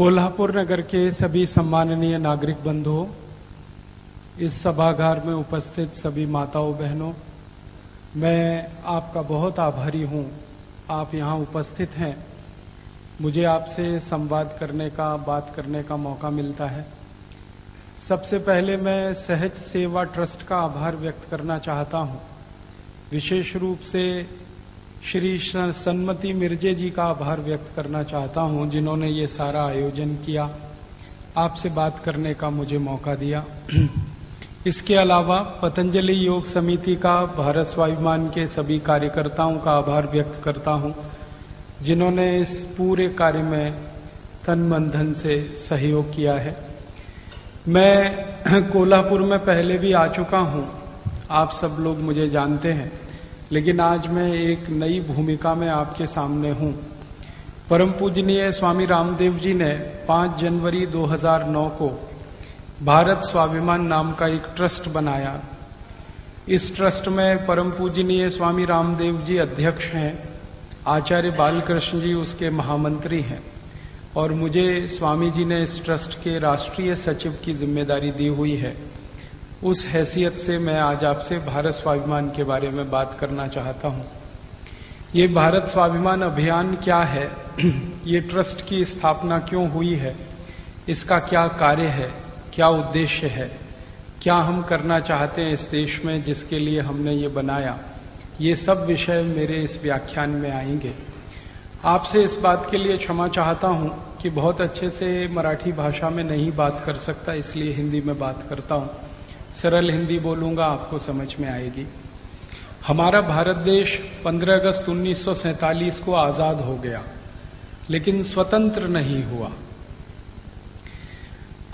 कोल्हापुर नगर के सभी सम्माननीय नागरिक बंधुओं इस सभागार में उपस्थित सभी माताओं बहनों, मैं आपका बहुत आभारी हूँ। आप यहाँ उपस्थित हैं। मुझे आपसे संवाद करने का, बात करने का मौका मिलता है। सबसे पहले मैं सहज सेवा ट्रस्ट का आभार व्यक्त करना चाहता हूँ। विशेष रूप से श्री सन्मति मिर्जे जी का आभार व्यक्त करना चाहता हूँ, जिन्होंने ये सारा आयोजन किया। आपसे बात करने का मुझे मौका दिया। इसके अलावा पतंजलि योग समिति का, भारत स्वाभिमान के सभी कार्यकर्ताओं का आभार व्यक्त करता हूँ, जिन्होंने इस पूरे कार्य में तन मन से सहयोग किया है। मैं कोल्हापुर में पहले भी आ चुका हूँ। आप सब लोग मुझे जानते हैं। लेकिन आज मैं एक नई भूमिका में आपके सामने हूँ। परम पूजनीय स्वामी रामदेव जी ने 5 जनवरी 2009 को भारत स्वाभिमान नाम का एक ट्रस्ट बनाया। इस ट्रस्ट में परम पूजनीय स्वामी रामदेव जी अध्यक्ष हैं, आचार्य बालकृष्ण जी उसके महामंत्री हैं, और मुझे स्वामी जी ने इस ट्रस्ट के राष्ट्रीय सचिव की ज़िम्मेदारी दी हुई है। उस हैसियत से मैं आज आपसे भारत स्वाभिमान के बारे में बात करना चाहता हूँ। ये भारत स्वाभिमान अभियान क्या है? ये ट्रस्ट की स्थापना क्यों हुई है? इसका क्या कार्य है? क्या उद्देश्य है? क्या हम करना चाहते हैं इस देश में जिसके लिए हमने ये बनाया? ये सब विषय मेरे इस व्याख्यान में आएँगे। आपसे इस बात के लिए क्षमा चाहता हूँ कि बहुत अच्छे से मराठी भाषा में नहीं बात कर सकता, इसलिए हिंदी में बात करता हूँ। सरल हिंदी बोलूँगा, आपको समझ में आएगी। हमारा भारत देश 15 अगस्त उन्नीस सौ सैंतालीस को आज़ाद हो गया, लेकिन स्वतंत्र नहीं हुआ।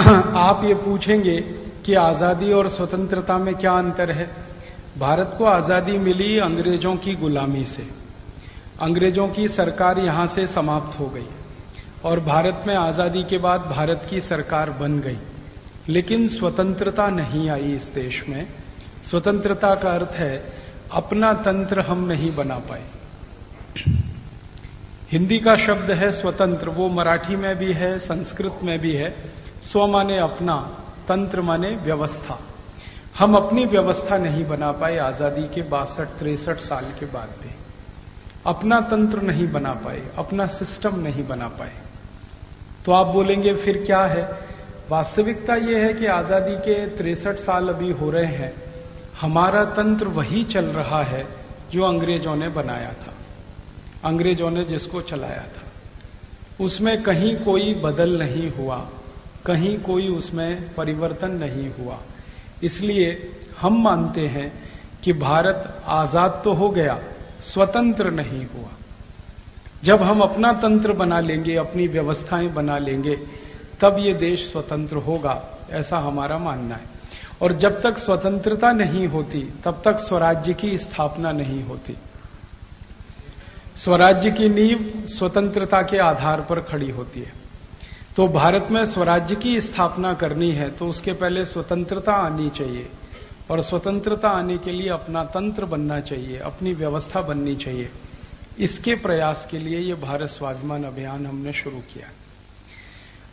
आप ये पूछेंगे कि आज़ादी और स्वतंत्रता में क्या अंतर है? भारत को आज़ादी मिली अंग्रेज़ों की गुलामी से। अंग्रेज़ों की सरकार यहाँ से समाप्त हो गई और भारत में आज़ादी के बाद भारत की सरकार बन गई। लेकिन स्वतंत्रता नहीं आई इस देश में। स्वतंत्रता का अर्थ है, अपना तंत्र हम नहीं बना पाए। हिंदी का शब्द है स्वतंत्र, वो मराठी में भी है, संस्कृत में भी है। स्व माने अपना, तंत्र माने व्यवस्था। हम अपनी व्यवस्था नहीं बना पाए आज़ादी के बासठ, तिरसठ साल के बाद भी। अपना तंत्र नहीं बना पाए, अपना सिस्टम नहीं बना पाए। तो आप बोलेंगे, फिर क्या है? वास्तविकता यह है कि आज़ादी के तिरसठ साल अभी हो रहे हैं। हमारा तंत्र वही चल रहा है जो अंग्रेज़ों ने बनाया था। अंग्रेज़ों ने जिसको चलाया था। उसमें कहीं कोई बदल नहीं हुआ, कहीं कोई उसमें परिवर्तन नहीं हुआ। इसलिए हम मानते हैं कि भारत आज़ाद तो हो गया, स्वतंत्र नहीं हुआ। जब हम अपना तंत्र बना लेंगे, अपनी व्यवस्थाएँ बना लेंगे तब ये देश स्वतंत्र होगा, ऐसा हमारा मानना है। और जब तक स्वतंत्रता नहीं होती, तब तक स्वराज्य की स्थापना नहीं होती। स्वराज्य की नींव स्वतंत्रता के आधार पर खड़ी होती है। तो भारत में स्वराज्य की स्थापना करनी है तो उसके पहले स्वतंत्रता आनी चाहिए। और स्वतंत्रता आने के लिए अपना तंत्र बनना चाहिए, अपनी व्यवस्था बननी चाहिए। इसके प्रयास के लिए ये भारत स्वाभिमान अभियान हमने शुरू किया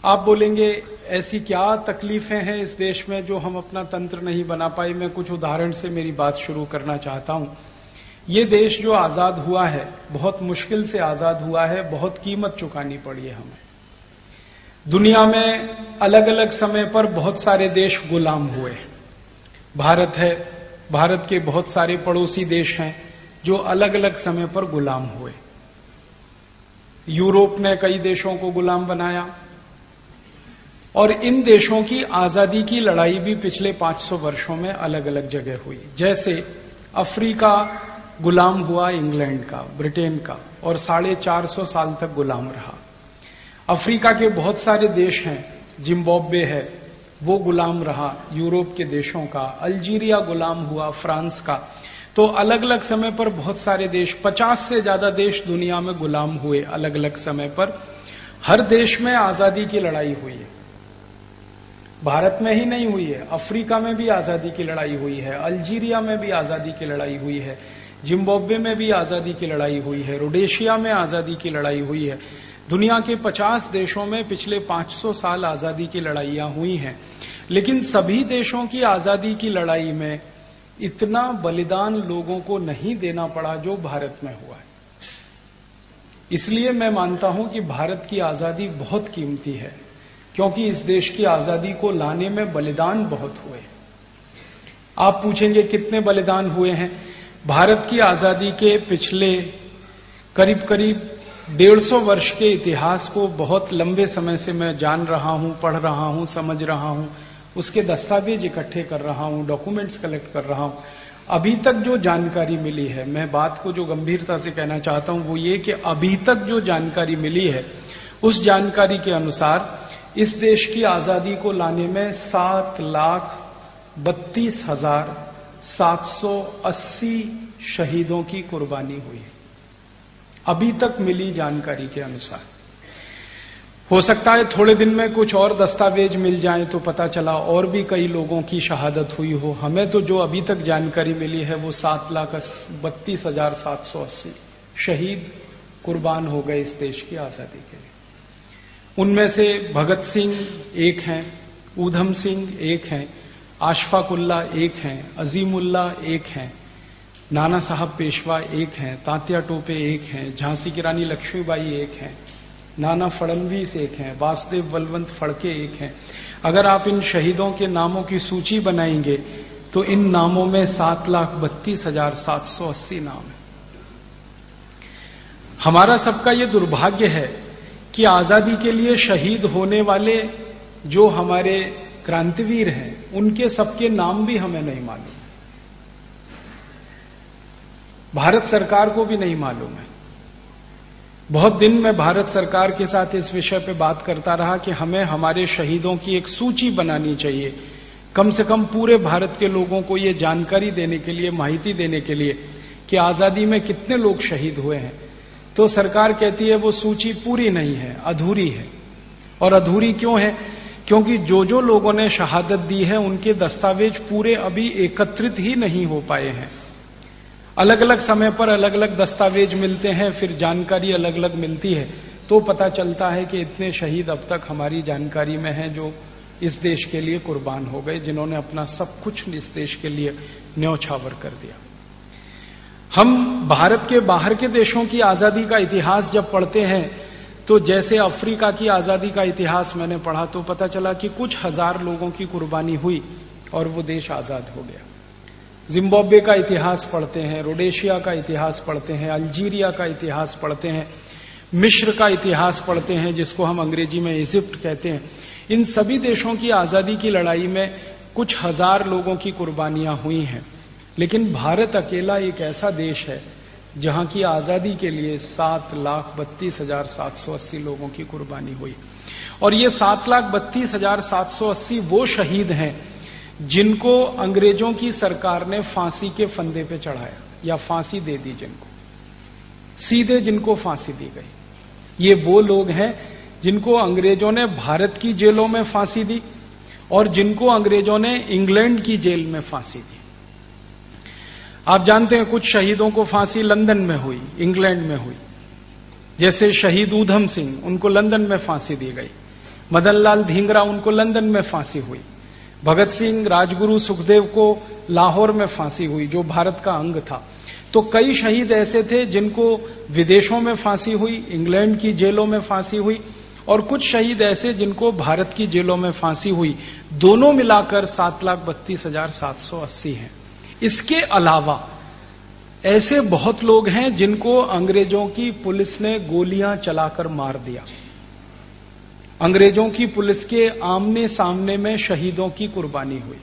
आप बोलेंगे, ऐसी क्या तकलीफें हैं इस देश में जो हम अपना तंत्र नहीं बना पाए? मैं कुछ उदाहरण से मेरी बात शुरू करना चाहता हूँ। ये देश जो आज़ाद हुआ है, बहुत मुश्किल से आज़ाद हुआ है, बहुत कीमत चुकानी पड़ी है हमें। दुनिया में अलग अलग समय पर बहुत सारे देश गुलाम हुए भारत है, भारत के बहुत सारे पड़ोसी देश हैं जो अलग अलग समय पर गुलाम हुए। यूरोप ने कई देशों को गुलाम बनाया और इन देशों की आज़ादी की लड़ाई भी पिछले 500 वर्षों में अलग अलग जगह हुई। जैसे अफ्रीका गुलाम हुआ, इंग्लैंड का, ब्रिटेन का, और साढ़े चार सौ साल तक गुलाम रहा। अफ्रीका के बहुत सारे देश हैं, जिम्बाब्वे है, वो गुलाम रहा यूरोप के देशों का, अल्जीरिया गुलाम हुआ फ्रांस का। तो अलग अलग समय पर बहुत सारे देश 50 से ज़्यादा देश दुनिया में गुलाम हुए अलग अलग समय पर। हर देश में आज़ादी की लड़ाई हुई। है भारत में ही नहीं हुई है। अफ्रीका में भी आज़ादी की लड़ाई हुई है। अल्जीरिया में भी आज़ादी की लड़ाई हुई है। जिम्बाब्वे में भी आज़ादी की लड़ाई हुई है। रोडेशिया में आज़ादी की लड़ाई हुई है। दुनिया के 50 देशों में पिछले 500 साल आज़ादी की लड़ाइयाँ हुई हैं। लेकिन सभी देशों की आज़ादी की लड़ाई में इतना बलिदान लोगों को नहीं देना पड़ा जो भारत में हुआ है। इसलिए मैं मानता हूँ कि भारत की आज़ादी बहुत कीमती है। क्योंकि इस देश की आज़ादी को लाने में बलिदान बहुत हुए आप पूछेंगे, कितने बलिदान हुए हैं? भारत की आज़ादी के पिछले करीब करीब डेढ़ सौ वर्ष के इतिहास को बहुत लंबे समय से मैं जान रहा हूँ, पढ़ रहा हूँ, समझ रहा हूँ, उसके दस्तावेज़ इकट्ठे कर रहा हूँ, डॉक्यूमेंट्स कलेक्ट कर रहा हूँ। अभी तक जो जानकारी मिली है, मैं बात को जो गंभीरता से कहना चाहता हूँ, वो ये कि अभी तक जो जानकारी मिली है, उस जानकारी के अनुसार इस देश की आज़ादी को लाने में सात लाख बत्तीस हज़ार सात सौ अस्सी शहीदों की कुर्बानी हुई अभी तक मिली जानकारी के अनुसार। हो सकता है थोड़े दिन में कुछ और दस्तावेज़ मिल जाए तो पता चला और भी कई लोगों की शहादत हुई हो। हमें तो जो अभी तक जानकारी मिली है वो सात लाख बत्तीस हज़ार सात सौ अस्सी शहीद कुर्बान हो गए इस देश की आज़ादी के लिए। उनमें से भगत सिंह एक हैं, ऊधम सिंह एक हैं, आशफाकुल्ला एक हैं, अजीमुल्ला एक हैं, नाना साहब पेशवा एक हैं, तात्या टोपे एक हैं, झांसी की रानी लक्ष्मीबाई एक हैं, नाना फड़नवीस एक हैं, वासुदेव बलवंत फड़के एक हैं। अगर आप इन शहीदों के नामों की सूची बनाएँगे तो इन नामों में सात लाख बत्तीस हज़ार सात सौ अस्सी नाम है। हमारा सबका ये दुर्भाग्य है कि आज़ादी के लिए शहीद होने वाले जो हमारे क्रांतिवीर हैं, उनके सबके नाम भी हमें नहीं मालूम भारत सरकार को भी नहीं मालूम है। बहुत दिन मैं भारत सरकार के साथ इस विषय पे बात करता रहा कि हमें हमारे शहीदों की एक सूची बनानी चाहिए। कम से कम पूरे भारत के लोगों को ये जानकारी देने के लिए, माहिती देने के लिए कि आज़ादी में कितने लोग शहीद हुए हैं। तो सरकार कहती है वो सूची पूरी नहीं है, अधूरी है। और अधूरी क्यों है? क्योंकि जो जो लोगों ने शहादत दी है, उनके दस्तावेज़ पूरे अभी एकत्रित ही नहीं हो पाए हैं। अलग अलग समय पर अलग अलग दस्तावेज़ मिलते हैं, फिर जानकारी अलग अलग मिलती है। तो पता चलता है कि इतने शहीद अब तक हमारी जानकारी में हैं जो इस देश के लिए कुर्बान हो गए, जिन्होंने अपना सब कुछ इस देश के लिए न्यौछावर कर दिया। हम भारत के बाहर के देशों की आज़ादी का इतिहास जब पढ़ते हैं तो जैसे अफ्रीका की आज़ादी का इतिहास मैंने पढ़ा तो पता चला कि कुछ हज़ार लोगों की कुर्बानी हुई और वो देश आज़ाद हो गया। जिम्बाब्वे का इतिहास पढ़ते हैं, रोडेशिया का इतिहास पढ़ते हैं, अल्जीरिया का इतिहास पढ़ते हैं मिश्र का इतिहास पढ़ते हैं, जिसको हम अंग्रेज़ी में इजिप्ट कहते हैं। इन सभी देशों की आज़ादी की लड़ाई में कुछ हज़ार लोगों की कुर्बानियाँ हुई हैं। लेकिन भारत अकेला एक ऐसा देश है जहाँ की आज़ादी के लिए सात लाख बत्तीस हज़ार सात सौ अस्सी लोगों की कुर्बानी हुई। और ये सात लाख बत्तीस हज़ार सात सौ अस्सी वो शहीद हैं जिनको अंग्रेज़ों की सरकार ने फांसी के फंदे पे चढ़ाया या फांसी दे दी जिनको। सीधे जिनको फांसी दी गई। ये वो लोग हैं जिनको अंग्रेज़ों ने भारत की जेलों में फांसी दी और जिनको अंग्रेज़ों ने इंग्लैंड की जेल में फांसी दी। आप जानते हैं कुछ शहीदों को फांसी लंदन में हुई, इंग्लैंड में हुई। जैसे शहीद ऊधम सिंह, उनको लंदन में फांसी दी गई। मदन लाल धींगरा, उनको लंदन में फांसी हुई। भगत सिंह, राजगुरु सुखदेव को लाहौर में फांसी हुई, जो भारत का अंग था। तो कई शहीद ऐसे थे जिनको विदेशों में फांसी हुई, इंग्लैंड की जेलों में फांसी हुई, और कुछ शहीद ऐसे जिनको भारत की जेलों में फांसी हुई। दोनों मिलाकर सात लाख बत्तीस हज़ार सात सौ अस्सी है। इसके अलावा ऐसे बहुत लोग हैं जिनको अंग्रेज़ों की पुलिस ने गोलियाँ चलाकर मार दिया। अंग्रेज़ों की पुलिस के आमने सामने में शहीदों की कुर्बानी हुई।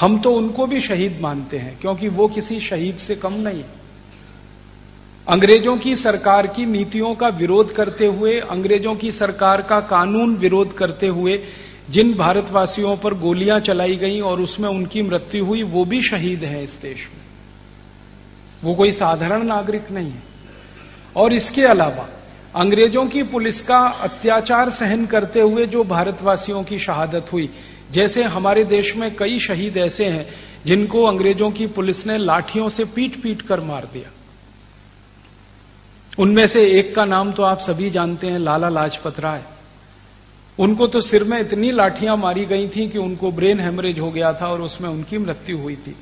हम तो उनको भी शहीद मानते हैं, क्योंकि वो किसी शहीद से कम नहीं। अंग्रेज़ों की सरकार की नीतियों का विरोध करते हुए, अंग्रेज़ों की सरकार का कानून विरोध करते हुए जिन भारतवासियों पर गोलियाँ चलाई गई और उसमें उनकी मृत्यु हुई, वो भी शहीद हैं इस देश में। वो कोई साधारण नागरिक नहीं है। और इसके अलावा, अंग्रेज़ों की पुलिस का अत्याचार सहन करते हुए जो भारतवासियों की शहादत हुई, जैसे हमारे देश में कई शहीद ऐसे हैं, जिनको अंग्रेज़ों की पुलिस ने लाठियों से पीट पीट कर मार दिया। उनमें से एक का नाम तो आप सभी जानते हैं, लाला लाजपत राय। उनको तो सिर में इतनी लाठियाँ मारी गई थी कि उनको ब्रेन हेमरेज हो गया था और उसमें उनकी मृत्यु हुई थी।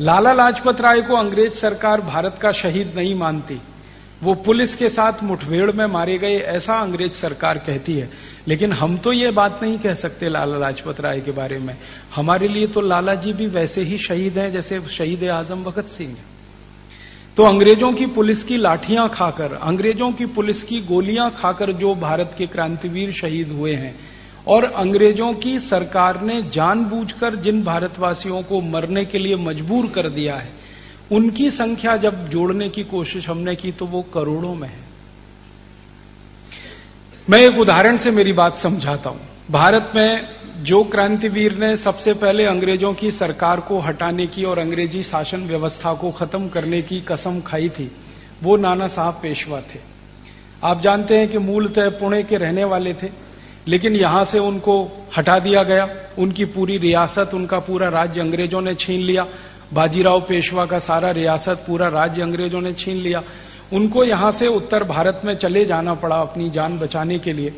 लाला लाजपत राय को अंग्रेज़ सरकार भारत का शहीद नहीं मानती। वो पुलिस के साथ मुठभेड़ में मारे गए, ऐसा अंग्रेज़ सरकार कहती है। लेकिन हम तो ये बात नहीं कह सकते लाला लाजपत राय के बारे में। हमारे लिए तो लाला जी भी वैसे ही शहीद हैं जैसे शहीद आज़म भगत सिंह है। तो अंग्रेज़ों की पुलिस की लाठियाँ खाकर, अंग्रेज़ों की पुलिस की गोलियाँ खाकर जो भारत के क्रांतिवीर शहीद हुए हैं। और अंग्रेज़ों की सरकार ने जानबूझकर जिन भारतवासियों को मरने के लिए मजबूर कर दिया है, उनकी संख्या जब जोड़ने की कोशिश हमने की तो वो करोड़ों में है। मैं एक उदाहरण से मेरी बात समझाता हूँ। भारत में जो क्रांतिवीर ने सबसे पहले अंग्रेज़ों की सरकार को हटाने की और अंग्रेज़ी शासन व्यवस्था को खत्म करने की कसम खाई थी, वो नाना साहब पेशवा थे। आप जानते हैं कि मूलतः पुणे के रहने वाले थे, लेकिन यहाँ से उनको हटा दिया गया, उनकी पूरी रियासत, उनका पूरा राज्य अंग्रेज़ों ने छीन लिया, बाजीराव पेशवा का सारा रियासत, पूरा राज्य अंग्रेज़ों ने छीन लिया। उनको यहाँ से उत्तर भारत में चले जाना पड़ा अपनी जान बचाने के लिए।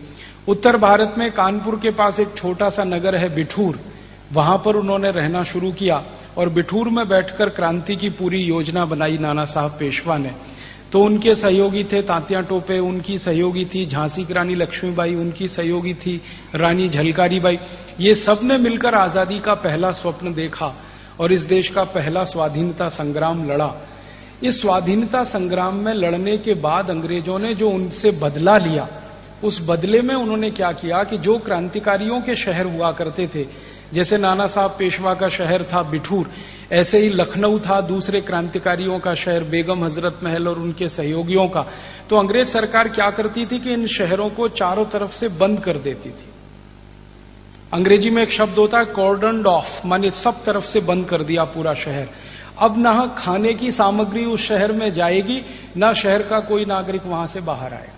उत्तर भारत में कानपुर के पास एक छोटा सा नगर है बिठूर। वहाँ पर उन्होंने रहना शुरू किया और बिठूर में बैठकर क्रांति की पूरी योजना बनाई नाना साहब पेशवा ने। तो उनके सहयोगी थे तांतिया टोपे, उनकी सहयोगी थी झांसी की रानी लक्ष्मीबाई, उनकी सहयोगी थी रानी झलकारी बाई ये सबने मिलकर आज़ादी का पहला स्वप्न देखा और इस देश का पहला स्वाधीनता संग्राम लड़ा। इस स्वाधीनता संग्राम में लड़ने के बाद अंग्रेज़ों ने जो उनसे बदला लिया उस बदले में उन्होंने क्या किया कि जो क्रांतिकारियों के शहर हुआ करते थे, जैसे नाना साहब पेशवा का शहर था बिठूर, ऐसे ही लखनऊ था दूसरे क्रांतिकारियों का शहर बेगम हज़रत महल और उनके सहयोगियों का। तो अंग्रेज़ सरकार क्या करती थी कि इन शहरों को चारों तरफ़ से बंद कर देती थी। अंग्रेज़ी में एक शब्द होता है कॉर्डन ऑफ़ माने सब तरफ़ से बंद कर दिया पूरा शहर। अब ना खाने की सामग्री उस शहर में जाएगी, ना शहर का कोई नागरिक वहाँ से बाहर आएगा।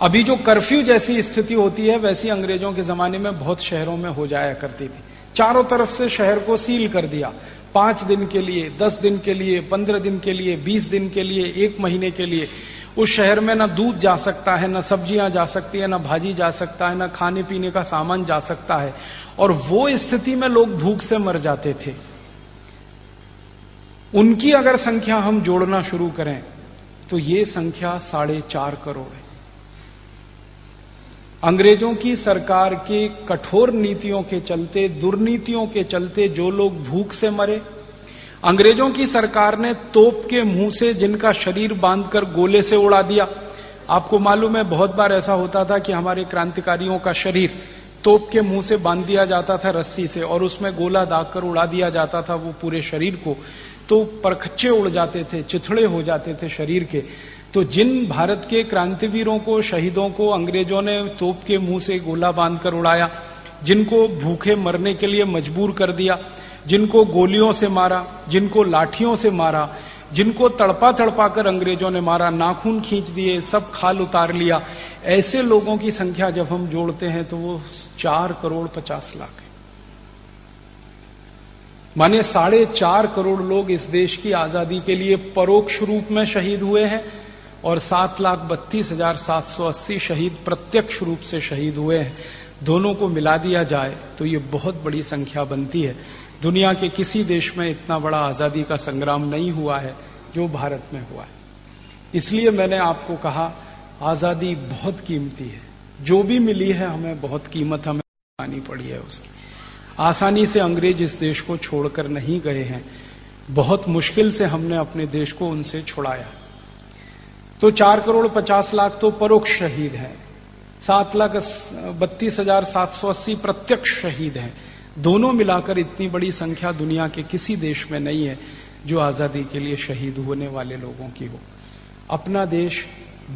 अभी जो कर्फ्यू जैसी स्थिति होती है, वैसी अंग्रेज़ों के जमाने में बहुत शहरों में हो जाया करती थी। चारों तरफ़ से शहर को सील कर दिया। पाँच दिन के लिए, दस दिन के लिए, पंद्रह दिन के लिए, बीस दिन के लिए, एक महीने के लिए। उस शहर में ना दूध जा सकता है, ना सब्ज़ियाँ जा सकती है, ना भाजी जा सकता है, ना खाने पीने का सामान जा सकता है। और वो स्थिति में लोग भूख से मर जाते थे। उनकी अगर संख्या हम जोड़ना शुरू करें तो ये संख्या साढ़े चार करोड़ है। अंग्रेज़ों की सरकार के कठोर नीतियों के चलते, दुर्नीतियों के चलते जो लोग भूख से मरे, अंग्रेज़ों की सरकार ने तोप के मुँह से जिनका शरीर बांधकर गोले से उड़ा दिया। आपको मालूम है, बहुत बार ऐसा होता था कि हमारे क्रांतिकारियों का शरीर तोप के मुँह से बाँध दिया जाता था रस्सी से और उसमें गोला दागकर उड़ा दिया जाता था वो पूरे शरीर को। तो परखच्चे उड़ जाते थे, चिथड़े हो जाते थे शरीर के। तो जिन भारत के क्रांतिवीरों को, शहीदों को, अंग्रेज़ों ने तोप के मुँह से गोला बांधकर उड़ाया, जिनको भूखे मरने के लिए मजबूर कर दिया, जिनको गोलियों से मारा, जिनको लाठियों से मारा, जिनको तड़पा तड़पा कर अंग्रेज़ों ने मारा, नाखून खींच दिए, सब खाल उतार लिया। ऐसे लोगों की संख्या जब हम जोड़ते हैं तो वो चार करोड़ पचास लाख है। माने साढ़े चार करोड़ लोग इस देश की आज़ादी के लिए परोक्ष रूप में शहीद हुए हैं और सात लाख बत्तीस हज़ार सात सौ अस्सी शहीद प्रत्यक्ष रूप से शहीद हुए हैं। दोनों को मिला दिया जाए तो ये बहुत बड़ी संख्या बनती है। दुनिया के किसी देश में इतना बड़ा आज़ादी का संग्राम नहीं हुआ है जो भारत में हुआ है। इसलिए मैंने आपको कहा, आज़ादी बहुत कीमती है। जो भी मिली है हमें बहुत कीमत हमें पानी पड़ी है उसकी। आसानी से अंग्रेज़ इस देश को छोड़कर नहीं गए हैं। बहुत मुश्किल से हमने अपने देश को उनसे छुड़ाया। तो चार करोड़ पचास लाख तो परोक्ष शहीद है। सात लाख बत्तीस हज़ार सात सौ अस्सी प्रत्यक्ष शहीद है। दोनों मिलाकर इतनी बड़ी संख्या दुनिया के किसी देश में नहीं है जो आज़ादी के लिए शहीद होने वाले लोगों की हो। अपना देश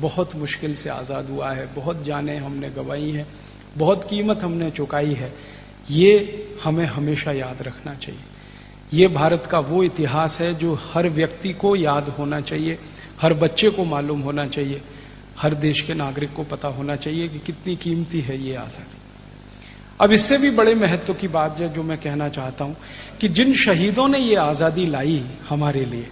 बहुत मुश्किल से आज़ाद हुआ है, बहुत जाने हमने गवाई है, बहुत कीमत हमने चुकाई है। ये हमें हमेशा याद रखना चाहिए। ये भारत का वो इतिहास है जो हर व्यक्ति को याद होना चाहिए। हर बच्चे को मालूम होना चाहिए, हर देश के नागरिक को पता होना चाहिए कि कितनी कीमती है ये आज़ादी। अब इससे भी बड़े महत्व की बात है जो मैं कहना चाहता हूँ कि जिन शहीदों ने ये आज़ादी लाई हमारे लिए,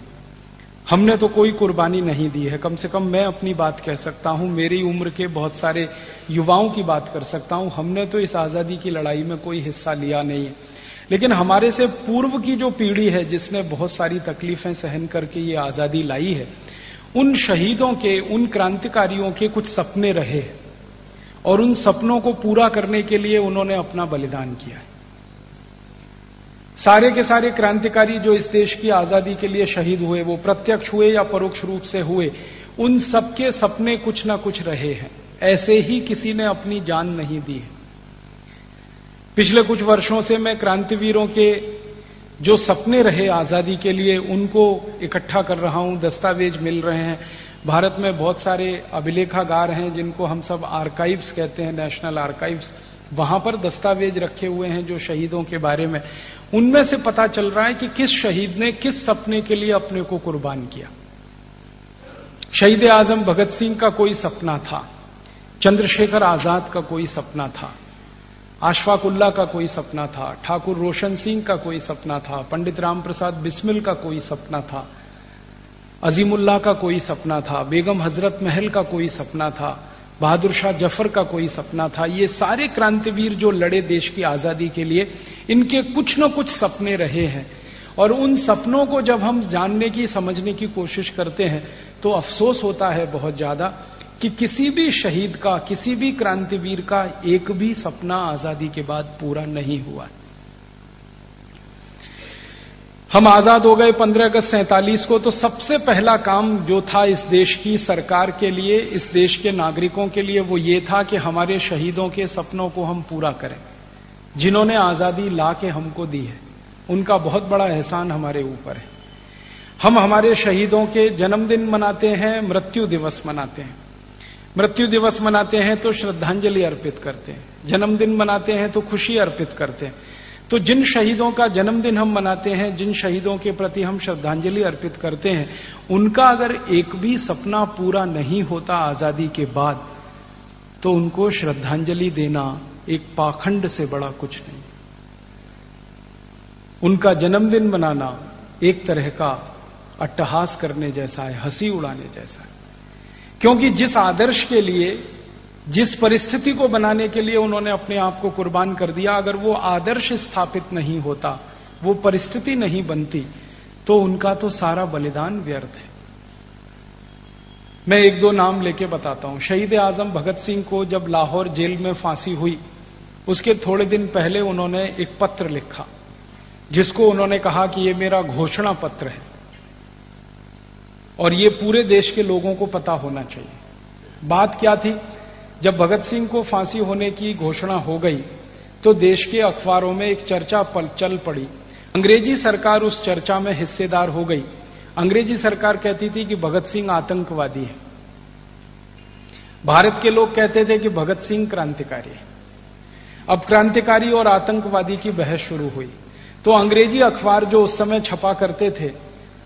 हमने तो कोई कुर्बानी नहीं दी है। कम से कम मैं अपनी बात कह सकता हूँ, मेरी उम्र के बहुत सारे युवाओं की बात कर सकता हूँ। हमने तो इस आज़ादी की लड़ाई में कोई हिस्सा लिया नहीं है। लेकिन हमारे से पूर्व की जो पीढ़ी है, जिसने बहुत सारी तकलीफें सहन करके ये आज़ादी लाई है उन शहीदों के, उन क्रांतिकारियों के कुछ सपने रहे और उन सपनों को पूरा करने के लिए उन्होंने अपना बलिदान किया है। सारे के सारे क्रांतिकारी जो इस देश की आज़ादी के लिए शहीद हुए, वो प्रत्यक्ष हुए या परोक्ष रूप से हुए, उन सबके सपने कुछ ना कुछ रहे हैं। ऐसे ही किसी ने अपनी जान नहीं दी पिछले कुछ वर्षों से मैं क्रांतिवीरों के जो सपने रहे आज़ादी के लिए, उनको इकट्ठा कर रहा हूँ, दस्तावेज़ मिल रहे हैं। भारत में बहुत सारे अभिलेखागार हैं जिनको हम सब आर्काइव्स कहते हैं नेशनल आर्काइव्स वहाँ पर दस्तावेज़ रखे हुए हैं जो शहीदों के बारे में। उनमें से पता चल रहा है कि किस शहीद ने किस सपने के लिए अपने को कुर्बान किया। शहीद आज़म भगत सिंह का कोई सपना था। चंद्रशेखर आज़ाद का कोई सपना था। आशफाकुल्ला का कोई सपना था, ठाकुर रोशन सिंह का कोई सपना था, पंडित राम प्रसाद बिस्मिल का कोई सपना था अजीमुल्ला का कोई सपना था, बेगम हज़रत महल का कोई सपना था, बहादुर शाह ज़फ़र का कोई सपना था, ये सारे क्रांतिवीर जो लड़े देश की आज़ादी के लिए, इनके कुछ न कुछ सपने रहे हैं। और उन सपनों को जब हम जानने की, समझने की कोशिश करते हैं तो अफसोस होता है बहुत ज़्यादा कि किसी भी शहीद का, किसी भी क्रांतिवीर का एक भी सपना आज़ादी के बाद पूरा नहीं हुआ। हम आज़ाद हो गए 15 अगस्त सैतालीस को तो सबसे पहला काम जो था इस देश की सरकार के लिए, इस देश के नागरिकों के लिए, वो ये था कि हमारे शहीदों के सपनों को हम पूरा करें। जिन्होंने आज़ादी ला के हमको दी है, उनका बहुत बड़ा एहसान हमारे ऊपर है। हम हमारे शहीदों के जन्मदिन मनाते हैं, मृत्यु दिवस मनाते हैं। मृत्यु दिवस मनाते हैं तो श्रद्धांजलि अर्पित करते हैं। जन्मदिन मनाते हैं तो खुशी अर्पित करते हैं। तो जिन शहीदों का जन्मदिन हम मनाते हैं, जिन शहीदों के प्रति हम श्रद्धांजलि अर्पित करते हैं, उनका अगर एक भी सपना पूरा नहीं होता आज़ादी के बाद तो उनको श्रद्धांजलि देना एक पाखंड से बड़ा कुछ नहीं। उनका जन्मदिन मनाना एक तरह का अट्टहास करने जैसा है, हँसी उड़ाने जैसा है। क्योंकि जिस आदर्श के लिए, जिस परिस्थिति को बनाने के लिए उन्होंने अपने आप को कुर्बान कर दिया, अगर वो आदर्श स्थापित नहीं होता, वो परिस्थिति नहीं बनती तो उनका तो सारा बलिदान व्यर्थ है। मैं एक दो नाम लेके बताता हूँ। शहीद आज़म भगत सिंह को जब लाहौर जेल में फांसी हुई, उसके थोड़े दिन पहले उन्होंने एक पत्र लिखा, जिसको उन्होंने कहा कि ये मेरा घोषणा पत्र है। और ये पूरे देश के लोगों को पता होना चाहिए। बात क्या थी? जब भगत सिंह को फांसी होने की घोषणा हो गई तो देश के अखबारों में एक चर्चा चल पड़ी। अंग्रेज़ी सरकार उस चर्चा में हिस्सेदार हो गई। अंग्रेज़ी सरकार कहती थी कि भगत सिंह आतंकवादी है। भारत के लोग कहते थे कि भगत सिंह क्रांतिकारी है। अब क्रांतिकारी और आतंकवादी की बहस शुरू हुई। तो अंग्रेज़ी अखबार जो उस समय छपा करते थे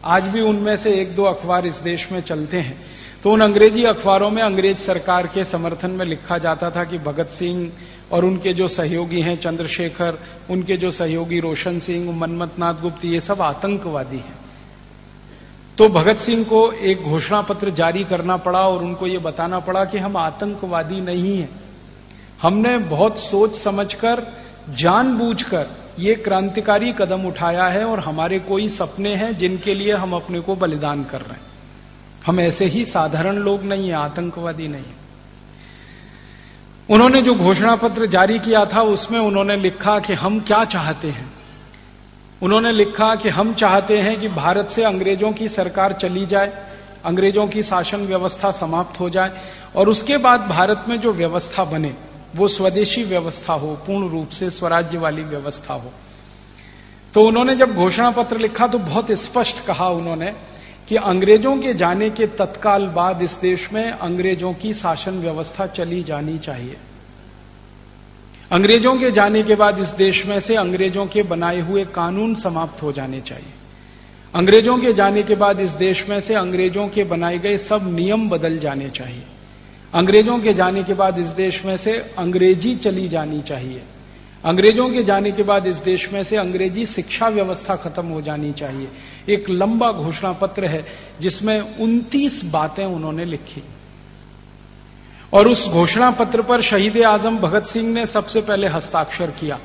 आज भी उनमें से एक दो अखबार इस देश में चलते हैं। तो उन अंग्रेज़ी अखबारों में अंग्रेज़ सरकार के समर्थन में लिखा जाता था कि भगत सिंह और उनके जो सहयोगी हैं, चंद्रशेखर, उनके जो सहयोगी रोशन सिंह मनमतनाथ गुप्त, ये सब आतंकवादी हैं। तो भगत सिंह को एक घोषणा पत्र जारी करना पड़ा और उनको ये बताना पड़ा कि हम आतंकवादी नहीं हैं। हमने बहुत सोच समझकर जानबूझकर ये क्रांतिकारी कदम उठाया है और हमारे कोई सपने हैं जिनके लिए हम अपने को बलिदान कर रहे हैं। हम ऐसे ही साधारण लोग नहीं है, आतंकवादी नहीं है। उन्होंने जो घोषणा पत्र जारी किया था, उसमें उन्होंने लिखा कि हम क्या चाहते हैं। उन्होंने लिखा कि हम चाहते हैं कि भारत से अंग्रेज़ों की सरकार चली जाए, अंग्रेज़ों की शासन व्यवस्था समाप्त हो जाए और उसके बाद भारत में जो व्यवस्था बने वो स्वदेशी व्यवस्था हो, पूर्ण रूप से स्वराज्य वाली व्यवस्था हो। तो उन्होंने जब घोषणा पत्र लिखा तो बहुत स्पष्ट कहा उन्होंने कि अंग्रेज़ों के जाने के तत्काल बाद इस देश में अंग्रेज़ों की शासन व्यवस्था चली जानी चाहिए। अंग्रेज़ों के जाने के बाद इस देश में से अंग्रेज़ों के बनाए हुए कानून समाप्त हो जाने चाहिए। अंग्रेज़ों के जाने के बाद इस देश में से अंग्रेज़ों के बनाए गए सब नियम बदल जाने चाहिए। अंग्रेज़ों के जाने के बाद इस देश में से अंग्रेज़ी चली जानी चाहिए। अंग्रेज़ों के जाने के बाद इस देश में से अंग्रेज़ी शिक्षा व्यवस्था खत्म हो जानी चाहिए। एक लंबा घोषणा पत्र है जिसमें 29 बातें उन्होंने लिखी। और उस घोषणा पत्र पर शहीद आज़म भगत सिंह ने सबसे पहले हस्ताक्षर किया।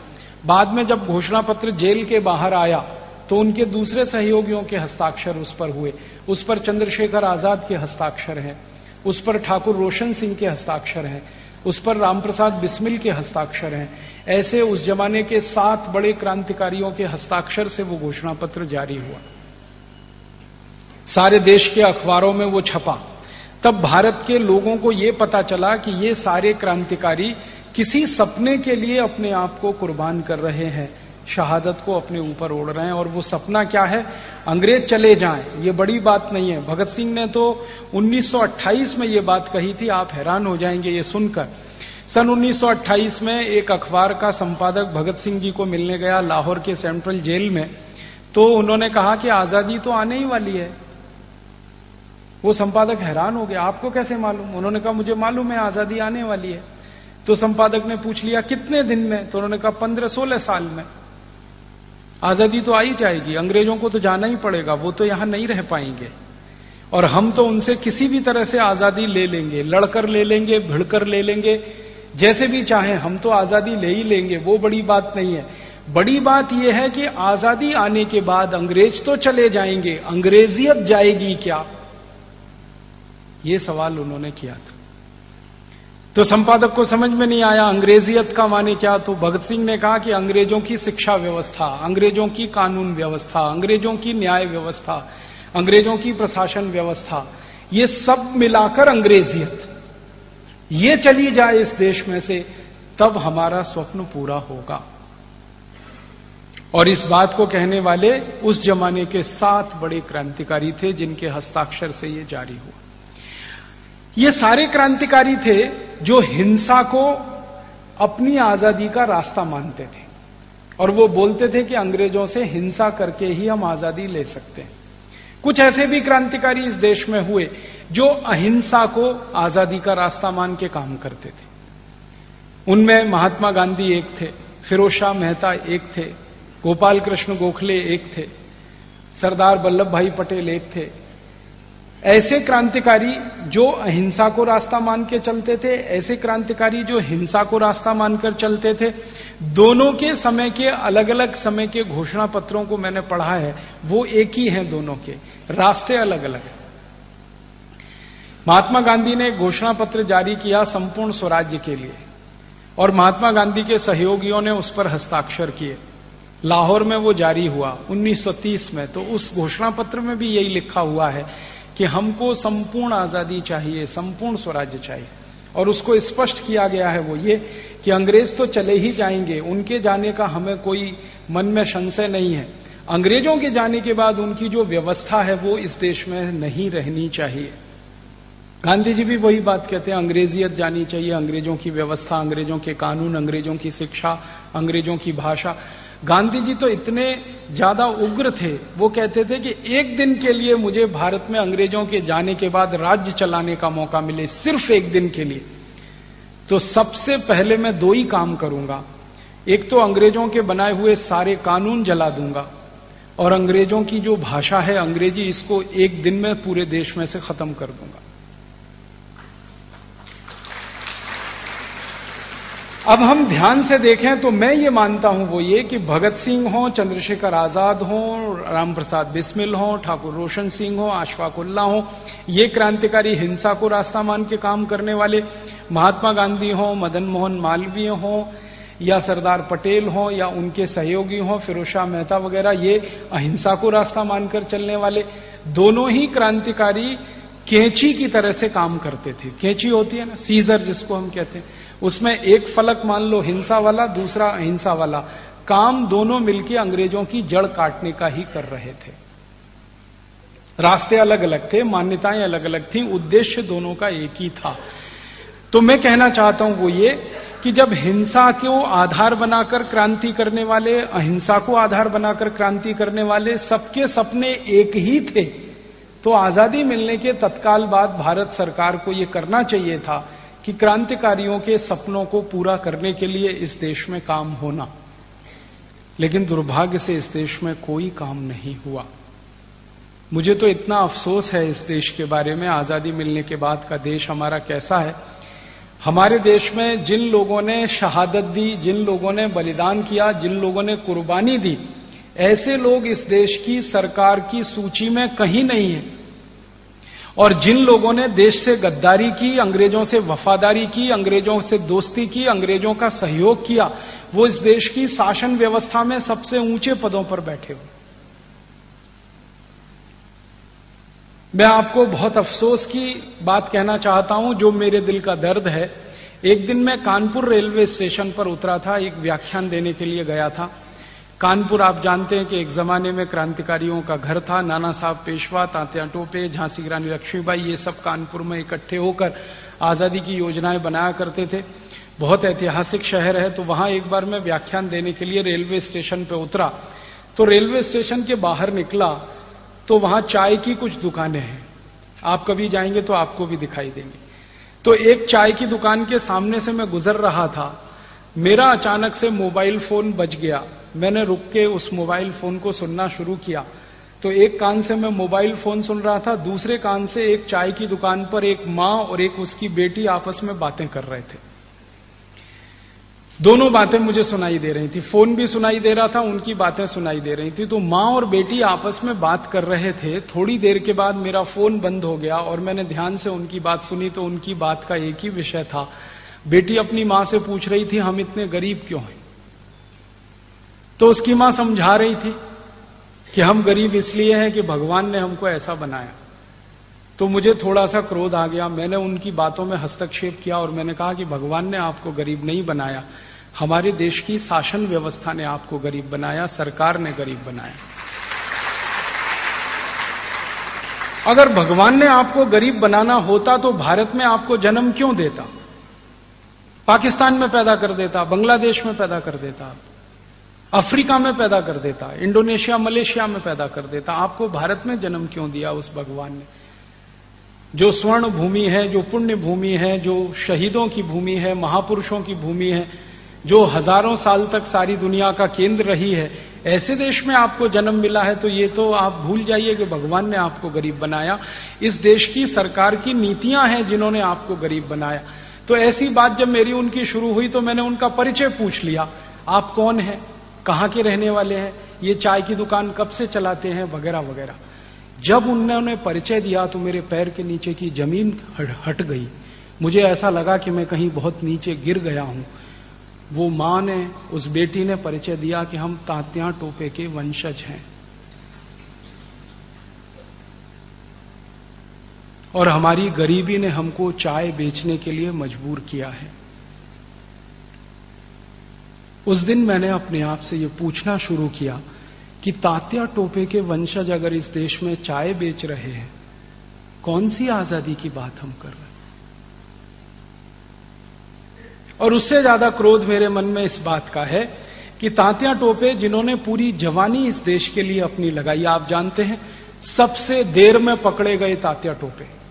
बाद में जब घोषणा पत्र जेल के बाहर आया तो उनके दूसरे सहयोगियों के हस्ताक्षर उस पर हुए। उस पर चंद्रशेखर आज़ाद के हस्ताक्षर हैं। उस पर ठाकुर रोशन सिंह के हस्ताक्षर हैं, उस पर रामप्रसाद बिस्मिल के हस्ताक्षर हैं। ऐसे उस जमाने के सात बड़े क्रांतिकारियों के हस्ताक्षर से वो घोषणा पत्र जारी हुआ। सारे देश के अखबारों में वो छपा। तब भारत के लोगों को ये पता चला कि ये सारे क्रांतिकारी किसी सपने के लिए अपने आप को कुर्बान कर रहे हैं। शहादत को अपने ऊपर ओढ़ रहे हैं और वो सपना क्या है? अंग्रेज़ चले जाएँ। ये बड़ी बात नहीं है। भगत सिंह ने तो 1928 में ये बात कही थी, आप हैरान हो जाएँगे ये सुनकर। सन 1928 में एक अखबार का संपादक भगत सिंह जी को मिलने गया लाहौर के सेंट्रल जेल में। तो उन्होंने कहा कि आज़ादी तो आने ही वाली है। वो संपादक हैरान हो गया आपको कैसे मालूम? उन्होंने कहा, मुझे मालूम है आज़ादी आने वाली है। तो संपादक ने पूछ लिया, कितने दिन में? तो उन्होंने कहा, पंद्रह सोलह साल में। आज़ादी तो आई जाएगी, अंग्रेज़ों को तो जाना ही पड़ेगा, वो तो यहाँ नहीं रह पाएँगे। और हम तो उनसे किसी भी तरह से आज़ादी ले लेंगे, लड़कर ले लेंगे, भिड़कर ले लेंगे, जैसे भी चाहे, हम तो आज़ादी ले ही लेंगे, वो बड़ी बात नहीं है। बड़ी बात यह है कि आज़ादी आने के बाद अंग्रेज़ तो चले जाएँगे, अंग्रेजियत जाएगी क्या? ये सवाल उन्होंने किया था। तो संपादक को समझ में नहीं आया, अंग्रेजियत का माने क्या? तो भगत सिंह ने कहा कि अंग्रेज़ों की शिक्षा व्यवस्था, अंग्रेज़ों की कानून व्यवस्था, अंग्रेज़ों की न्याय व्यवस्था, अंग्रेज़ों की प्रशासन व्यवस्था, ये सब मिलाकर अंग्रेजियत। ये चली जाए इस देश में से, तब हमारा स्वप्न पूरा होगा। और इस बात को कहने वाले उस जमाने के सात बड़े क्रांतिकारी थे जिनके हस्ताक्षर से ये जारी हुआ। ये सारे क्रांतिकारी थे जो हिंसा को अपनी आज़ादी का रास्ता मानते थे। और वो बोलते थे कि अंग्रेज़ों से हिंसा करके ही हम आज़ादी ले सकते हैं। कुछ ऐसे भी क्रांतिकारी इस देश में हुए जो अहिंसा को आज़ादी का रास्ता मान के काम करते थे। उनमें महात्मा गांधी एक थे फिरोज शाह मेहता एक थे गोपाल कृष्ण गोखले एक थे, सरदार वल्लभ भाई पटेल एक थे ऐसे क्रांतिकारी जो अहिंसा को रास्ता मान के चलते थे, ऐसे क्रांतिकारी जो हिंसा को रास्ता मानकर चलते थे, दोनों के समय के अलग अलग समय के घोषणा पत्रों को मैंने पढ़ा है, वो एक ही हैं दोनों के, रास्ते अलग अलग हैं। महात्मा गांधी ने घोषणा पत्र जारी किया संपूर्ण स्वराज्य के लिए, और महात्मा गांधी के सहयोगियों ने उस पर हस्ताक्षर किए। लाहौर में वो जारी हुआ 1930 में तो उस घोषणा पत्र में भी यही लिखा हुआ है कि हमको संपूर्ण आज़ादी चाहिए, संपूर्ण स्वराज्य चाहिए। और उसको स्पष्ट किया गया है वो ये कि अंग्रेज़ तो चले ही जाएँगे, उनके जाने का हमें कोई मन में संशय नहीं है। अंग्रेज़ों के जाने के बाद उनकी जो व्यवस्था है वो इस देश में नहीं रहनी चाहिए। गांधी जी भी वही बात कहते हैं, अंग्रेजियत जानी चाहिए, अंग्रेज़ों की व्यवस्था, अंग्रेज़ों के कानून, अंग्रेज़ों की शिक्षा, अंग्रेज़ों की भाषा। गांधी जी तो इतने ज़्यादा उग्र थे, वो कहते थे कि एक दिन के लिए मुझे भारत में अंग्रेज़ों के जाने के बाद राज्य चलाने का मौका मिले, सिर्फ़ एक दिन के लिए। तो सबसे पहले मैं दो ही काम करूँगा। एक तो अंग्रेज़ों के बनाए हुए सारे कानून जला दूँगा, और अंग्रेज़ों की जो भाषा है अंग्रेज़ी, इसको एक दिन में पूरे देश में से खत्म कर दूँगा। अब हम ध्यान से देखें तो मैं ये मानता हूँ वो ये कि भगत सिंह हो, चंद्रशेखर आज़ाद हो राम प्रसाद बिस्मिल हो, ठाकुर रोशन सिंह हो, आशफाक उल्ला हो, ये क्रांतिकारी हिंसा को रास्ता मान के काम करने वाले महात्मा गांधी हो, मदन मोहन मालवीय हो, या सरदार पटेल हो, या उनके सहयोगी हो फिरोशा मेहता वगैरह, ये अहिंसा को रास्ता मानकर चलने वाले दोनों ही क्रांतिकारी कैंची की तरह से काम करते थे। कैंची होती है ना? सीजर जिसको हम कहते हैं। उसमें एक फलक मान लो, हिंसा वाला, दूसरा अहिंसा वाला। काम दोनों मिलकर अंग्रेज़ों की जड़ काटने का ही कर रहे थे। रास्ते अलग अलग थे, मान्यताएँ अलग अलग थी, उद्देश्य दोनों का एक ही था। तो मैं कहना चाहता हूँ वो ये कि जब हिंसा को आधार बनाकर क्रांति करने वाले, अहिंसा को आधार बनाकर क्रांति करने वाले सबके सपने एक ही थे तो आज़ादी मिलने के तत्काल बाद भारत सरकार को यह करना चाहिए था कि क्रांतिकारियों के सपनों को पूरा करने के लिए इस देश में काम होना। लेकिन दुर्भाग्य से इस देश में कोई काम नहीं हुआ। मुझे तो इतना अफसोस है इस देश के बारे में, आज़ादी मिलने के बाद का देश हमारा कैसा है। हमारे देश में जिन लोगों ने शहादत दी, जिन लोगों ने बलिदान किया, जिन लोगों ने कुर्बानी दी, ऐसे लोग इस देश की सरकार की सूची में कहीं नहीं है। और जिन लोगों ने देश से गद्दारी की, अंग्रेज़ों से वफादारी की, अंग्रेज़ों से दोस्ती की, अंग्रेज़ों का सहयोग किया, वो इस देश की शासन व्यवस्था में सबसे ऊँचे पदों पर बैठे हुए। मैं आपको बहुत अफसोस की बात कहना चाहता हूँ, जो मेरे दिल का दर्द है। एक दिन मैं कानपुर रेलवे स्टेशन पर उतरा था, एक व्याख्यान देने के लिए गया था। कानपुर, आप जानते हैं कि एक जमाने में क्रांतिकारियों का घर था, नाना साहब पेशवा तात्या टोपे झांसी की रानी लक्ष्मीबाई, ये सब कानपुर में इकट्ठे होकर आज़ादी की योजनाएँ बनाया करते थे। बहुत ऐतिहासिक शहर है तो वहाँ एक बार मैं व्याख्यान देने के लिए रेलवे स्टेशन पे उतरा। तो रेलवे स्टेशन के बाहर निकला तो वहाँ चाय की कुछ दुकानें हैं। आप कभी जाएँगे तो आपको भी दिखाई देंगे। तो एक चाय की दुकान के सामने से मैं गुजर रहा था, मेरा अचानक से मोबाइल फ़ोन बज गया। मैंने रुक के उस मोबाइल फ़ोन को सुनना शुरू किया। तो एक कान से मैं मोबाइल फ़ोन सुन रहा था, दूसरे कान से एक चाय की दुकान पर एक माँ और एक उसकी बेटी आपस में बातें कर रहे थे। दोनों बातें मुझे सुनाई दे रही थी। फ़ोन भी सुनाई दे रहा था, उनकी बातें सुनाई दे रही थी। तो माँ और बेटी आपस में बात कर रहे थे। थोड़ी देर के बाद मेरा फ़ोन बंद हो गया और मैंने ध्यान से उनकी बात सुनी तो उनकी बात का एक ही विषय था। बेटी अपनी माँ से पूछ रही थी, हम इतने गरीब क्यों हैं? तो उसकी माँ समझा रही थी कि हम गरीब इसलिए हैं कि भगवान ने हमको ऐसा बनाया। तो मुझे थोड़ा सा क्रोध आ गया। मैंने उनकी बातों में हस्तक्षेप किया और मैंने कहा कि भगवान ने आपको गरीब नहीं बनाया। हमारे देश की शासन व्यवस्था ने आपको गरीब बनाया, सरकार ने गरीब बनाया। अगर भगवान ने आपको गरीब बनाना होता तो भारत में आपको जन्म क्यों देता? पाकिस्तान में पैदा कर देता, बांग्लादेश में पैदा कर देता आप। अफ्रीका में पैदा कर देता, इंडोनेशिया, मलेशिया में पैदा कर देता। आपको भारत में जन्म क्यों दिया उस भगवान ने? जो स्वर्ण भूमि है, जो पुण्य भूमि है, जो शहीदों की भूमि है, महापुरुषों की भूमि है, जो हज़ारों साल तक सारी दुनिया का केंद्र रही है, ऐसे देश में आपको जन्म मिला है तो ये तो आप भूल जाइए कि भगवान ने आपको गरीब बनाया। इस देश की सरकार की नीतियाँ हैं जिन्होंने आपको गरीब बनाया। तो ऐसी बात जब मेरी उनकी शुरू हुई तो मैंने उनका परिचय पूछ लिया। आप कौन हैं? कहाँ के रहने वाले हैं? ये चाय की दुकान कब से चलाते हैं? वगैरह वगैरह। जब उन्होंने परिचय दिया तो मेरे पैर के नीचे की ज़मीन हट गई। मुझे ऐसा लगा कि मैं कहीं बहुत नीचे गिर गया हूँ। वो माँ ने, उस बेटी ने परिचय दिया कि हम तात्या टोपे के वंशज हैं। और हमारी गरीबी ने हमको चाय बेचने के लिए मजबूर किया है। उस दिन मैंने अपने आप से ये पूछना शुरू किया कि तात्या टोपे के वंशज अगर इस देश में चाय बेच रहे हैं, कौन सी आज़ादी की बात हम कर रहे हैं? और उससे ज़्यादा क्रोध मेरे मन में इस बात का है कि तांत्या टोपे जिन्होंने पूरी जवानी इस देश के लिए अपनी लगाई, आप जानते हैं, सबसे देर में पकड़े गए तात्या टोपे।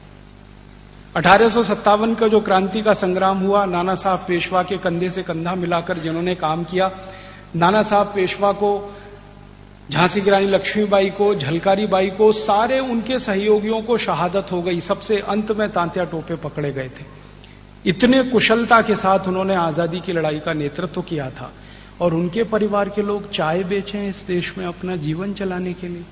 अठारह सौ सत्तावन का जो क्रांति का संग्राम हुआ, नाना साहब पेशवा के कंधे से कंधा मिलाकर जिन्होंने काम किया, नाना साहब पेशवा को, झांसी की रानी लक्ष्मीबाई को, झलकारी बाई को, सारे उनके सहयोगियों को शहादत हो गई। सबसे अंत में तांत्या टोपे पकड़े गए थे। इतने कुशलता के साथ उन्होंने आज़ादी की लड़ाई का नेतृत्व किया था और उनके परिवार के लोग चाय बेचे इस देश में अपना जीवन चलाने के लिए।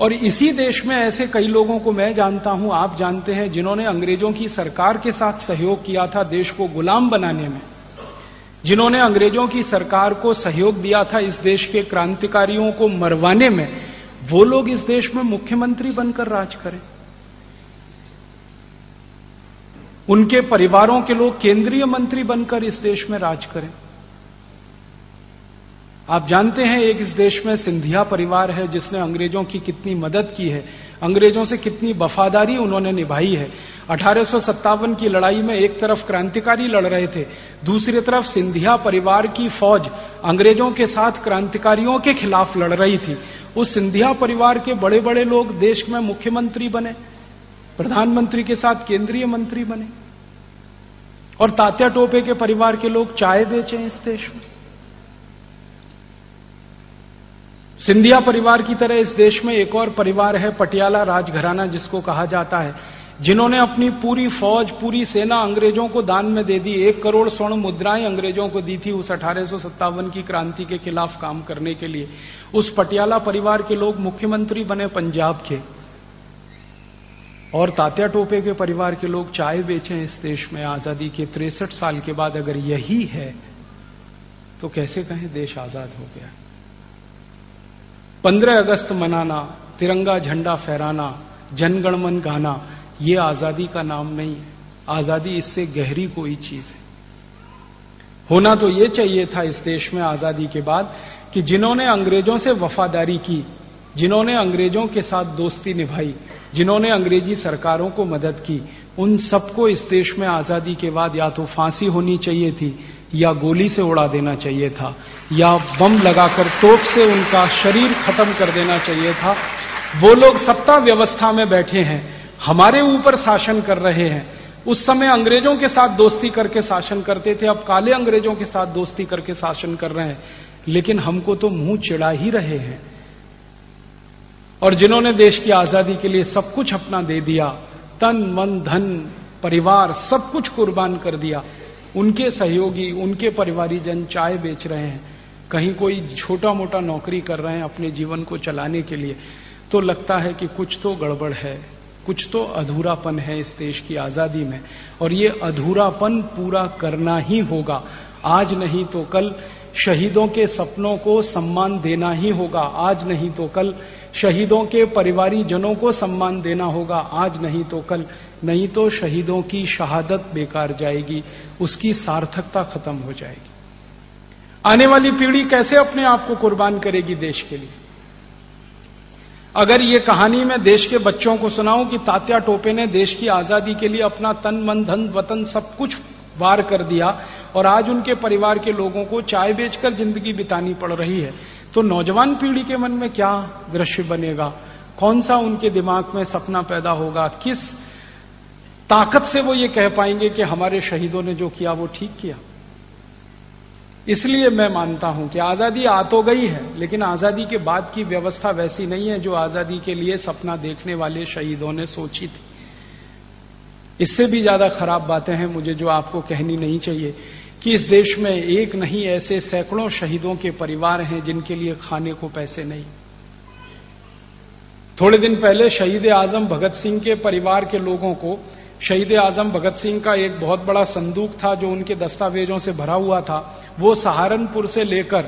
और इसी देश में ऐसे कई लोगों को मैं जानता हूँ, आप जानते हैं, जिन्होंने अंग्रेज़ों की सरकार के साथ सहयोग किया था देश को गुलाम बनाने में। जिन्होंने अंग्रेज़ों की सरकार को सहयोग दिया था इस देश के क्रांतिकारियों को मरवाने में, वो लोग इस देश में मुख्यमंत्री बनकर राज करें। उनके परिवारों के लोग केंद्रीय मंत्री बनकर इस देश में राज करें। आप जानते हैं एक इस देश में सिंधिया परिवार है जिसने अंग्रेज़ों की कितनी मदद की है, अंग्रेज़ों से कितनी वफादारी उन्होंने निभाई है। अठारह सौ सत्तावन की लड़ाई में एक तरफ़ क्रांतिकारी लड़ रहे थे, दूसरी तरफ़ सिंधिया परिवार की फौज अंग्रेज़ों के साथ क्रांतिकारियों के खिलाफ लड़ रही थी। उस सिंधिया परिवार के बड़े बड़े लोग देश में मुख्यमंत्री बने, प्रधानमंत्री के साथ केंद्रीय मंत्री बने, और तात्या टोपे के परिवार के लोग चाय बेचे इस देश में। सिंधिया परिवार की तरह इस देश में एक और परिवार है पटियाला राजघराना, जिसको कहा जाता है। जिन्होंने अपनी पूरी फौज, पूरी सेना अंग्रेज़ों को दान में दे दी। एक करोड़ स्वर्ण मुद्राएँ अंग्रेज़ों को दी थी उस अठारह सौ सत्तावन की क्रांति के खिलाफ काम करने के लिए। उस पटियाला परिवार के लोग मुख्यमंत्री बने पंजाब के। और तात्या टोपे के परिवार के लोग चाय बेचे इस देश में आज़ादी के तिरसठ साल के बाद। अगर यही है तो कैसे कहें देश आज़ाद हो गया? पंद्रह अगस्त मनाना, तिरंगा झंडा फहराना, जनगणमन गाना, ये आज़ादी का नाम नहीं है आज़ादी इससे गहरी कोई चीज़ है। होना तो ये चाहिए था इस देश में आज़ादी के बाद कि जिन्होंने अंग्रेज़ों से वफादारी की, जिन्होंने अंग्रेज़ों के साथ दोस्ती निभाई, जिन्होंने अंग्रेज़ी सरकारों को मदद की, उन सबको इस देश में आज़ादी के बाद या तो फांसी होनी चाहिए थी या गोली से उड़ा देना चाहिए था, या बम लगाकर तोप से उनका शरीर खत्म कर देना चाहिए था। वो लोग सत्ता व्यवस्था में बैठे हैं, हमारे ऊपर शासन कर रहे हैं। उस समय अंग्रेज़ों के साथ दोस्ती करके शासन करते थे, अब काले अंग्रेज़ों के साथ दोस्ती करके शासन कर रहे हैं। लेकिन हमको तो मुँह चिड़ा ही रहे हैं। और जिन्होंने देश की आज़ादी के लिए सब कुछ अपना दे दिया, तन, मन, धन, परिवार, सब कुछ कुर्बान कर दिया उनके सहयोगी, उनके परिवारी जन चाय बेच रहे हैं। कहीं कोई छोटा मोटा नौकरी कर रहे हैं अपने जीवन को चलाने के लिए तो लगता है कि कुछ तो गड़बड़ है, कुछ तो अधूरापन है इस देश की आज़ादी में। और ये अधूरापन पूरा करना ही होगा। आज नहीं तो कल शहीदों के सपनों को सम्मान देना ही होगा। आज नहीं तो कल शहीदों के परिवारी जनों को सम्मान देना होगा। आज नहीं तो कल नहीं तो शहीदों की शहादत बेकार जाएगी, उसकी सार्थकता खत्म हो जाएगी। आने वाली पीढ़ी कैसे अपने आप को कुर्बान करेगी देश के लिए? अगर ये कहानी मैं देश के बच्चों को सुनाऊं कि तात्या टोपे ने देश की आज़ादी के लिए अपना तन, मन, धन, वतन सब कुछ वार कर दिया और आज उनके परिवार के लोगों को चाय बेचकर ज़िंदगी बितानी पड़ रही है तो नौजवान पीढ़ी के मन में क्या दृश्य बनेगा? कौन सा उनके दिमाग में सपना पैदा होगा? किस ताकत से वो ये कह पाएँगे कि हमारे शहीदों ने जो किया, वो ठीक किया। इसलिए मैं मानता हूँ कि आज़ादी आ तो गई है, लेकिन आज़ादी के बाद की व्यवस्था वैसी नहीं है जो आज़ादी के लिए सपना देखने वाले शहीदों ने सोची थी। इससे भी ज़्यादा खराब बातें हैं, मुझे जो आपको कहनी नहीं चाहिए कि इस देश में एक नहीं, ऐसे सैकड़ों शहीदों के परिवार हैं जिनके लिए खाने को पैसे नहीं। थोड़े दिन पहले शहीद आज़म भगत सिंह के परिवार के लोगों को शहीद आज़म भगत सिंह का एक बहुत बड़ा संदूक था जो उनके दस्तावेजों से भरा हुआ था। वो सहारनपुर से लेकर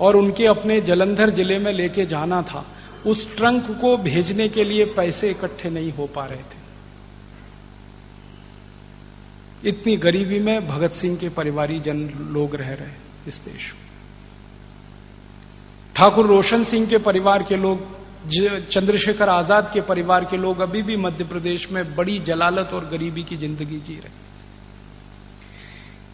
और उनके अपने जलंधर ज़िले में लेके जाना था। उस ट्रंक को भेजने के लिए पैसे इकट्ठे नहीं हो पा रहे थे। इतनी गरीबी में भगत सिंह के परिवारी जन लोग रह रहे इस देश में। ठाकुर रोशन सिंह के परिवार के लोग चंद्रशेखर आज़ाद के परिवार के लोग अभी भी मध्य प्रदेश में बड़ी जलालत और गरीबी की ज़िंदगी जी रहे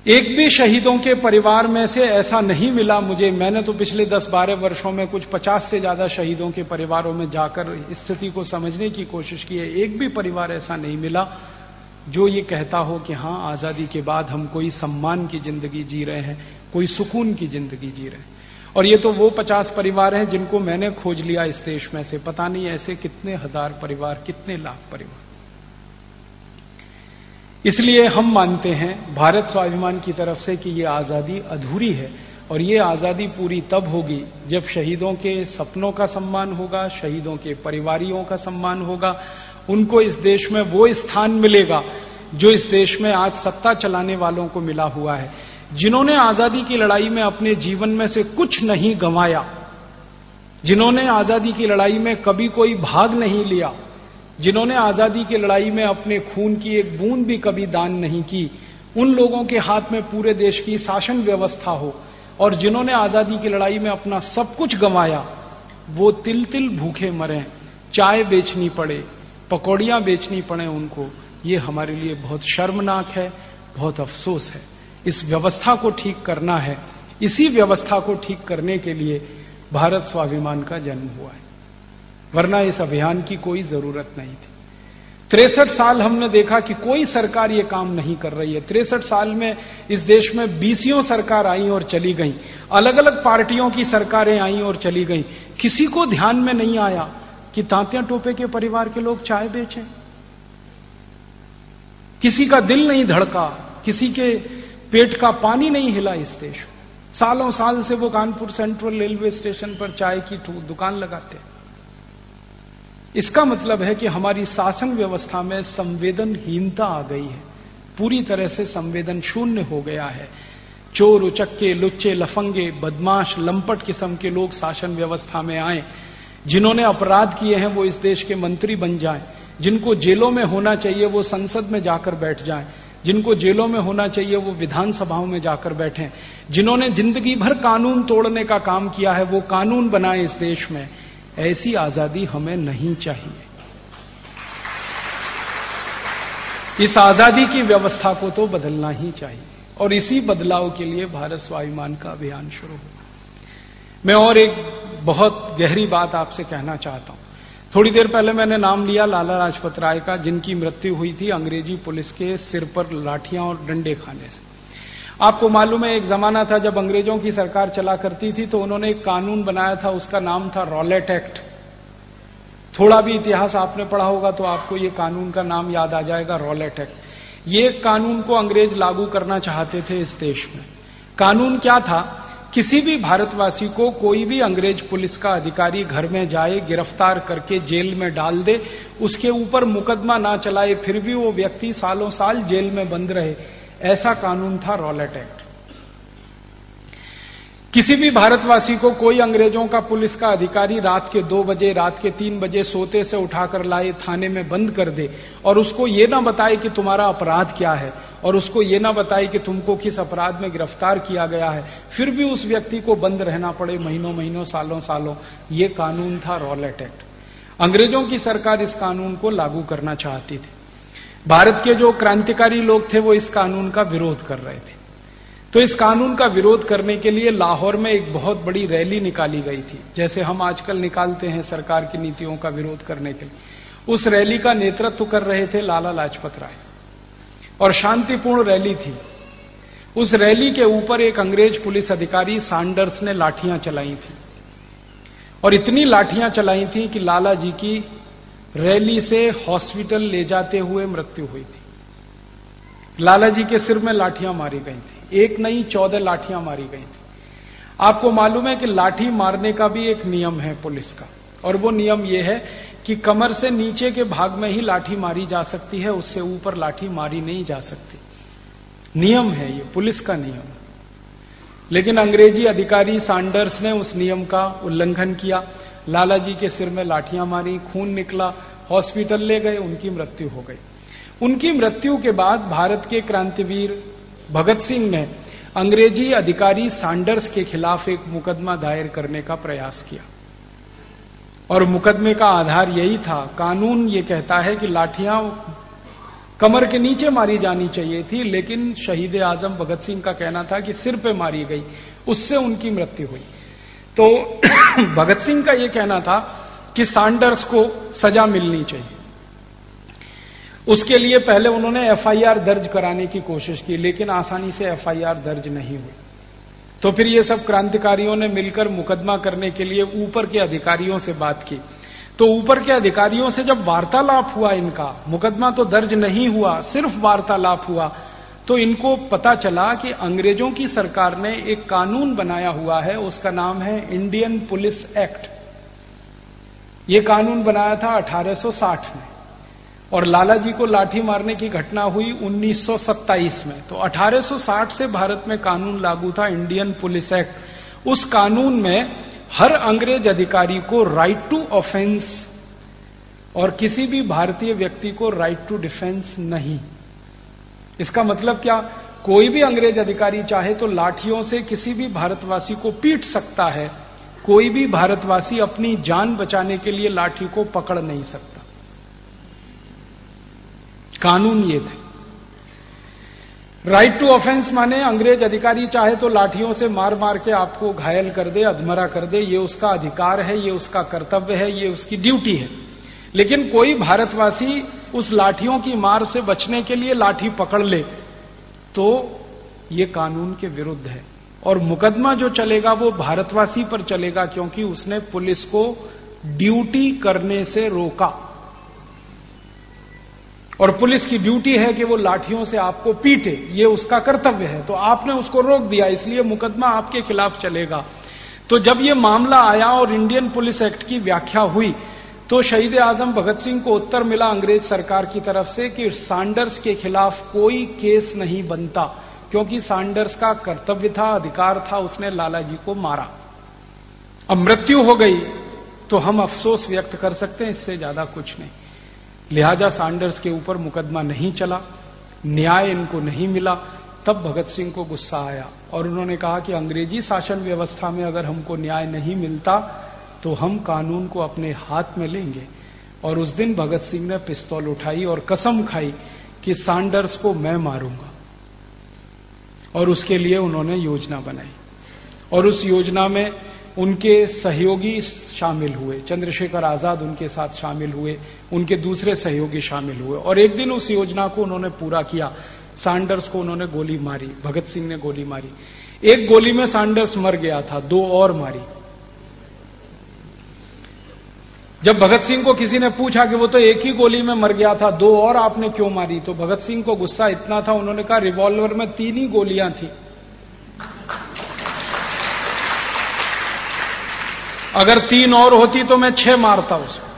एक भी शहीदों के परिवार में से ऐसा नहीं मिला मुझे। मैंने तो पिछले 10-12 वर्षों में कुछ 50 से ज़्यादा शहीदों के परिवारों में जाकर स्थिति को समझने की कोशिश की है। एक भी परिवार ऐसा नहीं मिला जो ये कहता हो कि हाँ, आज़ादी के बाद हम कोई सम्मान की ज़िंदगी जी रहे हैं, कोई सुकून की ज़िंदगी जी रहे हैं। और ये तो वो पचास परिवार हैं जिनको मैंने खोज लिया इस देश में से। पता नहीं ऐसे कितने हज़ार परिवार, कितने लाख परिवार। इसलिए हम मानते हैं, भारत स्वाभिमान की तरफ़ से कि ये आज़ादी अधूरी है और ये आज़ादी पूरी तब होगी जब शहीदों के सपनों का सम्मान होगा, शहीदों के परिवारियों का सम्मान होगा, उनको इस देश में वो स्थान मिलेगा जो इस देश में आज सत्ता चलाने वालों को मिला हुआ है। जिन्होंने आज़ादी की लड़ाई में अपने जीवन में से कुछ नहीं गंवाया, जिन्होंने आज़ादी की लड़ाई में कभी कोई भाग नहीं लिया, जिन्होंने आज़ादी की लड़ाई में अपने खून की एक बूंद भी कभी दान नहीं की, उन लोगों के हाथ में पूरे देश की शासन व्यवस्था हो और जिन्होंने आज़ादी की लड़ाई में अपना सब कुछ गंवाया, वो तिल तिल भूखे मरे, चाय बेचनी पड़े, पकौड़ियाँ बेचनी पड़े उनको। ये हमारे लिए बहुत शर्मनाक है, बहुत अफसोस है। इस व्यवस्था को ठीक करना है। इसी व्यवस्था को ठीक करने के लिए भारत स्वाभिमान का जन्म हुआ है। वरना इस अभियान की कोई ज़रूरत नहीं थी। तिरसठ साल हमने देखा कि कोई सरकार ये काम नहीं कर रही है। तिरसठ साल में इस देश में बीसियों सरकार आई और चली गई। अलग अलग पार्टियों की सरकारें आई और चली गई। किसी को ध्यान में नहीं आया कि तांत्या टोपे के परिवार के लोग चाय बेचें। किसी का दिल नहीं धड़का, किसी के पेट का पानी नहीं हिला इस देश में सालों साल से वो कानपुर सेंट्रल रेलवे स्टेशन पर चाय की दुकान लगाते हैं। इसका मतलब है कि हमारी शासन व्यवस्था में संवेदनहीनता आ गई है। पूरी तरह से संवेदन शून्य हो गया है। चोर, उचक्के, लुच्चे, लफंगे, बदमाश, लंपट किस्म के लोग शासन व्यवस्था में आए। जिन्होंने अपराध किए हैं, वो इस देश के मंत्री बन जाएँ। जिनको जेलों में होना चाहिए, वो संसद में जाकर बैठ जाएँ। जिनको जेलों में होना चाहिए, वो विधानसभाओं में जाकर बैठे। जिन्होंने ज़िंदगी भर कानून तोड़ने का काम किया है, वो कानून बनाए इस देश में। ऐसी आज़ादी हमें नहीं चाहिए। इस आज़ादी की व्यवस्था को तो बदलना ही चाहिए। और इसी बदलाव के लिए भारत स्वाभिमान का अभियान शुरू हुआ मैं और एक बहुत गहरी बात आपसे कहना चाहता हूँ। थोड़ी देर पहले मैंने नाम लिया लाला लाजपत राय का, जिनकी मृत्यु हुई थी अंग्रेज़ी पुलिस के सिर पर लाठियाँ और डंडे खाने से। आपको मालूम है, एक जमाना था जब अंग्रेज़ों की सरकार चला करती थी तो उन्होंने एक कानून बनाया था, उसका नाम था रॉलेट एक्ट। थोड़ा भी इतिहास आपने पढ़ा होगा तो आपको ये कानून का नाम याद आ जाएगा, रॉलेट एक्ट। ये कानून को अंग्रेज़ लागू करना चाहते थे इस देश में। कानून क्या था? किसी भी भारतवासी को कोई भी अंग्रेज़ पुलिस का अधिकारी घर में जाए, गिरफ़्तार करके जेल में डाल दे, उसके ऊपर मुकदमा ना चलाए, फिर भी वो व्यक्ति सालों साल जेल में बंद रहे। ऐसा कानून था रॉलेट एक्ट किसी भी भारतवासी को कोई अंग्रेज़ों का पुलिस का अधिकारी रात के दो बजे, रात के तीन बजे सोते से उठाकर लाए, थाने में बंद कर दे और उसको ये ना बताए कि तुम्हारा अपराध क्या है और उसको ये ना बताए कि तुमको किस अपराध में गिरफ़्तार किया गया है। फिर भी उस व्यक्ति को बंद रहना पड़े महीनों महीनों, सालों सालों। ये कानून था रॉलेट एक्ट अंग्रेज़ों की सरकार इस कानून को लागू करना चाहती थी। भारत के जो क्रांतिकारी लोग थे वो इस कानून का विरोध कर रहे थे। तो इस कानून का विरोध करने के लिए लाहौर में एक बहुत बड़ी रैली निकाली गई थी, जैसे हम आजकल निकालते हैं सरकार की नीतियों का विरोध करने के लिए। उस रैली का नेतृत्व कर रहे थे लाला लाजपत राय। और शांतिपूर्ण रैली थी। उस रैली के ऊपर एक अंग्रेज़ पुलिस अधिकारी सांडर्स ने लाठियाँ चलाई थी। और इतनी लाठियाँ चलाई थी कि लाला जी की रैली से हॉस्पिटल ले जाते हुए मृत्यु हुई थी। लाला जी के सिर में लाठियाँ मारी गई थी। एक नहीं, चौदह लाठियाँ मारी गई थी। आपको मालूम है कि लाठी मारने का भी एक नियम है पुलिस का। और वो नियम यह है कि कमर से नीचे के भाग में ही लाठी मारी जा सकती है, उससे ऊपर लाठी मारी नहीं जा सकती। नियम है ये, पुलिस का नियम। लेकिन अंग्रेज़ी अधिकारी सांडर्स ने उस नियम का उल्लंघन किया। लाला जी के सिर में लाठियाँ मारी, खून निकला, हॉस्पिटल ले गए, उनकी मृत्यु हो गई। उनकी मृत्यु के बाद भारत के क्रांतिवीर भगत सिंह ने अंग्रेज़ी अधिकारी सांडर्स के खिलाफ एक मुकदमा दायर करने का प्रयास किया। और मुकदमे का आधार यही था, कानून ये कहता है कि लाठियाँ कमर के नीचे मारी जानी चाहिए थी, लेकिन शहीद आज़म भगत सिंह का कहना था कि सिर पे मारी गई, उससे उनकी मृत्यु हुई। तो भगत सिंह का यह कहना था कि सांडर्स को सजा मिलनी चाहिए। उसके लिए पहले उन्होंने एफआईआर दर्ज कराने की कोशिश की, लेकिन आसानी से एफआईआर दर्ज नहीं हुई। तो फिर ये सब क्रांतिकारियों ने मिलकर मुकदमा करने के लिए ऊपर के अधिकारियों से बात की। तो ऊपर के अधिकारियों से जब वार्तालाप हुआ इनका, मुकदमा तो दर्ज नहीं हुआ, सिर्फ़ वार्तालाप हुआ तो इनको पता चला कि अंग्रेज़ों की सरकार ने एक कानून बनाया हुआ है, उसका नाम है इंडियन पुलिस एक्ट। ये कानून बनाया था 1860 में। और लाला जी को लाठी मारने की घटना हुई 1927 में। तो 1860 से भारत में कानून लागू था, इंडियन पुलिस एक्ट। उस कानून में हर अंग्रेज़ अधिकारी को राइट टू ऑफेंस और किसी भी भारतीय व्यक्ति को राइट टू डिफेंस नहीं। इसका मतलब क्या? कोई भी अंग्रेज़ अधिकारी चाहे तो लाठियों से किसी भी भारतवासी को पीट सकता है। कोई भी भारतवासी अपनी जान बचाने के लिए लाठी को पकड़ नहीं सकता। कानून ये थे। राइट टू ऑफेंस माने अंग्रेज़ अधिकारी चाहे तो लाठियों से मार मार के आपको घायल कर दे, अधमरा कर दे, ये उसका अधिकार है, ये उसका कर्तव्य है, ये उसकी ड्यूटी है। लेकिन कोई भारतवासी उस लाठियों की मार से बचने के लिए लाठी पकड़ ले तो ये कानून के विरुद्ध है। और मुकदमा जो चलेगा वो भारतवासी पर चलेगा, क्योंकि उसने पुलिस को ड्यूटी करने से रोका। और पुलिस की ड्यूटी है कि वो लाठियों से आपको पीटे, ये उसका कर्तव्य है। तो आपने उसको रोक दिया, इसलिए मुकदमा आपके खिलाफ चलेगा। तो जब ये मामला आया और इंडियन पुलिस एक्ट की व्याख्या हुई तो शहीद आज़म भगत सिंह को उत्तर मिला अंग्रेज़ सरकार की तरफ़ से कि सांडर्स के खिलाफ कोई केस नहीं बनता, क्योंकि सांडर्स का कर्तव्य था, अधिकार था, उसने लाला जी को मारा। अब मृत्यु हो गई तो हम अफसोस व्यक्त कर सकते हैं, इससे ज़्यादा कुछ नहीं। लिहाजा सांडर्स के ऊपर मुकदमा नहीं चला, न्याय इनको नहीं मिला, तब भगत सिंह को गुस्सा आया और उन्होंने कहा कि अंग्रेज़ी शासन व्यवस्था में अगर हमको न्याय नहीं मिलता तो हम कानून को अपने हाथ में लेंगे। और उस दिन भगत सिंह ने पिस्तौल उठाई और कसम खाई कि सांडर्स को मैं मारूँगा। और उसके लिए उन्होंने योजना बनाई। और उस योजना में उनके सहयोगी शामिल हुए। चंद्रशेखर आज़ाद उनके साथ शामिल हुए, उनके दूसरे सहयोगी शामिल हुए। और एक दिन उस योजना को उन्होंने पूरा किया। सांडर्स को उन्होंने गोली मारी, भगत सिंह ने गोली मारी। एक गोली में सांडर्स मर गया था, दो और मारी। जब भगत सिंह को किसी ने पूछा कि वो तो एक ही गोली में मर गया था, दो और आपने क्यों मारी तो भगत सिंह को गुस्सा इतना था, उन्होंने कहा, रिवॉल्वर में तीन ही गोलियाँ थी। अगर तीन और होती तो मैं छह मारता उसको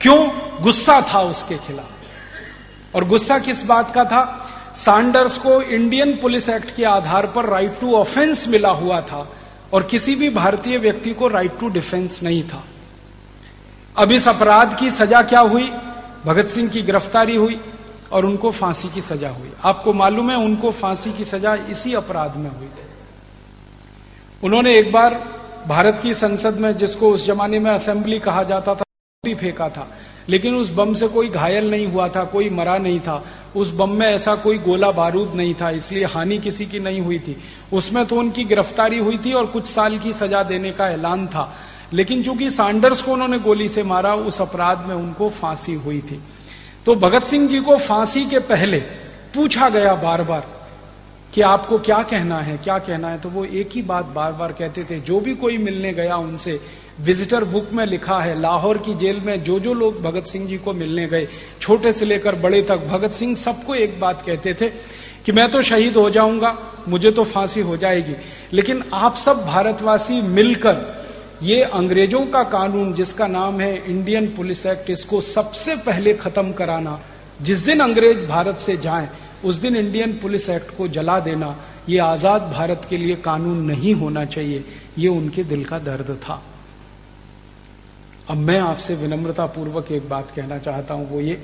क्यों? गुस्सा था उसके खिलाफ। और गुस्सा किस बात का था? सांडर्स को इंडियन पुलिस एक्ट के आधार पर राइट टू ऑफेंस मिला हुआ था और किसी भी भारतीय व्यक्ति को राइट टू डिफेंस नहीं था। अब इस अपराध की सजा क्या हुई? भगत सिंह की गिरफ्तारी हुई और उनको फांसी की सजा हुई। आपको मालूम है, उनको फांसी की सजा इसी अपराध में हुई थी। उन्होंने एक बार भारत की संसद में जिसको उस जमाने में असेंबली कहा जाता था भी फेंका था। लेकिन उस बम से कोई घायल नहीं हुआ था, कोई मरा नहीं था। उस बम में ऐसा कोई गोला बारूद नहीं था, इसलिए हानि किसी की नहीं हुई थी। उसमें तो उनकी गिरफ्तारी हुई थी और कुछ साल की सजा देने का ऐलान था। लेकिन चूँकि सांडर्स को उन्होंने गोली से मारा, उस अपराध में उनको फांसी हुई थी। तो भगत सिंह जी को फांसी के पहले पूछा गया बार बार कि आपको क्या कहना है, क्या कहना है तो वो एक ही बात बार बार कहते थे। जो भी कोई मिलने गया उनसे विजिटर बुक में लिखा है, लाहौर की जेल में जो जो लोग भगत सिंह जी को मिलने गए, छोटे से लेकर बड़े तक, भगत सिंह सबको एक बात कहते थे कि मैं तो शहीद हो जाऊँगा, मुझे तो फांसी हो जाएगी। लेकिन आप सब भारतवासी मिलकर, ये अंग्रेज़ों का कानून जिसका नाम है इंडियन पुलिस एक्ट इसको सबसे पहले खत्म कराना, जिस दिन अंग्रेज़ भारत से जाएँ उस दिन इंडियन पुलिस एक्ट को जला देना, ये आज़ाद भारत के लिए कानून नहीं होना चाहिए, ये उनके दिल का दर्द था। अब मैं आपसे विनम्रता पूर्वक एक बात कहना चाहता हूँ, वो ये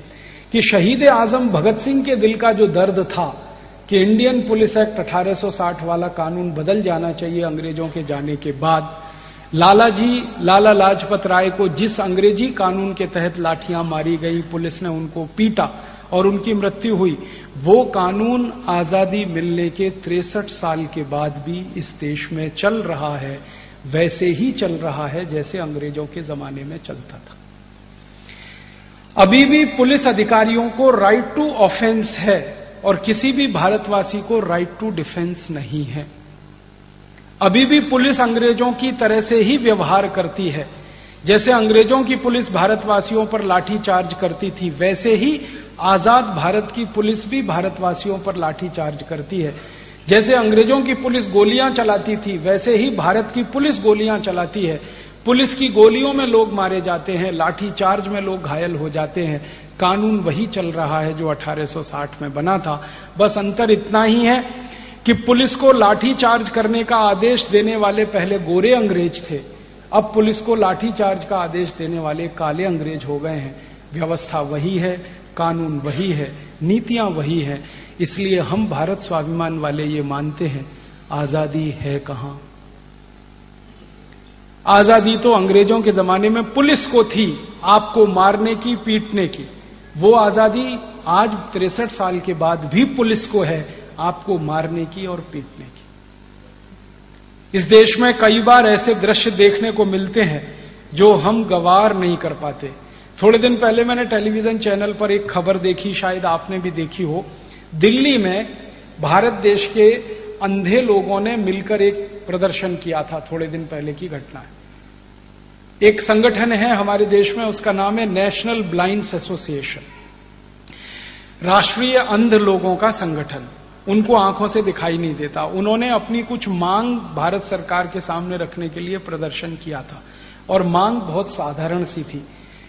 कि शहीद आज़म भगत सिंह के दिल का जो दर्द था कि इंडियन पुलिस एक्ट 1860 वाला कानून बदल जाना चाहिए अंग्रेज़ों के जाने के बाद लाला जी लाला लाजपत राय को जिस अंग्रेज़ी कानून के तहत लाठियाँ मारी गई, पुलिस ने उनको पीटा और उनकी मृत्यु हुई वो कानून आज़ादी मिलने के तिरसठ साल के बाद भी इस देश में चल रहा है, वैसे ही चल रहा है जैसे अंग्रेज़ों के जमाने में चलता था। अभी भी पुलिस अधिकारियों को राइट टू ऑफेंस है और किसी भी भारतवासी को राइट टू डिफेंस नहीं है। अभी भी पुलिस अंग्रेज़ों की तरह से ही व्यवहार करती है। जैसे अंग्रेज़ों की पुलिस भारतवासियों पर लाठी चार्ज करती थी, वैसे ही आज़ाद भारत की पुलिस भी भारतवासियों पर लाठी चार्ज करती है। जैसे अंग्रेज़ों की पुलिस गोलियाँ चलाती थी, वैसे ही भारत की पुलिस गोलियाँ चलाती है। पुलिस की गोलियों में लोग मारे जाते हैं लाठी चार्ज में लोग घायल हो जाते हैं। कानून वही चल रहा है जो 1860 में बना था। बस अंतर इतना ही है कि पुलिस को लाठी चार्ज करने का आदेश देने वाले पहले गोरे अंग्रेज़ थे। अब पुलिस को लाठी चार्ज का आदेश देने वाले काले अंग्रेज़ हो गए हैं। व्यवस्था वही है। कानून वही है, नीतियाँ वही है, इसलिए हम भारत स्वाभिमान वाले ये मानते हैं, आज़ादी है कहाँ? आज़ादी तो अंग्रेज़ों के जमाने में पुलिस को थी, आपको मारने की, पीटने की। वो आज़ादी आज तिरसठ साल के बाद भी पुलिस को है, आपको मारने की और पीटने की। इस देश में कई बार ऐसे दृश्य देखने को मिलते हैं, जो हम गवार नहीं कर पाते। थोड़े दिन पहले मैंने टेलीविज़न चैनल पर एक खबर देखी, शायद आपने भी देखी हो। दिल्ली में भारत देश के अंधे लोगों ने मिलकर एक प्रदर्शन किया था थोड़े दिन पहले की घटना है। एक संगठन है हमारे देश में, उसका नाम है नेशनल ब्लाइंड्स एसोसिएशन। राष्ट्रीय अंध लोगों का संगठन। उनको आँखों से दिखाई नहीं देता। उन्होंने अपनी कुछ मांग भारत सरकार के सामने रखने के लिए प्रदर्शन किया था। और मांग बहुत साधारण सी थी।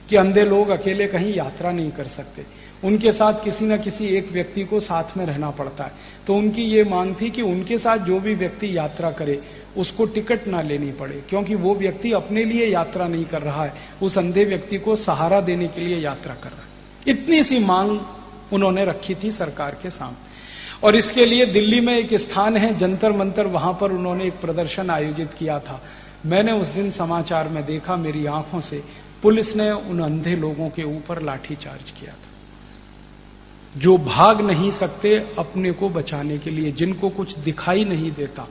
कि अंधे लोग अकेले कहीं यात्रा नहीं कर सकते। उनके साथ किसी न किसी एक व्यक्ति को साथ में रहना पड़ता है। तो उनकी ये मांग थी कि उनके साथ जो भी व्यक्ति यात्रा करे, उसको टिकट ना लेनी पड़े, क्योंकि वो व्यक्ति अपने लिए यात्रा नहीं कर रहा है। उस अंधे व्यक्ति को सहारा देने के लिए यात्रा कर रहा है। इतनी सी मांग उन्होंने रखी थी सरकार के सामने। और इसके लिए दिल्ली में एक स्थान है, जंतर मंतर, वहाँ पर उन्होंने एक प्रदर्शन आयोजित किया था। मैंने उस दिन समाचार में देखा, मेरी आँखों से पुलिस ने उन अंधे लोगों के ऊपर लाठीचार्ज किया था। जो भाग नहीं सकते अपने को बचाने के लिए, जिनको कुछ दिखाई नहीं देता।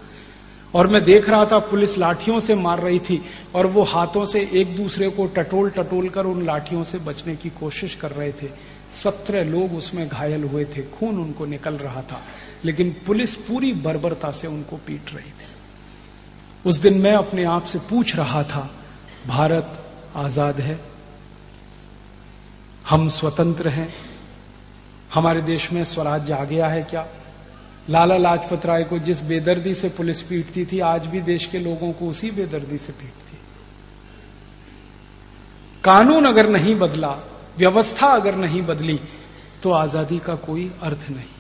और मैं देख रहा था पुलिस लाठियों से मार रही थी और वो हाथों से एक दूसरे को टटोल टटोल कर उन लाठियों से बचने की कोशिश कर रहे थे। सत्रह लोग उसमें घायल हुए थे, खून उनको निकल रहा था। लेकिन पुलिस पूरी बर्बरता से उनको पीट रही थी। उस दिन मैं अपने आप से पूछ रहा था, भारत आज़ाद है। हम स्वतंत्र हैं। हमारे देश में स्वराज्य आ गया है क्या? लाला लाजपत राय को जिस बेदर्दी से पुलिस पीटती थी, आज भी देश के लोगों को उसी बेदर्दी से पीटती। कानून अगर नहीं बदला, व्यवस्था अगर नहीं बदली तो आज़ादी का कोई अर्थ नहीं।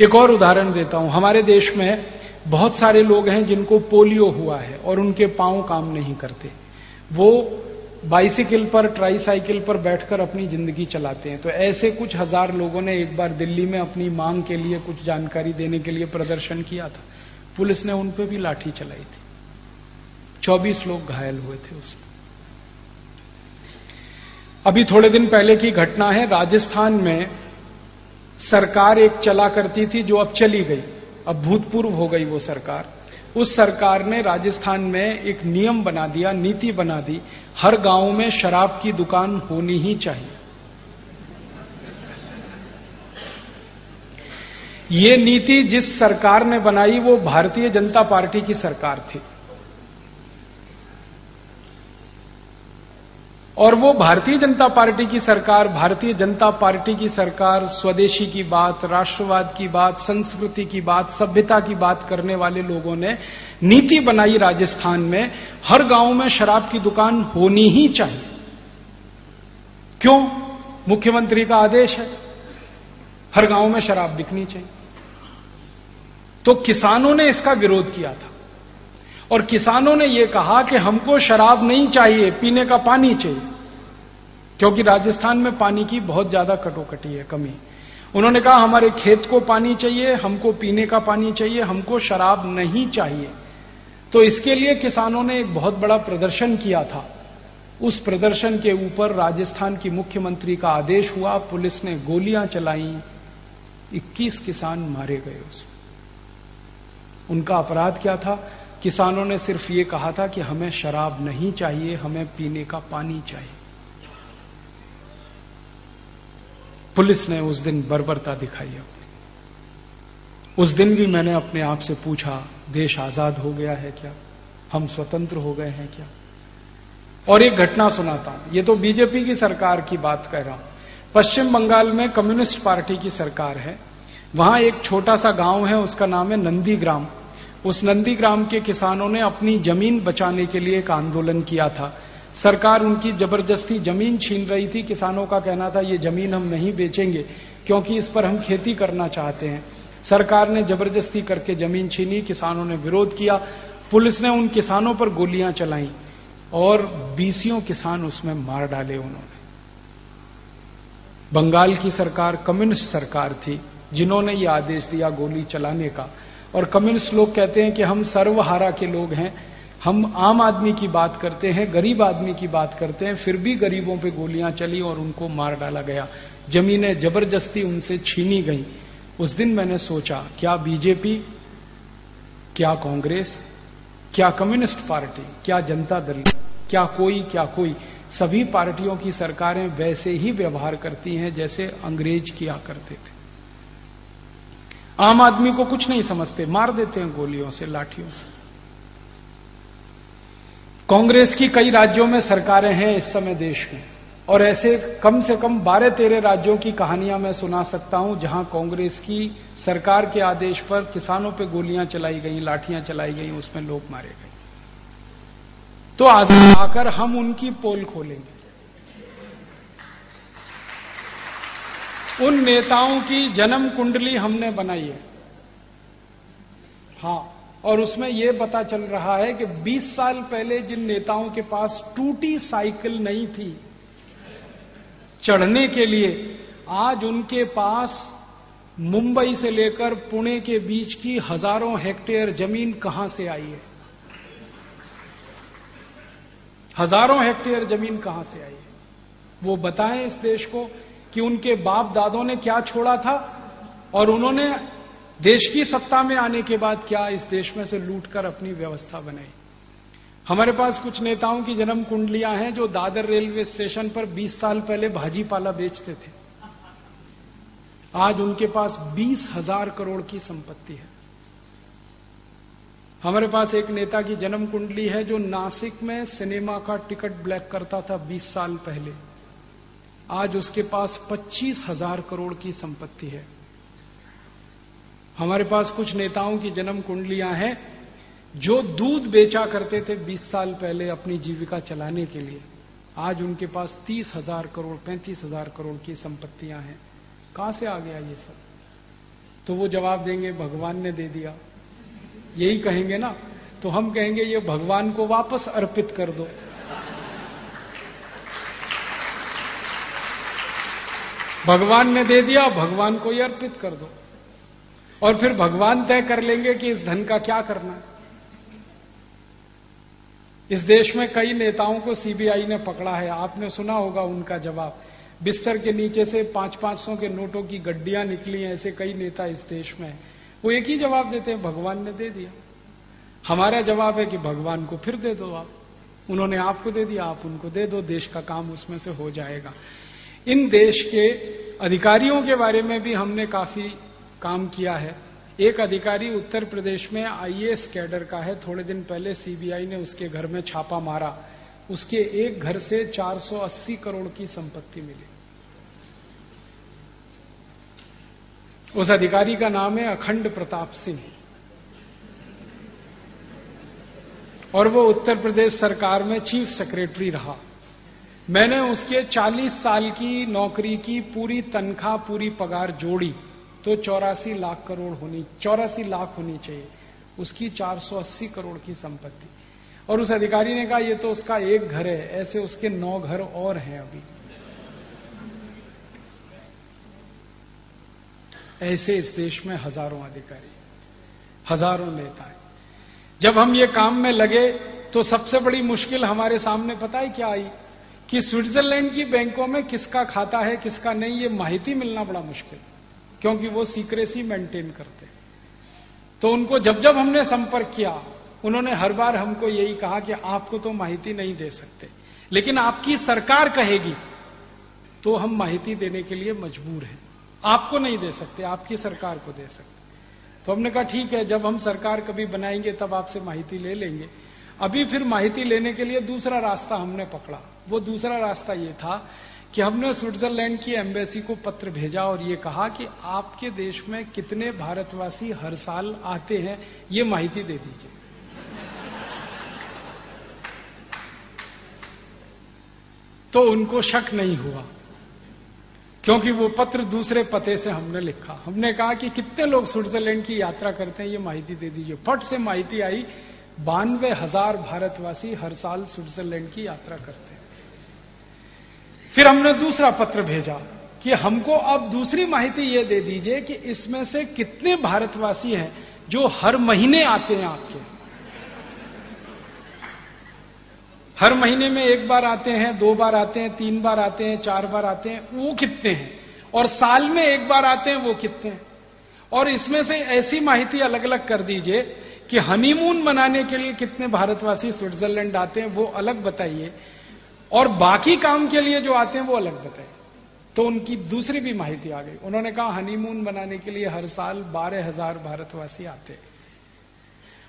एक और उदाहरण देता हूँ। हमारे देश में बहुत सारे लोग हैं जिनको पोलियो हुआ है और उनके पाँव काम नहीं करते। वो बाइसिकल पर ट्राईसाइकिल पर बैठकर अपनी ज़िंदगी चलाते हैं। तो ऐसे कुछ हज़ार लोगों ने एक बार दिल्ली में अपनी मांग के लिए कुछ जानकारी देने के लिए प्रदर्शन किया था। पुलिस ने उन पर भी लाठी चलाई थी। 24 लोग घायल हुए थे उसमें। अभी थोड़े दिन पहले की घटना है। राजस्थान में सरकार एक चला करती थी जो अब चली गई। अब भूतपूर्व हो गई वो सरकार। उस सरकार ने राजस्थान में एक नियम बना दिया, नीति बना दी, हर गाँव में शराब की दुकान होनी ही चाहिए। ये नीति जिस सरकार ने बनाई, वो भारतीय जनता पार्टी की सरकार थी। और वो भारतीय जनता पार्टी की सरकार, भारतीय जनता पार्टी की सरकार, स्वदेशी की बात, राष्ट्रवाद की बात, संस्कृति की बात, सभ्यता की बात करने वाले लोगों ने नीति बनाई राजस्थान में, हर गाँव में शराब की दुकान होनी ही चाहिए। क्यों? मुख्यमंत्री का आदेश है, हर गाँव में शराब बिकनी चाहिए। तो किसानों ने इसका विरोध किया था। और किसानों ने यह कहा कि हमको शराब नहीं चाहिए, पीने का पानी चाहिए। क्योंकि राजस्थान में पानी की बहुत ज़्यादा कटोकटी है, कमी। उन्होंने कहा, हमारे खेत को पानी चाहिए, हमको पीने का पानी चाहिए, हमको शराब नहीं चाहिए। तो इसके लिए किसानों ने एक बहुत बड़ा प्रदर्शन किया था। उस प्रदर्शन के ऊपर राजस्थान की मुख्यमंत्री का आदेश हुआ, पुलिस ने गोलियाँ चलाई 21 किसान मारे गए उसमें। उनका अपराध क्या था? किसानों ने सिर्फ़ ये कहा था कि हमें शराब नहीं चाहिए, हमें पीने का पानी चाहिए। पुलिस ने उस दिन बर्बरता दिखाई अपनी। उस दिन भी मैंने अपने आप से पूछा, देश आज़ाद हो गया है क्या? हम स्वतंत्र हो गए हैं क्या? और एक घटना सुनाता हूँ। ये तो बीजेपी की सरकार की बात कह रहा हूँ। पश्चिम बंगाल में कम्युनिस्ट पार्टी की सरकार है। वहाँ एक छोटा सा गाँव है, उसका नाम है नंदीग्राम उस नंदीग्राम के किसानों ने अपनी ज़मीन बचाने के लिए एक आंदोलन किया था। सरकार उनकी ज़बरदस्ती ज़मीन छीन रही थी। किसानों का कहना था, ये ज़मीन हम नहीं बेचेंगे, क्योंकि इस पर हम खेती करना चाहते हैं। सरकार ने ज़बरदस्ती करके ज़मीन छीनी, किसानों ने विरोध किया। पुलिस ने उन किसानों पर गोलियाँ चलाई और बीसियों किसान उसमें मार डाले उन्होंने। बंगाल की सरकार, कम्युनिस्ट सरकार थी, जिन्होंने ये आदेश दिया गोली चलाने का। और कम्युनिस्ट लोग कहते हैं कि हम सर्वहारा के लोग हैं, हम आम आदमी की बात करते हैं, गरीब आदमी की बात करते हैं, फिर भी गरीबों पे गोलियाँ चली और उनको मार डाला गया। जमीनें ज़बरदस्ती उनसे छीनी गई। उस दिन मैंने सोचा, क्या बीजेपी, क्या कांग्रेस, क्या कम्युनिस्ट पार्टी, क्या जनता दल, क्या कोई क्या कोई, सभी पार्टियों की सरकारें वैसे ही व्यवहार करती हैं जैसे अंग्रेज़ किया करते थे। आम आदमी को कुछ नहीं समझते, मार देते हैं गोलियों से, लाठियों से। कांग्रेस की कई राज्यों में सरकारें हैं, इस समय देश में। और ऐसे कम से कम बारह तेरह राज्यों की कहानियाँ मैं सुना सकता हूँ, जहाँ कांग्रेस की सरकार के आदेश पर किसानों पे गोलियाँ चलाई गई, लाठियाँ चलाई गई, उसमें लोग मारे गए। तो आज आकर हम उनकी पोल खोलेंगे। उन नेताओं की जन्म कुंडली हमने बनाई है। हाँ, और उसमें यह पता चल रहा है कि 20 साल पहले जिन नेताओं के पास टूटी साइकिल नहीं थी, चढ़ने के लिए, आज उनके पास मुंबई से लेकर पुणे के बीच की हज़ारों हेक्टेयर ज़मीन कहाँ से आई है? हज़ारों हेक्टेयर ज़मीन कहाँ से आई है? वो बताएँ इस देश को। कि उनके बाप दादों ने क्या छोड़ा था और उन्होंने देश की सत्ता में आने के बाद क्या इस देश में से लूटकर अपनी व्यवस्था बनाई। हमारे पास कुछ नेताओं की जन्म कुंडलियाँ हैं जो दादर रेलवे स्टेशन पर 20 साल पहले भाजी पाला बेचते थे। आज उनके पास बीस हज़ार करोड़ की संपत्ति है। हमारे पास एक नेता की जन्म कुंडली है जो नासिक में सिनेमा का टिकट ब्लैक करता था 20 साल पहले। आज उसके पास पच्चीस हज़ार करोड़ की संपत्ति है। हमारे पास कुछ नेताओं की जन्म कुंडलियाँ हैं, जो दूध बेचा करते थे 20 साल पहले अपनी जीविका चलाने के लिए। आज उनके पास तीस हज़ार करोड़, पैंतीस हज़ार करोड़ की संपत्तियाँ हैं। कहाँ से आ गया ये सब? तो वो जवाब देंगे, भगवान ने दे दिया। यही कहेंगे ना तो हम कहेंगे, ये भगवान को वापस अर्पित कर दो। भगवान ने दे दिया, भगवान को ही अर्पित कर दो। और फिर भगवान तय कर लेंगे कि इस धन का क्या करना है। इस देश में कई नेताओं को सीबीआई ने पकड़ा है। आपने सुना होगा उनका जवाब। बिस्तर के नीचे से पाँच पाँच सौ के नोटों की गड्डियाँ निकली हैं, ऐसे कई नेता इस देश में वो एक ही जवाब देते हैं, भगवान ने दे दिया। हमारा जवाब है कि भगवान को फिर दे दो आप। उन्होंने आपको दे दिया, आप उनको दे दो, देश का काम उसमें से हो जाएगा। इन देश के अधिकारियों के बारे में भी हमने काफ़ी काम किया है। एक अधिकारी उत्तर प्रदेश में आईएएस कैडर का है। थोड़े दिन पहले सीबीआई ने उसके घर में छापा मारा। उसके एक घर से 480 करोड़ की संपत्ति मिली। उस अधिकारी का नाम है अखंड प्रताप सिंह। और वो उत्तर प्रदेश सरकार में चीफ सेक्रेटरी रहा। मैंने उसके 40 साल की नौकरी की, पूरी तनख्वाह, पूरी पगार जोड़ी तो चौरासी लाख करोड़ होनी, चौरासी लाख होनी चाहिए। उसकी 480 करोड़ की संपत्ति। और उस अधिकारी ने कहा, ये तो उसका एक घर है, ऐसे उसके नौ घर और हैं अभी। ऐसे इस देश में हज़ारों अधिकारी, हज़ारों नेता है। जब हम ये काम में लगे तो सबसे बड़ी मुश्किल हमारे सामने पता है क्या आई? कि स्विट्जरलैंड की बैंकों में किसका खाता है, किसका नहीं, ये माहिती मिलना बड़ा मुश्किल, क्योंकि वो सीक्रेसी मेंटेन करते तो उनको जब जब हमने संपर्क किया, उन्होंने हर बार हमको यही कहा कि आपको तो माहिती नहीं दे सकते, लेकिन आपकी सरकार कहेगी तो हम माहिती देने के लिए मजबूर हैं। आपको नहीं दे सकते, आपकी सरकार को दे सकते। तो हमने कहा, ठीक है, जब हम सरकार कभी बनाएँगे, तब आपसे माहिती ले लेंगे। अभी फिर माहिती लेने के लिए दूसरा रास्ता हमने पकड़ा। वो दूसरा रास्ता ये था कि हमने स्विट्जरलैंड की एम्बेसी को पत्र भेजा और ये कहा कि आपके देश में कितने भारतवासी हर साल आते हैं, ये माहिती दे दीजिए। तो उनको शक नहीं हुआ, क्योंकि वो पत्र दूसरे पते से हमने लिखा। हमने कहा कि कितने लोग स्विट्जरलैंड की यात्रा करते हैं, ये माहिती दे दीजिए। फट से माहिती आई बानवे हज़ार भारतवासी हर साल स्विट्जरलैंड की यात्रा करते हैं। फिर हमने दूसरा पत्र भेजा कि हमको अब दूसरी माहिती यह दे दीजिए कि इसमें से कितने भारतवासी हैं जो हर महीने आते हैं आपके। हर महीने में एक बार आते हैं, दो बार आते हैं, तीन बार आते हैं, चार बार आते हैं, वो कितने हैं? और साल में एक बार आते हैं, वो कितने हैं? और इसमें से ऐसी माहिती अलग अलग कर दीजिए कि हनीमून मनाने के लिए कितने भारतवासी स्विट्जरलैंड आते हैं, वो अलग बताइए। और बाकी काम के लिए जो आते हैं, वो अलग बताइए। तो उनकी दूसरी भी माहिती आ गई। उन्होंने कहा हनीमून बनाने के लिए हर साल बारह हज़ार भारतवासी आते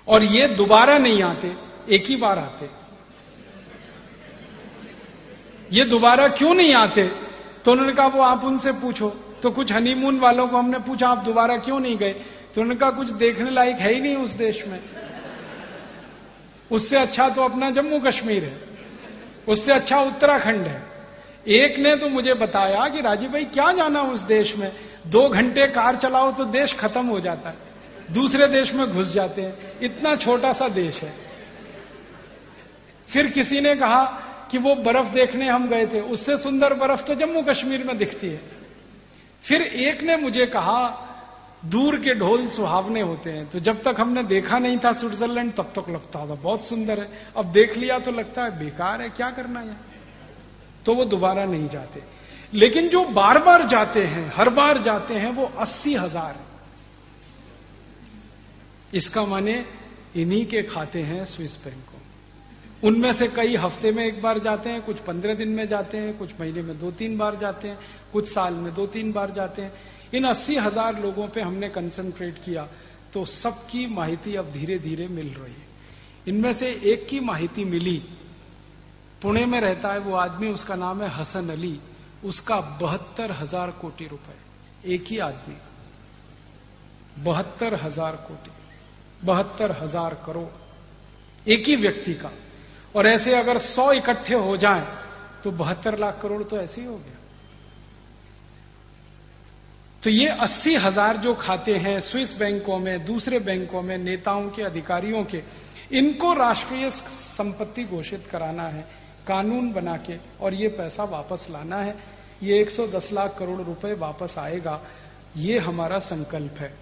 और ये दोबारा नहीं आते, एक ही बार आते। ये दोबारा क्यों नहीं आते? तो उन्होंने कहा, वो आप उनसे पूछो। तो कुछ हनीमून वालों को हमने पूछा, आप दोबारा क्यों नहीं गए? तो उन्होंने कहा कुछ देखने लायक है ही नहीं उस देश में। उससे अच्छा तो अपना जम्मू कश्मीर है। उससे अच्छा उत्तराखंड है। एक ने तो मुझे बताया कि राजीव भाई, क्या जाना उस देश में? दो घंटे कार चलाओ तो देश खत्म हो जाता है। दूसरे देश में घुस जाते हैं। इतना छोटा सा देश है। फिर किसी ने कहा कि वो बर्फ़ देखने हम गए थे। उससे सुंदर बर्फ़ तो जम्मू कश्मीर में दिखती है। फिर एक ने मुझे कहा दूर के ढोल सुहावने होते हैं। तो जब तक हमने देखा नहीं था स्विट्जरलैंड, तब तक लगता था, बहुत सुंदर है। अब देख लिया तो लगता है, बेकार है, क्या करना है? तो वो दोबारा नहीं जाते। लेकिन जो बार बार जाते हैं, हर बार जाते हैं, वो अस्सी हज़ार इसका माने इन्हीं के खाते हैं स्विस बैंकों उनमें से कई हफ़्ते में एक बार जाते हैं, कुछ पंद्रह दिन में जाते हैं, कुछ महीने में दो तीन बार जाते हैं, कुछ साल में दो तीन बार जाते हैं। इन अस्सी हज़ार लोगों पे हमने कंसंट्रेट किया तो सबकी माहिती अब धीरे धीरे मिल रही है। इनमें से एक की माहिती मिली, पुणे में रहता है, वो आदमी, उसका नाम है हसन अली, उसका बहत्तर हज़ार कोटि रुपए। एक ही आदमी। बहत्तर हज़ार कोटि। बहत्तर हज़ार करोड़। एक ही व्यक्ति का। और ऐसे अगर सौ इकट्ठे हो जाएँ तो बहत्तर लाख करोड़ तो ऐसे ही हो गया। तो ये अस्सी हज़ार जो खाते हैं स्विस बैंकों में, दूसरे बैंकों में, नेताओं के, अधिकारियों के, इनको राष्ट्रीय संपत्ति घोषित कराना है, कानून बना के, और ये पैसा वापस लाना है। ये 110 लाख करोड़ रुपए वापस आएगा। ये हमारा संकल्प है।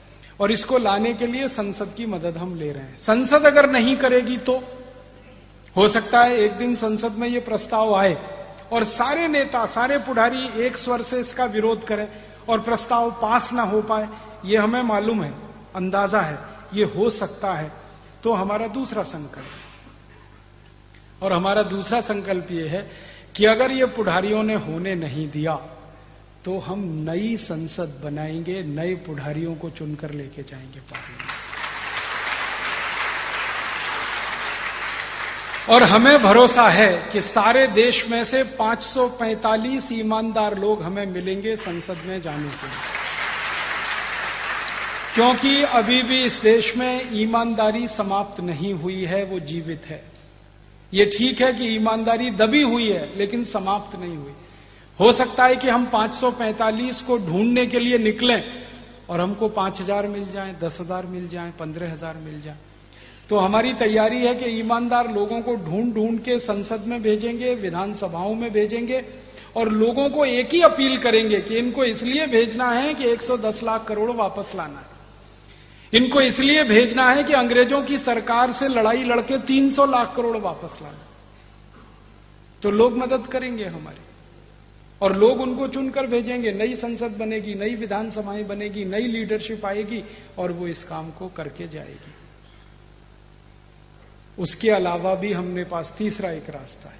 और इसको लाने के लिए संसद की मदद हम ले रहे हैं। संसद अगर नहीं करेगी तो हो सकता है एक दिन संसद में ये प्रस्ताव आए, और सारे नेता, सारे पुढ़ारी एक स्वर से इसका विरोध करें। और प्रस्ताव पास ना हो पाए, ये हमें मालूम है, अंदाज़ा है, ये हो सकता है। तो हमारा दूसरा संकल्प। और हमारा दूसरा संकल्प ये है कि अगर ये पुढ़ारियों ने होने नहीं दिया तो हम नई संसद बनाएँगे नए पुढ़ारियों को चुनकर लेके जाएँगे पार्लियामेंट। और हमें भरोसा है कि सारे देश में से 545 ईमानदार लोग हमें मिलेंगे संसद में जाने के लिए। क्योंकि अभी भी इस देश में ईमानदारी समाप्त नहीं हुई है, वो जीवित है। ये ठीक है कि ईमानदारी दबी हुई है, लेकिन समाप्त नहीं हुई। हो सकता है कि हम 545 को ढूँढने के लिए निकलें और हमको 5000 मिल जाए 10000 मिल जाए 15000 मिल जाए। तो हमारी तैयारी है कि ईमानदार लोगों को ढूंढ ढूंढ के संसद में भेजेंगे, विधानसभाओं में भेजेंगे और लोगों को एक ही अपील करेंगे कि इनको इसलिए भेजना है कि 110 लाख करोड़ वापस लाना है। इनको इसलिए भेजना है कि अंग्रेज़ों की सरकार से लड़ाई लड़के 300 लाख करोड़ वापस लाना तो लोग मदद करेंगे हमारी और लोग उनको चुनकर भेजेंगे, नई संसद बनेगी, नई विधानसभाएँ बनेगी, नई लीडरशिप आएगी और वो इस काम को करके जाएगी। उसके अलावा भी हमने पास तीसरा एक रास्ता है।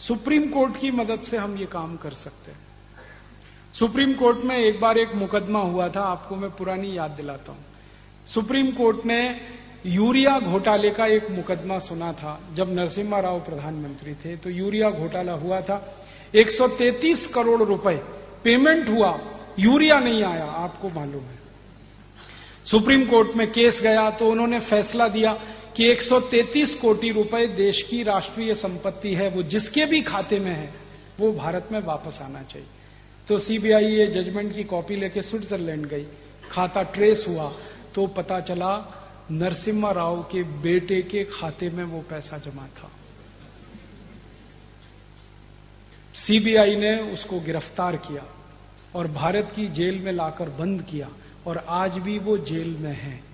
सुप्रीम कोर्ट की मदद से हम ये काम कर सकते हैं। सुप्रीम कोर्ट में एक बार एक मुकदमा हुआ था, आपको मैं पुरानी याद दिलाता हूँ। सुप्रीम कोर्ट ने यूरिया घोटाले का एक मुकदमा सुना था, जब नरसिम्हा राव प्रधानमंत्री थे तो यूरिया घोटाला हुआ था। 133 करोड़ रुपए पेमेंट हुआ, यूरिया नहीं आया, आपको मालूम है। सुप्रीम कोर्ट में केस गया तो उन्होंने फैसला दिया कि 133 कोटि रुपए देश की राष्ट्रीय संपत्ति है, वो जिसके भी खाते में है, वो भारत में वापस आना चाहिए। तो सीबीआई ये जजमेंट की कॉपी लेके स्विट्जरलैंड गई। खाता ट्रेस हुआ तो पता चला नरसिम्हा राव के बेटे के खाते में वो पैसा जमा था। सीबीआई ने उसको गिरफ़्तार किया और भारत की जेल में लाकर बंद किया और आज भी वो जेल में है।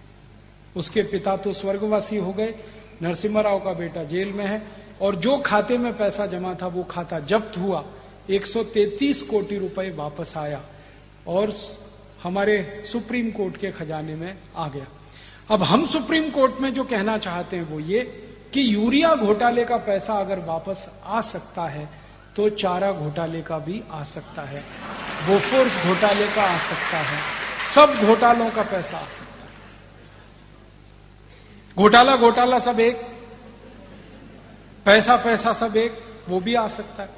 उसके पिता तो स्वर्गवासी हो गए, नरसिम्हा राव का बेटा जेल में है, और जो खाते में पैसा जमा था वो खाता जब्त हुआ। 133 कोटि रुपए वापस आया और हमारे सुप्रीम कोर्ट के खजाने में आ गया। अब हम सुप्रीम कोर्ट में जो कहना चाहते हैं वो ये कि यूरिया घोटाले का पैसा अगर वापस आ सकता है तो चारा घोटाले का भी आ सकता है, बोफोर्स घोटाले का आ सकता है, सब घोटालों का पैसा आ सकता है। घोटाला घोटाला सब एक। पैसा पैसा सब एक, वो भी आ सकता है।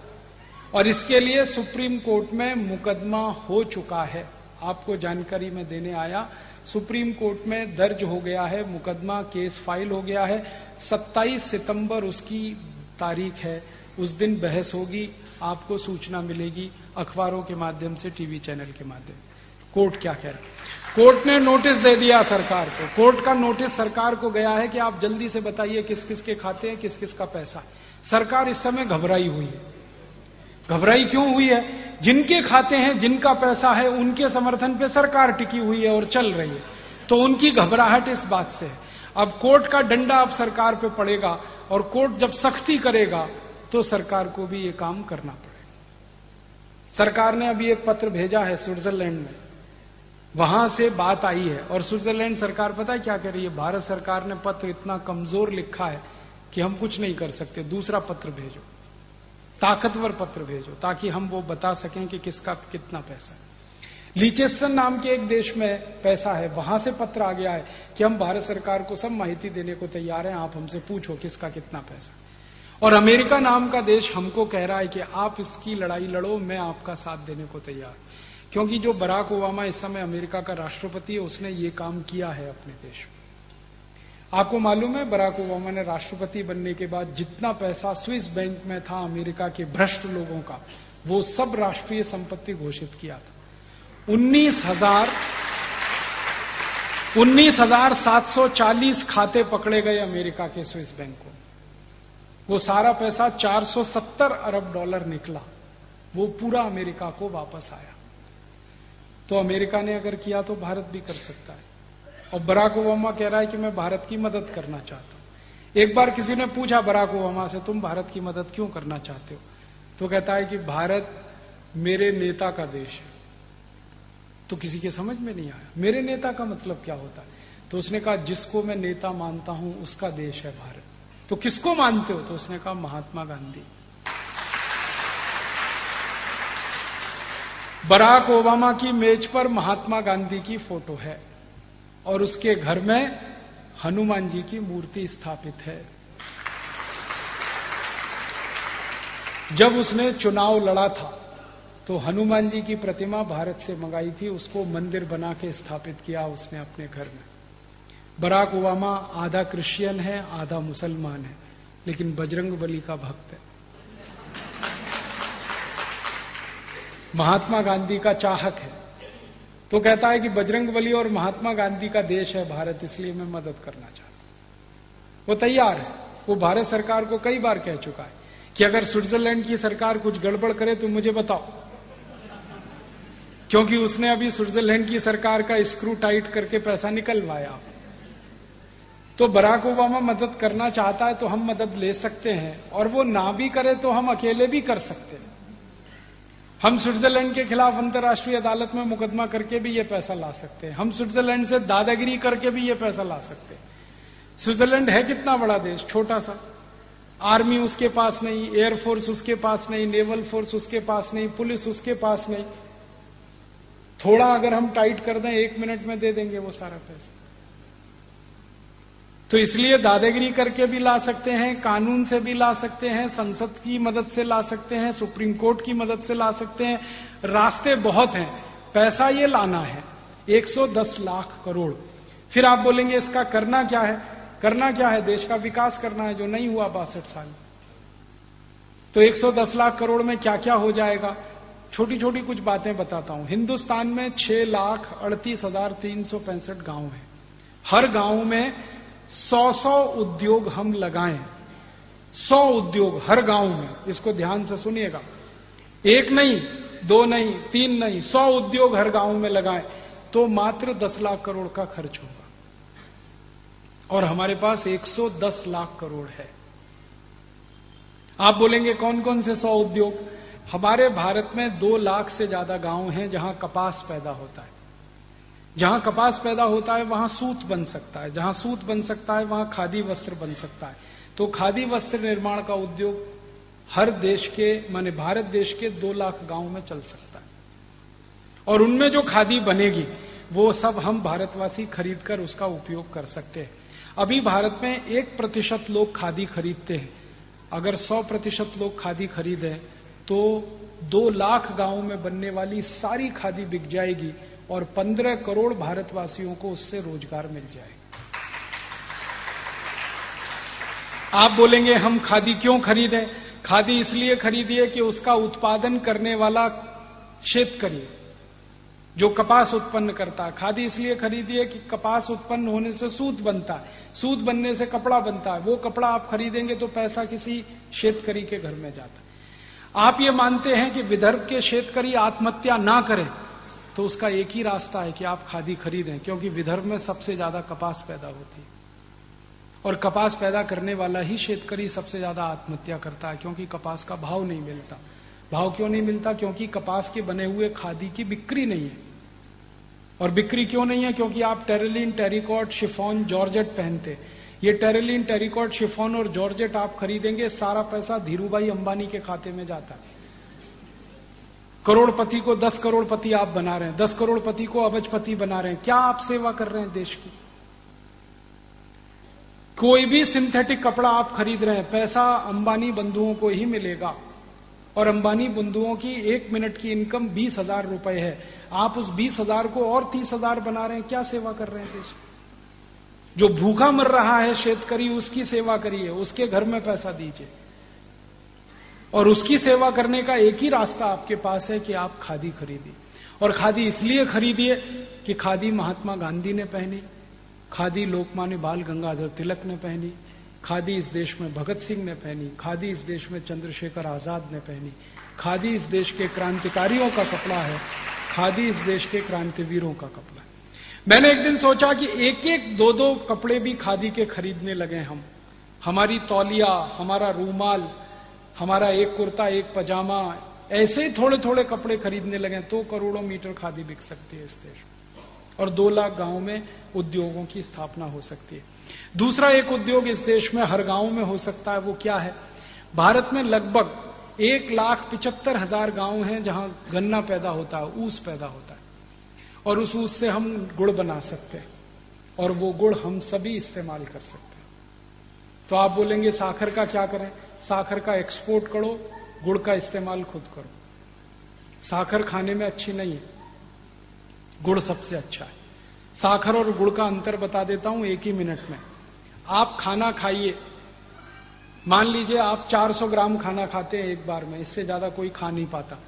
और इसके लिए सुप्रीम कोर्ट में मुकदमा हो चुका है। आपको जानकारी में देने आया, सुप्रीम कोर्ट में दर्ज हो गया है, मुकदमा केस फ़ाइल हो गया है। 27 सितंबर उसकी तारीख है, उस दिन बहस होगी, आपको सूचना मिलेगी अखबारों के माध्यम से, टीवी चैनल के माध्यम। कोर्ट क्या कह रहा है? कोर्ट ने नोटिस दे दिया सरकार को। कोर्ट का नोटिस सरकार को गया है कि आप जल्दी से बताइए किस किस के खाते हैं, किस किस का पैसा। सरकार इस समय घबराई हुई है। घबराई क्यों हुई है? जिनके खाते हैं, जिनका पैसा है, उनके समर्थन पे सरकार टिकी हुई है और चल रही है। तो उनकी घबराहट इस बात से है। अब कोर्ट का डंडा अब सरकार पे पड़ेगा और कोर्ट जब सख्ती करेगा तो सरकार को भी ये काम करना पड़ेगा। सरकार ने अभी एक पत्र भेजा है स्विट्जरलैंड में। वहाँ से बात आई है। और स्विट्जरलैंड सरकार, पता है क्या कर रही है? भारत सरकार ने पत्र इतना कमज़ोर लिखा है कि हम कुछ नहीं कर सकते। दूसरा पत्र भेजो। ताकतवर पत्र भेजो, ताकि हम वो बता सकें कि किसका कितना पैसा है। लीचेस्टन नाम के एक देश में पैसा है। वहाँ से पत्र आ गया है कि हम भारत सरकार को सब माहिती देने को तैयार हैं। आप हमसे पूछो किसका कितना पैसा और अमेरिका नाम का देश हमको कह रहा है कि आप इसकी लड़ाई लड़ो, मैं आपका साथ देने को तैयार क्योंकि जो बराक ओबामा इस समय अमेरिका का राष्ट्रपति है, उसने ये काम किया है अपने देश में। आपको मालूम है, बराक ओबामा ने राष्ट्रपति बनने के बाद जितना पैसा स्विस बैंक में था अमेरिका के भ्रष्ट लोगों का, वो सब राष्ट्रीय संपत्ति घोषित किया था। उन्नीस हज़ार उन्नीस हज़ार सात सौ चालीस खाते पकड़े गए अमेरिका के स्विस बैंक को। वो सारा पैसा 470 अरब डॉलर निकला। वो पूरा अमेरिका को वापस आया। तो अमेरिका ने अगर किया तो भारत भी कर सकता है। और बराक ओबामा कह रहा है कि मैं भारत की मदद करना चाहता हूँ। एक बार किसी ने पूछा बराक ओबामा से, तुम भारत की मदद क्यों करना चाहते हो? तो कहता है कि भारत मेरे नेता का देश है। तो किसी के समझ में नहीं आया। मेरे नेता का मतलब क्या होता है? तो उसने कहा, जिसको मैं नेता मानता हूँ, उसका देश है भारत। तो किसको मानते हो? तो उसने कहा, महात्मा गांधी। बराक ओबामा की मेज पर महात्मा गांधी की फ़ोटो है और उसके घर में हनुमान जी की मूर्ति स्थापित है। जब उसने चुनाव लड़ा था तो हनुमान जी की प्रतिमा भारत से मंगाई थी, उसको मंदिर बना के स्थापित किया उसने अपने घर में। बराक ओबामा आधा क्रिश्चियन है, आधा मुसलमान है, लेकिन बजरंग बली का भक्त है। महात्मा गांधी का चाहक है। तो कहता है कि बजरंग बली और महात्मा गांधी का देश है भारत, इसलिए मैं मदद करना चाहता वो तैयार है। वो भारत सरकार को कई बार कह चुका है कि अगर स्विट्जरलैंड की सरकार कुछ गड़बड़ करे तो मुझे बताओ। क्योंकि उसने अभी स्विट्जरलैंड की सरकार का स्क्रू टाइट करके पैसा निकलवाया। तो बराक ओबामा मदद करना चाहता है तो हम मदद ले सकते हैं, और वो ना भी करे तो हम अकेले भी कर सकते हैं। हम स्विट्जरलैंड के खिलाफ अंतर्राष्ट्रीय अदालत में मुकदमा करके भी ये पैसा ला सकते हैं। हम स्विट्जरलैंड से दादागिरी करके भी ये पैसा ला सकते हैं। स्विट्जरलैंड है कितना बड़ा देश? छोटा सा। आर्मी उसके पास नहीं एयरफोर्स उसके पास नहीं, नेवल फोर्स उसके पास नहीं, पुलिस उसके पास नहीं। थोड़ा अगर हम टाइट कर दें, एक मिनट में दे देंगे वो सारा पैसा। तो इसलिए दादागिरी करके भी ला सकते हैं, कानून से भी ला सकते हैं, संसद की मदद से ला सकते हैं, सुप्रीम कोर्ट की मदद से ला सकते हैं। रास्ते बहुत हैं, पैसा ये लाना है 110 लाख करोड़। फिर आप बोलेंगे, इसका करना क्या है? करना क्या है? देश का विकास करना है, जो नहीं हुआ बासठ साल। तो 110 लाख करोड़ में क्या क्या हो जाएगा? छोटी छोटी कुछ बातें बताता हूँ। हिंदुस्तान में छह लाख अड़तीस हज़ार तीन सौ पैंसठ गाँव है। हर गाँव में सौ सौ उद्योग हम लगाएँ। सौ उद्योग हर गाँव में। इसको ध्यान से सुनिएगा। एक नहीं, दो नहीं, तीन नहीं, सौ उद्योग हर गाँव में लगाएँ तो मात्र दस लाख करोड़ का खर्च होगा। और हमारे पास 110 लाख करोड़ है। आप बोलेंगे कौन कौन से सौ उद्योग? हमारे भारत में दो लाख से ज़्यादा गाँव हैं जहाँ कपास पैदा होता है। जहाँ कपास पैदा होता है, वहाँ सूत बन सकता है। जहाँ सूत बन सकता है, वहाँ खादी वस्त्र बन सकता है। तो खादी वस्त्र निर्माण का उद्योग हर देश के, माने भारत देश के दो लाख गाँव में चल सकता है। और उनमें जो खादी बनेगी, वो सब हम भारतवासी खरीद कर उसका उपयोग कर सकते हैं। अभी भारत में एक प्रतिशत लोग खादी खरीदते हैं। अगर सौ प्रतिशत लोग खादी खरीदे तो दो लाख गाँवों में बनने वाली सारी खादी बिक जाएगी। और पंद्रह करोड़ भारतवासियों को उससे रोज़गार मिल जाए। आप बोलेंगे, हम खादी क्यों खरीदें? खादी इसलिए खरीदिए कि उसका उत्पादन करने वाला शेतकरी जो कपास उत्पन्न करता है। खादी इसलिए खरीदिए कि कपास उत्पन्न होने से सूत बनता है। सूत बनने से कपड़ा बनता है। वो कपड़ा आप खरीदेंगे तो पैसा किसी शेतकरी के घर में जाता है। आप ये मानते हैं कि विदर्भ के शेतकरी आत्महत्या ना करें। तो उसका एक ही रास्ता है कि आप खादी खरीदें, क्योंकि विदर्भ में सबसे ज़्यादा कपास पैदा होती है। और कपास पैदा करने वाला ही शेतकरी सबसे ज़्यादा आत्महत्या करता है, क्योंकि कपास का भाव नहीं मिलता। भाव क्यों नहीं मिलता? क्योंकि कपास के बने हुए खादी की बिक्री नहीं है। और बिक्री क्यों नहीं है? क्योंकि आप टेरेलिन, टेरिकॉट, शिफोन, जॉर्जेट पहनते। ये टेरेलिन, टेरिकॉट, शिफोन और जॉर्जेट आप खरीदेंगे, सारा पैसा धीरूभाई अंबानी के खाते में जाता है। करोड़पति को दस करोड़पति आप बना रहे हैं, दस करोड़पति को अबजपति बना रहे हैं। क्या आप सेवा कर रहे हैं देश की? कोई भी सिंथेटिक कपड़ा आप खरीद रहे हैं, पैसा अंबानी बंधुओं को ही मिलेगा। और अंबानी बंधुओं की एक मिनट की इनकम बीस हज़ार रुपए है। आप उस बीस हज़ार को और तीस हज़ार बना रहे हैं, क्या सेवा कर रहे हैं देश जो भूखा मर रहा है, शेतकरी उसकी सेवा करिए, उसके घर में पैसा दीजिए। और उसकी सेवा करने का एक ही रास्ता आपके पास है कि आप खादी खरीदिए और खादी इसलिए खरीदिए कि खादी महात्मा गांधी ने पहनी, खादी लोकमान्य बाल गंगाधर तिलक ने पहनी, खादी इस देश में भगत सिंह ने पहनी, खादी इस देश में चंद्रशेखर आज़ाद ने पहनी, खादी इस देश के क्रांतिकारियों का कपड़ा है, खादी इस देश के क्रांतिवीरों का कपड़ा है। मैंने एक दिन सोचा कि एक एक दो दो कपड़े भी खादी के खरीदने लगे हम। हमारी तौलिया, हमारा रूमाल हमारा एक कुर्ता, एक पजामा, ऐसे ही थोड़े थोड़े कपड़े खरीदने लगे तो करोड़ों मीटर खादी बिक सकती है इस देश और दो लाख गाँव में उद्योगों की स्थापना हो सकती है। दूसरा एक उद्योग इस देश में हर गाँव में हो सकता है, वो क्या है? भारत में लगभग एक लाख पिचहत्तर हज़ार गाँव हैं जहाँ गन्ना पैदा होता है, ऊस पैदा होता है। और उस ऊस से हम गुड़ बना सकते हैं, और वो गुड़ हम सभी इस्तेमाल कर सकते हैं। तो आप बोलेंगे, साखर का क्या करें? साखर का एक्सपोर्ट करो, गुड़ का इस्तेमाल खुद करो। साखर खाने में अच्छी नहीं है। गुड़ सबसे अच्छा है। साखर और गुड़ का अंतर बता देता हूँ एक ही मिनट में। आप खाना खाइए। मान लीजिए आप 400 ग्राम खाना खाते हैं एक बार में, इससे ज़्यादा कोई खा नहीं पाता।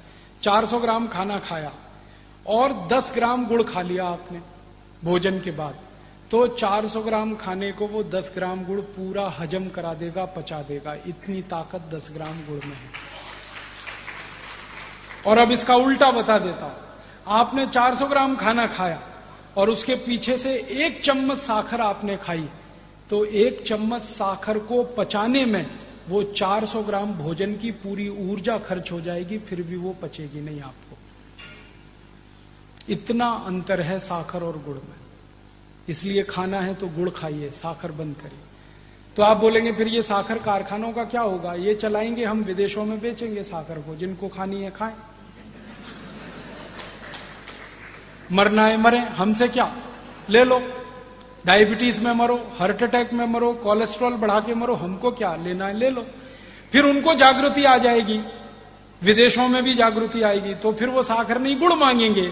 400 ग्राम खाना खाया और 10 ग्राम गुड़ खा लिया आपने, भोजन के बाद। तो 400 ग्राम खाने को वो 10 ग्राम गुड़ पूरा हजम करा देगा, पचा देगा। इतनी ताकत 10 ग्राम गुड़ में है। और अब इसका उल्टा बता देता हूँ। आपने 400 ग्राम खाना खाया और उसके पीछे से एक चम्मच साखर आपने खाई तो एक चम्मच साखर को पचाने में वो 400 ग्राम भोजन की पूरी ऊर्जा खर्च हो जाएगी, फिर भी वो पचेगी नहीं आपको। इतना अंतर है साखर और गुड़ में। इसलिए खाना है तो गुड़ खाइए, साखर बंद करिए। तो आप बोलेंगे, फिर ये साखर कारखानों का क्या होगा? ये चलाएँगे, हम विदेशों में बेचेंगे साखर को। जिनको खानी है, खाएँ। मरना है, मरे। हमसे क्या? ले लो। डायबिटीज़ में मरो, हार्ट अटैक में मरो, कोलेस्ट्रॉल बढ़ा के मरो, हमको क्या लेना है? ले लो। फिर उनको जागृति आ जाएगी। विदेशों में भी जागृति आएगी। तो फिर वो साखर नहीं, गुड़ मांगेंगे।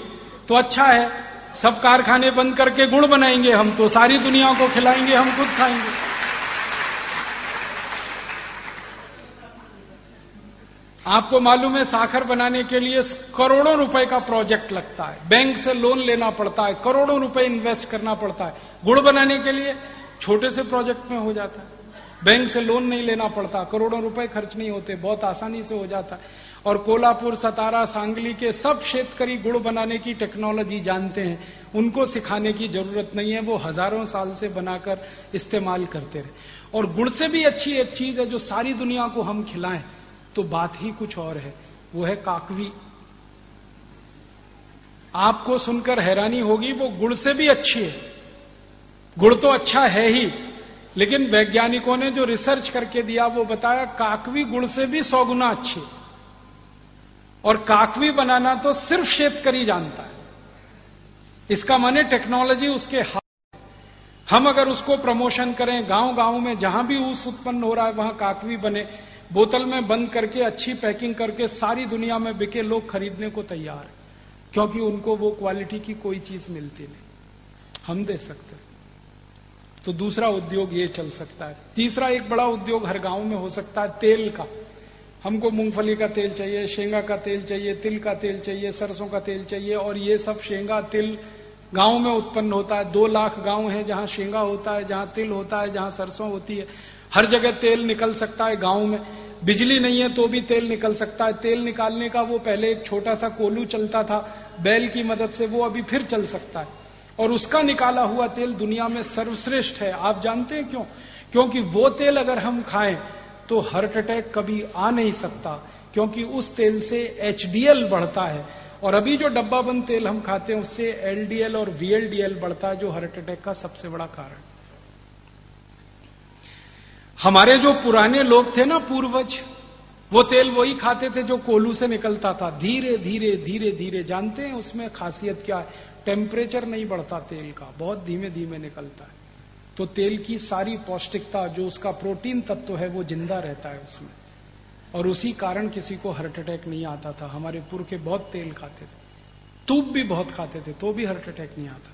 तो अच्छा है सब कारखाने बंद करके गुड़ बनाएँगे हम तो सारी दुनिया को खिलाएँगे, हम खुद खाएँगे। आपको मालूम है, साखर बनाने के लिए करोड़ों रुपए का प्रोजेक्ट लगता है। बैंक से लोन लेना पड़ता है, करोड़ों रुपए इन्वेस्ट करना पड़ता है। गुड़ बनाने के लिए छोटे से प्रोजेक्ट में हो जाता है। बैंक से लोन नहीं लेना पड़ता, करोड़ों रुपए खर्च नहीं होते, बहुत आसानी से हो जाता है। और कोलापुर सतारा, सांगली के सब शेतकरी गुड़ बनाने की टेक्नोलॉजी जानते हैं। उनको सिखाने की ज़रूरत नहीं है, वो हज़ारों साल से बनाकर इस्तेमाल करते रहे। और गुड़ से भी अच्छी एक चीज़ है, जो सारी दुनिया को हम खिलाएँ तो बात ही कुछ और है, वो है काकवी। आपको सुनकर हैरानी होगी, वो गुड़ से भी अच्छी है। गुड़ तो अच्छा है ही, लेकिन वैज्ञानिकों ने जो रिसर्च करके दिया, वो बताया, काकवी गुड़ से भी सौ गुना अच्छी और काकवी बनाना तो सिर्फ़ शेतकरी जानता है। इसका माने टेक्नोलॉजी उसके हाथ हम अगर उसको प्रमोशन करें गाँव गाँव में जहाँ भी ऊस उत्पन्न हो रहा है, वहाँ काकवी बने। बोतल में बंद करके, अच्छी पैकिंग करके सारी दुनिया में बिके लोग खरीदने को तैयार क्योंकि उनको वो क्वालिटी की कोई चीज़ मिलती नहीं। हम दे सकते तो दूसरा उद्योग ये चल सकता है। तीसरा एक बड़ा उद्योग हर गाँव में हो सकता है, तेल का। हमको मूंगफली का तेल चाहिए, शेंगा का तेल चाहिए, तिल का तेल चाहिए, सरसों का तेल चाहिए और ये सब शेंगा, तिल गाँव में उत्पन्न होता है। दो लाख गाँव है जहाँ शेंगा होता है, जहाँ तिल होता है, जहाँ सरसों होती है। हर जगह तेल निकल सकता है गाँव में। बिजली नहीं है तो भी तेल निकल सकता है। तेल निकालने का वो पहले एक छोटा सा कोलू चलता था। बैल की मदद से वो अभी फिर चल सकता है। और उसका निकाला हुआ तेल दुनिया में सर्वश्रेष्ठ है। आप जानते हैं क्यों? क्योंकि वो तेल अगर हम खाएँ तो हार्ट अटैक कभी आ नहीं सकता, क्योंकि उस तेल से एचडीएल बढ़ता है। और अभी जो डब्बा बंद तेल हम खाते हैं, उससे एलडीएल और वीएलडीएल बढ़ता है, जो हार्ट अटैक का सबसे बड़ा कारण। हमारे जो पुराने लोग थे ना, पूर्वज, वो तेल वही खाते थे जो कोलू से निकलता था। धीरे धीरे धीरे धीरे, जानते हैं उसमें खासियत क्या है? टेम्परेचर नहीं बढ़ता तेल का, बहुत धीमे धीमे निकलता है। तो तेल की सारी पौष्टिकता, जो उसका प्रोटीन तत्व है, वो ज़िंदा रहता है उसमें। और उसी कारण किसी को हार्ट अटैक नहीं आता था। हमारे पुरखे बहुत तेल खाते थे। तूप भी बहुत खाते थे तो भी हार्ट अटैक नहीं आता।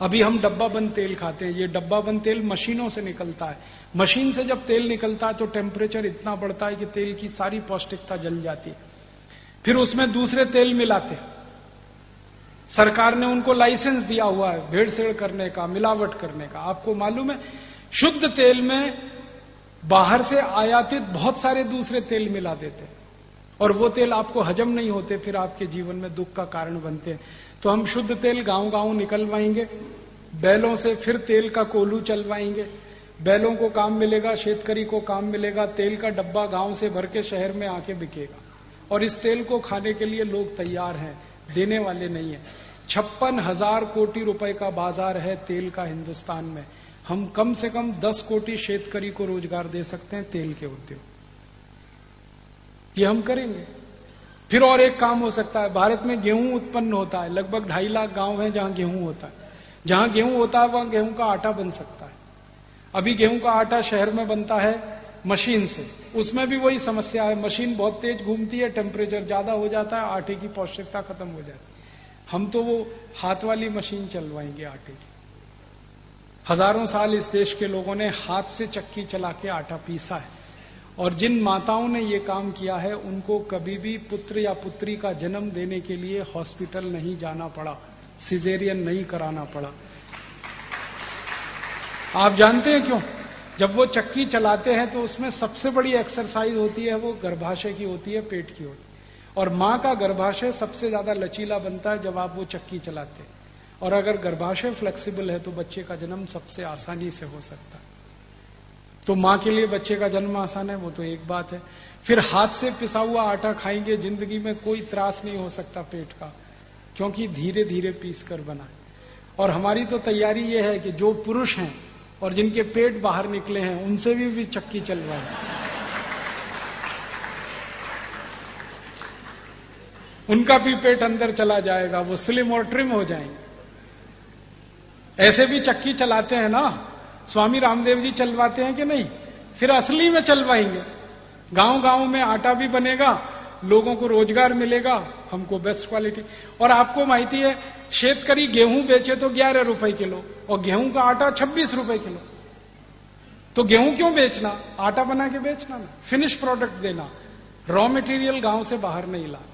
अभी हम डब्बा बंद तेल खाते हैं। ये डब्बा बंद तेल मशीनों से निकलता है। मशीन से जब तेल निकलता है तो टेम्परेचर इतना बढ़ता है कि तेल की सारी पौष्टिकता जल जाती है। फिर उसमें दूसरे तेल मिलाते सरकार ने उनको लाइसेंस दिया हुआ है, भेड़सेड़ करने का, मिलावट करने का। आपको मालूम है, शुद्ध तेल में बाहर से आयातित बहुत सारे दूसरे तेल मिला देते और वो तेल आपको हजम नहीं होते, फिर आपके जीवन में दुख का कारण बनते हैं। तो हम शुद्ध तेल गाँव गाँव निकलवाएँगे, बैलों से फिर तेल का कोलू चलवाएँगे। बैलों को काम मिलेगा, शेतकरी को काम मिलेगा, तेल का डब्बा गाँव से भर के शहर में आके बिकेगा। और इस तेल को खाने के लिए लोग तैयार हैं। देने वाले नहीं है। छप्पन हज़ार कोटि रुपए का बाज़ार है तेल का हिंदुस्तान में। हम कम से कम दस कोटि शेतकरी को रोज़गार दे सकते हैं तेल के उद्योग। ये हम करेंगे। फिर और एक काम हो सकता है। भारत में गेहूँ उत्पन्न होता है। लगभग ढाई लाख गाँव है जहाँ गेहूँ होता है। जहाँ गेहूँ होता है, वहाँ गेहूँ का आटा बन सकता है। अभी गेहूँ का आटा शहर में बनता है मशीन से। उसमें भी वही समस्या है। मशीन बहुत तेज घूमती है टेम्परेचर ज़्यादा हो जाता है, आटे की पौष्टिकता खत्म हो जाती हम तो वो हाथ वाली मशीन चलवाएँगे आटे की। हज़ारों साल इस देश के लोगों ने हाथ से चक्की चला के आटा पीसा है। और जिन माताओं ने ये काम किया है, उनको कभी भी पुत्र या पुत्री का जन्म देने के लिए हॉस्पिटल नहीं जाना पड़ा। सिजेरियन नहीं कराना पड़ा। आप जानते हैं क्यों? जब वो चक्की चलाते हैं तो उसमें सबसे बड़ी एक्सरसाइज होती है वो गर्भाशय की होती है, पेट की होती है। और माँ का गर्भाशय सबसे ज़्यादा लचीला बनता है जब आप वो चक्की चलाते हैं। और अगर गर्भाशय फ्लेक्सिबल है तो बच्चे का जन्म सबसे आसानी से हो सकता है। तो माँ के लिए बच्चे का जन्म आसान है, वो तो एक बात है। फिर हाथ से पिसा हुआ आटा खाएँगे, ज़िंदगी में कोई त्रास नहीं हो सकता पेट का, क्योंकि धीरे धीरे पीस कर बना और हमारी तो तैयारी ये है कि जो पुरुष हैं और जिनके पेट बाहर निकले हैं उनसे भी, भी चक्की चलवाए उनका भी पेट अंदर चला जाएगा वो स्लिम और ट्रिम हो जाएँगे। ऐसे भी चक्की चलाते हैं ना स्वामी रामदेव जी चलवाते हैं कि नहीं? फिर असली में चलवाएँगे। गाँव गाँव में आटा भी बनेगा लोगों को रोज़गार मिलेगा, हमको बेस्ट क्वालिटी और आपको माहिती है शेतकरी गेहूँ बेचे तो ग्यारह रुपए किलो, और गेहूँ का आटा छब्बीस रुपए किलो। तो गेहूँ क्यों बेचना? आटा बना के बेचना ना। फिनिश प्रोडक्ट देना। रॉ मटेरियल गाँव से बाहर नहीं लाना।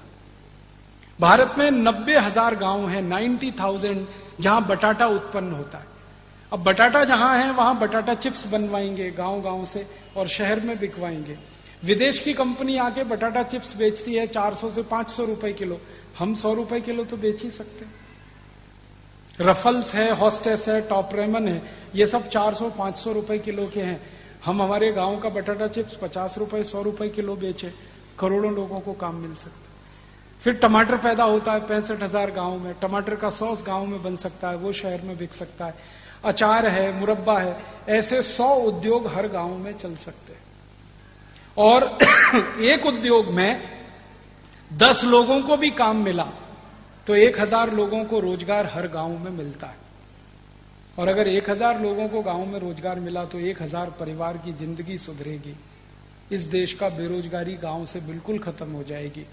भारत में नब्बे हज़ार गाँव है, नाइन्टी थाउज़ेंड, जहाँ बटाटा उत्पन्न होता है। अब बटाटा जहाँ है, वहाँ बटाटा चिप्स बनवाएँगे गाँव गाँव से और शहर में बिकवाएँगे। विदेश की कंपनी आके बटाटा चिप्स बेचती है 400 से 500 रुपए किलो। हम 100 रुपए किलो तो बेच ही सकते हैं। रफल्स है, हॉस्टेस है, टॉप रेमन है, ये सब 400-500 रुपए किलो के हैं। हम हमारे गाँव का बटाटा चिप्स पचास रुपए, सौ रुपए किलो बेचे, करोड़ों लोगों को काम मिल सकता है। फिर टमाटर पैदा होता है पैंसठ हज़ार गाँव में, टमाटर का सॉस गाँव में बन सकता है, वो शहर में बिक सकता है। अचार है, मुरब्बा है, ऐसे सौ उद्योग हर गाँव में चल सकते हैं। और एक उद्योग में दस लोगों को भी काम मिला तो एक हज़ार लोगों को रोज़गार हर गाँव में मिलता है। और अगर एक हज़ार लोगों को गाँव में रोज़गार मिला तो एक हज़ार परिवार की ज़िंदगी सुधरेगी। इस देश का बेरोजगारी गाँव से बिल्कुल खत्म हो जाएगी।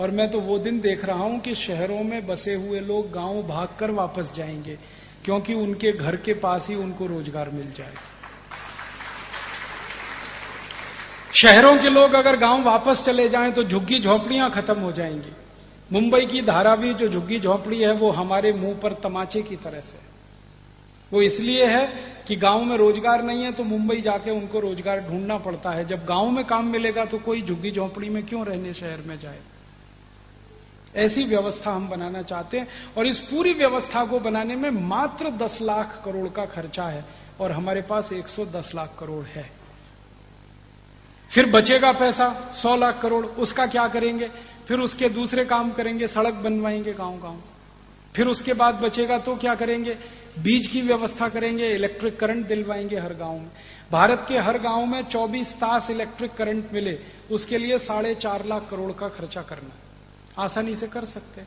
और मैं तो वो दिन देख रहा हूँ कि शहरों में बसे हुए लोग गाँव भागकर वापस जाएँगे, क्योंकि उनके घर के पास ही उनको रोज़गार मिल जाएगा। शहरों के लोग अगर गाँव वापस चले जाएँ तो झुग्गी झोपड़ियाँ खत्म हो जाएँगी। मुंबई की धारावी जो झुग्गी झोपड़ी है, वो हमारे मुँह पर तमाचे की तरह से वो इसलिए है कि गाँव में रोज़गार नहीं है तो मुंबई जाके उनको रोज़गार ढूंढना पड़ता है। जब गाँव में काम मिलेगा तो कोई झुग्गी झोपड़ी में क्यों रहने शहर में जाए? ऐसी व्यवस्था हम बनाना चाहते हैं और इस पूरी व्यवस्था को बनाने में मात्र 10 लाख करोड़ का खर्चा है और हमारे पास 110 लाख करोड़ है। फिर बचेगा पैसा, सौ लाख करोड़, उसका क्या करेंगे? फिर उसके दूसरे काम करेंगे, सड़क बनवाएँगे गाँव गाँव फिर उसके बाद बचेगा तो क्या करेंगे? बीज की व्यवस्था करेंगे इलेक्ट्रिक करंट दिलवाएँगे हर गाँव में। भारत के हर गाँव में 24 तास इलेक्ट्रिक करंट मिले, उसके लिए साढ़े चार लाख करोड़ का खर्चा करना। आसानी से कर सकते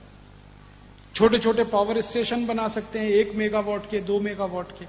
छोटे छोटे पावर स्टेशन बना सकते हैं, एक मेगावाट के, दो मेगावाट के।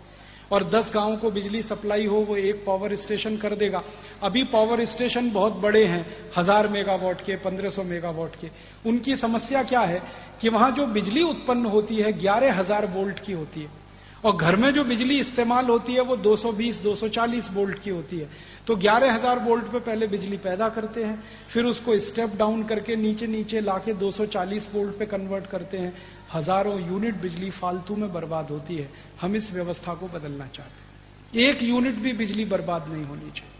और दस गाँवों को बिजली सप्लाई हो, वो एक पावर स्टेशन कर देगा। अभी पावर स्टेशन बहुत बड़े हैं, हज़ार मेगावाट के, पंद्रह सौ मेगावाट के। उनकी समस्या क्या है कि वहाँ जो बिजली उत्पन्न होती है, ग्यारह हज़ार वोल्ट की होती है। और घर में जो बिजली इस्तेमाल होती है, वो 220 240 वोल्ट की होती है। तो 11000 वोल्ट पे पहले बिजली पैदा करते हैं, फिर उसको स्टेप डाउन करके नीचे नीचे लाके 240 वोल्ट पे कन्वर्ट करते हैं। हज़ारों यूनिट बिजली फालतू में बर्बाद होती है। हम इस व्यवस्था को बदलना चाहते हैं। एक यूनिट भी बिजली बर्बाद नहीं होनी चाहिए।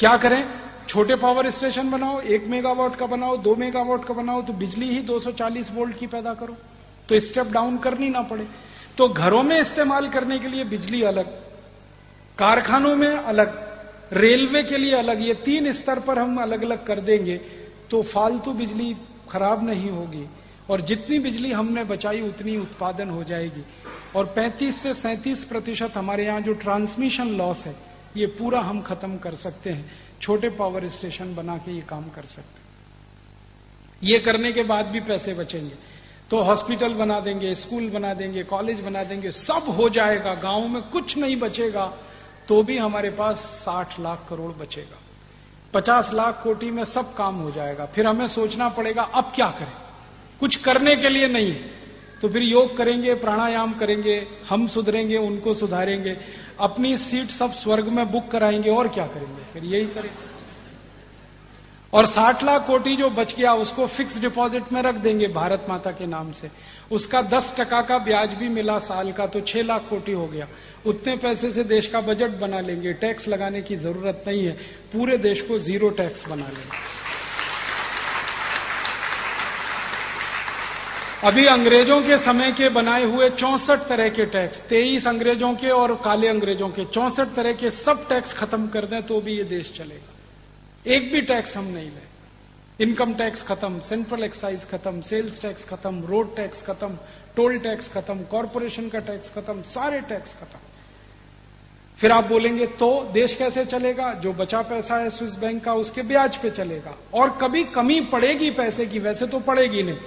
क्या करें? छोटे पावर स्टेशन बनाओ, एक मेगावाट का बनाओ, दो मेगावाट का बनाओ तो बिजली ही 240 वोल्ट की पैदा करो। तो स्टेप डाउन करनी ना पड़े। तो घरों में इस्तेमाल करने के लिए बिजली अलग, कारखानों में अलग, रेलवे के लिए अलग, ये तीन स्तर पर हम अलग अलग कर देंगे तो फालतू बिजली खराब नहीं होगी। और जितनी बिजली हमने बचाई, उतनी उत्पादन हो जाएगी। और 35 से 37 प्रतिशत हमारे यहाँ जो ट्रांसमिशन लॉस है, ये पूरा हम खत्म कर सकते हैं। छोटे पावर स्टेशन बना के ये काम कर सकते हैं। ये करने के बाद भी पैसे बचेंगे। तो हॉस्पिटल बना देंगे स्कूल बना देंगे कॉलेज बना देंगे, सब हो जाएगा। गाँव में कुछ नहीं बचेगा तो भी हमारे पास साठ लाख करोड़ बचेगा। पचास लाख कोटी में सब काम हो जाएगा। फिर हमें सोचना पड़ेगा, अब क्या करें? कुछ करने के लिए नहीं। तो फिर योग करेंगे, प्राणायाम करेंगे, हम सुधरेंगे, उनको सुधारेंगे, अपनी सीट सब स्वर्ग में बुक कराएँगे और क्या करेंगे? फिर यही करेंगे और 60 लाख कोटी जो बच गया, उसको फिक्स डिपॉजिट में रख देंगे भारत माता के नाम से। उसका 10 टका का ब्याज भी मिला साल का तो 6 लाख कोटी हो गया। उतने पैसे से देश का बजट बना लेंगे। टैक्स लगाने की ज़रूरत नहीं है। पूरे देश को ज़ीरो टैक्स बना लेंगे। अभी अंग्रेज़ों के समय के बनाए हुए चौसठ तरह के टैक्स, तेईस अंग्रेज़ों के और काले अंग्रेज़ों के, चौसठ तरह के सब टैक्स खत्म कर दें तो भी ये देश चलेगा। एक भी टैक्स हम नहीं ले। इनकम टैक्स खत्म, सेंट्रल एक्साइज खत्म, सेल्स टैक्स खत्म, रोड टैक्स खत्म, टोल टैक्स खत्म, कॉरपोरेशन का टैक्स खत्म, सारे टैक्स खत्म। फिर आप बोलेंगे तो देश कैसे चलेगा? जो बचा पैसा है स्विस बैंक का, उसके ब्याज पे चलेगा। और कभी कमी पड़ेगी पैसे की, वैसे तो पड़ेगी नहीं।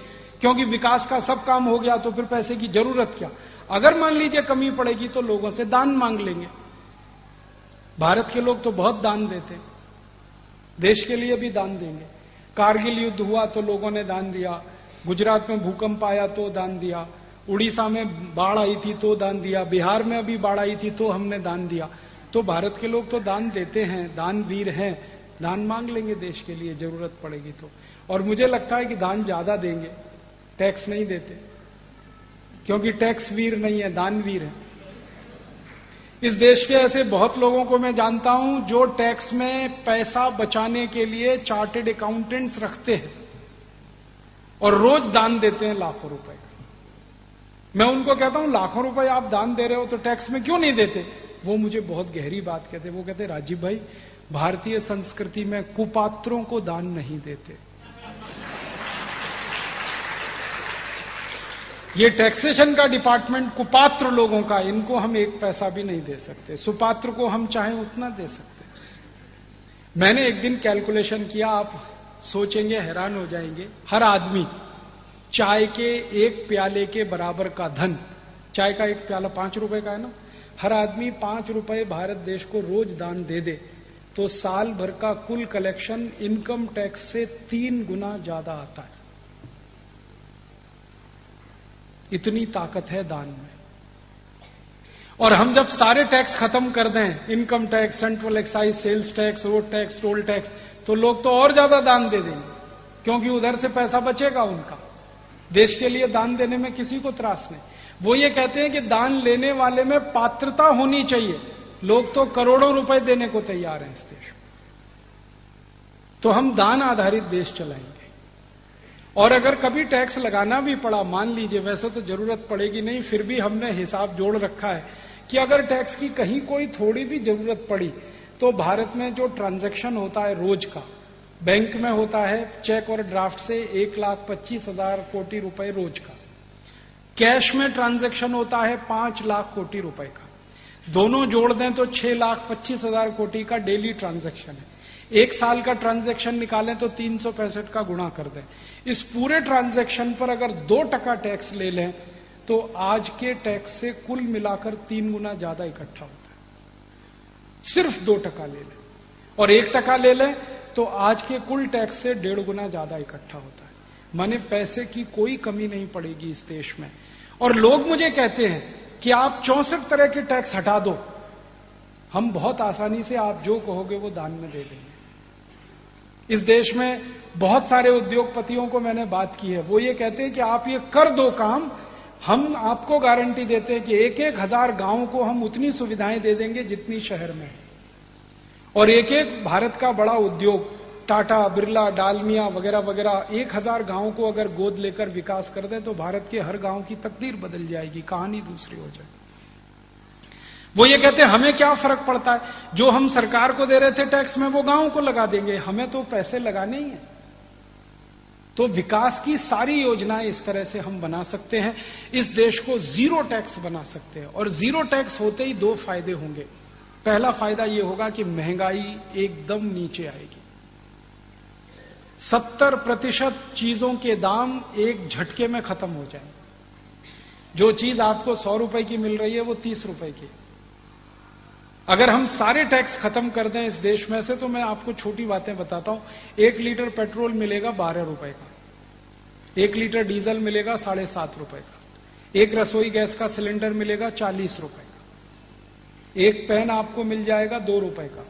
क्योंकि विकास का सब काम हो गया तो फिर पैसे की ज़रूरत क्या? अगर मान लीजिए कमी पड़ेगी तो लोगों से दान मांग लेंगे। भारत के लोग तो बहुत दान देते देश के लिए भी दान देंगे। कारगिल युद्ध हुआ तो लोगों ने दान दिया। गुजरात में भूकंप आया तो दान दिया। उड़ीसा में बाढ़ आई थी तो दान दिया। बिहार में अभी बाढ़ आई थी तो हमने दान दिया। तो भारत के लोग तो दान देते हैं दान वीर हैं। दान मांग लेंगे देश के लिए, ज़रूरत पड़ेगी तो। और मुझे लगता है कि दान ज़्यादा देंगे। टैक्स नहीं देते। क्योंकि टैक्स वीर नहीं है, दानवीर है। इस देश के ऐसे बहुत लोगों को मैं जानता हूँ जो टैक्स में पैसा बचाने के लिए चार्टेड अकाउंटेंट्स रखते हैं और रोज दान देते हैं लाखों रुपए का। मैं उनको कहता हूँ, लाखों रुपए आप दान दे रहे हो तो टैक्स में क्यों नहीं देते? वो मुझे बहुत गहरी बात कहते वो कहते राजीव भाई, भारतीय संस्कृति में कुपात्रों को दान नहीं देते। ये टैक्सेशन का डिपार्टमेंट कुपात्र लोगों का, इनको हम एक पैसा भी नहीं दे सकते। सुपात्र को हम चाहे उतना दे सकते। मैंने एक दिन कैलकुलेशन किया, आप सोचेंगे, हैरान हो जाएँगे। हर आदमी चाय के एक प्याले के बराबर का धन, चाय का एक प्याला पाँच रुपए का है ना? हर आदमी पाँच रुपए भारत देश को रोज दान दे दे तो साल भर का कुल कलेक्शन इनकम टैक्स से तीन गुना ज़्यादा आता है। इतनी ताकत है दान में। और हम जब सारे टैक्स खत्म कर दें, income tax, central excise, sales tax, road tax, toll tax तो लोग तो और ज़्यादा दान दे देंगे, क्योंकि उधर से पैसा बचेगा उनका। देश के लिए दान देने में किसी को त्रास नहीं। वो ये कहते हैं कि दान लेने वाले में पात्रता होनी चाहिए। लोग तो करोड़ों रुपए देने को तैयार हैं इस देश तो हम दान आधारित देश चलाएँगे। और अगर कभी टैक्स लगाना भी पड़ा, मान लीजिए, वैसे तो ज़रूरत पड़ेगी नहीं, फिर भी हमने हिसाब जोड़ रखा है कि अगर टैक्स की कहीं कोई थोड़ी भी ज़रूरत पड़ी तो भारत में जो ट्रांजैक्शन होता है रोज का, बैंक में होता है, चेक और ड्राफ्ट से एक लाख पच्चीस हज़ार कोटि रुपए रोज का। कैश में ट्रांजैक्शन होता है पाँच लाख कोटि रुपए का। दोनों जोड़ दें तो छह लाख पच्चीस हज़ार कोटि का डेली ट्रांजैक्शन है। एक साल का ट्रांजैक्शन निकालें तो तीन सौ पैंसठ का गुणा कर दें। इस पूरे ट्रांजैक्शन पर अगर दो टका टैक्स ले लें तो आज के टैक्स से कुल मिलाकर तीन गुना ज़्यादा इकट्ठा होता है। सिर्फ़ दो टका ले लें। और एक टका ले लें तो आज के कुल टैक्स से डेढ़ गुना ज़्यादा इकट्ठा होता है। माने पैसे की कोई कमी नहीं पड़ेगी इस देश में। और लोग मुझे कहते हैं कि आप चौसठ तरह के टैक्स हटा दो। हम बहुत आसानी से आप जो कहोगे वो दान में दे देंगे। इस देश में बहुत सारे उद्योगपतियों को मैंने बात की है। वो ये कहते हैं कि आप ये कर दो काम, हम आपको गारंटी देते हैं कि एक एक हज़ार गाँव को हम उतनी सुविधाएँ दे देंगे जितनी शहर में। और एक एक भारत का बड़ा उद्योग, टाटा, बिरला, डालमिया वगैरह वगैरह, एक हज़ार गाँव को अगर गोद लेकर विकास कर दे तो भारत के हर गाँव की तकदीर बदल जाएगी, कहानी दूसरी हो जाएगी। वो ये कहते हैं, हमें क्या फ़र्क पड़ता है? जो हम सरकार को दे रहे थे टैक्स, में वो गाँव को लगा देंगे। हमें तो पैसे लगाने ही है। तो विकास की सारी योजनाएँ इस तरह से हम बना सकते हैं। इस देश को ज़ीरो टैक्स बना सकते हैं। और ज़ीरो टैक्स होते ही दो फ़ायदे होंगे। पहला फ़ायदा यह होगा कि महँगाई एकदम नीचे आएगी। सत्तर प्रतिशत चीज़ों के दाम एक झटके में खत्म हो जाए जो चीज़ आपको सौ रुपए की मिल रही है, वो तीस रुपए की अगर हम सारे टैक्स खत्म कर दें इस देश में से तो मैं आपको छोटी बातें बताता हूँ। एक लीटर पेट्रोल मिलेगा बारह रुपए का। एक लीटर डीजल मिलेगा साढ़े सात रुपए का। एक रसोई गैस का सिलेंडर मिलेगा चालीस रुपए का। एक पेन आपको मिल जाएगा दो रुपए का।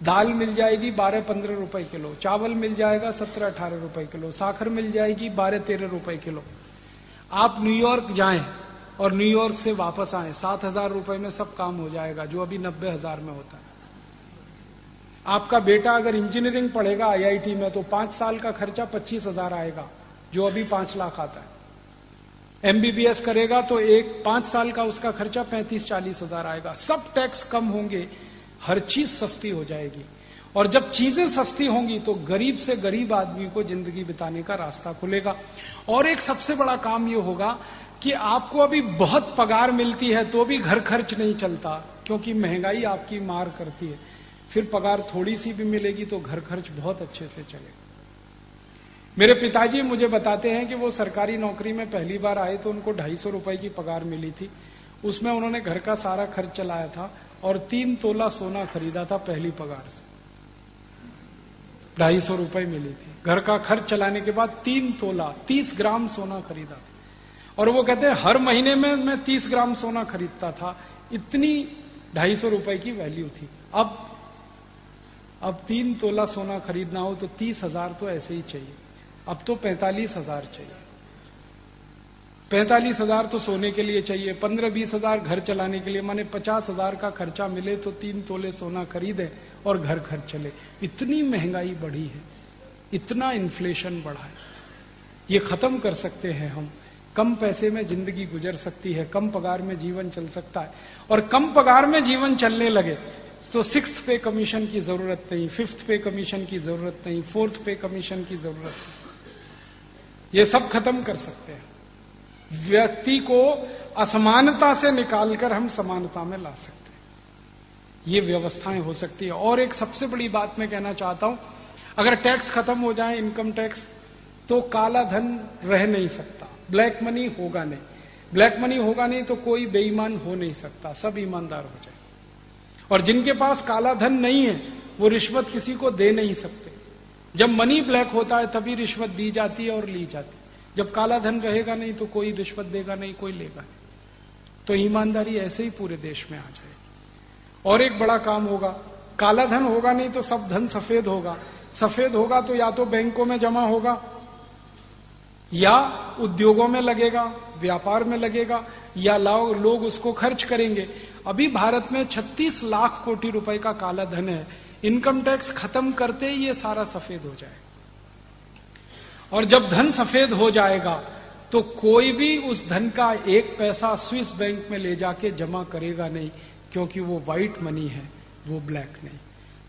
दाल मिल जाएगी बारह पंद्रह रुपए किलो। चावल मिल जाएगा सत्रह अठारह रुपए किलो। साखर मिल जाएगी बारह तेरह रुपए किलो। आप न्यूयॉर्क जाएँ और न्यूयॉर्क से वापस आए। सात हज़ार रुपए में सब काम हो जाएगा, जो अभी नब्बे हज़ार में होता है। आपका बेटा अगर इंजीनियरिंग पढ़ेगा आईआईटी में तो पाँच साल का खर्चा पच्चीस हज़ार आएगा, जो अभी पाँच लाख आता है। एमबीबीएस करेगा तो एक, पाँच साल का उसका खर्चा पैंतीस चालीस हज़ार आएगा। सब टैक्स कम होंगे, हर चीज़ सस्ती हो जाएगी। और जब चीज़ें सस्ती होंगी तो गरीब से गरीब आदमी को ज़िंदगी बिताने का रास्ता खुलेगा। और एक सबसे बड़ा काम यह होगा कि आपको अभी बहुत पगार मिलती है तो भी घर खर्च नहीं चलता, क्योंकि महँगाई आपकी मार करती है। फिर पगार थोड़ी सी भी मिलेगी तो घर खर्च बहुत अच्छे से चलेगा। मेरे पिताजी मुझे बताते हैं कि वो सरकारी नौकरी में पहली बार आए तो उनको ढाई सौ रुपए की पगार मिली थी। उसमें उन्होंने घर का सारा खर्च चलाया था और तीन तोला सोना खरीदा था पहली पगार से। ढाई सौ रुपए मिली थी। घर का खर्च चलाने के बाद तीन तोला, तीस ग्राम सोना खरीदा था। और वो कहते हैं, हर महीने में मैं तीस ग्राम सोना खरीदता था। इतनी ढाई सौ रुपए की वैल्यू थी। अब अब तीन तोला सोना खरीदना हो तो तीस हज़ार तो ऐसे ही चाहिए। अब तो पैंतालीस हज़ार चाहिए। पैंतालीस हज़ार तो सोने के लिए चाहिए। पंद्रह बीस हज़ार घर चलाने के लिए। माने पचास हज़ार का खर्चा मिले तो तीन तोले सोना खरीदे और घर खर्च चले। इतनी महँगाई बढ़ी है। इतना इन्फ्लेशन बढ़ा है। ये खत्म कर सकते हैं हम। कम पैसे में ज़िंदगी गुजर सकती है, कम पगार में जीवन चल सकता है। और कम पगार में जीवन चलने लगे तो सिक्स पे कमीशन की ज़रूरत नहीं फिफ्थ पे कमीशन की ज़रूरत नहीं फोर्थ पे कमीशन की ज़रूरत नहीं। ये सब खत्म कर सकते हैं। व्यक्ति को असमानता से निकालकर हम समानता में ला सकते हैं। ये व्यवस्थाएँ हो सकती है। और एक सबसे बड़ी बात मैं कहना चाहता हूँ, अगर टैक्स खत्म हो जाए इनकम टैक्स तो काला धन रह नहीं सकता। ब्लैक मनी होगा नहीं। ब्लैक मनी होगा नहीं तो कोई बेईमान हो नहीं सकता, सब ईमानदार हो जाए। और जिनके पास काला धन नहीं है, वो रिश्वत किसी को दे नहीं सकते। जब मनी ब्लैक होता है, तभी रिश्वत दी जाती है और ली जाती है। जब काला धन रहेगा नहीं तो कोई रिश्वत देगा नहीं, कोई लेगा नहीं। तो ईमानदारी ऐसे ही पूरे देश में आ जाएगी और एक बड़ा काम होगा, काला धन होगा नहीं तो सब धन सफ़ेद होगा। सफ़ेद होगा तो या तो बैंकों में जमा होगा या उद्योगों में लगेगा, व्यापार में लगेगा, या लोग उसको खर्च करेंगे। अभी भारत में 36 लाख कोटि रुपए का काला धन है। इनकम टैक्स खत्म करते ही ये सारा सफ़ेद हो जाएगा और जब धन सफ़ेद हो जाएगा तो कोई भी उस धन का एक पैसा स्विस बैंक में ले जाके जमा करेगा नहीं, क्योंकि वो व्हाइट मनी है, वो ब्लैक नहीं।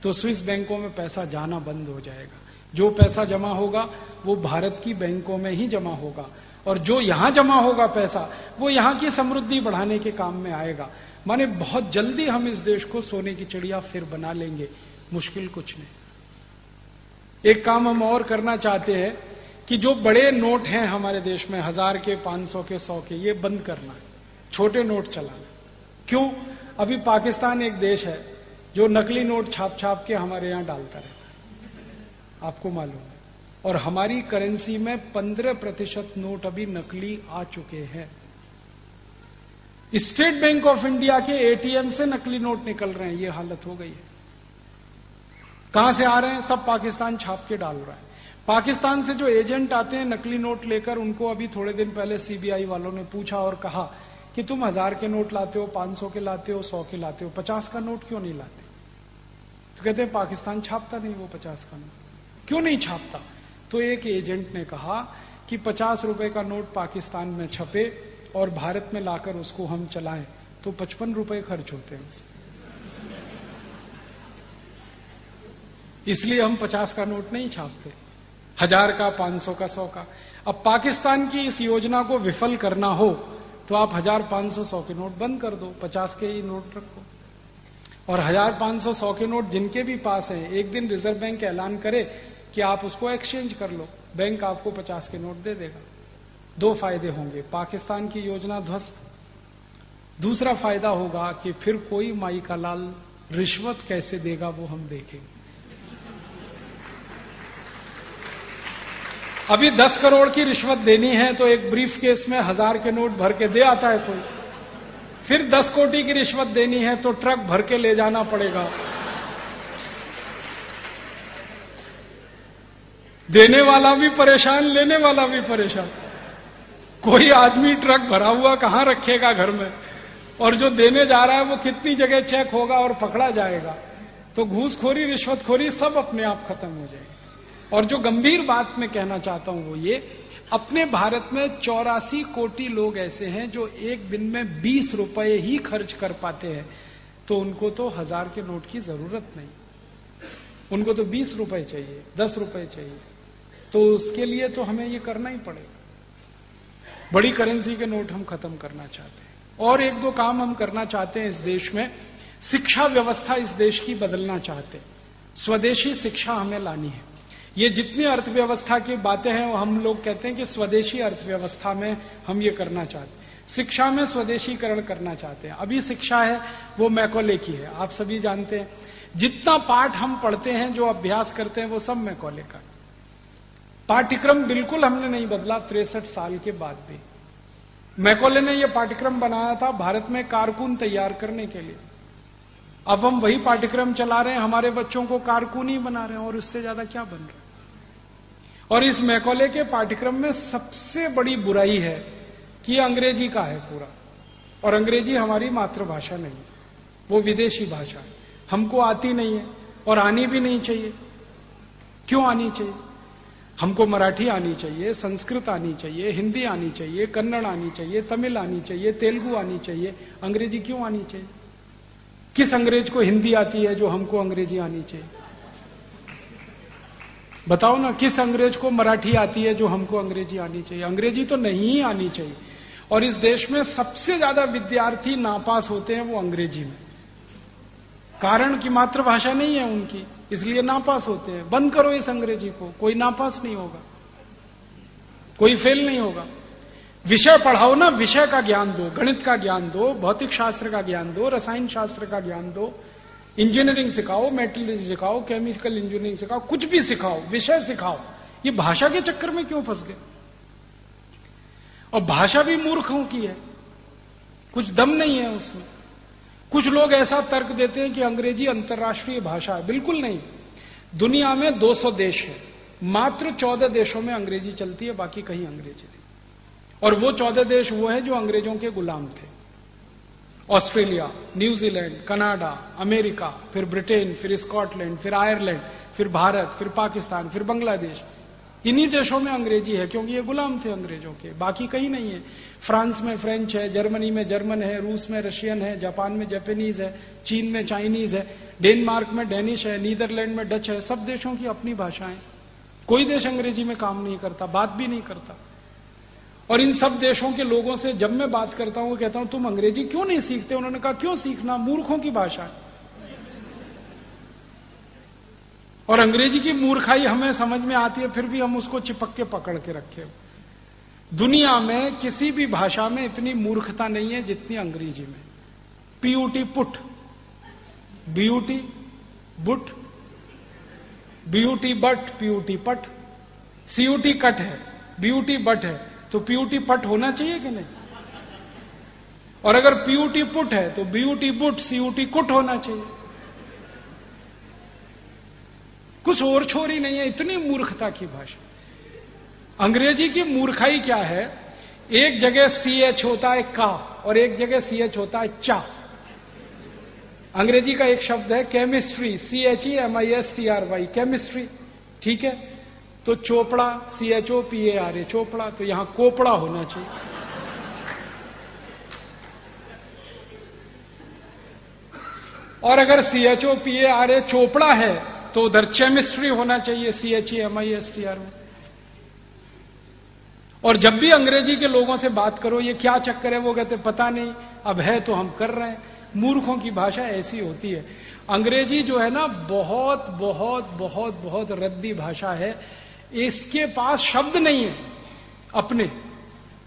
तो स्विस बैंकों में पैसा जाना बंद हो जाएगा। जो पैसा जमा होगा, वो भारत की बैंकों में ही जमा होगा। और जो यहाँ जमा होगा पैसा, वो यहाँ की समृद्धि बढ़ाने के काम में आएगा। माने बहुत जल्दी हम इस देश को सोने की चिड़िया फिर बना लेंगे। मुश्किल कुछ नहीं। एक काम हम और करना चाहते हैं कि जो बड़े नोट हैं हमारे देश में, हज़ार के, पाँच सौ के सौ के, ये बंद करना है। छोटे नोट चलाना क्यों? अभी पाकिस्तान एक देश है जो नकली नोट छाप छाप के हमारे यहाँ डालता रहता आपको मालूम है। और हमारी करेंसी में पंद्रह प्रतिशत नोट अभी नकली आ चुके हैं। स्टेट बैंक ऑफ़ इंडिया के एटीएम से नकली नोट निकल रहे हैं। ये हालत हो गई है। कहाँ से आ रहे हैं? सब पाकिस्तान छाप के डाल रहा है। पाकिस्तान से जो एजेंट आते हैं नकली नोट लेकर, उनको अभी थोड़े दिन पहले सीबीआई वालों ने पूछा और कहा कि तुम हज़ार के नोट लाते हो, पाँच सौ के लाते हो, सौ के लाते हो, पचास का नोट क्यों नहीं लाते? तो कहते हैं, पाकिस्तान छापता नहीं वो पचास का नोट। क्यों नहीं छापता? तो एक एजेंट ने कहा कि पचास रुपए का नोट पाकिस्तान में छपे और भारत में लाकर उसको हम चलाएँ तो पचपन रुपए खर्च होते हैं उसमें। इसलिए हम पचास का नोट नहीं छापते। हज़ार का, पाँच सौ का सौ का। अब पाकिस्तान की इस योजना को विफल करना हो तो आप हज़ार पाँच सौ सौ के नोट बंद कर दो, पचास के ही नोट रखो। और हज़ार पाँच सौ सौ के नोट जिनके भी पास हैं, एक दिन रिज़र्व बैंक ऐलान करे कि आप उसको एक्सचेंज कर लो। बैंक आपको पचास के नोट दे देगा। दो फ़ायदे होंगे। पाकिस्तान की योजना ध्वस्त। दूसरा फ़ायदा होगा कि फिर कोई माई का लाल रिश्वत कैसे देगा वो हम देखेंगे। अभी दस करोड़ की रिश्वत देनी है तो एक ब्रीफ केस में हज़ार के नोट भर के दे आता है कोई। फिर दस कोटी की रिश्वत देनी है तो ट्रक भर के ले जाना पड़ेगा। देने वाला भी परेशान, लेने वाला भी परेशान। कोई आदमी ट्रक भरा हुआ कहाँ रखेगा घर में? और जो देने जा रहा है वो कितनी जगह चेक होगा और पकड़ा जाएगा? तो घूसखोरी, रिश्वतखोरी सब अपने आप खत्म हो जाएगी। और जो गंभीर बात मैं कहना चाहता हूँ वो ये, अपने भारत में चौरासी कोटि लोग ऐसे हैं जो एक दिन में बीस रुपए ही खर्च कर पाते हैं। तो उनको तो हज़ार के नोट की ज़रूरत नहीं। उनको तो बीस रुपए चाहिए, दस रुपए चाहिए। तो उसके लिए तो हमें ये करना ही पड़ेगा। बड़ी करेंसी के नोट हम खत्म करना चाहते हैं। और एक दो काम हम करना चाहते हैं इस देश में। शिक्षा व्यवस्था इस देश की बदलना चाहते हैं। स्वदेशी शिक्षा हमें लानी है। ये जितनी अर्थव्यवस्था की बातें हैं, वो हम लोग कहते हैं कि स्वदेशी अर्थव्यवस्था में हम ये करना चाहते हैं। शिक्षा में स्वदेशीकरण करना चाहते हैं। अभी शिक्षा है, वो मैकोले की है। आप सभी जानते हैं। जितना पाठ हम पढ़ते हैं, जो अभ्यास करते हैं, वो सब मैकोले का पाठ्यक्रम बिल्कुल हमने नहीं बदला तिरसठ साल के बाद भी। मैकोले ने यह पाठ्यक्रम बनाया था भारत में कारकुन तैयार करने के लिए। अब हम वही पाठ्यक्रम चला रहे हैं, हमारे बच्चों को कारकुन ही बना रहे हैं, और उससे ज़्यादा क्या बन रहा है? और इस मैकोले के पाठ्यक्रम में सबसे बड़ी बुराई है कि अंग्रेज़ी का है पूरा। और अंग्रेज़ी हमारी मातृभाषा नहीं वो विदेशी भाषा है। हमको आती नहीं है और आनी भी नहीं चाहिए। क्यों आनी चाहिए? हमको मराठी आनी चाहिए, संस्कृत आनी चाहिए, हिंदी आनी चाहिए, कन्नड़ आनी चाहिए, तमिल आनी चाहिए, तेलुगु आनी चाहिए। अंग्रेज़ी क्यों आनी चाहिए? किस अंग्रेज़ को हिंदी आती है जो हमको अंग्रेज़ी आनी चाहिए? बताओ ना, किस अंग्रेज़ को मराठी आती है जो हमको अंग्रेज़ी आनी चाहिए? अंग्रेज़ी तो नहीं आनी चाहिए। और इस देश में सबसे ज़्यादा विद्यार्थी नापास होते हैं वो अंग्रेज़ी में। कारण की मातृभाषा नहीं है उनकी, इसलिए नापास होते हैं। बंद करो इस अंग्रेज़ी को, कोई नापास नहीं होगा। कोई फेल नहीं होगा। विषय पढ़ाओ ना, विषय का ज्ञान दो, गणित का ज्ञान दो, भौतिक शास्त्र का ज्ञान दो, रसायन शास्त्र का ज्ञान दो इंजीनियरिंग सिखाओ मेटलर्जी सिखाओ केमिकल इंजीनियरिंग सिखाओ, कुछ भी सिखाओ, विषय सिखाओ। ये भाषा के चक्कर में क्यों फंस गए? और भाषा भी मूर्खों की है। कुछ दम नहीं है उसमें। कुछ लोग ऐसा तर्क देते हैं कि अंग्रेज़ी अंतर्राष्ट्रीय भाषा है। बिल्कुल नहीं। दुनिया में 200 देश है। मात्र 14 देशों में अंग्रेज़ी चलती है, बाकी कहीं अंग्रेज़ी नहीं। और वो 14 देश वो है जो अंग्रेज़ों के गुलाम थे। Australia, New Zealand, Canada, America, फिर ब्रिटेन, फिर स्कॉटलैंड, फिर आयरलैंड, फिर भारत, फिर पाकिस्तान, फिर बांग्लादेश। इन्हीं देशों में अंग्रेज़ी है, क्योंकि ये गुलाम थे अंग्रेज़ों के, बाकी कहीं नहीं है। फ्रांस में फ्रेंच है, जर्मनी में जर्मन है, रूस में रशियन है, जापान में जापानीज है, चीन में चाइनीज़ है, डेनमार्क में डेनिश है, नीदरलैंड में डच है, सब देशों की अपनी भाषाएँ। कोई देश अंग्रेज़ी में काम नहीं करता, बात भी नहीं करता। और इन सब देशों के लोगों से जब मैं बात करता हूँ कहता हूँ, तुम अंग्रेज़ी क्यों नहीं सीखते? उन्होंने कहा, क्यों सीखना? मूर्खों की भाषा है। और अंग्रेज़ी की मूर्खाई हमें समझ में आती है, फिर भी हम उसको चिपक के पकड़ के रखे दुनिया में किसी भी भाषा में इतनी मूर्खता नहीं है जितनी अंग्रेज़ी में P U T put B U T but B U T but P U T put C U T cut है बीयूटी बट है तो पीयूटी पट होना चाहिए कि नहीं और अगर पीयूटी पुट है तो बीयूटी बुट सीयूटी कुट होना चाहिए कुछ और छोरी नहीं है इतनी मूर्खता की भाषा अंग्रेज़ी की मूर्खाई क्या है? एक जगह सी एच होता है का और एक जगह सी एच होता है चा। अंग्रेज़ी का एक शब्द है chemistry C H E M I S T R Y chemistry ठीक है? तो Chopra C H O P A R A Chopra तो यहाँ कोपड़ा होना चाहिए। और अगर C H O P A R A Chopra है तो उधर केमिस्ट्री होना चाहिए C H E M I S T R में और जब भी अंग्रेज़ी के लोगों से बात करो, ये क्या चक्कर है, वो कहते, पता नहीं, अब है तो हम कर रहे हैं। मूर्खों की भाषा ऐसी होती है। अंग्रेज़ी जो है ना, बहुत बहुत बहुत बहुत रद्दी भाषा है। इसके पास शब्द नहीं है, अपने।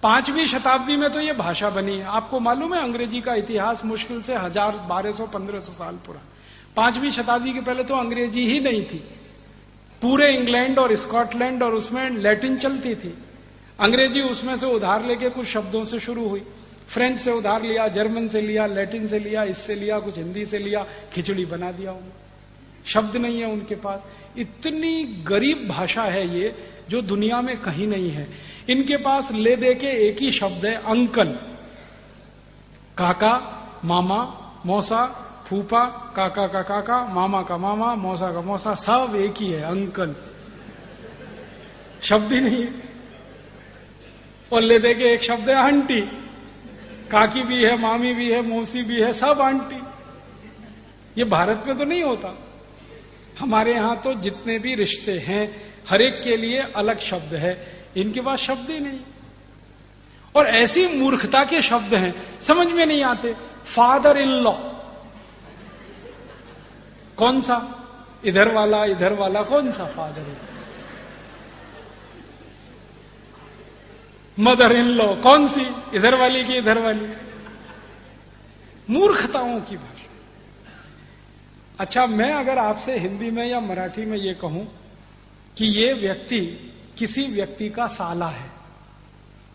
पांचवी शताब्दी में तो ये भाषा बनी है। आपको मालूम है, अंग्रेज़ी का इतिहास मुश्किल से हज़ार बारह सौ, पंद्रह सौ साल पुराना पांचवी शताब्दी के पहले तो अंग्रेज़ी ही नहीं थी। पूरे इंग्लैंड और स्कॉटलैंड और उसमें लैटिन चलती थी। अंग्रेज़ी उसमें से उधार लेके कुछ शब्दों से शुरू हुई। फ्रेंच से उधार लिया, जर्मन से लिया, लैटिन से लिया, इससे लिया, कुछ हिंदी से लिया, खिचड़ी बना दिया उन्होंने। शब्द नहीं है उनके पास। इतनी गरीब भाषा है ये, जो दुनिया में कहीं नहीं है। इनके पास ले दे के एक ही शब्द है अंकल काका, मामा, मौसा, फूफा, काका का काका, मामा का मामा, मौसा का मौसा, सब एक ही है अंकल शब्द ही नहीं है। और ले दे के एक शब्द है, आंटी। काकी भी है, मामी भी है, मौसी भी है, सब आंटी। ये भारत में तो नहीं होता। हमारे यहाँ तो जितने भी रिश्ते हैं, हर एक के लिए अलग शब्द है। इनके पास शब्द ही नहीं। और ऐसी मूर्खता के शब्द हैं, समझ में नहीं आते। फादर इन लॉ कौन सा? इधर वाला इधर वाला, कौन सा फादर है मदर इन लॉ, कौन सी? इधर वाली की इधर वाली। मूर्खताओं की भाषा। अच्छा मैं अगर आपसे हिंदी में या मराठी में ये कहूँ कि ये व्यक्ति किसी व्यक्ति का साला है,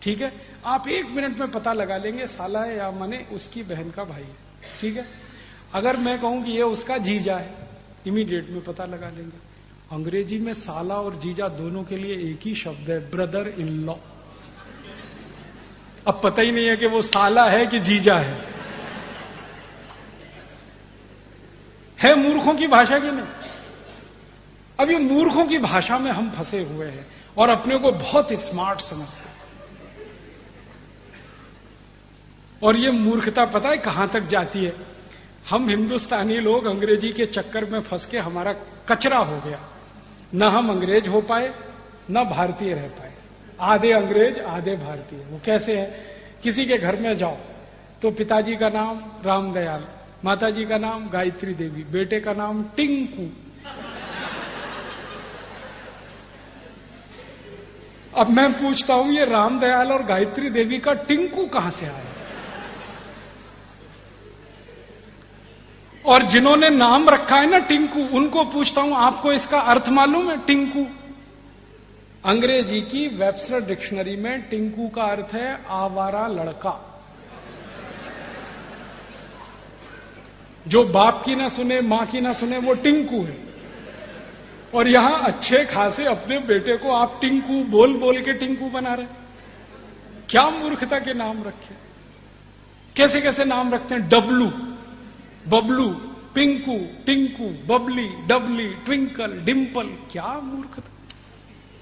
ठीक है? आप एक मिनट में पता लगा लेंगे साला है या माने उसकी बहन का भाई है, ठीक है? अगर मैं कहूँ कि ये उसका जीजा है इमीडिएट में पता लगा लेंगे। अंग्रेज़ी में साला और जीजा दोनों के लिए एक ही शब्द है ब्रदर इन लॉ अब पता ही नहीं है कि वो साला है कि जीजा है। है मूर्खों की भाषा की नहीं? अब ये मूर्खों की भाषा में हम फंसे हुए हैं और अपने को बहुत स्मार्ट समझते हैं। और ये मूर्खता पता है कहाँ तक जाती है? हम हिंदुस्तानी लोग अंग्रेज़ी के चक्कर में फंस के हमारा कचरा हो गया। ना हम अंग्रेज़ हो पाए, न भारतीय रह पाए। आधे अंग्रेज़, आधे भारतीय। वो कैसे है? किसी के घर में जाओ। तो पिताजी का नाम रामदयाल, माताजी का नाम गायत्री देवी, बेटे का नाम टिंकू। अब मैं पूछता हूँ, ये रामदयाल और गायत्री देवी का टिंकू कहाँ से आया? और जिन्होंने नाम रखा है ना टिंकू, उनको पूछता हूँ, आपको इसका अर्थ मालूम है टिंकू? अंग्रेज़ी की वेबस्टर डिक्शनरी में टिंकू का अर्थ है आवारा लड़का। जो बाप की ना सुने, माँ की ना सुने, वो टिंकू है। और यहाँ अच्छे खासे अपने बेटे को आप टिंकू बोल बोल के टिंकू बना रहे क्या मूर्खता के नाम रखे? कैसे कैसे नाम रखते हैं? डब्लू, बबलू, पिंकू, टिंकू, बबली, डबली, ट्विंकल डिम्पल क्या मूर्खता?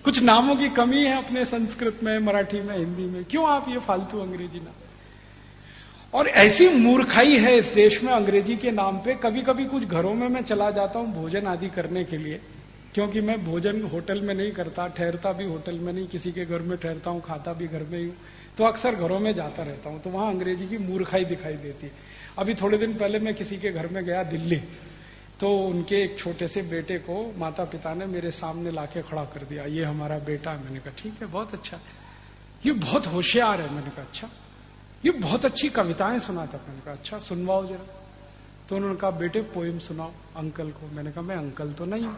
कुछ नामों की कमी है अपने संस्कृत में, मराठी में, हिंदी में। क्यों आप ये फालतू अंग्रेज़ी नाम और ऐसी मूर्खाई है इस देश में अंग्रेज़ी के नाम पे कभी कभी कुछ घरों में मैं चला जाता हूँ भोजन आदि करने के लिए, क्योंकि मैं भोजन होटल में नहीं करता, ठहरता भी होटल में नहीं, किसी के घर में ठहरता हूँ, खाता भी घर में ही तो अक्सर घरों में जाता रहता हूँ तो वहाँ अंग्रेज़ी की मूर्खाई दिखाई देती है। अभी थोड़े दिन पहले मैं किसी के घर में गया, दिल्ली। तो उनके एक छोटे से बेटे को माता पिता ने मेरे सामने लाके खड़ा कर दिया। ये हमारा बेटा है। मैंने कहा, ठीक है, बहुत अच्छा ये बहुत होशियार है। मैंने कहा अच्छा। ये बहुत अच्छी कविताएँ सुनाता मैंने कहा अच्छा सुनवाओ जरा। तो उन्होंने कहा, बेटे पोइम सुनाओ अंकल को। मैंने कहा, मैं अंकल तो नहीं हूँ।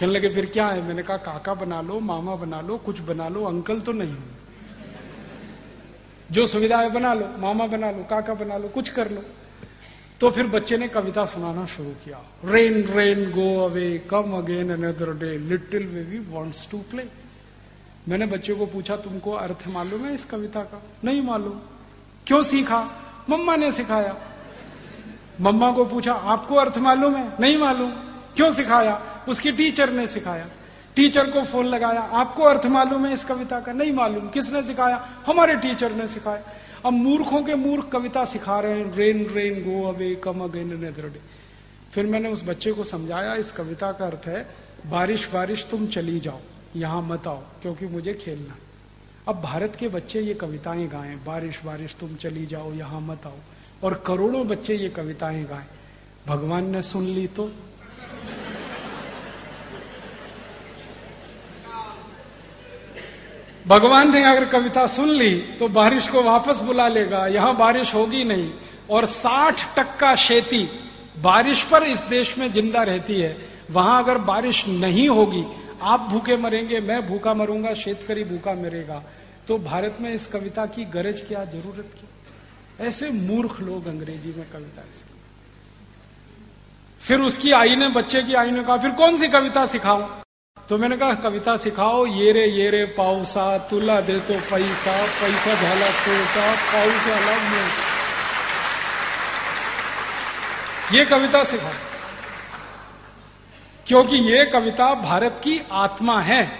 कहने लगे, फिर क्या है? मैंने कहा, काका बना लो, मामा बना लो, कुछ बना लो, अंकल तो नहीं हूँ। जो सुविधा है बना लो, मामा बना लो, काका बना लो, कुछ कर लो। तो फिर बच्चे ने कविता सुनाना शुरू किया। Rain rain go away come again another day little baby wants to play मैंने बच्चे को पूछा, तुमको अर्थ मालूम है इस कविता का? नहीं मालूम। क्यों सीखा? मम्मा ने सिखाया। मम्मा को पूछा, आपको अर्थ मालूम है? नहीं मालूम। क्यों सिखाया? उसकी टीचर ने सिखाया। टीचर को फ़ोन लगाया, आपको अर्थ मालूम है इस कविता का? नहीं मालूम। किसने सिखाया? हमारे टीचर ने सिखाया। अब मूर्खों के मूर्ख कविता सिखा रहे हैं, rain rain, go away, come again, another day. फिर मैंने उस बच्चे को समझाया, इस कविता का अर्थ है, बारिश बारिश, तुम चली जाओ, यहाँ मत आओ, क्योंकि मुझे खेलना अब भारत के बच्चे ये कविताएँ गाएँ, बारिश बारिश, तुम चली जाओ, यहाँ मत आओ, और करोड़ों बच्चे ये कविताएँ गाएँ, भगवान ने सुन ली तो? भगवान ने अगर कविता सुन ली तो बारिश को वापस बुला लेगा। यहाँ बारिश होगी नहीं। और 60 टक्का खेती बारिश पर इस देश में ज़िंदा रहती है। वहाँ अगर बारिश नहीं होगी, आप भूखे मरेंगे, मैं भूखा मरूँगा, शेतकरी भूखा मरेगा। तो भारत में इस कविता की गरज क्या, ज़रूरत की ऐसे मूर्ख लोग अंग्रेज़ी में कविता से फिर उसकी आई ने बच्चे की आई ने कहा फिर कौन सी कविता सिखाऊं? तो मैंने कहा, कविता सिखाओ, ये रे ये रे पाऊसा तुला दे तो पैसा पैसा झाला तोटा पाऊस अलग में ये कविता सिखाओ। क्योंकि ये कविता भारत की आत्मा है।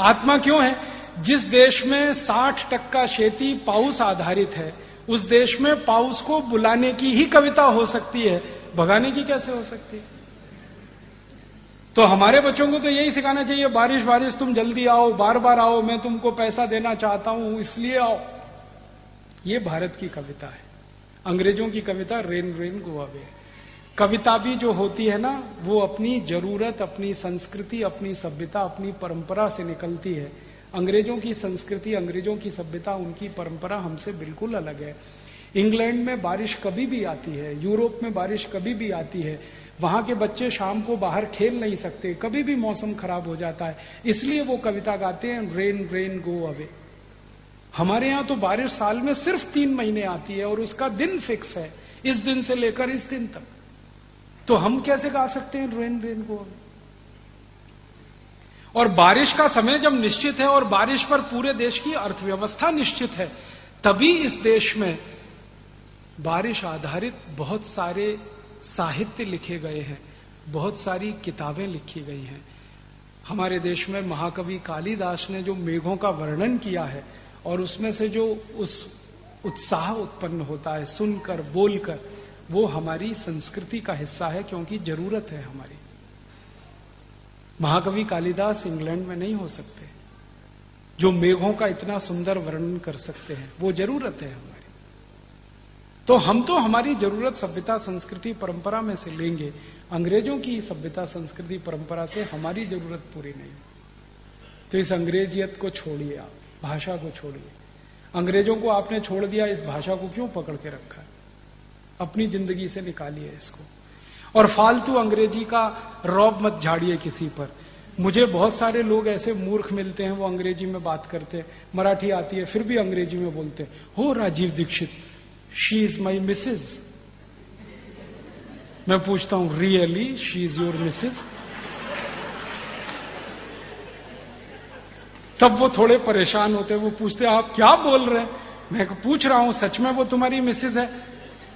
आत्मा क्यों है? जिस देश में 60 टक्का खेती पाउस आधारित है, उस देश में पाउस को बुलाने की ही कविता हो सकती है। भगाने की कैसे हो सकती है? तो हमारे बच्चों को तो यही सिखाना चाहिए, बारिश बारिश, तुम जल्दी आओ बार बार आओ, मैं तुमको पैसा देना चाहता हूँ, इसलिए आओ। ये भारत की कविता है। अंग्रेज़ों की कविता, रेन रेन गोवावे कविता भी जो होती है ना, वो अपनी ज़रूरत, अपनी संस्कृति, अपनी सभ्यता, अपनी परंपरा से निकलती है। अंग्रेज़ों की संस्कृति, अंग्रेज़ों की सभ्यता, उनकी परंपरा हमसे बिल्कुल अलग है। इंग्लैंड में बारिश कभी भी आती है, यूरोप में बारिश कभी भी आती है। वहाँ के बच्चे शाम को बाहर खेल नहीं सकते, कभी भी मौसम खराब हो जाता है। इसलिए वो कविता गाते हैं रेन रेन गो अवे हमारे यहाँ तो बारिश साल में सिर्फ़ तीन महीने आती है और उसका दिन फिक्स है, इस दिन से लेकर इस दिन तक। तो हम कैसे गा सकते हैं रेन रेन गो अवे और बारिश का समय जब निश्चित है और बारिश पर पूरे देश की अर्थव्यवस्था निश्चित है, तभी इस देश में बारिश आधारित बहुत सारे साहित्य लिखे गए हैं, बहुत सारी किताबें लिखी गई हैं। हमारे देश में महाकवि कालिदास ने जो मेघों का वर्णन किया है और उसमें से जो उस उत्साह उत्पन्न होता है, सुनकर, बोलकर, वो हमारी संस्कृति का हिस्सा है क्योंकि ज़रूरत है हमारी। महाकवि कालिदास इंग्लैंड में नहीं हो सकते। जो मेघों का इतना सुंदर वर्णन कर सकते हैं, वो ज़रूरत है हमारी। तो हम तो हमारी ज़रूरत सभ्यता, संस्कृति, परंपरा में से लेंगे। अंग्रेज़ों की सभ्यता, संस्कृति, परंपरा से हमारी ज़रूरत पूरी नहीं। तो इस अंग्रेजियत को छोड़िए आप, भाषा को छोड़िए। अंग्रेज़ों को आपने छोड़ दिया, इस भाषा को क्यों पकड़ के रखा? है अपनी ज़िंदगी से निकालिए इसको। और फालतू अंग्रेज़ी का रौब मत झाड़िए किसी पर। मुझे बहुत सारे लोग ऐसे मूर्ख मिलते हैं, वो अंग्रेज़ी में बात करते हैं, मराठी आती है, फिर भी अंग्रेज़ी में बोलते हैं, हो Rajiv Dixit she is my missus मैं पूछता हूँ really she is your missus तब वो थोड़े परेशान होते वो पूछते आप क्या बोल रहे हैं? मैं पूछ रहा हूँ, सच में वो तुम्हारी मिसेज है?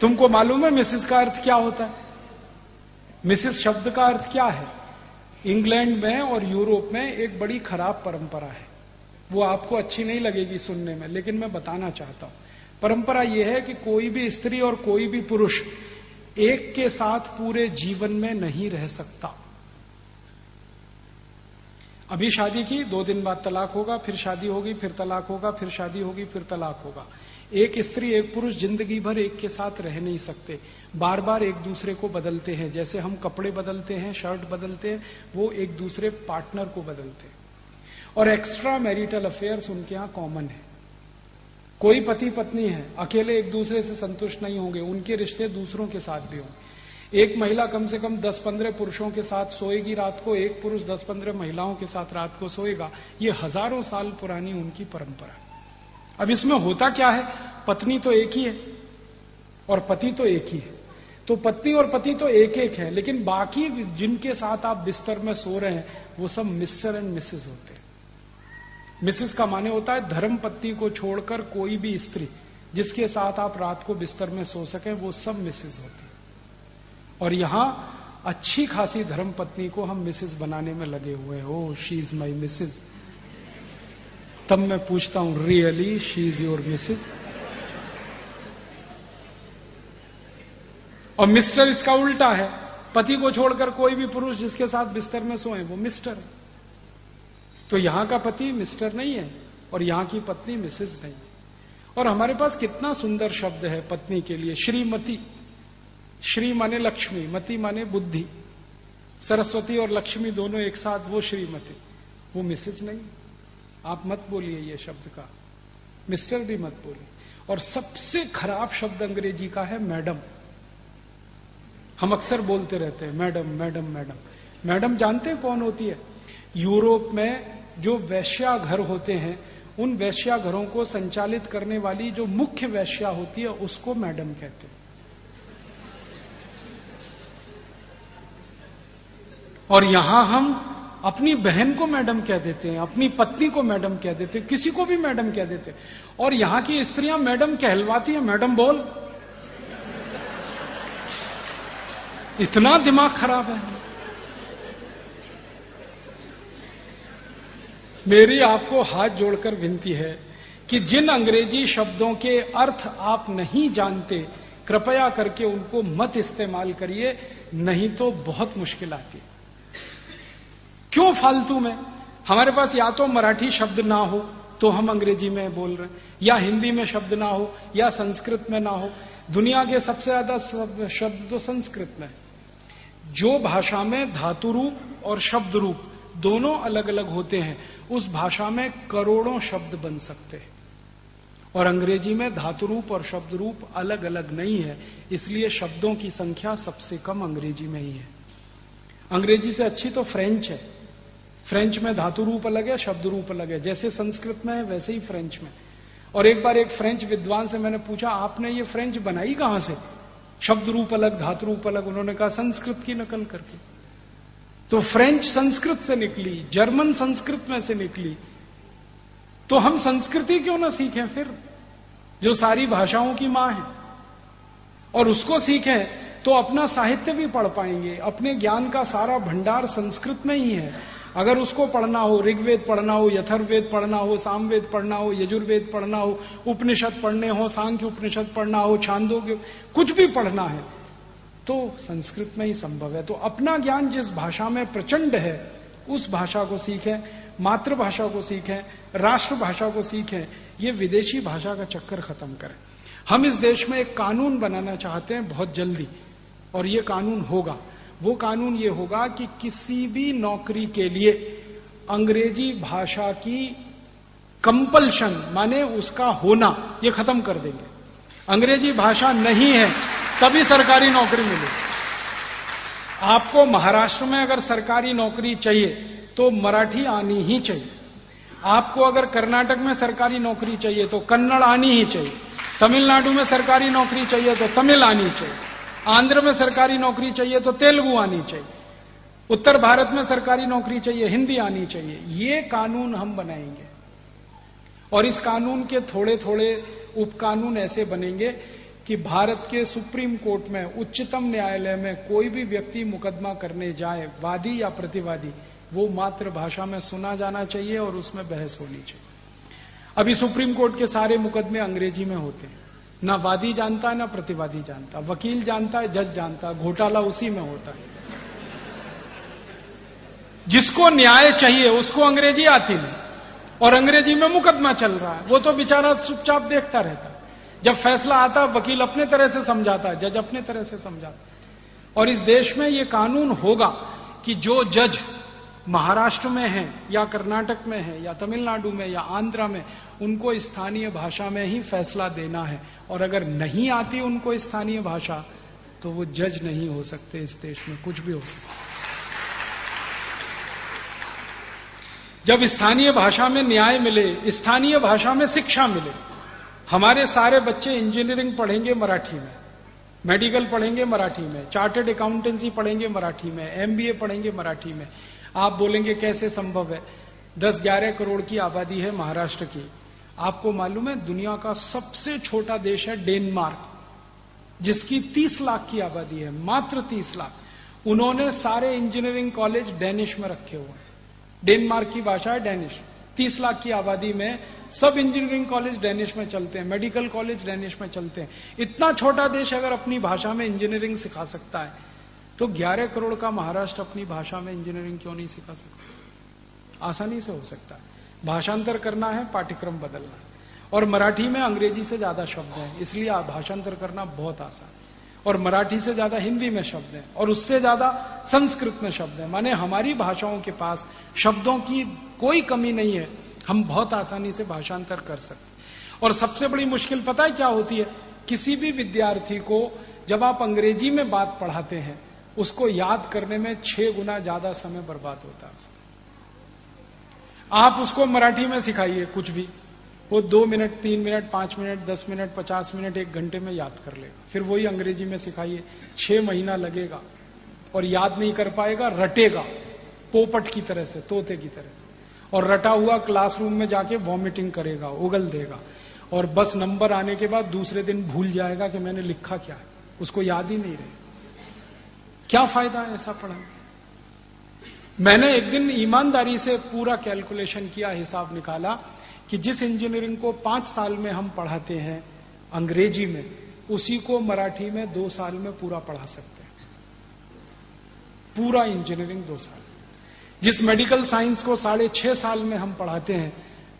तुमको मालूम है मिसेज का अर्थ क्या होता है? मिसेज शब्द का अर्थ क्या है? इंग्लैंड में और यूरोप में एक बड़ी खराब परंपरा है। वो आपको अच्छी नहीं लगेगी सुनने में, लेकिन मैं बताना चाहता हूँ। परंपरा यह है कि कोई भी स्त्री और कोई भी पुरुष एक के साथ पूरे जीवन में नहीं रह सकता। अभी शादी की, दो दिन बाद तलाक होगा, फिर शादी होगी, फिर तलाक होगा, फिर शादी होगी, फिर तलाक होगा। एक स्त्री, एक पुरुष ज़िंदगी भर एक के साथ रह नहीं सकते। बार बार एक दूसरे को बदलते हैं। जैसे हम कपड़े बदलते हैं, शर्ट बदलते हैं, वो एक दूसरे पार्टनर को बदलते हैं। और एक्स्ट्रा मैरिटल अफेयर्स उनके यहाँ कॉमन है। कोई पति पत्नी है, अकेले एक दूसरे से संतुष्ट नहीं होंगे, उनके रिश्ते दूसरों के साथ भी होंगे। एक महिला कम से कम 10-15 पुरुषों के साथ सोएगी रात को, एक पुरुष 10-15 महिलाओं के साथ रात को सोएगा। ये हज़ारों साल पुरानी उनकी परंपरा अब इसमें होता क्या है? पत्नी तो एक ही है, और पति तो एक ही है। तो पत्नी और पति तो एक एक है, लेकिन बाकी जिनके साथ आप बिस्तर में सो रहे हैं, वो सब मिस्टर एंड मिसेस होते हैं। मिसेस का माने होता है धर्म पत्नी को छोड़कर कोई भी स्त्री, जिसके साथ आप रात को बिस्तर में सो सके, वो सब मिसेस होती है। और यहाँ अच्छी खासी धर्म पत्नी को हम मिसेस बनाने में लगे हुए हैं। शी इज़ माई मिसेज तब मैं पूछता हूँ really she is your missus और मिस्टर इसका उल्टा है। पति को छोड़कर कोई भी पुरुष जिसके साथ बिस्तर में सोए, वो मिस्टर है। तो यहाँ का पति मिस्टर नहीं है और यहाँ की पत्नी मिसेज नहीं है। और हमारे पास कितना सुंदर शब्द है पत्नी के लिए, श्रीमती। श्री माने लक्ष्मी, मती माने बुद्धि। सरस्वती और लक्ष्मी दोनों एक साथ, वो श्रीमती। वो मिसेज नहीं। आप मत बोलिए ये शब्द का। मिस्टर भी मत बोलिए। और सबसे खराब शब्द अंग्रेज़ी का है मैडम। हम अक्सर बोलते रहते हैं, मैडम मैडम मैडम। मैडम जानते हैं कौन होती है? यूरोप में जो वैश्या घर होते हैं, उन वैश्या घरों को संचालित करने वाली जो मुख्य वैश्या होती है, उसको मैडम कहते हैं। और यहाँ हम अपनी बहन को मैडम कह देते हैं, अपनी पत्नी को मैडम कह देते हैं, किसी को भी मैडम कह देते हैं। और यहाँ की स्त्रियाँ मैडम कहलवाती हैं, मैडम बोल। इतना दिमाग खराब है। मेरी आपको हाथ जोड़कर विनती है कि जिन अंग्रेज़ी शब्दों के अर्थ आप नहीं जानते, कृपया करके उनको मत इस्तेमाल करिए, नहीं तो बहुत मुश्किल आती। क्यों फालतू में? हमारे पास या तो मराठी शब्द ना हो तो हम अंग्रेज़ी में बोल रहे हैं, या हिंदी में शब्द ना हो, या संस्कृत में ना हो। दुनिया के सबसे ज़्यादा शब्द तो संस्कृत में जो भाषा में धातु रूप और शब्द रूप दोनों अलग अलग होते हैं, उस भाषा में करोड़ों शब्द बन सकते हैं। और अंग्रेज़ी में धातु रूप और शब्द रूप अलग अलग नहीं है, इसलिए शब्दों की संख्या सबसे कम अंग्रेज़ी में ही है। अंग्रेज़ी से अच्छी तो फ्रेंच है। फ्रेंच में धातु रूप अलग है शब्द रूप अलग है। जैसे संस्कृत में है, वैसे ही फ्रेंच में। और एक बार एक फ्रेंच विद्वान से मैंने पूछा, आपने ये फ्रेंच बनाई कहाँ से? शब्द रूप अलग धातु रूप अलग। उन्होंने कहा, संस्कृत की नकल करके। तो फ्रेंच संस्कृत से निकली, जर्मन संस्कृत में से निकली। तो हम संस्कृति क्यों ना सीखें फिर, जो सारी भाषाओं की माँ है? और उसको सीखें तो अपना साहित्य भी पढ़ पाएँगे, अपने ज्ञान का सारा भंडार संस्कृत में ही है। अगर उसको पढ़ना हो, ऋग्वेद पढ़ना हो, यथर्वेद पढ़ना हो, सामवेद पढ़ना हो, यजुर्वेद पढ़ना हो, उपनिषद पढ़ने हो, सांख्य उपनिषद पढ़ना हो, छांदोग्य, कुछ भी पढ़ना है तो संस्कृत में ही संभव है। तो अपना ज्ञान जिस भाषा में प्रचंड है, उस भाषा को सीखें, मातृभाषा को सीखें, राष्ट्रभाषा को सीखें, ये विदेशी भाषा का चक्कर खत्म करें। हम इस देश में एक कानून बनाना चाहते हैं बहुत जल्दी, और ये कानून होगा। वो कानून ये होगा कि किसी भी नौकरी के लिए अंग्रेज़ी भाषा की कंपल्शन, माने उसका होना, ये खत्म कर देंगे। अंग्रेज़ी भाषा नहीं है तभी सरकारी नौकरी मिलेगी आपको महाराष्ट्र में अगर सरकारी नौकरी चाहिए तो मराठी आनी ही चाहिए। आपको अगर कर्नाटक में सरकारी नौकरी चाहिए तो कन्नड़ आनी ही चाहिए। तमिलनाडु में सरकारी नौकरी चाहिए तो तमिल आनी चाहिए। आंध्र में सरकारी नौकरी चाहिए तो तेलुगु आनी चाहिए। उत्तर भारत में सरकारी नौकरी चाहिए, हिंदी आनी चाहिए। ये कानून हम बनाएँगे। और इस कानून के थोड़े थोड़े उपकानून ऐसे बनेंगे कि भारत के सुप्रीम कोर्ट में, उच्चतम न्यायालय में कोई भी व्यक्ति मुकदमा करने जाए, वादी या प्रतिवादी, वो मातृभाषा में सुना जाना चाहिए और उसमें बहस होनी चाहिए। अभी सुप्रीम कोर्ट के सारे मुकदमे अंग्रेज़ी में होते हैं। ना वादी जानता है ना प्रतिवादी जानता। वकील जानता है, जज जानता घोटाला उसी में होता है। जिसको न्याय चाहिए, उसको अंग्रेज़ी आती नहीं। और अंग्रेज़ी में मुकदमा चल रहा है। वो तो बेचारा चुपचाप देखता रहता जब फैसला आता, वकील अपने तरह से समझाता, जज अपने तरह से समझाता। और इस देश में ये कानून होगा कि जो जज महाराष्ट्र में है, या कर्नाटक में है, या तमिलनाडु में, या आंध्रा में, उनको स्थानीय भाषा में ही फैसला देना है। और अगर नहीं आती उनको स्थानीय भाषा तो वो जज नहीं हो सकते इस देश में, कुछ भी हो सकता जब स्थानीय भाषा में न्याय मिले, स्थानीय भाषा में शिक्षा मिले हमारे सारे बच्चे इंजीनियरिंग पढ़ेंगे मराठी में मेडिकल पढ़ेंगे मराठी में चार्टेड अकाउंटेंसी पढ़ेंगे मराठी में एमबीए पढ़ेंगे मराठी में। आप बोलेंगे कैसे संभव है? दस ग्यारह करोड़ की आबादी है महाराष्ट्र की। आपको मालूम है दुनिया का सबसे छोटा देश है डेनमार्क, जिसकी तीस लाख की आबादी है, मात्र तीस लाख। उन्होंने सारे इंजीनियरिंग कॉलेज डेनिश में रखे हुए हैं। डेनमार्क की भाषा है डेनिश तीस लाख की आबादी में सब इंजीनियरिंग कॉलेज डेनिश में चलते हैं मेडिकल कॉलेज डेनिश में चलते हैं। इतना छोटा देश अगर अपनी भाषा में इंजीनियरिंग सिखा सकता है तो 11 करोड़ का महाराष्ट्र अपनी भाषा में इंजीनियरिंग क्यों नहीं सिखा सकता? आसानी से हो सकता है। भाषांतर करना है, पाठ्यक्रम बदलना है। और मराठी में अंग्रेज़ी से ज़्यादा शब्द हैं, इसलिए भाषांतर करना बहुत आसान है। और मराठी से ज़्यादा हिंदी में शब्द हैं, और उससे ज़्यादा संस्कृत में शब्द हैं। माने हमारी भाषाओं के पास शब्दों की कोई कमी नहीं है। हम बहुत आसानी से भाषांतर कर सकते और सबसे बड़ी मुश्किल पता है क्या होती है? किसी भी विद्यार्थी को जब आप अंग्रेज़ी में बात पढ़ाते हैं, उसको याद करने में छह गुना ज़्यादा समय बर्बाद होता है आप उसको मराठी में सिखाइए कुछ भी। वो दो मिनट, तीन मिनट, पाँच मिनट, दस मिनट, पचास मिनट, एक घंटे में याद कर लेगा। फिर वही अंग्रेज़ी में सिखाइए, छह महीना लगेगा और याद नहीं कर पाएगा, रटेगा, पोपट की तरह से, तोते की तरह से। और रटा हुआ क्लासरूम में जाके वॉमिटिंग करेगा, उगल देगा। और बस नंबर आने के बाद दूसरे दिन भूल जाएगा कि मैंने लिखा क्या है। उसको याद ही नहीं रहे। क्या फ़ायदा है ऐसा पढ़ाने मैंने एक दिन ईमानदारी से पूरा कैलकुलेशन किया, हिसाब निकाला कि जिस इंजीनियरिंग को पाँच साल में हम पढ़ाते हैं अंग्रेज़ी में, उसी को मराठी में दो साल में पूरा पढ़ा सकते हैं। पूरा इंजीनियरिंग दो साल। जिस मेडिकल साइंस को साढ़े छह साल में हम पढ़ाते हैं,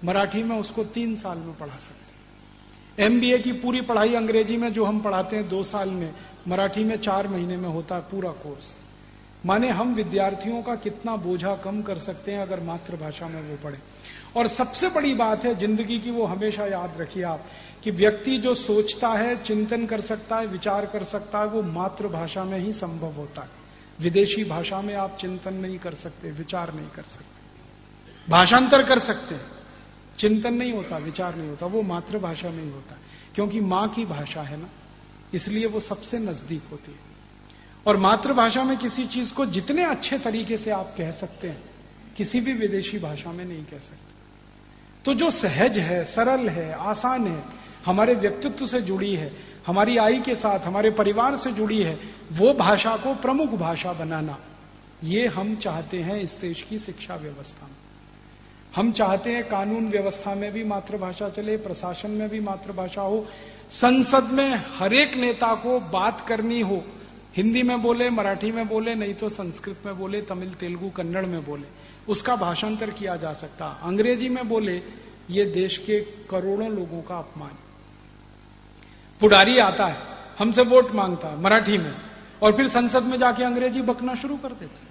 मराठी में उसको तीन साल में पढ़ा सकते हैं। एमबीए की पूरी पढ़ाई अंग्रेज़ी में जो हम पढ़ाते हैं, दो साल में, मराठी में चार महीने में होता है पूरा कोर्स। माने हम विद्यार्थियों का कितना बोझा कम कर सकते हैं अगर मातृभाषा में वो पढ़े। और सबसे बड़ी बात है ज़िंदगी की, वो हमेशा याद रखिए आप, कि व्यक्ति जो सोचता है, चिंतन कर सकता है, विचार कर सकता है, वो मातृभाषा में ही संभव होता है। विदेशी भाषा में आप चिंतन नहीं कर सकते, विचार नहीं कर सकते। भाषांतर कर सकते चिंतन नहीं होता, विचार नहीं होता, वो मातृभाषा में ही होता क्योंकि माँ की भाषा है ना, इसलिए वो सबसे नज़दीक होती है। और मातृभाषा में किसी चीज़ को जितने अच्छे तरीके से आप कह सकते हैं, किसी भी विदेशी भाषा में नहीं कह सकते। तो जो सहज है, सरल है, आसान है, हमारे व्यक्तित्व से जुड़ी है हमारी आई के साथ, हमारे परिवार से जुड़ी है, वो भाषा को प्रमुख भाषा बनाना। ये हम चाहते हैं इस देश की शिक्षा व्यवस्था में। हम चाहते हैं कानून व्यवस्था में भी मातृभाषा चले, प्रशासन में भी मातृभाषा हो, संसद में हरेक नेता को बात करनी हो। हिंदी में बोले, मराठी में बोले, नहीं तो संस्कृत में बोले, तमिल, तेलुगु, कन्नड़ में बोले। उसका भाषांतर किया जा सकता। अंग्रेज़ी में बोले, ये देश के करोड़ों लोगों का अपमान। पुडारी आता है, हमसे वोट माँगता है, मराठी में। और फिर संसद में जाके अंग्रेज़ी बकना शुरू कर देते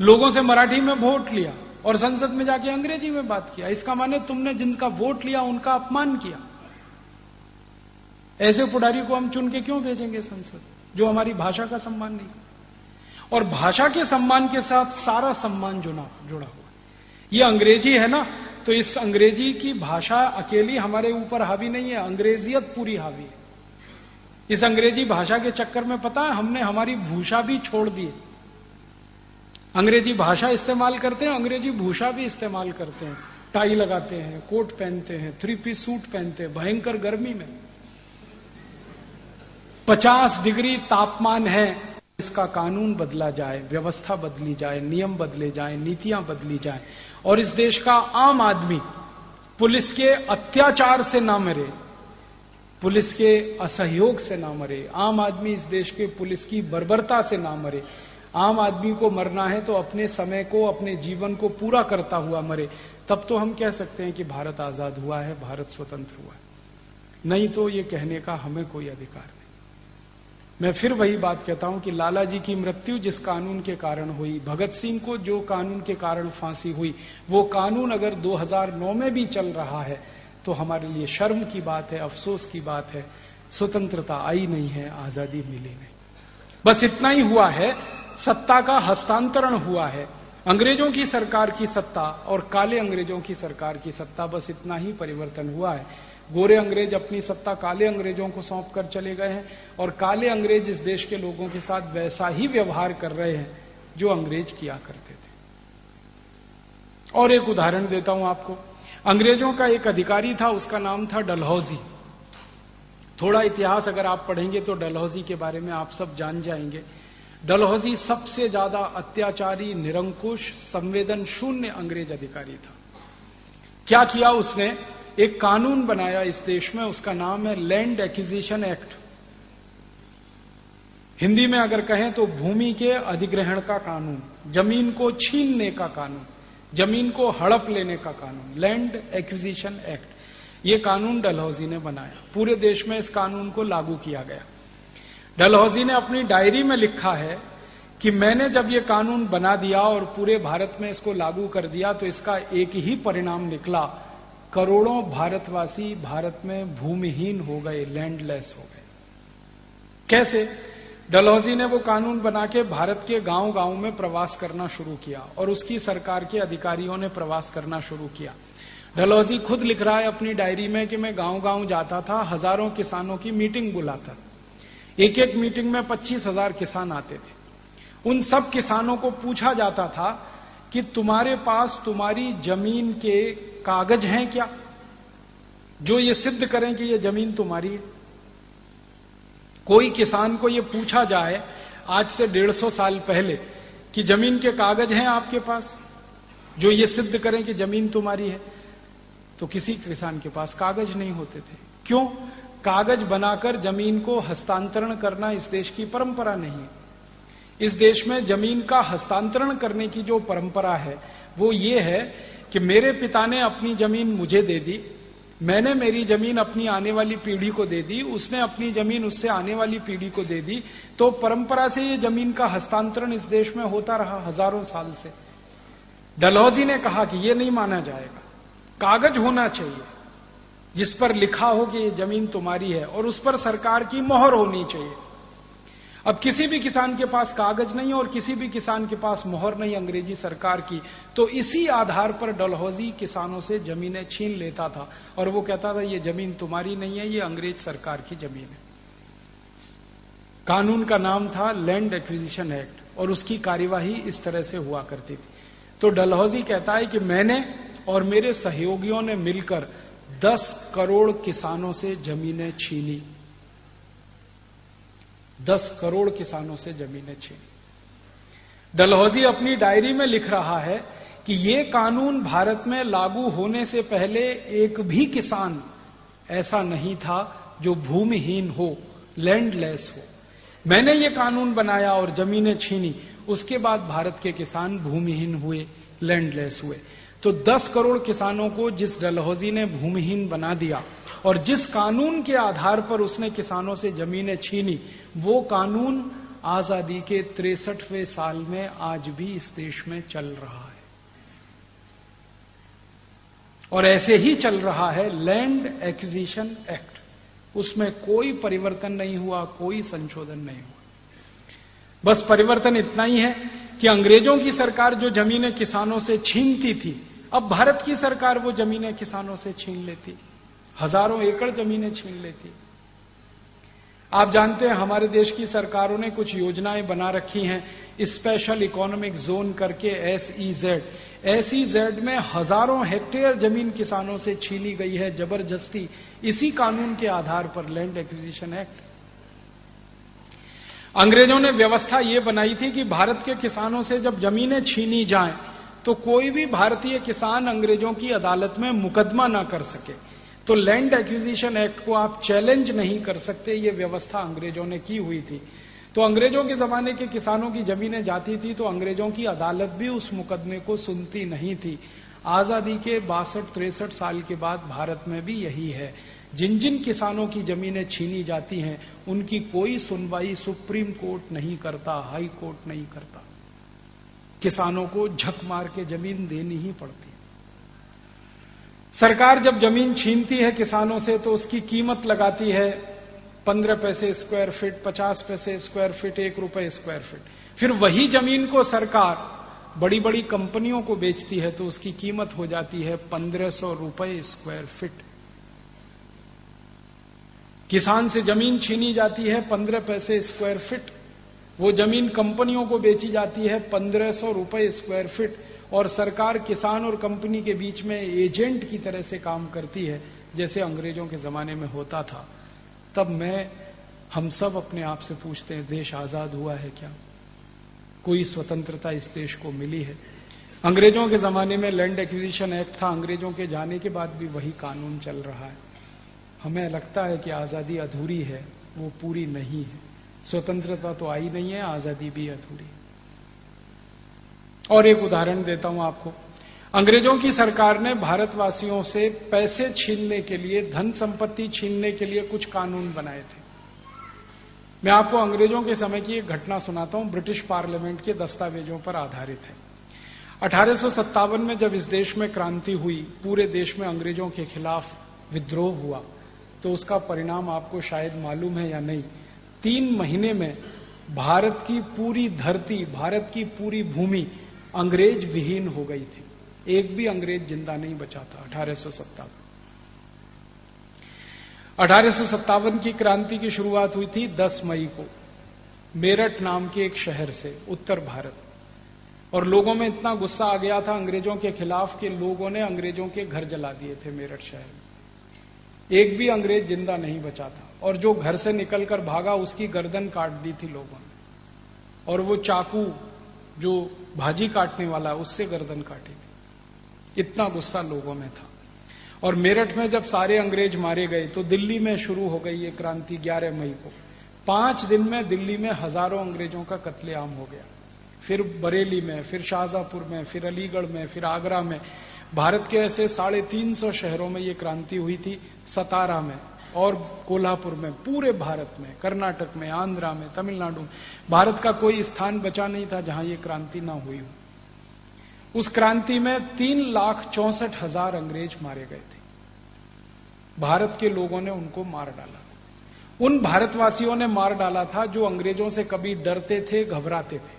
लोगों से मराठी में वोट लिया और संसद में जाके अंग्रेज़ी में बात किया। इसका माने तुमने जिनका वोट लिया, उनका अपमान किया। ऐसे पुडारी को हम चुन के क्यों भेजेंगे संसद, जो हमारी भाषा का सम्मान नहीं और भाषा के सम्मान के साथ सारा सम्मान जुड़ा जुड़ा हुआ ये अंग्रेज़ी है ना तो इस अंग्रेज़ी की भाषा अकेली हमारे ऊपर हावी नहीं है, अंग्रेजियत पूरी हावी है। इस अंग्रेज़ी भाषा के चक्कर में पता है, हमने हमारी भूषा भी छोड़ दी अंग्रेज़ी भाषा इस्तेमाल करते हैं, अंग्रेज़ी भूषा भी इस्तेमाल करते हैं। टाई लगाते हैं, कोट पहनते हैं थ्री पीस सूट पहनते हैं, भयंकर गर्मी में। 50 डिग्री तापमान है, इसका कानून बदला जाए, व्यवस्था बदली जाए, नियम बदले जाए, नीतियाँ बदली जाए। और इस देश का आम आदमी पुलिस के अत्याचार से ना मरे, पुलिस के असहयोग से ना मरे, आम आदमी इस देश के पुलिस की बर्बरता से ना मरे। आम आदमी को मरना है तो अपने समय को, अपने जीवन को पूरा करता हुआ मरे। तब तो हम कह सकते हैं कि भारत आज़ाद हुआ है, भारत स्वतंत्र हुआ है। नहीं तो ये कहने का हमें कोई अधिकार मैं फिर वही बात कहता हूँ कि लाला जी की मृत्यु जिस कानून के कारण हुई, भगत सिंह को जो कानून के कारण फांसी हुई, वो कानून अगर 2009 में भी चल रहा है तो हमारे लिए शर्म की बात है, अफसोस की बात है, स्वतंत्रता आई नहीं है, आज़ादी मिली नहीं। बस इतना ही हुआ है, सत्ता का हस्तांतरण हुआ है, अंग्रेज़ों की सरकार की सत्ता और काले अंग्रेज़ों की सरकार की सत्ता, बस इतना ही परिवर्तन हुआ है। गोरे अंग्रेज़ अपनी सत्ता काले अंग्रेज़ों को सौंप कर चले गए हैं और काले अंग्रेज़ इस देश के लोगों के साथ वैसा ही व्यवहार कर रहे हैं जो अंग्रेज़ किया करते थे। और एक उदाहरण देता हूँ आपको। अंग्रेज़ों का एक अधिकारी था, उसका नाम था डलहौजी। थोड़ा इतिहास अगर आप पढ़ेंगे तो डलहौजी के बारे में आप सब जान जाएँगे। डलहौजी सबसे ज़्यादा अत्याचारी, निरंकुश संवेदन शून्य अंग्रेज़ अधिकारी था। क्या किया उसने? एक कानून बनाया इस देश में, उसका नाम है लैंड एक्विजिशन एक्ट। हिंदी में अगर कहें तो भूमि के अधिग्रहण का कानून, ज़मीन को छीनने का कानून, ज़मीन को हड़प लेने का कानून, लैंड एक्विजिशन एक्ट। ये कानून डलहौजी ने बनाया। पूरे देश में इस कानून को लागू किया गया। डलहौजी ने अपनी डायरी में लिखा है कि मैंने जब ये कानून बना दिया और पूरे भारत में इसको लागू कर दिया तो इसका एक ही परिणाम निकला करोड़ों भारतवासी भारत में भूमिहीन हो गए लैंडलेस हो गए। कैसे? डलहौजी ने वो कानून बना के भारत के गाँव गाँव में प्रवास करना शुरू किया और उसकी सरकार के अधिकारियों ने प्रवास करना शुरू किया। डलहौजी खुद लिख रहा है अपनी डायरी में कि मैं गाँव गाँव जाता था, हज़ारों किसानों की मीटिंग बुलाता एक एक मीटिंग में पच्चीस हज़ार किसान आते थे। उन सब किसानों को पूछा जाता था कि तुम्हारे पास तुम्हारी ज़मीन के कागज़ हैं क्या? जो ये सिद्ध करें कि ये ज़मीन तुम्हारी है। कोई किसान को ये पूछा जाए, आज से डेढ़ सौ साल पहले, कि ज़मीन के कागज़ हैं आपके पास? जो ये सिद्ध करें कि ज़मीन तुम्हारी है तो किसी किसान के पास कागज़ नहीं होते थे। क्यों? कागज़ बनाकर ज़मीन को हस्तांतरण करना इस देश की परंपरा नहीं है। इस देश में ज़मीन का हस्तांतरण करने की जो परंपरा है, वो ये है कि मेरे पिता ने अपनी ज़मीन मुझे दे दी, मैंने मेरी ज़मीन अपनी आने वाली पीढ़ी को दे दी, उसने अपनी ज़मीन उससे आने वाली पीढ़ी को दे दी तो परंपरा से ये ज़मीन का हस्तांतरण इस देश में होता रहा हज़ारों साल से। डलहौजी ने कहा कि ये नहीं माना जाएगा। कागज़ होना चाहिए, जिस पर लिखा हो कि ये ज़मीन तुम्हारी है, और उस पर सरकार की मोहर होनी चाहिए। अब किसी भी किसान के पास कागज़ नहीं और किसी भी किसान के पास मोहर नहीं अंग्रेज़ी सरकार की तो इसी आधार पर डलहौजी किसानों से जमीनें छीन लेता था और वो कहता था, ये ज़मीन तुम्हारी नहीं है, ये अंग्रेज़ सरकार की ज़मीन है। कानून का नाम था लैंड एक्विजिशन एक्ट और उसकी कार्यवाही इस तरह से हुआ करती थी। तो डलहौजी कहता है कि मैंने और मेरे सहयोगियों ने मिलकर 10 करोड़ किसानों से जमीनें छीनी। दस करोड़ किसानों से जमीनें छीनी। डलहौजी अपनी डायरी में लिख रहा है कि ये कानून भारत में लागू होने से पहले एक भी किसान ऐसा नहीं था जो भूमिहीन हो लैंडलेस हो। मैंने ये कानून बनाया और जमीनें छीनी। उसके बाद भारत के किसान भूमिहीन हुए लैंडलेस हुए। तो 10 करोड़ किसानों को जिस डलहौजी ने भूमिहीन बना दिया और जिस कानून के आधार पर उसने किसानों से जमीनें छीनी, वो कानून आज़ादी के तिरसठवें साल में आज भी इस देश में चल रहा है। और ऐसे ही चल रहा है लैंड एक्विजिशन एक्ट उसमें कोई परिवर्तन नहीं हुआ, कोई संशोधन नहीं हुआ। बस परिवर्तन इतना ही है कि अंग्रेज़ों की सरकार जो जमीनें किसानों से छीनती थी, अब भारत की सरकार वो जमीनें किसानों से छीन लेती। हज़ारों एकड़ जमीनें छीन लेती। आप जानते हैं, हमारे देश की सरकारों ने कुछ योजनाएँ बना रखी हैं स्पेशल इकोनॉमिक जोन करके S E Z S E Z में हज़ारों हेक्टेयर ज़मीन किसानों से छीनी गई है, ज़बरदस्ती। इसी कानून के आधार पर लैंड एक्विजिशन एक्ट अंग्रेज़ों ने व्यवस्था ये बनाई थी कि भारत के किसानों से जब जमीनें छीनी जाएँ तो कोई भी भारतीय किसान अंग्रेज़ों की अदालत में मुकदमा ना कर सके। तो लैंड एक्विजिशन एक्ट को आप चैलेंज नहीं कर सकते, ये व्यवस्था अंग्रेज़ों ने की हुई थी। तो अंग्रेज़ों के जमाने के किसानों की जमीनें जाती थी तो अंग्रेज़ों की अदालत भी उस मुकदमे को सुनती नहीं थी। आज़ादी के बासठ तिरसठ साल के बाद भारत में भी यही है। जिन जिन किसानों की जमीनें छीनी जाती हैं, उनकी कोई सुनवाई सुप्रीम कोर्ट नहीं करता, हाई कोर्ट नहीं करता। किसानों को झक मार के ज़मीन देनी ही पड़ती सरकार जब ज़मीन छीनती है किसानों से तो उसकी कीमत लगाती है पंद्रह पैसे स्क्वायर फीट पचास पैसे स्क्वायर फीट एक रुपए स्क्वायर फीट फिर वही ज़मीन को सरकार बड़ी बड़ी कंपनियों को बेचती है तो उसकी कीमत हो जाती है पंद्रह सौ रुपए स्क्वायर फीट किसान से ज़मीन छीनी जाती है पंद्रह पैसे स्क्वायर फीट वो ज़मीन कंपनियों को बेची जाती है पंद्रह सौ रुपए स्क्वायर फीट और सरकार किसान और कंपनी के बीच में एजेंट की तरह से काम करती है, जैसे अंग्रेज़ों के जमाने में होता था। तब मैं, हम सब अपने आप से पूछते हैं, देश आज़ाद हुआ है क्या? कोई स्वतंत्रता इस देश को मिली है? अंग्रेज़ों के जमाने में लैंड एक्विजिशन एक्ट था, अंग्रेज़ों के जाने के बाद भी वही कानून चल रहा है। हमें लगता है कि आज़ादी अधूरी है, वो पूरी नहीं है। स्वतंत्रता तो आई नहीं है, आज़ादी भी अधूरी और एक उदाहरण देता हूँ आपको। अंग्रेज़ों की सरकार ने भारतवासियों से पैसे छीनने के लिए, धन संपत्ति छीनने के लिए कुछ कानून बनाए थे। मैं आपको अंग्रेज़ों के समय की एक घटना सुनाता हूँ, ब्रिटिश पार्लियामेंट के दस्तावेजों पर आधारित है। अठारह में जब इस देश में क्रांति हुई, पूरे देश में अंग्रेज़ों के खिलाफ विद्रोह हुआ तो उसका परिणाम आपको शायद मालूम है या नहीं। तीन महीने में भारत की पूरी धरती, भारत की पूरी भूमि अंग्रेज़ विहीन हो गई थी। एक भी अंग्रेज़ ज़िंदा नहीं बचा था, अठारह अठारह की क्रांति की शुरुआत हुई थी 10 मई को, मेरठ नाम के एक शहर से, उत्तर भारत। और लोगों में इतना गुस्सा आ गया था अंग्रेज़ों के खिलाफ कि लोगों ने अंग्रेज़ों के घर जला दिए थे मेरठ शहर। में एक भी अंग्रेज़ ज़िंदा नहीं बचा था। और जो घर से निकलकर भागा, उसकी गर्दन काट दी थी लोगों ने। और वो चाकू, जो भाजी काटने वाला है उससे गर्दन काटी थी इतना गुस्सा लोगों में था। और मेरठ में जब सारे अंग्रेज़ मारे गए तो दिल्ली में शुरू हो गई ये क्रांति 11 मई को। पाँच दिन में दिल्ली में हज़ारों अंग्रेज़ों का कत्लेआम हो गया। फिर बरेली में, फिर शाहजहापुर में, फिर अलीगढ़ में, फिर आगरा में। भारत के ऐसे साढ़े तीन सौ शहरों में ये क्रांति हुई थी, सतारा में। और कोल्हापुर में, पूरे भारत में, कर्नाटक में, आंध्रा में, तमिलनाडु में, भारत का कोई स्थान बचा नहीं था जहाँ ये क्रांति ना हुई हो। उस क्रांति में तीन लाख चौसठ हज़ार अंग्रेज़ मारे गए थे। भारत के लोगों ने उनको मार डाला था। उन भारतवासियों ने मार डाला था जो अंग्रेज़ों से कभी डरते थे, घबराते थे।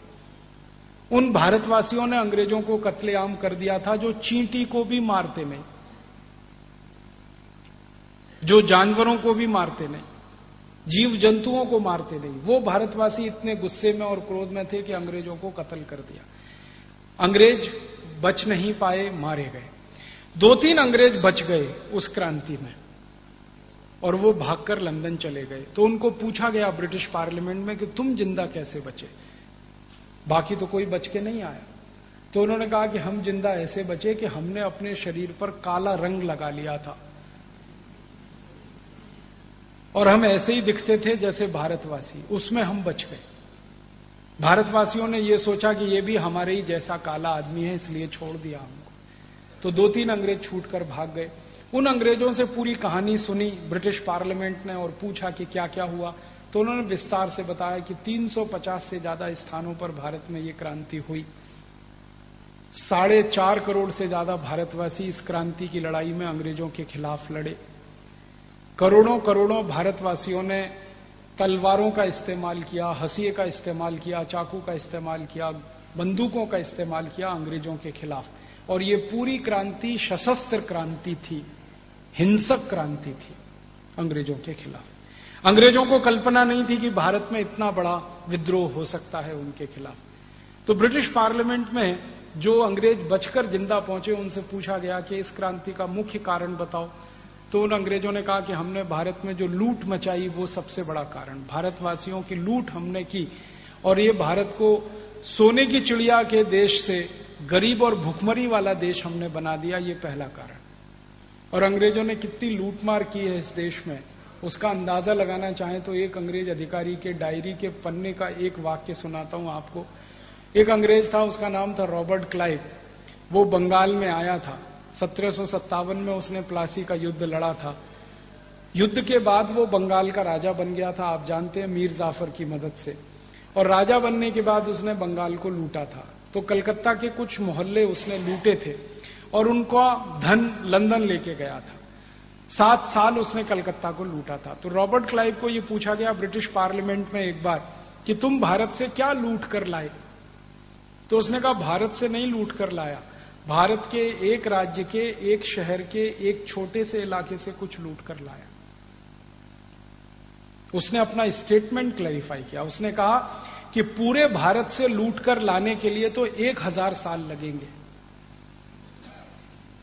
उन भारतवासियों ने अंग्रेज़ों को कत्लेआम कर दिया था जो चींटी को भी मारते नहीं। जो जानवरों को भी मारते नहीं जीव जंतुओं को मारते नहीं, वो भारतवासी इतने गुस्से में और क्रोध में थे कि अंग्रेज़ों को कत्ल कर दिया। अंग्रेज़ बच नहीं पाए, मारे गए। दो तीन अंग्रेज़ बच गए उस क्रांति में और वो भागकर लंदन चले गए। तो उनको पूछा गया ब्रिटिश पार्लियामेंट में कि तुम ज़िंदा कैसे बचे? बाकी तो कोई बच के नहीं आया। तो उन्होंने कहा कि हम ज़िंदा ऐसे बचे कि हमने अपने शरीर पर काला रंग लगा लिया था। और हम ऐसे ही दिखते थे जैसे भारतवासी। उसमें हम बच गए। भारतवासियों ने यह सोचा कि यह भी हमारे ही जैसा काला आदमी है, इसलिए छोड़ दिया हमको। तो दो तीन अंग्रेज़ छूटकर भाग गए। उन अंग्रेज़ों से पूरी कहानी सुनी, ब्रिटिश पार्लियामेंट ने, और पूछा कि क्या क्या हुआ। तो उन्होंने विस्तार से बताया कि 350 से ज़्यादा स्थानों पर भारत में ये क्रांति हुई। साढ़े चार करोड़ से ज़्यादा भारतवासी इस क्रांति की लड़ाई में अंग्रेज़ों के खिलाफ लड़े। करोड़ों करोड़ों भारतवासियों ने तलवारों का इस्तेमाल किया हसीए का इस्तेमाल किया, चाकू का इस्तेमाल किया, बंदूकों का इस्तेमाल किया अंग्रेज़ों के खिलाफ। और ये पूरी क्रांति सशस्त्र क्रांति थी, हिंसक क्रांति थी अंग्रेज़ों के खिलाफ। अंग्रेज़ों को कल्पना नहीं थी कि भारत में इतना बड़ा विद्रोह हो सकता है उनके खिलाफ। तो ब्रिटिश पार्लियामेंट में जो अंग्रेज़ बचकर ज़िंदा पहुँचे, उनसे पूछा गया कि इस क्रांति का मुख्य कारण बताओ। तो उन अंग्रेज़ों ने कहा कि हमने भारत में जो लूट मचाई, वो सबसे बड़ा कारण। भारतवासियों की लूट हमने की। और ये भारत को सोने की चिड़िया के देश से गरीब और भुखमरी वाला देश हमने बना दिया, ये पहला कारण। और अंग्रेज़ों ने कितनी लूटमार की है इस देश में। उसका अंदाज़ा लगाना चाहें तो एक अंग्रेज़ अधिकारी के डायरी के पन्ने का एक वाक्य सुनाता हूँ आपको। एक अंग्रेज़ था, उसका नाम था रॉबर्ट क्लाइव। वो बंगाल में आया था। सत्रह में उसने प्लासी का युद्ध लड़ा था। युद्ध के बाद वो बंगाल का राजा बन गया था, आप जानते हैं, मीर जाफ़र की मदद से। और राजा बनने के बाद उसने बंगाल को लूटा था। तो कलकत्ता के कुछ मोहल्ले उसने लूटे थे और उनका धन लंदन लेके गया था। सात साल उसने कलकत्ता को लूटा था। तो रॉबर्ट क्लाइव को यह पूछा गया ब्रिटिश पार्लियामेंट में एक बार कि तुम भारत से क्या लूट कर लाए? तो उसने कहा, भारत से नहीं लूट कर लाया। भारत के एक राज्य के एक शहर के एक छोटे से इलाके से कुछ लूट कर लाया। उसने अपना स्टेटमेंट क्लैरिफाई किया। उसने कहा कि पूरे भारत से लूट कर लाने के लिए तो एक हज़ार साल लगेंगे।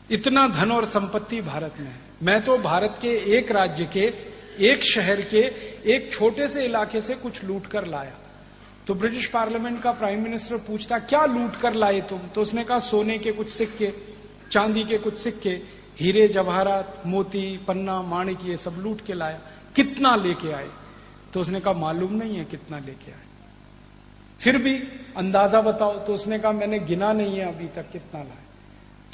इतना धन और संपत्ति भारत में है। मैं तो भारत के एक राज्य के, एक शहर के, एक छोटे से इलाके से कुछ लूट कर लाया। तो ब्रिटिश पार्लियामेंट का प्राइम मिनिस्टर पूछता, क्या लूट कर लाए तुम? तो उसने कहा, सोने के कुछ सिक्के, चांदी के कुछ सिक्के, हीरे, जवाहरात, मोती, पन्ना, माणिक, ये सब लूट के लाया। कितना लेके आए? तो उसने कहा, मालूम नहीं है कितना लेके आए। फिर भी अंदाज़ा बताओ तो उसने कहा, मैंने गिना नहीं है अभी तक कितना लाए।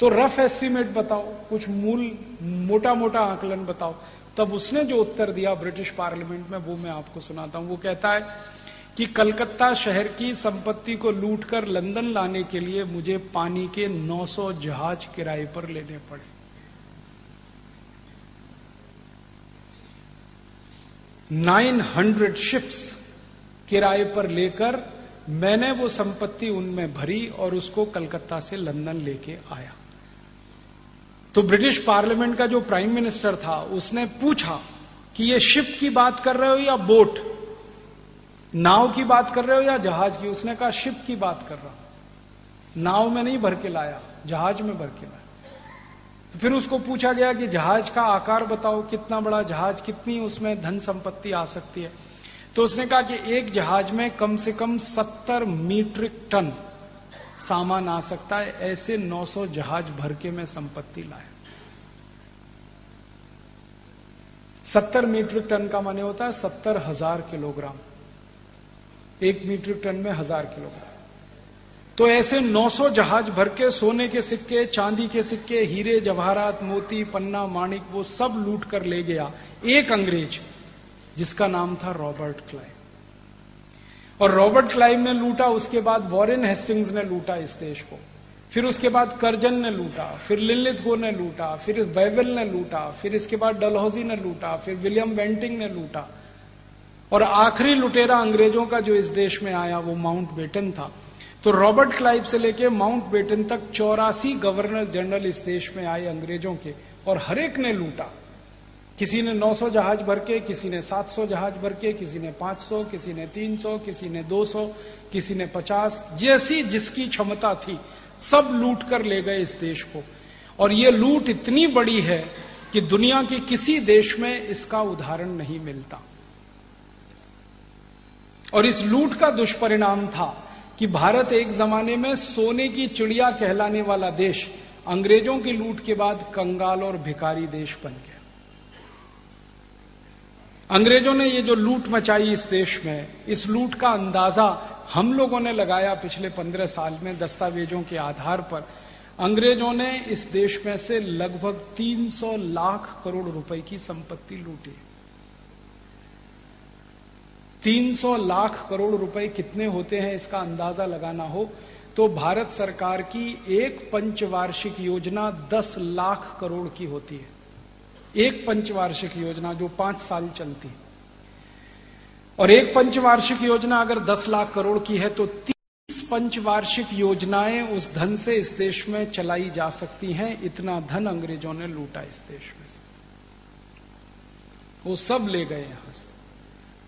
तो रफ एस्टिमेट बताओ, कुछ मूल मोटा मोटा आकलन बताओ। तब उसने जो उत्तर दिया ब्रिटिश पार्लियामेंट में, वो मैं आपको सुनाता हूँ। वो कहता है कि कलकत्ता शहर की संपत्ति को लूटकर लंदन लाने के लिए मुझे पानी के 900 जहाज़ किराए पर लेने पड़े। नाइन हंड्रेड शिप्स किराए पर लेकर मैंने वो संपत्ति उनमें भरी और उसको कलकत्ता से लंदन लेके आया। तो ब्रिटिश पार्लियामेंट का जो प्राइम मिनिस्टर था, उसने पूछा कि ये शिप की बात कर रहे हो या बोट नाव की बात कर रहे हो या जहाज़ की? उसने कहा, शिप की बात कर रहा हूँ। नाव में नहीं भर के लाया, जहाज़ में भर के लाया. तो फिर उसको पूछा गया कि जहाज़ का आकार बताओ, कितना बड़ा जहाज़, कितनी उसमें धन संपत्ति आ सकती है? तो उसने कहा कि एक जहाज़ में कम से कम सत्तर मीट्रिक टन सामान आ सकता है, ऐसे 900 जहाज़ भर के मैं संपत्ति लाया। सत्तर मीट्रिक टन का माने होता है सत्तर हज़ार किलोग्राम। एक मीट्रिक टन में हज़ार किलोग्राम। तो ऐसे 900 जहाज़ भर के, सोने के सिक्के, चांदी के सिक्के, हीरे, जवाहरात, मोती, पन्ना, माणिक, वो सब लूट कर ले गया एक अंग्रेज़, जिसका नाम था रॉबर्ट क्लाइव और रॉबर्ट क्लाइव ने लूटा, उसके बाद वॉरेन हेस्टिंग्स ने लूटा इस देश को। फिर उसके बाद करजन ने लूटा, फिर लिलित गो ने लूटा, फिर वेवल ने लूटा, फिर इसके बाद डलहौजी ने लूटा, फिर विलियम वेंटिंग ने लूटा। और आखिरी लुटेरा अंग्रेज़ों का जो इस देश में आया, वो माउंट बेटन था। तो रॉबर्ट क्लाइव से लेके माउंट बेटन तक चौरासी गवर्नर जनरल इस देश में आए अंग्रेज़ों के और हरेक ने लूटा। किसी ने 900 जहाज़ भर के, किसी ने 700 जहाज़ भर के, किसी ने 500 किसी ने 300 किसी ने 200 किसी ने 50 जैसी जिसकी क्षमता थी, सब लूट कर ले गए इस देश को। और ये लूट इतनी बड़ी है कि दुनिया के किसी देश में इसका उदाहरण नहीं मिलता। और इस लूट का दुष्परिणाम था कि भारत एक जमाने में सोने की चिड़िया कहलाने वाला देश अंग्रेज़ों की लूट के बाद कंगाल और भिकारी देश बन गया। अंग्रेज़ों ने ये जो लूट मचाई इस देश में, इस लूट का अंदाज़ा हम लोगों ने लगाया पिछले पंद्रह साल में दस्तावेजों के आधार पर। अंग्रेज़ों ने इस देश में से लगभग 300 लाख करोड़ रुपए की संपत्ति लूटी। 300 लाख करोड़ रुपए कितने होते हैं इसका अंदाज़ा लगाना हो तो भारत सरकार की एक पंचवार्षिक योजना 10 लाख करोड़ की होती है। एक पंचवार्षिक योजना जो पाँच साल चलती है। और एक पंचवार्षिक योजना अगर 10 लाख करोड़ की है तो तीस पंचवार्षिक योजनाएँ उस धन से इस देश में चलाई जा सकती हैं। इतना धन अंग्रेज़ों ने लूटा इस देश में वो सब ले गए यहाँ से।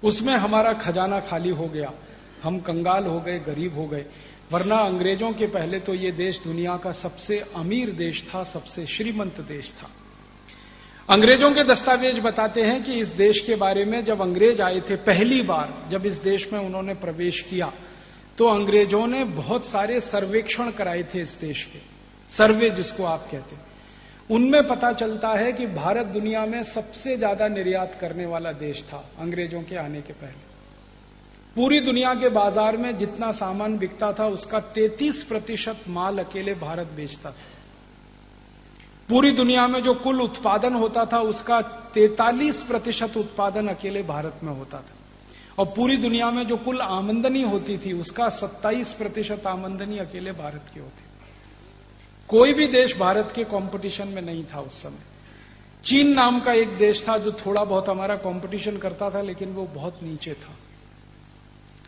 उसमें हमारा खजाना खाली हो गया। हम कंगाल हो गए, गरीब हो गए। वरना अंग्रेज़ों के पहले तो ये देश दुनिया का सबसे अमीर देश था, सबसे श्रीमंत देश था। अंग्रेज़ों के दस्तावेज़ बताते हैं कि इस देश के बारे में जब अंग्रेज़ आए थे पहली बार, जब इस देश में उन्होंने प्रवेश किया तो अंग्रेज़ों ने बहुत सारे सर्वेक्षण कराए थे इस देश के। सर्वे जिसको आप कहते हैं। उनमें पता चलता है कि भारत दुनिया में सबसे ज़्यादा निर्यात करने वाला देश था, अंग्रेज़ों के आने के पहले। पूरी दुनिया के बाज़ार में जितना सामान बिकता था, उसका 33 प्रतिशत माल अकेले भारत बेचता था। पूरी दुनिया में जो कुल उत्पादन होता था, उसका 43 प्रतिशत उत्पादन अकेले भारत में होता था। और पूरी दुनिया में जो कुल आमंदनी होती थी, उसका 27 प्रतिशत आमंदनी अकेले भारत की होती कोई भी देश भारत के कंपटीशन में नहीं था उस समय। चीन नाम का एक देश था जो थोड़ा बहुत हमारा कंपटीशन करता था, लेकिन वो बहुत नीचे था।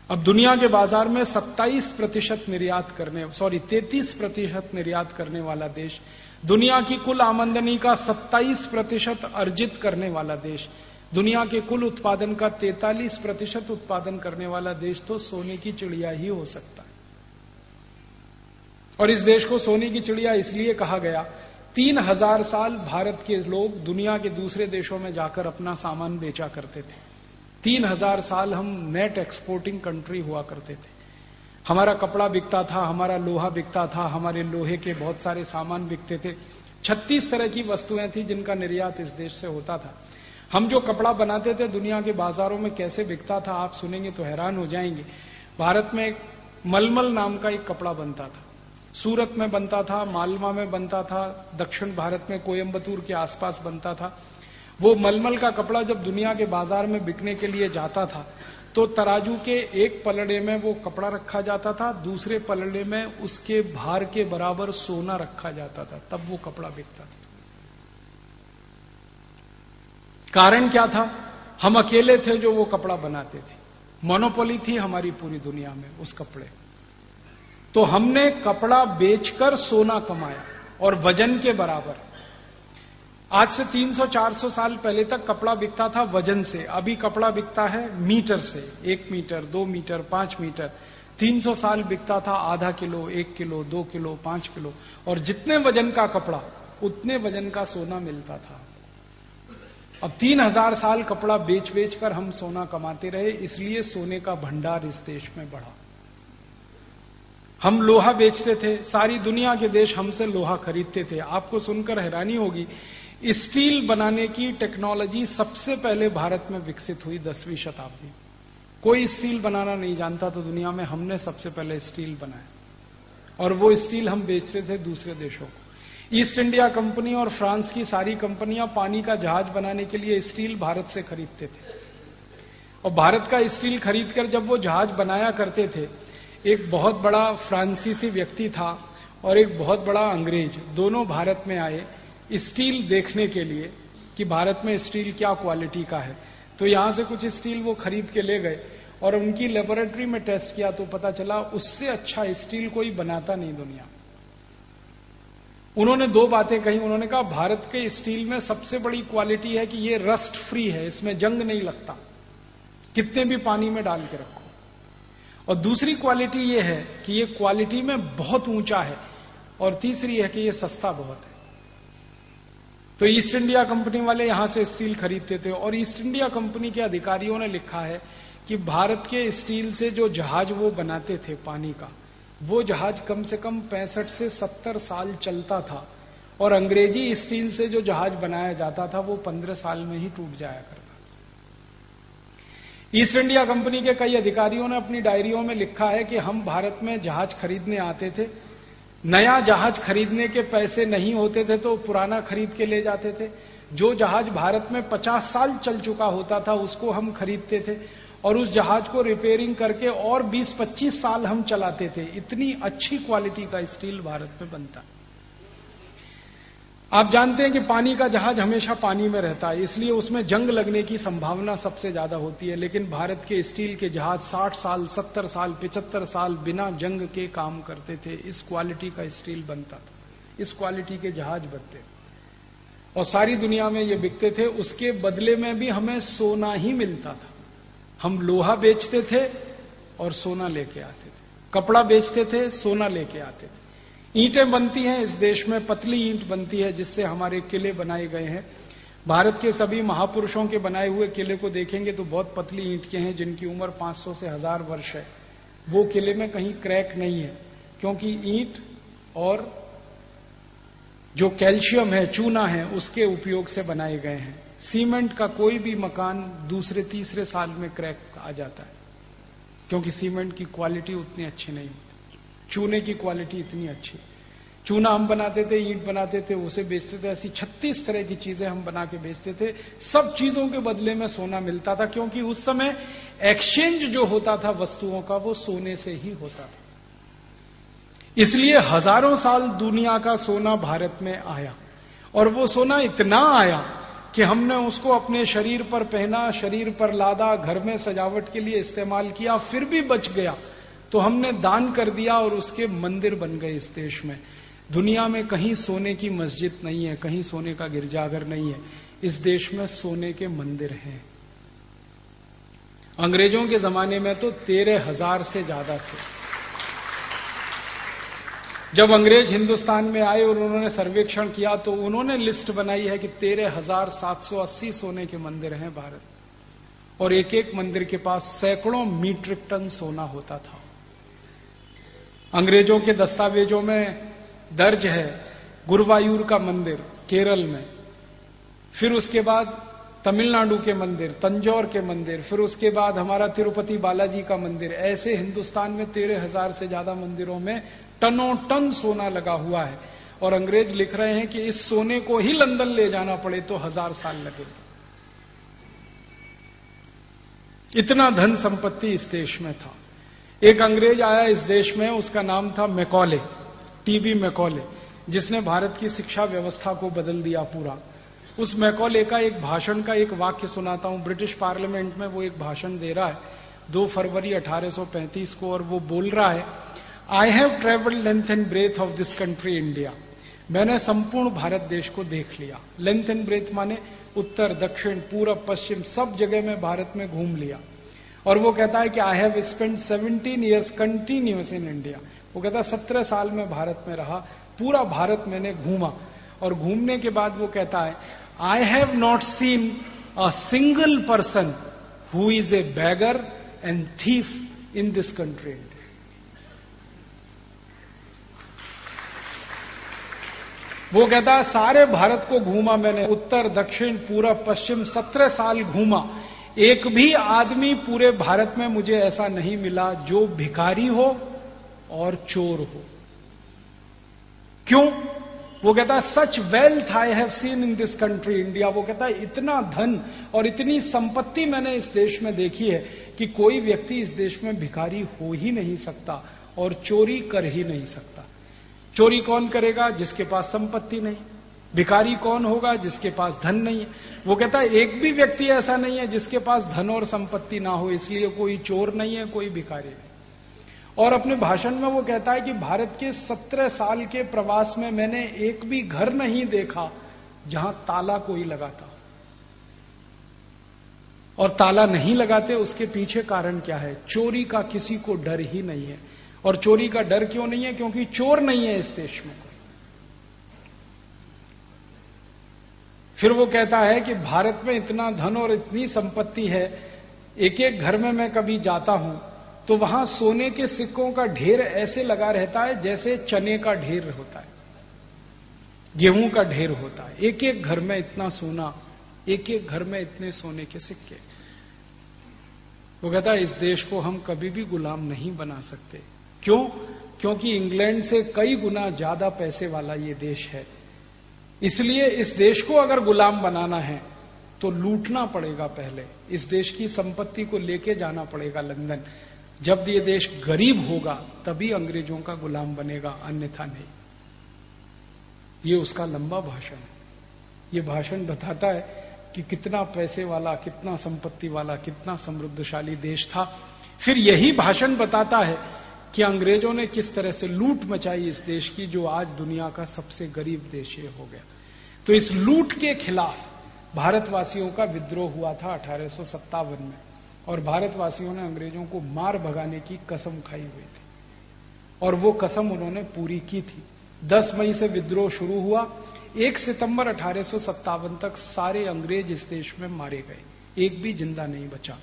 अब दुनिया के बाज़ार में 27 प्रतिशत निर्यात करने सॉरी 33 प्रतिशत निर्यात करने वाला देश, दुनिया की कुल आमंदनी का 27 प्रतिशत अर्जित करने वाला देश, दुनिया के कुल उत्पादन का 43 प्रतिशत उत्पादन करने वाला देश तो सोने की चिड़िया ही हो सकता। और इस देश को सोने की चिड़िया इसलिए कहा गया, तीन हज़ार साल भारत के लोग दुनिया के दूसरे देशों में जाकर अपना सामान बेचा करते थे। तीन हज़ार साल हम नेट एक्सपोर्टिंग कंट्री हुआ करते थे। हमारा कपड़ा बिकता था, हमारा लोहा बिकता था, हमारे लोहे के बहुत सारे सामान बिकते थे। छत्तीस तरह की वस्तुएँ थी जिनका निर्यात इस देश से होता था। हम जो कपड़ा बनाते थे दुनिया के बाजारों में कैसे बिकता था आप सुनेंगे तो हैरान हो जाएँगे। भारत में मलमल नाम का एक कपड़ा बनता था। सूरत में बनता था, मालवा में बनता था, दक्षिण भारत में कोयम्बतूर के आसपास बनता था। वो मलमल का कपड़ा जब दुनिया के बाज़ार में बिकने के लिए जाता था तो तराजू के एक पलड़े में वो कपड़ा रखा जाता था, दूसरे पलड़े में उसके भार के बराबर सोना रखा जाता था, तब वो कपड़ा बिकता था। कारण क्या था? हम अकेले थे जो वो कपड़ा बनाते थे। मोनोपोली थी हमारी पूरी दुनिया में, उस कपड़े तो हमने कपड़ा बेचकर सोना कमाया, और वज़न के बराबर। आज से 300-400 साल पहले तक कपड़ा बिकता था वज़न से। अभी कपड़ा बिकता है मीटर से। एक मीटर, दो मीटर, पाँच मीटर। 300 साल बिकता था आधा किलो, एक किलो, दो किलो, पाँच किलो। और जितने वज़न का कपड़ा, उतने वज़न का सोना मिलता था। अब तीन हज़ार साल कपड़ा बेच बेच कर हम सोना कमाते रहे, इसलिए सोने का भंडार इस देश में बढ़ा। हम लोहा बेचते थे, सारी दुनिया के देश हमसे लोहा खरीदते थे। आपको सुनकर हैरानी होगी, स्टील बनाने की टेक्नोलॉजी सबसे पहले भारत में विकसित हुई दसवीं शताब्दी। कोई स्टील बनाना नहीं जानता तो दुनिया में हमने सबसे पहले स्टील बनाया। और वो स्टील हम बेचते थे दूसरे देशों को। ईस्ट इंडिया कंपनी और फ्रांस की सारी कंपनियाँ पानी का जहाज़ बनाने के लिए स्टील भारत से खरीदते थे। और भारत का स्टील खरीदकर जब वो जहाज़ बनाया करते थे एक बहुत बड़ा फ्रांसीसी व्यक्ति था और एक बहुत बड़ा अंग्रेज़। दोनों भारत में आए स्टील देखने के लिए कि भारत में स्टील क्या क्वालिटी का है। तो यहाँ से कुछ स्टील वो खरीद के ले गए और उनकी लेबोरेटरी में टेस्ट किया तो पता चला उससे अच्छा स्टील कोई बनाता नहीं दुनिया। उन्होंने दो बातें कही। उन्होंने कहा, भारत के स्टील में सबसे बड़ी क्वालिटी है कि ये रस्ट फ्री है, इसमें जंग नहीं लगता। कितने भी पानी में डाल के रखो। और दूसरी क्वालिटी ये है कि ये क्वालिटी में बहुत ऊँचा है और तीसरी है कि ये सस्ता बहुत है। तो ईस्ट इंडिया कंपनी वाले यहाँ से स्टील खरीदते थे और ईस्ट इंडिया कंपनी के अधिकारियों ने लिखा है कि भारत के स्टील से जो जहाज़ वो बनाते थे पानी का, वो जहाज़ कम से कम पैंसठ से सत्तर साल चलता था और अंग्रेज़ी स्टील से जो जहाज़ बनाया जाता था वो पंद्रह साल में ही टूट जाया करता ईस्ट इंडिया कंपनी के कई अधिकारियों ने अपनी डायरियों में लिखा है कि हम भारत में जहाज़ खरीदने आते थे। नया जहाज़ खरीदने के पैसे नहीं होते थे तो पुराना खरीद के ले जाते थे। जो जहाज़ भारत में 50 साल चल चुका होता था, उसको हम खरीदते थे और उस जहाज़ को रिपेयरिंग करके और 20-25 साल हम चलाते थे। इतनी अच्छी क्वालिटी का स्टील भारत में बनता। आप जानते हैं कि पानी का जहाज़ हमेशा पानी में रहता है, इसलिए उसमें जंग लगने की संभावना सबसे ज़्यादा होती है, लेकिन भारत के स्टील के जहाज़ 60 साल 70 साल 75 साल बिना जंग के काम करते थे, इस क्वालिटी का स्टील बनता था, इस क्वालिटी के जहाज़ बनते और सारी दुनिया में ये बिकते थे, उसके बदले में भी हमें सोना ही मिलता था। हम लोहा बेचते थे और सोना लेके आते थे, कपड़ा बेचते थे, सोना लेके आते थे। ईंटें बनती हैं, इस देश में पतली ईंट बनती है जिससे हमारे किले बनाए गए हैं। भारत के सभी महापुरुषों के बनाए हुए किले को देखेंगे तो बहुत पतली ईंट के हैं, जिनकी उम्र 500 से हज़ार वर्ष है। वो किले में कहीं क्रैक नहीं है, क्योंकि ईंट और जो कैल्शियम है, चूना है, उसके उपयोग से बनाए गए हैं। सीमेंट का कोई भी मकान दूसरे तीसरे साल में क्रैक आ जाता है, क्योंकि सीमेंट की क्वालिटी उतनी अच्छी नहीं। होती चूने की क्वालिटी इतनी अच्छी चूना हम बनाते थे, ईट बनाते थे, उसे बेचते थे, ऐसी छत्तीस तरह की चीज़ें हम बना के बेचते थे। सब चीज़ों के बदले में सोना मिलता था, क्योंकि उस समय एक्सचेंज जो होता था वस्तुओं का, वो सोने से ही होता था। इसलिए हज़ारों साल दुनिया का सोना भारत में आया, और वो सोना इतना आया कि हमने उसको अपने शरीर पर पहना, शरीर पर लादा, घर में सजावट के लिए इस्तेमाल किया, फिर भी बच गया। तो हमने दान कर दिया और उसके मंदिर बन गए इस देश में। दुनिया में कहीं सोने की मस्जिद नहीं है, कहीं सोने का गिरजाघर नहीं है। इस देश में सोने के मंदिर हैं। अंग्रेज़ों के जमाने में तो तेरह हज़ार से ज़्यादा थे। जब अंग्रेज़ हिंदुस्तान में आए और उन्होंने सर्वेक्षण किया तो उन्होंने लिस्ट बनाई है कि तेरह हज़ार सात सौ अस्सी सोने के मंदिर हैं भारत। और एक एक मंदिर के पास सैकड़ों मीट्रिक टन सोना होता था। अंग्रेज़ों के दस्तावेजों में दर्ज है गुरुवायूर का मंदिर, केरल में। फिर उसके बाद तमिलनाडु के मंदिर, तंजौर के मंदिर, फिर उसके बाद हमारा तिरुपति बालाजी का मंदिर। ऐसे हिंदुस्तान में तेरह हज़ार से ज़्यादा मंदिरों में टनों टन सोना लगा हुआ है। और अंग्रेज़ लिख रहे हैं कि इस सोने को ही लंदन ले जाना पड़े तो हज़ार साल लगे इतना धन संपत्ति इस देश में था। एक अंग्रेज़ आया इस देश में, उसका नाम था मैकॉले टीबी मैकॉले, जिसने भारत की शिक्षा व्यवस्था को बदल दिया पूरा। उस मैकॉले का एक भाषण का एक वाक्य सुनाता हूँ। ब्रिटिश पार्लियामेंट में वो एक भाषण दे रहा है, दो फरवरी 1835 को, और वो बोल रहा है I have travelled length and breadth of this country India मैंने संपूर्ण भारत देश को देख लिया। लेंथ एंड ब्रेथ माने उत्तर, दक्षिण पूर्व पश्चिम, सब जगह में भारत में घूम लिया। और वो कहता है कि I have spend seventeen years continuous in India वो कहता है, सत्रह साल में भारत में रहा, पूरा भारत मैंने घूमा। और घूमने के बाद वो कहता है I have not seen a single person who is a beggar and thief in this country वो कहता है, सारे भारत को घूमा मैंने, उत्तर, दक्षिण, पूरब, पश्चिम, सत्रह साल घूमा। एक भी आदमी पूरे भारत में मुझे ऐसा नहीं मिला जो भिखारी हो और चोर हो। क्यों? वो कहता है such wealth I have seen in this country India वो कहता है इतना धन और इतनी संपत्ति मैंने इस देश में देखी है कि कोई व्यक्ति इस देश में भिखारी हो ही नहीं सकता और चोरी कर ही नहीं सकता। चोरी कौन करेगा जिसके पास संपत्ति नहीं? भिखारी कौन होगा जिसके पास धन नहीं है? वो कहता है, एक भी व्यक्ति ऐसा नहीं है जिसके पास धन और संपत्ति ना हो, इसलिए कोई चोर नहीं है, कोई भिखारी नहीं और अपने भाषण में वो कहता है कि भारत के सत्रह साल के प्रवास में मैंने एक भी घर नहीं देखा जहाँ ताला कोई लगाता और ताला नहीं लगाते, उसके पीछे कारण क्या है? चोरी का किसी को डर ही नहीं है। और चोरी का डर क्यों नहीं है? क्योंकि चोर नहीं है इस देश में। फिर वो कहता है कि भारत में इतना धन और इतनी संपत्ति है एक एक घर में मैं कभी जाता हूँ तो वहाँ सोने के सिक्कों का ढेर ऐसे लगा रहता है जैसे चने का ढेर होता है, गेहूँ का ढेर होता है। एक एक घर में इतना सोना एक एक घर में इतने सोने के सिक्के। वो कहता है, इस देश को हम कभी भी गुलाम नहीं बना सकते। क्यों? क्योंकि इंग्लैंड से कई गुना ज़्यादा पैसे वाला ये देश है। इसलिए इस देश को अगर गुलाम बनाना है तो लूटना पड़ेगा पहले। इस देश की संपत्ति को लेके जाना पड़ेगा लंदन। जब ये देश गरीब होगा, तभी अंग्रेज़ों का गुलाम बनेगा, अन्यथा नहीं। ये उसका लंबा भाषण है। ये भाषण बताता है कि कितना पैसे वाला, कितना संपत्ति वाला, कितना समृद्धशाली देश था। फिर यही भाषण बताता है कि अंग्रेज़ों ने किस तरह से लूट मचाई इस देश की, जो आज दुनिया का सबसे गरीब देश ये हो गया। तो इस लूट के खिलाफ भारतवासियों का विद्रोह हुआ था अठारह में, और भारतवासियों ने अंग्रेज़ों को मार भगाने की कसम खाई हुई थी। और वो कसम उन्होंने पूरी की थी। 10 मई से विद्रोह शुरू हुआ। 1 सितंबर अठारह तक सारे अंग्रेज़ इस देश में मारे गए। एक भी ज़िंदा नहीं बचा।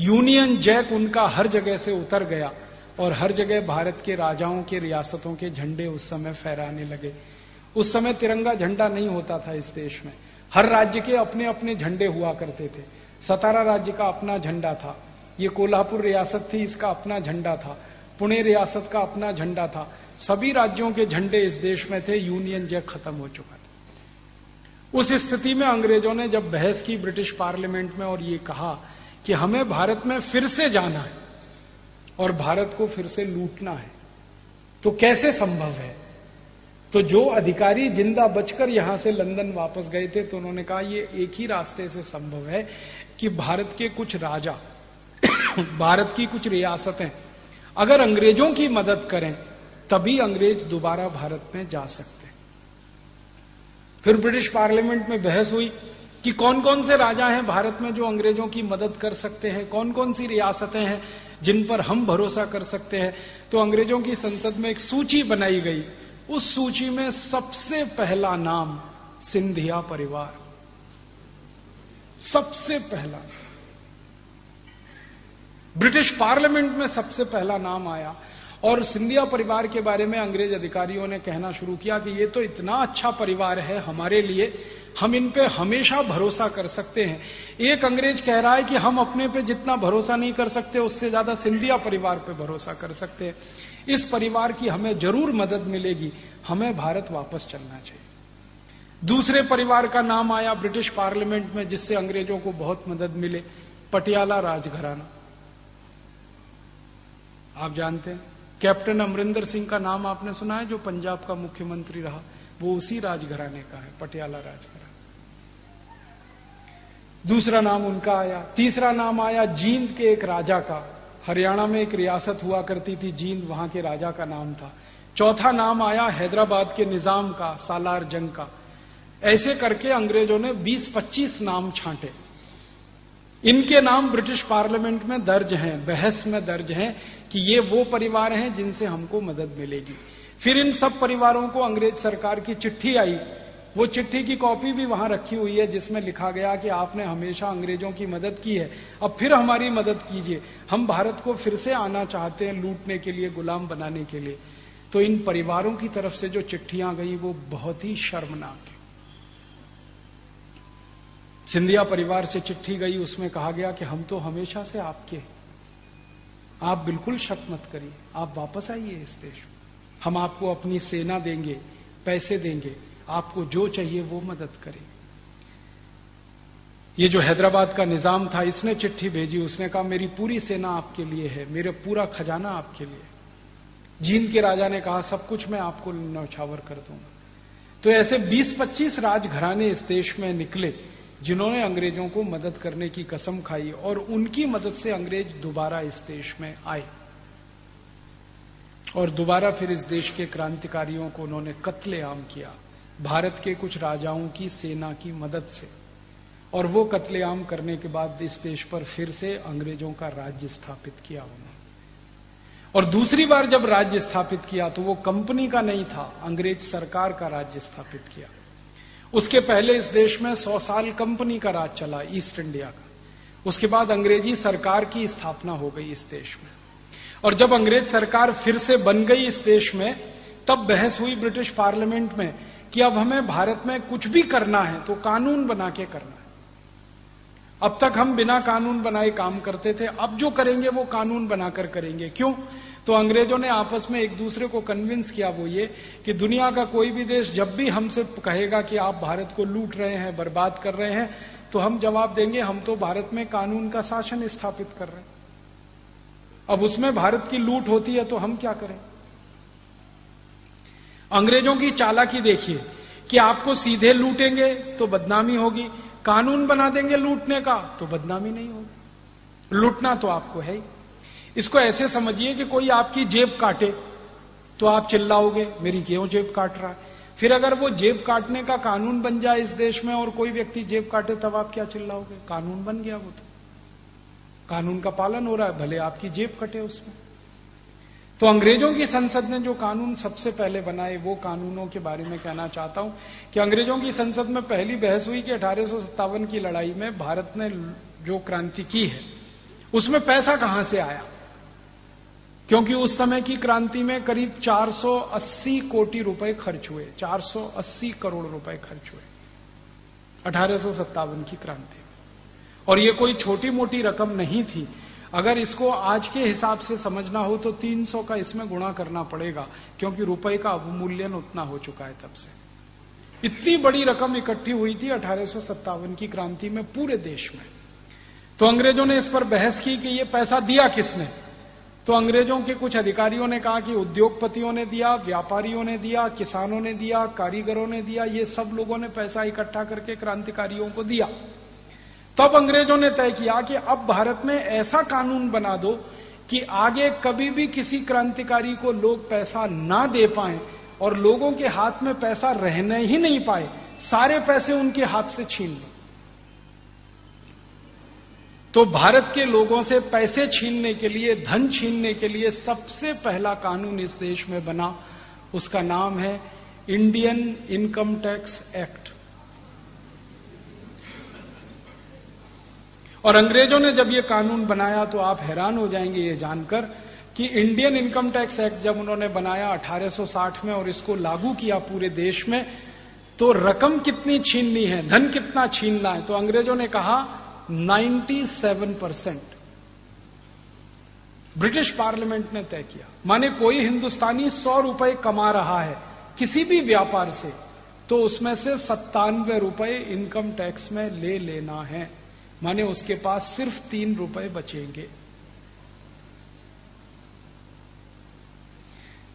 यूनियन जैक उनका हर जगह से उतर गया। और हर जगह भारत के राजाओं के रियासतों के झंडे उस समय फहराने लगे। उस समय तिरंगा झंडा नहीं होता था इस देश में। हर राज्य के अपने अपने झंडे हुआ करते थे। सतारा राज्य का अपना झंडा था। ये कोल्हापुर रियासत थी, इसका अपना झंडा था। पुणे रियासत का अपना झंडा था। सभी राज्यों के झंडे इस देश में थे, यूनियन जैक खत्म हो चुका था। उस स्थिति में अंग्रेज़ों ने जब बहस की ब्रिटिश पार्लियामेंट में और ये कहा कि हमें भारत में फिर से जाना है और भारत को फिर से लूटना है। तो कैसे संभव है? तो जो अधिकारी ज़िंदा बचकर यहाँ से लंदन वापस गए थे तो उन्होंने कहा, ये एक ही रास्ते से संभव है कि भारत के कुछ राजा, भारत की कुछ रियासतें, अगर अंग्रेज़ों की मदद करें, तभी अंग्रेज़ दोबारा भारत में जा सकते फिर ब्रिटिश पार्लियामेंट में बहस हुई कि कौन कौन से राजा हैं भारत में जो अंग्रेज़ों की मदद कर सकते हैं कौन कौन सी रियासतें हैं जिन पर हम भरोसा कर सकते हैं। तो अंग्रेज़ों की संसद में एक सूची बनाई गई। उस सूची में सबसे पहला नाम सिंधिया परिवार। सबसे पहला। ब्रिटिश पार्लियामेंट में सबसे पहला नाम आया। और सिंधिया परिवार के बारे में अंग्रेज़ अधिकारियों ने कहना शुरू किया कि ये तो इतना अच्छा परिवार है हमारे लिए हम इन पे हमेशा भरोसा कर सकते हैं। एक अंग्रेज़ कह रहा है कि हम अपने पे जितना भरोसा नहीं कर सकते, उससे ज़्यादा सिंधिया परिवार पे भरोसा कर सकते हैं। इस परिवार की हमें ज़रूर मदद मिलेगी। हमें भारत वापस चलना चाहिए। दूसरे परिवार का नाम आया ब्रिटिश पार्लियामेंट में, जिससे अंग्रेज़ों को बहुत मदद मिले। पटियाला राजघराना। आप जानते हैं, कैप्टन अमरिंदर सिंह का नाम आपने सुना है, जो पंजाब का मुख्यमंत्री रहा। वो उसी राजघराने का है, पटियाला राजघराना। दूसरा नाम उनका आया, तीसरा नाम आया जींद के एक राजा का। हरियाणा में एक रियासत हुआ करती थी जींद, वहाँ के राजा का नाम था। चौथा नाम आया हैदराबाद के निज़ाम का, सालार जंग का। ऐसे करके अंग्रेज़ों ने 20-25 नाम छांटे। इनके नाम ब्रिटिश पार्लियामेंट में दर्ज हैं, बहस में दर्ज हैं कि ये वो परिवार हैं जिनसे हमको मदद मिलेगी। फिर इन सब परिवारों को अंग्रेज़ सरकार की चिट्ठी आई वो चिट्ठी की कॉपी भी वहाँ रखी हुई है, जिसमें लिखा गया कि आपने हमेशा अंग्रेज़ों की मदद की है। अब फिर हमारी मदद कीजिए। हम भारत को फिर से आना चाहते हैं लूटने के लिए, गुलाम बनाने के लिए। तो इन परिवारों की तरफ़ से जो चिट्ठियाँ गई, वो बहुत ही शर्मनाक है। सिंधिया परिवार से चिट्ठी गई, उसमें कहा गया कि हम तो हमेशा से आपके आप बिल्कुल शक मत करिए। आप वापस आइए इस देश में। हम आपको अपनी सेना देंगे, पैसे देंगे। आपको जो चाहिए वो मदद करें। ये जो हैदराबाद का निज़ाम था, इसने चिट्ठी भेजी, उसने कहा, मेरी पूरी सेना आपके लिए है, मेरा पूरा खजाना आपके लिए जींद के राजा ने कहा, सब कुछ मैं आपको नौछावर कर दूँगा। तो ऐसे 20-25 राजघराने इस देश में निकले, जिन्होंने अंग्रेज़ों को मदद करने की कसम खाई, और उनकी मदद से अंग्रेज़ दोबारा इस देश में आए। और दोबारा फिर इस देश के क्रांतिकारियों को उन्होंने कत्लेआम किया। भारत के कुछ राजाओं की सेना की मदद से। और वो कत्लेआम करने के बाद इस देश पर फिर से अंग्रेज़ों का राज्य स्थापित किया उन्होंने। और दूसरी बार जब राज्य स्थापित किया तो वो कंपनी का नहीं था, अंग्रेज़ सरकार का राज्य स्थापित किया। उसके पहले इस देश में सौ साल कंपनी का राज चला, ईस्ट इंडिया का। उसके बाद अंग्रेज़ी सरकार की स्थापना हो गई इस देश में। और जब अंग्रेज़ सरकार फिर से बन गई इस देश में, तब बहस हुई ब्रिटिश पार्लियामेंट में कि अब हमें भारत में कुछ भी करना है तो कानून बना के करना है। अब तक हम बिना कानून बनाए काम करते थे, अब जो करेंगे वो कानून बनाकर करेंगे। क्यों? तो अंग्रेज़ों ने आपस में एक दूसरे को कन्विंस किया वो ये कि दुनिया का कोई भी देश जब भी हमसे कहेगा कि आप भारत को लूट रहे हैं, बर्बाद कर रहे हैं तो हम जवाब देंगे, हम तो भारत में कानून का शासन स्थापित कर रहे हैं। अब उसमें भारत की लूट होती है तो हम क्या करें? अंग्रेज़ों की चालाकी देखिए कि आपको सीधे लूटेंगे तो बदनामी होगी। कानून बना देंगे लूटने का तो बदनामी नहीं होगी। लूटना तो आपको है इसको ऐसे समझिए कि कोई आपकी जेब काटे तो आप चिल्लाओगे, मेरी क्यों जेब काट रहा है? फिर अगर वो जेब काटने का कानून बन जाए इस देश में और कोई व्यक्ति जेब काटे तब आप क्या चिल्लाओगे? कानून बन गया वो तो। कानून का पालन हो रहा है, भले आपकी जेब कटे उसमें। तो अंग्रेज़ों की संसद ने जो कानून सबसे पहले बनाए, वो कानूनों के बारे में कहना चाहता हूँ कि अंग्रेज़ों की संसद में पहली बहस हुई कि अठारह की लड़ाई में भारत ने जो क्रांति की है, उसमें पैसा कहाँ से आया? क्योंकि उस समय की क्रांति में करीब 480 कोटि रुपए खर्च हुए 480 करोड़ रुपए खर्च हुए अठारह की क्रांति। और ये कोई छोटी मोटी रकम नहीं थी अगर इसको आज के हिसाब से समझना हो तो 300 का इसमें गुणा करना पड़ेगा, क्योंकि रुपए का अवमूल्यन उतना हो चुका है तब से। इतनी बड़ी रकम इकट्ठी हुई थी अठारह सौ सत्तावन की क्रांति में पूरे देश में। तो अंग्रेज़ों ने इस पर बहस की कि ये पैसा दिया किसने? तो अंग्रेज़ों के कुछ अधिकारियों ने कहा कि उद्योगपतियों ने दिया, व्यापारियों ने दिया, किसानों ने दिया, कारीगरों ने दिया, ये सब लोगों ने पैसा इकट्ठा करके क्रांतिकारियों को दिया। तब अंग्रेज़ों ने तय किया कि अब भारत में ऐसा कानून बना दो कि आगे कभी भी किसी क्रांतिकारी को लोग पैसा ना दे पाए और लोगों के हाथ में पैसा रहने ही नहीं पाए। सारे पैसे उनके हाथ से छीन लो। तो भारत के लोगों से पैसे छीनने के लिए, धन छीनने के लिए सबसे पहला कानून इस देश में बना। उसका नाम है इंडियन इनकम टैक्स एक्ट। और अंग्रेज़ों ने जब ये कानून बनाया तो आप हैरान हो जाएँगे ये जानकर कि इंडियन इनकम टैक्स एक्ट जब उन्होंने बनाया 1860 में और इसको लागू किया पूरे देश में तो रकम कितनी छीननी है, धन कितना छीनना है? तो अंग्रेज़ों ने कहा 97 परसेंट। ब्रिटिश पार्लियामेंट ने तय किया, माने कोई हिंदुस्तानी सौ रुपए कमा रहा है किसी भी व्यापार से तो उसमें से सत्तानवे रुपए इनकम टैक्स में ले लेना है। माने उसके पास सिर्फ़ तीन रुपए बचेंगे।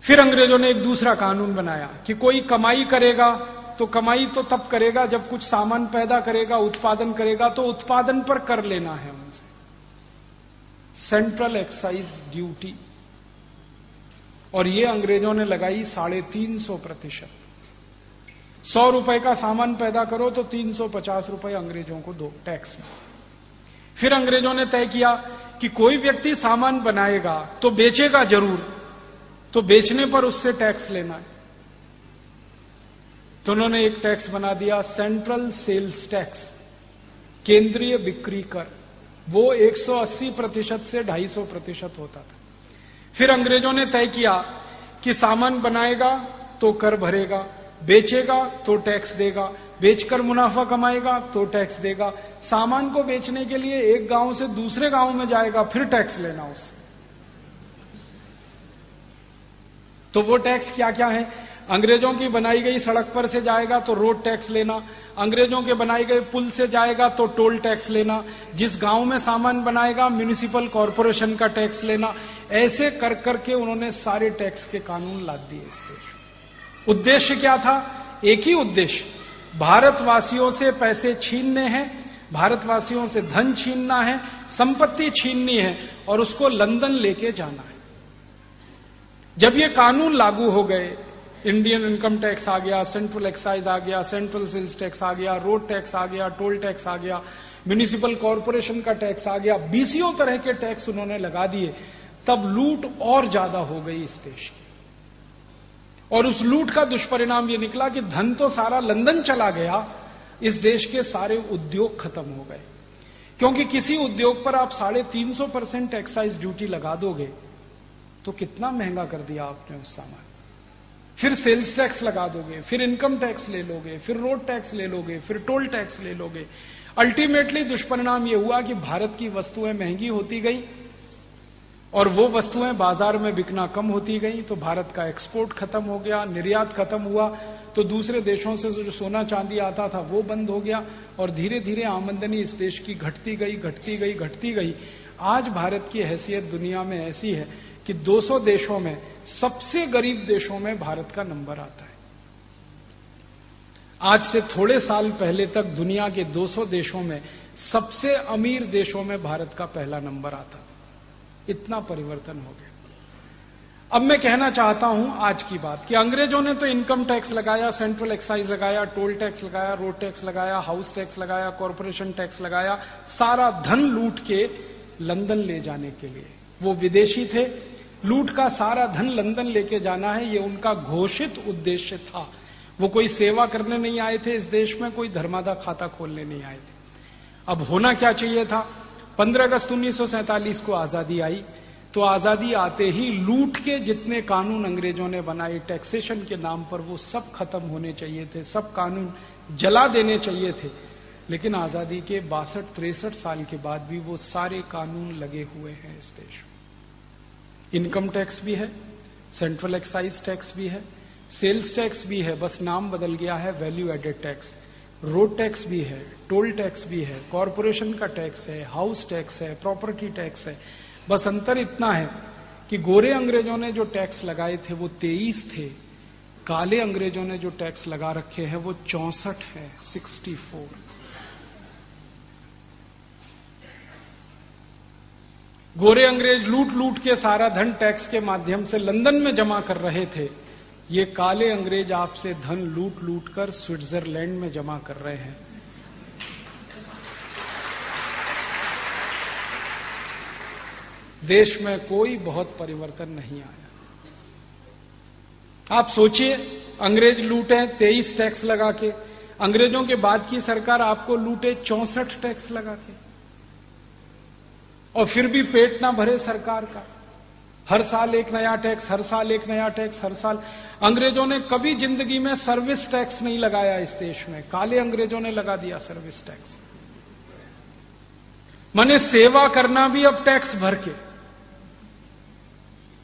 फिर अंग्रेज़ों ने एक दूसरा कानून बनाया कि कोई कमाई करेगा तो कमाई तो तब करेगा जब कुछ सामान पैदा करेगा, उत्पादन करेगा तो उत्पादन पर कर लेना है उनसे। सेंट्रल एक्साइज ड्यूटी और ये अंग्रेज़ों ने लगाई साढ़े तीन सौ प्रतिशत। सौ रुपए का सामान पैदा करो तो तीन सौ पचास रुपए अंग्रेज़ों को दो, टैक्स में। फिर अंग्रेज़ों ने तय किया कि कोई व्यक्ति सामान बनाएगा तो बेचेगा ज़रूर तो बेचने पर उससे टैक्स लेना है। तो उन्होंने एक टैक्स बना दिया, सेंट्रल सेल्स टैक्स, केंद्रीय बिक्री कर। वो 180 प्रतिशत से 250 प्रतिशत होता था। फिर अंग्रेज़ों ने तय किया कि सामान बनाएगा तो कर भरेगा, बेचेगा तो टैक्स देगा बेचकर मुनाफा कमाएगा तो टैक्स देगा। सामान को बेचने के लिए एक गाँव से दूसरे गाँव में जाएगा, फिर टैक्स लेना उससे। तो वो टैक्स क्या क्या है? अंग्रेज़ों की बनाई गई सड़क पर से जाएगा तो रोड टैक्स लेना। अंग्रेज़ों के बनाए गए पुल से जाएगा तो टोल टैक्स लेना। जिस गाँव में सामान बनाएगा म्यूनिसिपल कॉरपोरेशन का टैक्स लेना। ऐसे कर करके उन्होंने सारे टैक्स के कानून लाद दिए इस देश उद्देश्य क्या था? एक ही उद्देश्य। भारतवासियों से पैसे छीनने हैं, भारतवासियों से धन छीनना है, संपत्ति छीननी है और उसको लंदन लेके जाना है। जब ये कानून लागू हो गए, इंडियन इनकम टैक्स आ गया, सेंट्रल एक्साइज आ गया, सेंट्रल सेल्स टैक्स आ गया, रोड टैक्स आ गया, टोल टैक्स आ गया, म्यूनिसिपल कॉरपोरेशन का टैक्स आ गया बीसियों तरह के टैक्स उन्होंने लगा दिए, तब लूट और ज़्यादा हो गई इस देश की। और उस लूट का दुष्परिणाम यह निकला कि धन तो सारा लंदन चला गया, इस देश के सारे उद्योग खत्म हो गए। क्योंकि किसी उद्योग पर आप साढ़े तीन सौ परसेंट एक्साइज ड्यूटी लगा दोगे तो कितना महँगा कर दिया आपने उस सामान। फिर सेल्स टैक्स लगा दोगे, फिर इनकम टैक्स ले लोगे, फिर रोड टैक्स ले लोगे, फिर टोल टैक्स ले लोगे। अल्टीमेटली दुष्परिणाम यह हुआ कि भारत की वस्तुएँ महँगी होती गई और वो वस्तुएँ बाज़ार में बिकना कम होती गई तो भारत का एक्सपोर्ट खत्म हो गया, निर्यात खत्म हुआ तो दूसरे देशों से जो सोना चांदी आता था वो बंद हो गया, और धीरे धीरे आमदनी इस देश की घटती गई घटती गई घटती गई। आज भारत की हैसियत दुनिया में ऐसी है कि 200 देशों में, सबसे गरीब देशों में भारत का नंबर आता है। आज से थोड़े साल पहले तक दुनिया के 200 देशों में, सबसे अमीर देशों में भारत का पहला नंबर आता इतना परिवर्तन हो गया। अब मैं कहना चाहता हूँ आज की बात कि अंग्रेज़ों ने तो इनकम टैक्स लगाया, सेंट्रल एक्साइज लगाया, टोल टैक्स लगाया, रोड टैक्स लगाया, हाउस टैक्स लगाया, कॉरपोरेशन टैक्स लगाया, सारा धन लूट के लंदन ले जाने के लिए। वो विदेशी थे, लूट का सारा धन लंदन लेके जाना है, ये उनका घोषित उद्देश्य था। वो कोई सेवा करने नहीं आए थे, इस देश में कोई धर्मादा खाता खोलने नहीं आए थे। अब होना क्या चाहिए था? 15 अगस्त उन्नीस को आज़ादी आई। तो आज़ादी आते ही लूट के जितने कानून अंग्रेज़ों ने बनाए टैक्सेशन के नाम पर वो सब खत्म होने चाहिए थे, सब कानून जला देने चाहिए थे। लेकिन आज़ादी के बासठ, तिरसठ साल के बाद भी वो सारे कानून लगे हुए हैं इस देश में। इनकम टैक्स भी है सेंट्रल एक्साइज टैक्स भी है सेल्स टैक्स भी है, बस नाम बदल गया है value added tax. Road tax भी है टोल टैक्स भी है कॉरपोरेशन का टैक्स है हाउस टैक्स है प्रॉपर्टी टैक्स है। बस अंतर इतना है कि गोरे अंग्रेज़ों ने जो टैक्स लगाए थे वो तेईस थे, काले अंग्रेज़ों ने जो टैक्स लगा रखे हैं वो चौसठ है सिक्सटी फोर गोरे अंग्रेज़ लूट लूट के सारा धन टैक्स के माध्यम से लंदन में जमा कर रहे थे। ये काले अंग्रेज़ आपसे धन लूट लूट कर स्विट्जरलैंड में जमा कर रहे हैं। देश में कोई बहुत परिवर्तन नहीं आया। आप सोचिए, अंग्रेज़ लूटे तेईस टैक्स लगा के, अंग्रेज़ों के बाद की सरकार आपको लूटे चौसठ टैक्स लगा के, और फिर भी पेट ना भरे सरकार का। हर साल एक नया टैक्स हर साल एक नया टैक्स हर साल। अंग्रेज़ों ने कभी ज़िंदगी में सर्विस टैक्स नहीं लगाया इस देश में। काले अंग्रेज़ों ने लगा दिया सर्विस टैक्स मैंने सेवा करना भी अब टैक्स भर के।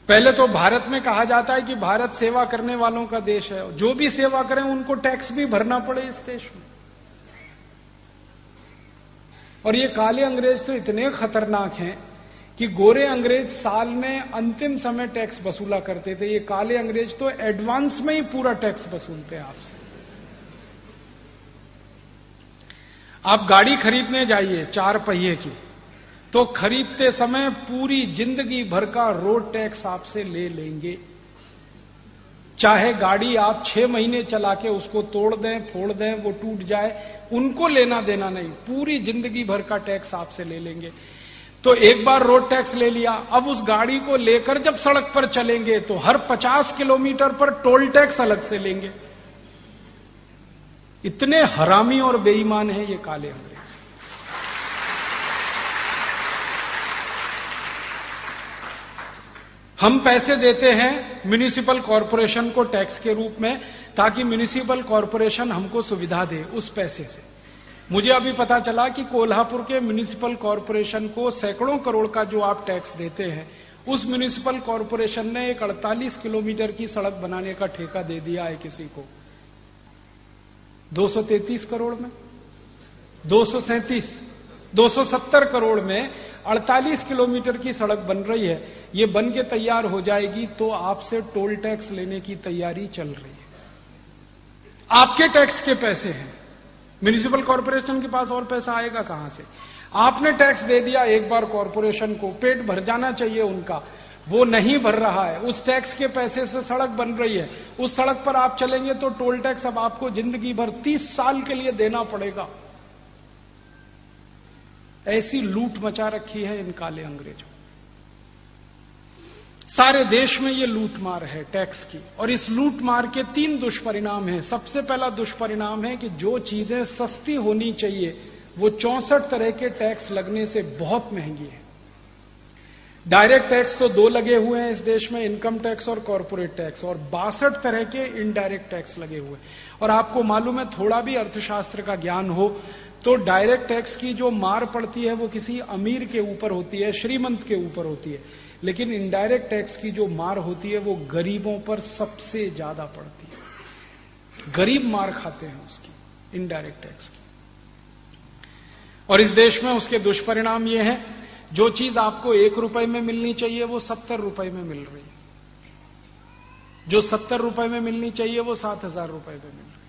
पहले तो भारत में कहा जाता है कि भारत सेवा करने वालों का देश है। जो भी सेवा करें, उनको टैक्स भी भरना पड़े इस देश में। और ये काले अंग्रेज़ तो इतने खतरनाक हैं कि गोरे अंग्रेज़ साल में अंतिम समय टैक्स वसूला करते थे, ये काले अंग्रेज़ तो एडवांस में ही पूरा टैक्स वसूलते हैं आपसे। आप गाड़ी खरीदने जाइए, चार पहिए की तो खरीदते समय पूरी ज़िंदगी भर का रोड टैक्स आपसे ले लेंगे। चाहे गाड़ी आप छह महीने चला के उसको तोड़ दें, फोड़ दें, वो टूट जाए, उनको लेना देना नहीं, पूरी ज़िंदगी भर का टैक्स आपसे ले लेंगे। तो एक बार रोड टैक्स ले लिया। अब उस गाड़ी को लेकर जब सड़क पर चलेंगे तो हर 50 किलोमीटर पर टोल टैक्स अलग से लेंगे। इतने हरामी और बेईमान हैं ये काले अंग्रेज़। हम पैसे देते हैं म्यूनिसिपल कॉरपोरेशन को टैक्स के रूप में, ताकि म्यूनिसिपल कॉरपोरेशन हमको सुविधा दे उस पैसे से। मुझे अभी पता चला कि कोल्हापुर के म्यूनिसिपल कॉरपोरेशन को सैकड़ों करोड़ का जो आप टैक्स देते हैं, उस म्यूनिसिपल कॉरपोरेशन ने एक 48 किलोमीटर की सड़क बनाने का ठेका दे दिया है किसी को। 233 करोड़ में? दो सौ करोड़ में 48 किलोमीटर की सड़क बन रही है। ये बन के तैयार हो जाएगी तो आपसे टोल टैक्स लेने की तैयारी चल रही है। आपके टैक्स के पैसे हैं। म्यूनिसिपल कॉरपोरेशन के पास और पैसा आएगा कहाँ से? आपने टैक्स दे दिया, एक बार कॉरपोरेशन को पेट भर जाना चाहिए उनका। वो नहीं भर रहा है। उस टैक्स के पैसे से सड़क बन रही है। उस सड़क पर आप चलेंगे तो टोल टैक्स अब आपको ज़िंदगी भर तीस साल के लिए देना पड़ेगा। ऐसी लूट मचा रखी है इन काले अंग्रेज़ों। सारे देश में ये लूटमार है टैक्स की। और इस लूटमार के तीन दुष्परिणाम हैं। सबसे पहला दुष्परिणाम है कि जो चीज़ें सस्ती होनी चाहिए, वो चौसठ तरह के टैक्स लगने से बहुत महँगी है। डायरेक्ट टैक्स तो दो लगे हुए हैं इस देश में, इनकम टैक्स और कॉरपोरेट टैक्स, और बासठ तरह के इनडायरेक्ट टैक्स लगे हुए और आपको मालूम है, थोड़ा भी अर्थशास्त्र का ज्ञान हो तो डायरेक्ट टैक्स की जो मार पड़ती है, वो किसी अमीर के ऊपर होती है, श्रीमंत के ऊपर होती है। लेकिन इनडायरेक्ट टैक्स की जो मार होती है, वो गरीबों पर सबसे ज़्यादा पड़ती है। गरीब मार खाते हैं उसकी इनडायरेक्ट टैक्स की। और इस देश में उसके दुष्परिणाम ये हैं, जो चीज़ आपको एक रुपए में मिलनी चाहिए, वो सत्तर रुपए में मिल रही है। जो सत्तर रुपए में मिलनी चाहिए, वो सात हज़ार रुपए में मिल रही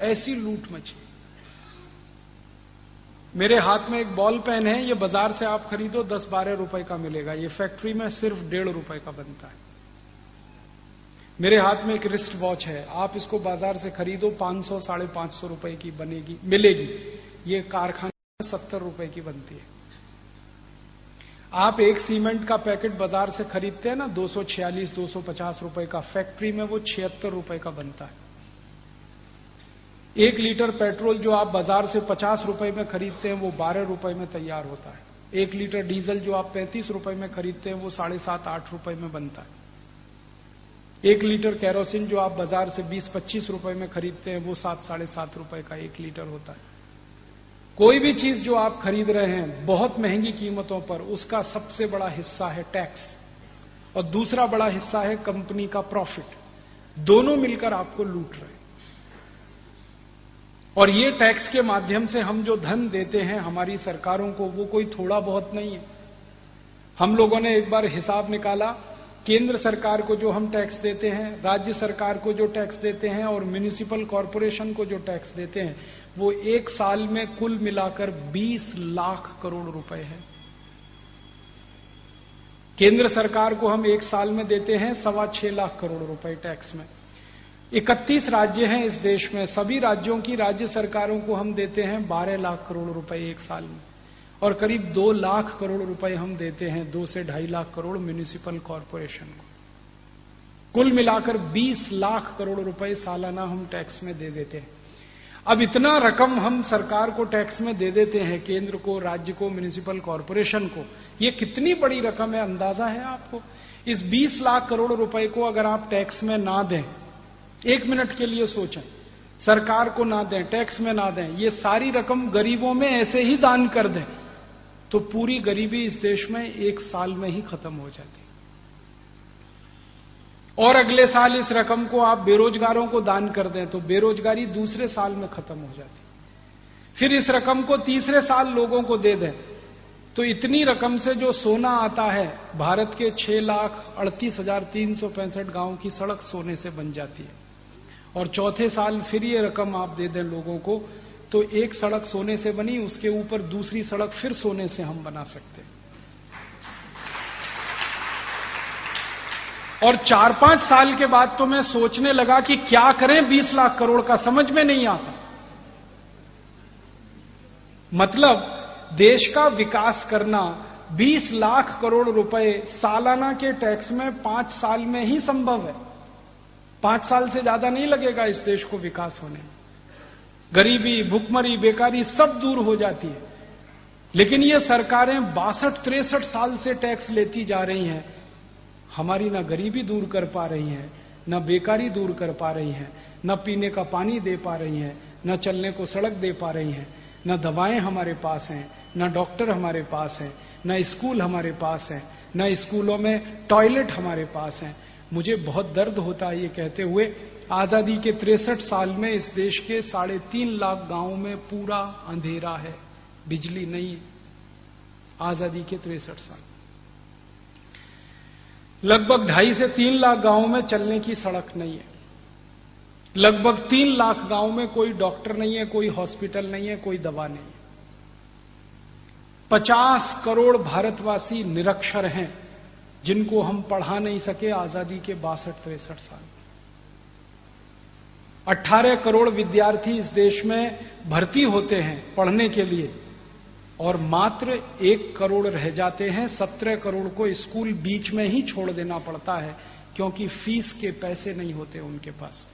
है। ऐसी लूट मची। मेरे हाथ में एक बॉल पेन है, ये बाज़ार से आप खरीदो, दस बारह रुपए का मिलेगा। ये फैक्ट्री में सिर्फ़ डेढ़ रुपए का बनता है। मेरे हाथ में एक रिस्ट वॉच है, आप इसको बाज़ार से खरीदो, पाँच सौ, साढ़े पाँच सौ रुपए की बनेगी, मिलेगी। ये कारखाने में सत्तर रुपए की बनती है। आप एक सीमेंट का पैकेट बाज़ार से खरीदते हैं ना, दो सौ छियालीस, दो सौ पचास रुपए का, फैक्ट्री में वो छिहत्तर रुपए का बनता है। एक लीटर पेट्रोल जो आप बाज़ार से पचास रुपए में खरीदते हैं, वो बारह रुपए में तैयार होता है। एक लीटर डीजल जो आप पैंतीस रुपए में खरीदते हैं, वो साढ़े सात, आठ रुपए में बनता है। एक लीटर कैरोसिन जो आप बाज़ार से बीस, पच्चीस रुपए में खरीदते हैं, वो सात, साढ़े सात रुपए का एक लीटर होता है। कोई भी चीज़ जो आप खरीद रहे हैं, बहुत महँगी कीमतों पर, उसका सबसे बड़ा हिस्सा है टैक्स। और दूसरा बड़ा हिस्सा है कंपनी का प्रॉफिट। दोनों मिलकर आपको लूट रहे हैं। और ये टैक्स के माध्यम से हम जो धन देते हैं हमारी सरकारों को, वो कोई थोड़ा बहुत नहीं है। हम लोगों ने एक बार हिसाब निकाला, केंद्र सरकार को जो हम टैक्स देते हैं, राज्य सरकार को जो टैक्स देते हैं और म्यूनिसिपल कॉरपोरेशन को जो टैक्स देते हैं, वो एक साल में कुल मिलाकर 20 लाख करोड़ रुपए है। केंद्र सरकार को हम एक साल में देते हैं सवा छह लाख करोड़ रुपए टैक्स में। इकतीस राज्य हैं इस देश में। सभी राज्यों की राज्य सरकारों को हम देते हैं बारह लाख करोड़ रुपए एक साल में। और करीब दो लाख करोड़ रुपए हम देते हैं, दो से ढाई लाख करोड़ म्यूनिसिपल कॉरपोरेशन को। कुल मिलाकर 20 लाख करोड़ रुपए सालाना हम टैक्स में दे देते हैं। अब इतना रकम हम सरकार को टैक्स में दे देते हैं, केंद्र को, राज्य को म्यूनिसिपल कॉरपोरेशन को। ये कितनी बड़ी रकम है, अंदाज़ा है आपको? इस 20 लाख करोड़ रुपए को अगर आप टैक्स में ना दें एक मिनट के लिए सोचें। सरकार को ना दें, टैक्स में ना दें, ये सारी रकम गरीबों में ऐसे ही दान कर दें तो पूरी गरीबी इस देश में एक साल में ही खत्म हो जाती। और अगले साल इस रकम को आप बेरोजगारों को दान कर दें तो बेरोजगारी दूसरे साल में खत्म हो जाती। फिर इस रकम को तीसरे साल लोगों को दे दें तो इतनी रकम से जो सोना आता है, भारत के छह लाख अड़तीस हज़ार तीन सौ पैंसठ गाँव की सड़क सोने से बन जाती है। और चौथे साल फिर ये रकम आप दे दें लोगों को तो एक सड़क सोने से बनी, उसके ऊपर दूसरी सड़क फिर सोने से हम बना सकते और चार पाँच साल के बाद तो मैं सोचने लगा कि क्या करें, बीस लाख करोड़ का समझ में नहीं आता। मतलब देश का विकास करना 20 लाख करोड़ रुपए सालाना के टैक्स में पाँच साल में ही संभव है। पाँच साल से ज़्यादा नहीं लगेगा इस देश को विकास होने में। गरीबी, भुखमरी, बेकारी सब दूर हो जाती है। लेकिन ये सरकारें बासठ, तिरसठ साल से टैक्स लेती जा रही हैं। हमारी ना गरीबी दूर कर पा रही हैं, न बेकारी दूर कर पा रही हैं, न पीने का पानी दे पा रही हैं, न चलने को सड़क दे पा रही हैं, न दवाएँ हमारे पास हैं, न डॉक्टर हमारे पास हैं, न स्कूल हमारे पास है, न स्कूलों में टॉयलेट हमारे पास हैं। मुझे बहुत दर्द होता है ये कहते हुए, आज़ादी के तिरसठ साल में इस देश के साढ़े तीन लाख गाँवों में पूरा अंधेरा है, बिजली नहीं है आज़ादी के तिरसठ साल। लगभग ढाई से तीन लाख गाँवों में चलने की सड़क नहीं है। लगभग तीन लाख गाँव में कोई डॉक्टर नहीं है, कोई हॉस्पिटल नहीं है, कोई दवा नहीं है। पचास करोड़ भारतवासी निरक्षर हैं। जिनको हम पढ़ा नहीं सके आज़ादी के बासठ तिरसठ साल। 18 करोड़ विद्यार्थी इस देश में भर्ती होते हैं पढ़ने के लिए और मात्र एक करोड़ रह जाते हैं। सत्रह करोड़ को स्कूल बीच में ही छोड़ देना पड़ता है क्योंकि फ़ीस के पैसे नहीं होते उनके पास।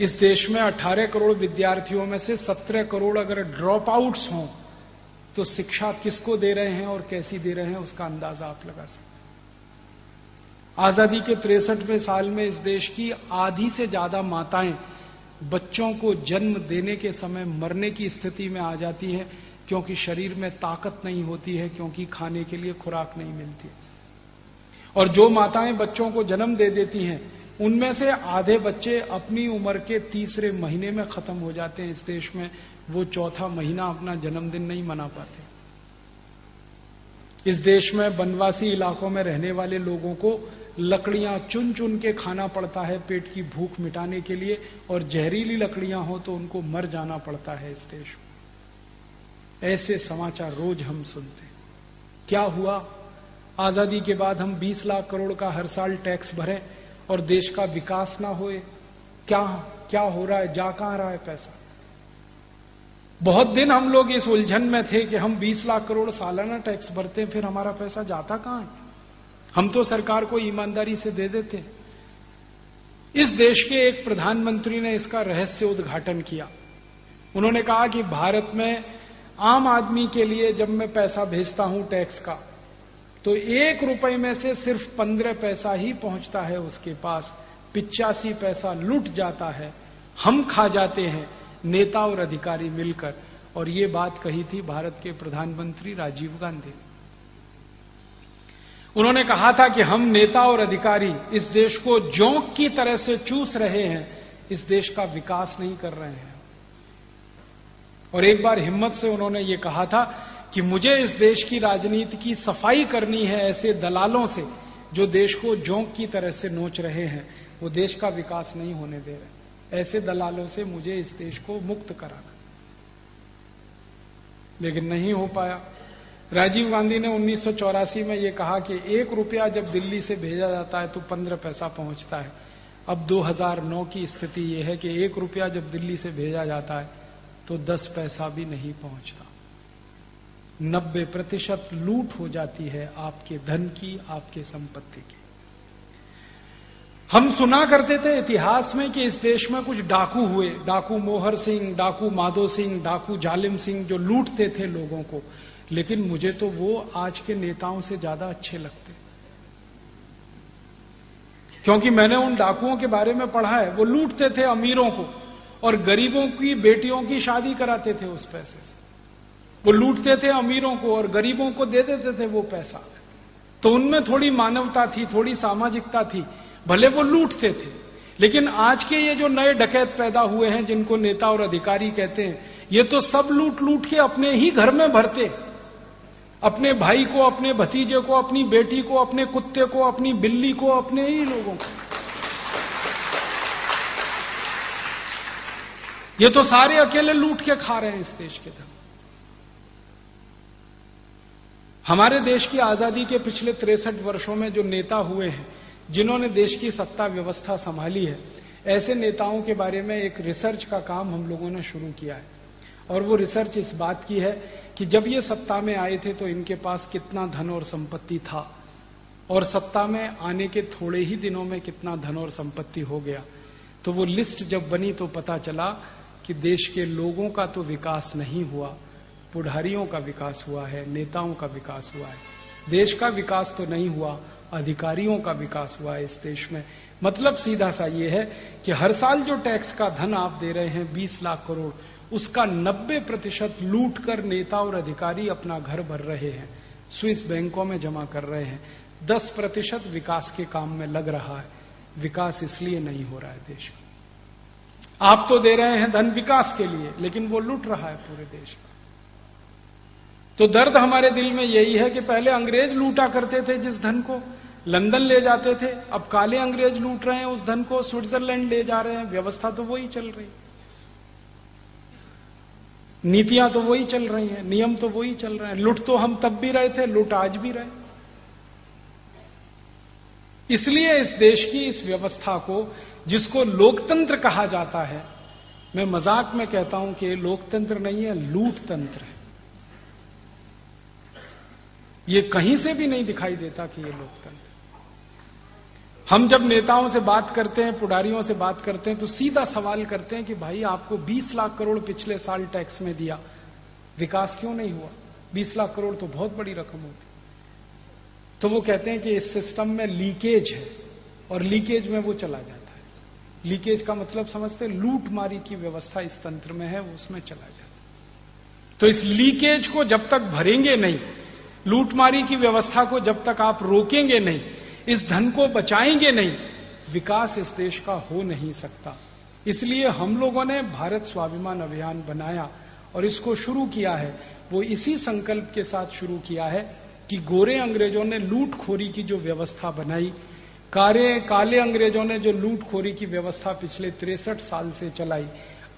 इस देश में 18 करोड़ विद्यार्थियों में से 17 करोड़ अगर ड्रॉप आउट्स हों तो शिक्षा किसको दे रहे हैं और कैसी दे रहे हैं उसका अंदाज़ा आप लगा सकते आज़ादी के तिरसठवें साल में इस देश की आधी से ज़्यादा माताएँ बच्चों को जन्म देने के समय मरने की स्थिति में आ जाती है, क्योंकि शरीर में ताकत नहीं होती है, क्योंकि खाने के लिए खुराक नहीं मिलती। और जो माताएँ बच्चों को जन्म दे देती हैं, उनमें से आधे बच्चे अपनी उम्र के तीसरे महीने में खत्म हो जाते हैं इस देश में वो चौथा महीना अपना जन्मदिन नहीं मना पाते। इस देश में वनवासी इलाकों में रहने वाले लोगों को लकड़ियाँ चुन चुन के खाना पड़ता है पेट की भूख मिटाने के लिए, और जहरीली लकड़ियाँ हो तो उनको मर जाना पड़ता है इस देश में। ऐसे समाचार रोज हम सुनते क्या हुआ? आज़ादी के बाद हम 20 लाख करोड़ का हर साल टैक्स भरें और देश का विकास ना होए। क्या क्या हो रहा है? जा कहाँ रहा है पैसा? बहुत दिन हम लोग इस उलझन में थे कि हम 20 लाख करोड़ सालाना टैक्स भरते हैं, फिर हमारा पैसा जाता कहाँ है? हम तो सरकार को ईमानदारी से दे देते इस देश के एक प्रधानमंत्री ने इसका रहस्य उद्घाटन किया। उन्होंने कहा कि भारत में आम आदमी के लिए जब मैं पैसा भेजता हूँ टैक्स का तो एक रुपए में से सिर्फ़ पंद्रह पैसा ही पहुँचता है उसके पास। पिचासी पैसा लुट जाता है। हम खा जाते हैं। नेता और अधिकारी मिलकर, और ये बात कही थी भारत के प्रधानमंत्री राजीव गांधी। उन्होंने कहा था कि हम नेता और अधिकारी इस देश को जोंक की तरह से चूस रहे हैं, इस देश का विकास नहीं कर रहे हैं। और एक बार हिम्मत से उन्होंने ये कहा था कि मुझे इस देश की राजनीति की सफ़ाई करनी है ऐसे दलालों से जो देश को जोंक की तरह से नोच रहे हैं, वो देश का विकास नहीं होने दे रहे। ऐसे दलालों से मुझे इस देश को मुक्त कराना। लेकिन नहीं हो पाया। राजीव गांधी ने उन्नीस सौ चौरासी में यह कहा कि एक रुपया जब दिल्ली से भेजा जाता है तो पंद्रह पैसा पहुँचता है। अब 2009 की स्थिति यह है कि एक रुपया जब दिल्ली से भेजा जाता है तो दस पैसा भी नहीं पहुँचता। नब्बे प्रतिशत लूट हो जाती है आपके धन की, आपके संपत्ति की। हम सुना करते थे इतिहास में कि इस देश में कुछ डाकू हुए, डाकू मोहर सिंह, डाकू माधो सिंह, डाकू जालिम सिंह जो लूटते थे लोगों को। लेकिन मुझे तो वो आज के नेताओं से ज़्यादा अच्छे लगते। क्योंकि मैंने उन डाकुओं के बारे में पढ़ा है, वो लूटते थे अमीरों को और गरीबों की, बेटियों की शादी कराते थे उस पैसे से। वो लूटते थे अमीरों को और गरीबों को दे देते थे वो पैसा। तो उनमें थोड़ी मानवता थी, थोड़ी सामाजिकता थी। भले वो लूटते थे, लेकिन आज के ये जो नए डकैत पैदा हुए हैं, जिनको नेता और अधिकारी कहते हैं, ये तो सब लूट लूट के अपने ही घर में भरते। अपने भाई को, अपने भतीजे को, अपनी बेटी को, अपने कुत्ते को, अपनी बिल्ली को, अपने ही लोगों को। ये तो सारे अकेले लूट के खा रहे हैं इस देश के धन। हमारे देश की आज़ादी के पिछले तिरसठ वर्षों में जो नेता हुए हैं जिन्होंने देश की सत्ता व्यवस्था संभाली है, ऐसे नेताओं के बारे में एक रिसर्च का काम हम लोगों ने शुरू किया है। और वो रिसर्च इस बात की है कि जब ये सत्ता में आए थे तो इनके पास कितना धन और संपत्ति था। और सत्ता में आने के थोड़े ही दिनों में कितना धन और संपत्ति हो गया। तो वो लिस्ट जब बनी तो पता चला कि देश के लोगों का तो विकास नहीं हुआ, पुढ़ारियों का विकास हुआ है, नेताओं का विकास हुआ है। देश का विकास तो नहीं हुआ अधिकारियों का विकास हुआ है इस देश में। मतलब सीधा सा ये है कि हर साल जो टैक्स का धन आप दे रहे हैं 20 लाख करोड़, उसका 90 प्रतिशत लूट कर नेता और अधिकारी अपना घर भर रहे हैं। स्विस बैंकों में जमा कर रहे हैं। 10 प्रतिशत विकास के काम में लग रहा है। विकास इसलिए नहीं हो रहा है देश का। आप तो दे रहे हैं धन विकास के लिए, लेकिन वो लूट रहा है पूरे देश का। तो दर्द हमारे दिल में यही है कि पहले अंग्रेज़ लूटा करते थे जिस धन को लंदन ले जाते थे, अब काले अंग्रेज़ लूट रहे हैं उस धन को, स्विट्जरलैंड ले जा रहे हैं, व्यवस्था तो वही चल रही। नीतियाँ तो वही चल रही हैं, नियम तो वही चल रहे हैं। लुट तो हम तब भी रहे थे, लुट आज भी रहे। इसलिए इस देश की इस व्यवस्था को, जिसको लोकतंत्र कहा जाता है, मैं मज़ाक में कहता हूँ कि लोकतंत्र नहीं है लूट तंत्र है। ये कहीं से भी नहीं दिखाई देता कि ये लोकतंत्र हम जब नेताओं से बात करते हैं पुडारियों से बात करते हैं तो सीधा सवाल करते हैं कि भाई, आपको 20 लाख करोड़ पिछले साल टैक्स में दिया। विकास क्यों नहीं हुआ? 20 लाख करोड़ तो बहुत बड़ी रकम होती। तो वो कहते हैं कि इस सिस्टम में लीकेज है, और लीकेज में वो चला जाता है। लीकेज का मतलब समझते लूट मारी की व्यवस्था इस तंत्र में है उसमें चला जाता तो इस लीकेज को जब तक भरेंगे नहीं, लूटमारी की व्यवस्था को जब तक आप रोकेंगे नहीं इस धन को बचाएँगे नहीं, विकास इस देश का हो नहीं सकता। इसलिए हम लोगों ने भारत स्वाभिमान अभियान बनाया और इसको शुरू किया है। वो इसी संकल्प के साथ शुरू किया है कि गोरे अंग्रेज़ों ने लूटखोरी की जो व्यवस्था बनाई, कारे, काले अंग्रेज़ों ने जो लूटखोरी की व्यवस्था पिछले तिरसठ साल से चलाई,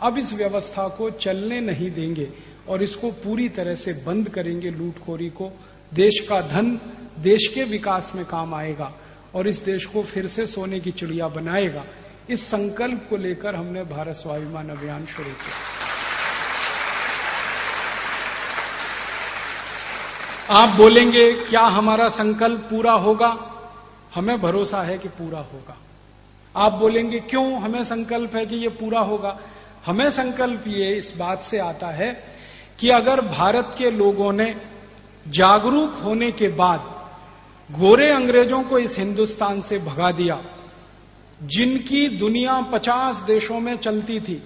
अब इस व्यवस्था को चलने नहीं देंगे और इसको पूरी तरह से बंद करेंगे लूटखोरी को। देश का धन देश के विकास में काम आएगा और इस देश को फिर से सोने की चिड़िया बनाएगा। इस संकल्प को लेकर हमने भारत स्वाभिमान अभियान शुरू किया। आप बोलेंगे, क्या हमारा संकल्प पूरा होगा? हमें भरोसा है कि पूरा होगा। आप बोलेंगे, क्यों हमें संकल्प है कि ये पूरा होगा? हमें संकल्प ये इस बात से आता है कि अगर भारत के लोगों ने जागरूक होने के बाद गोरे अंग्रेज़ों को इस हिंदुस्तान से भगा दिया। जिनकी दुनिया पचास देशों में चलती थी,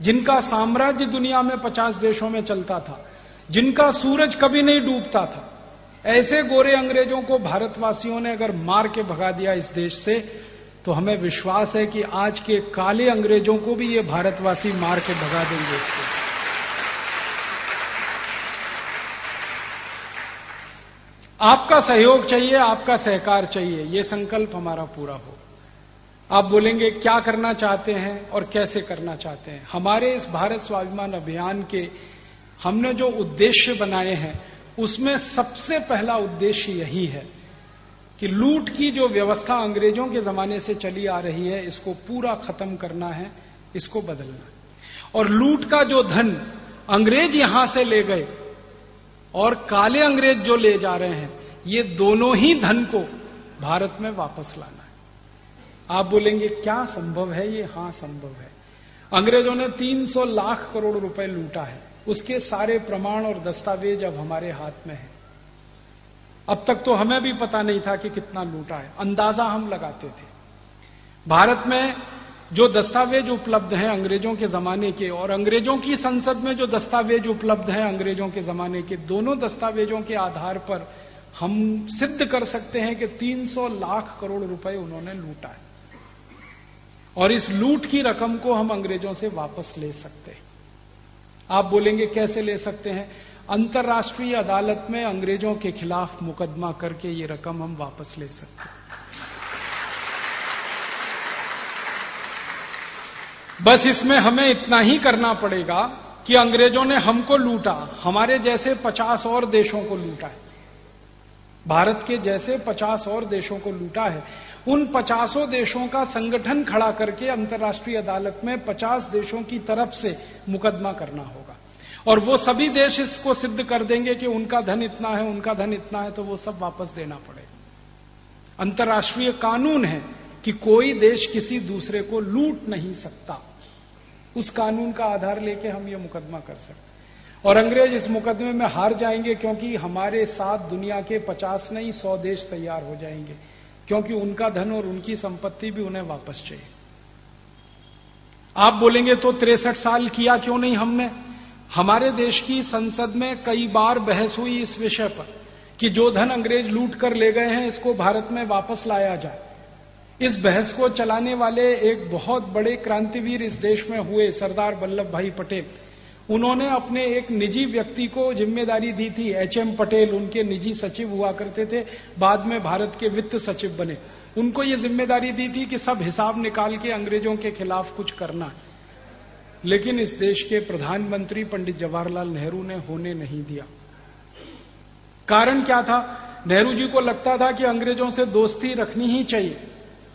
जिनका साम्राज्य दुनिया में पचास देशों में चलता था, जिनका सूरज कभी नहीं डूबता था, ऐसे गोरे अंग्रेज़ों को भारतवासियों ने अगर मार के भगा दिया इस देश से तो हमें विश्वास है कि आज के काले अंग्रेज़ों को भी ये भारतवासी मार के भगा देंगे इसको। आपका सहयोग चाहिए, आपका सहकार चाहिए, ये संकल्प हमारा पूरा हो। आप बोलेंगे, क्या करना चाहते हैं और कैसे करना चाहते हैं? हमारे इस भारत स्वाभिमान अभियान के हमने जो उद्देश्य बनाए हैं, उसमें सबसे पहला उद्देश्य यही है कि लूट की जो व्यवस्था अंग्रेज़ों के जमाने से चली आ रही है, इसको पूरा खत्म करना है, इसको बदलना और लूट का जो धन अंग्रेज़ यहाँ से ले गए और काले अंग्रेज़ जो ले जा रहे हैं, ये दोनों ही धन को भारत में वापस लाना है। आप बोलेंगे, क्या संभव है ये? हाँ, संभव है। अंग्रेज़ों ने 300 लाख करोड़ रुपए लूटा है। उसके सारे प्रमाण और दस्तावेज़ अब हमारे हाथ में है। अब तक तो हमें भी पता नहीं था कि कितना लूटा है। अंदाज़ा हम लगाते थे। भारत में जो दस्तावेज़ उपलब्ध हैं अंग्रेज़ों के जमाने के और अंग्रेज़ों की संसद में जो दस्तावेज़ उपलब्ध हैं अंग्रेज़ों के जमाने के, दोनों दस्तावेजों के आधार पर हम सिद्ध कर सकते हैं कि 300 लाख करोड़ रुपए उन्होंने लूटा है। और इस लूट की रकम को हम अंग्रेज़ों से वापस ले सकते हैं। आप बोलेंगे कैसे ले सकते हैं? अंतर्राष्ट्रीय अदालत में अंग्रेज़ों के खिलाफ मुकदमा करके ये रकम हम वापस ले सकते हैं। बस इसमें हमें इतना ही करना पड़ेगा कि अंग्रेज़ों ने हमको लूटा, हमारे जैसे पचास और देशों को लूटा है। भारत के जैसे पचास और देशों को लूटा है। उन पचासों देशों का संगठन खड़ा करके अंतर्राष्ट्रीय अदालत में पचास देशों की तरफ़ से मुकदमा करना होगा। और वो सभी देश इसको सिद्ध कर देंगे कि उनका धन इतना है, उनका धन इतना है तो वो सब वापस देना पड़ेगा। अंतर्राष्ट्रीय कानून है कि कोई देश किसी दूसरे को लूट नहीं सकता। उस कानून का आधार लेके हम ये मुकदमा कर सकते और अंग्रेज़ इस मुकदमे में हार जाएँगे क्योंकि हमारे साथ दुनिया के पचास नहीं, सौ देश तैयार हो जाएँगे। क्योंकि उनका धन और उनकी संपत्ति भी उन्हें वापस चाहिए। आप बोलेंगे तो तिरसठ साल किया क्यों नहीं हमने? हमारे देश की संसद में कई बार बहस हुई इस विषय पर कि जो धन अंग्रेज़ लूट कर ले गए हैं, इसको भारत में वापस लाया जाए। इस बहस को चलाने वाले एक बहुत बड़े क्रांतिवीर इस देश में हुए सरदार वल्लभ भाई पटेल। उन्होंने अपने एक निजी व्यक्ति को ज़िम्मेदारी दी थी एच एम पटेल। उनके निजी सचिव हुआ करते थे। बाद में भारत के वित्त सचिव बने। उनको ये ज़िम्मेदारी दी थी कि सब हिसाब निकाल के अंग्रेज़ों के खिलाफ कुछ करना लेकिन इस देश के प्रधानमंत्री पंडित जवाहरलाल नेहरू ने होने नहीं दिया। कारण क्या था? नेहरू जी को लगता था कि अंग्रेज़ों से दोस्ती रखनी ही चाहिए।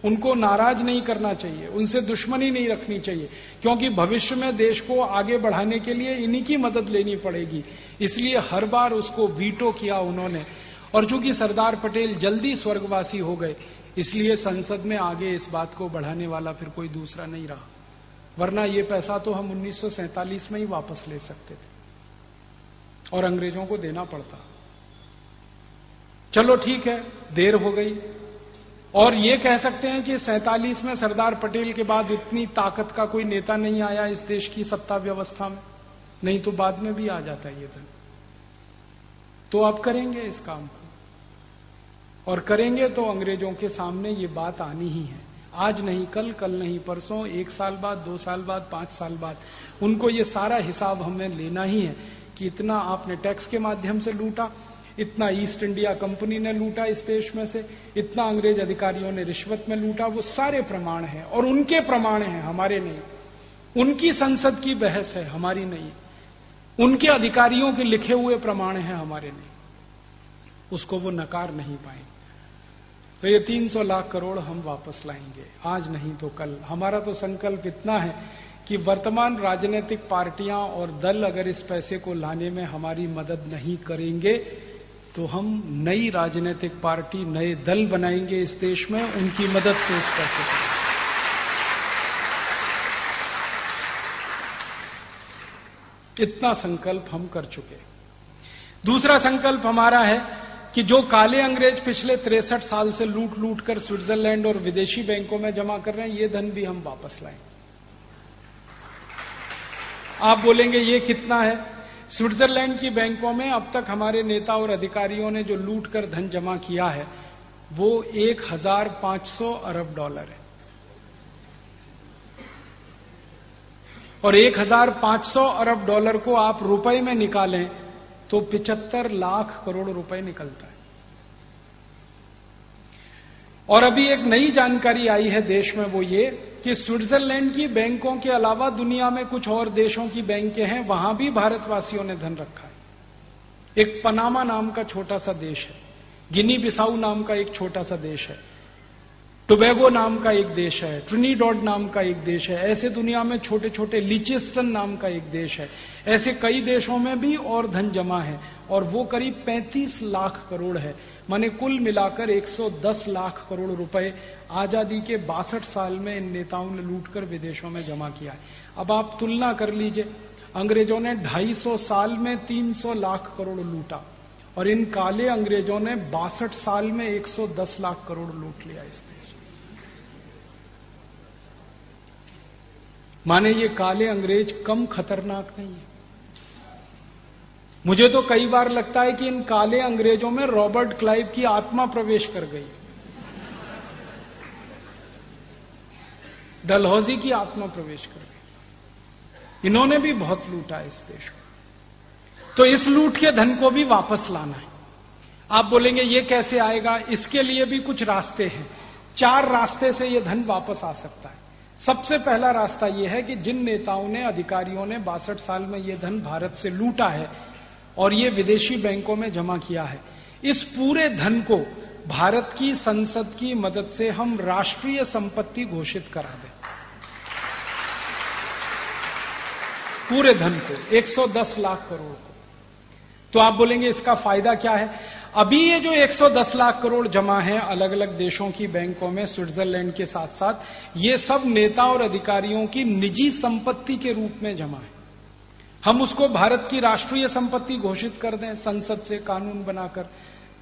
उनको नाराज़ नहीं करना चाहिए, उनसे दुश्मनी नहीं रखनी चाहिए, क्योंकि भविष्य में देश को आगे बढ़ाने के लिए इन्हीं की मदद लेनी पड़ेगी। इसलिए हर बार उसको वीटो किया उन्होंने। और चूँकि सरदार पटेल जल्दी स्वर्गवासी हो गए, इसलिए संसद में आगे इस बात को बढ़ाने वाला फिर कोई दूसरा नहीं रहा। वरना ये पैसा तो हम उन्नीस सौ सैंतालीस में ही वापस ले सकते थे। और अंग्रेज़ों को देना पड़ता। चलो ठीक है, देर हो गई। और ये कह सकते हैं कि सैतालीस में सरदार पटेल के बाद इतनी ताकत का कोई नेता नहीं आया इस देश की सत्ता व्यवस्था में। नहीं तो बाद में भी आ जाता ये धन। तो आप करेंगे इस काम को। और करेंगे तो अंग्रेज़ों के सामने ये बात आनी ही है। आज नहीं, कल कल नहीं, परसों, एक साल बाद, दो साल बाद, पाँच साल बाद। उनको ये सारा हिसाब हमें लेना ही है कि इतना आपने टैक्स के माध्यम से लूटा इतना ईस्ट इंडिया कंपनी ने लूटा इस देश में से, इतना अंग्रेज़ अधिकारियों ने रिश्वत में लूटा, वो सारे प्रमाण हैं और उनके प्रमाण हैं, हमारे नहीं। उनकी संसद की बहस है, हमारी नहीं। उनके अधिकारियों के लिखे हुए प्रमाण हैं, हमारे नहीं। उसको वो नकार नहीं पाएँगे तो ये 300 लाख करोड़ हम वापस लाएँगे। आज नहीं तो कल। हमारा तो संकल्प इतना है कि वर्तमान राजनीतिक पार्टियाँ और दल अगर इस पैसे को लाने में हमारी मदद नहीं करेंगे तो हम नई राजनीतिक पार्टी, नए दल बनाएँगे इस देश में, उनकी मदद से इस पैसे को इतना संकल्प हम कर चुके दूसरा संकल्प हमारा है कि जो काले अंग्रेज़ पिछले तिरसठ साल से लूट लूट कर स्विट्जरलैंड और विदेशी बैंकों में जमा कर रहे हैं, ये धन भी हम वापस लाएँ आप बोलेंगे, ये कितना है? स्विट्जरलैंड की बैंकों में अब तक हमारे नेता और अधिकारियों ने जो लूट कर धन जमा किया है, वो एक हज़ार पाँच सौ अरब डॉलर है। और एक हज़ार पाँच सौ अरब डॉलर को आप रुपए में निकालें तो पिचहत्तर लाख करोड़ रुपए निकलता है। और अभी एक नई जानकारी आई है देश में वो ये कि स्विट्जरलैंड की बैंकों के अलावा दुनिया में कुछ और देशों की बैंकें हैं, वहाँ भी भारतवासियों ने धन रखा है। एक पनामा नाम का छोटा सा देश है। गिनी बिसाऊ नाम का एक छोटा सा देश है। टोबैगो नाम का एक देश है। ट्रिनीडॉड नाम का एक देश है। ऐसे दुनिया में छोटे छोटे लिचेस्टन नाम का एक देश है। ऐसे कई देशों में भी और धन जमा है और वो करीब 35 लाख करोड़ है। माने कुल मिलाकर 110 लाख करोड़ रुपए आज़ादी के बासठ साल में इन नेताओं ने लूटकर विदेशों में जमा किया है। अब आप तुलना कर लीजिए, अंग्रेज़ों ने 250 साल में 300 लाख करोड़ लूटा और इन काले अंग्रेज़ों ने बासठ साल में 110 लाख करोड़ लूट लिया इस देश माने ये काले अंग्रेज़ कम खतरनाक नहीं है। मुझे तो कई बार लगता है कि इन काले अंग्रेज़ों में रॉबर्ट क्लाइव की आत्मा प्रवेश कर गई डलहौजी की आत्मा प्रवेश कर गई। इन्होंने भी बहुत लूटा इस देश को। तो इस लूट के धन को भी वापस लाना है। आप बोलेंगे, ये कैसे आएगा? इसके लिए भी कुछ रास्ते हैं। चार रास्ते से यह धन वापस आ सकता है। सबसे पहला रास्ता यह है कि जिन नेताओं ने, अधिकारियों ने बासठ साल में यह धन भारत से लूटा है और ये विदेशी बैंकों में जमा किया है, इस पूरे धन को भारत की, संसद की मदद से हम राष्ट्रीय संपत्ति घोषित करा दें। पूरे धन को 110 लाख करोड़ को। तो आप बोलेंगे, इसका फ़ायदा क्या है? अभी ये जो 110 लाख करोड़ जमा है अलग अलग देशों की बैंकों में, स्विट्जरलैंड के साथ साथ ये सब नेता और अधिकारियों की निजी संपत्ति के रूप में जमा है। हम उसको भारत की राष्ट्रीय संपत्ति घोषित कर दें, संसद से कानून बनाकर।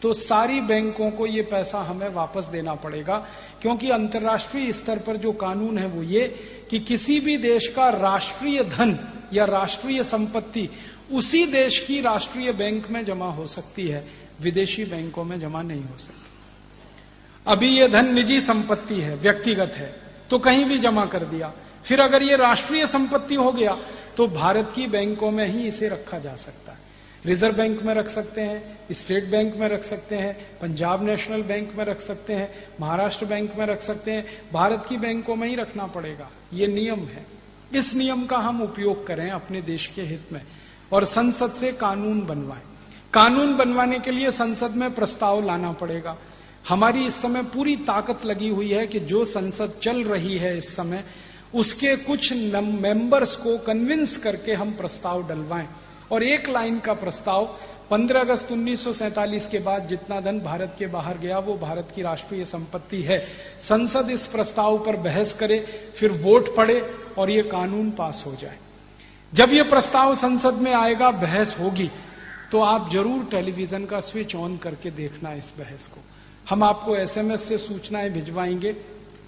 तो सारी बैंकों को ये पैसा हमें वापस देना पड़ेगा, क्योंकि अंतर्राष्ट्रीय स्तर पर जो कानून है वो ये कि किसी भी देश का राष्ट्रीय धन या राष्ट्रीय संपत्ति उसी देश की राष्ट्रीय बैंक में जमा हो सकती है, विदेशी बैंकों में जमा नहीं हो सकती। अभी ये धन निजी संपत्ति है, व्यक्तिगत है तो कहीं भी जमा कर दिया। फिर अगर ये राष्ट्रीय संपत्ति हो गया तो भारत की बैंकों में ही इसे रखा जा सकता है। रिज़र्व बैंक में रख सकते हैं, स्टेट बैंक में रख सकते हैं, पंजाब नेशनल बैंक में रख सकते हैं, महाराष्ट्र बैंक में रख सकते हैं, भारत की बैंकों में ही रखना पड़ेगा। ये नियम है। इस नियम का हम उपयोग करें अपने देश के हित में और संसद से कानून बनवाएँ। कानून बनवाने के लिए संसद में प्रस्ताव लाना पड़ेगा। हमारी इस समय पूरी ताकत लगी हुई है कि जो संसद चल रही है इस समय, उसके कुछ मेंबर्स को कन्विंस करके हम प्रस्ताव डलवाएँ। और एक लाइन का प्रस्ताव 15 अगस्त उन्नीस के बाद जितना धन भारत के बाहर गया, वो भारत की राष्ट्रीय संपत्ति है। संसद इस प्रस्ताव पर बहस करे, फिर वोट पड़े और ये कानून पास हो जाए। जब ये प्रस्ताव संसद में आएगा, बहस होगी तो आप ज़रूर टेलीविज़न का स्विच ऑन करके देखना इस बहस को। हम आपको एसएमएस से सूचनाएँ भिजवाएँगे,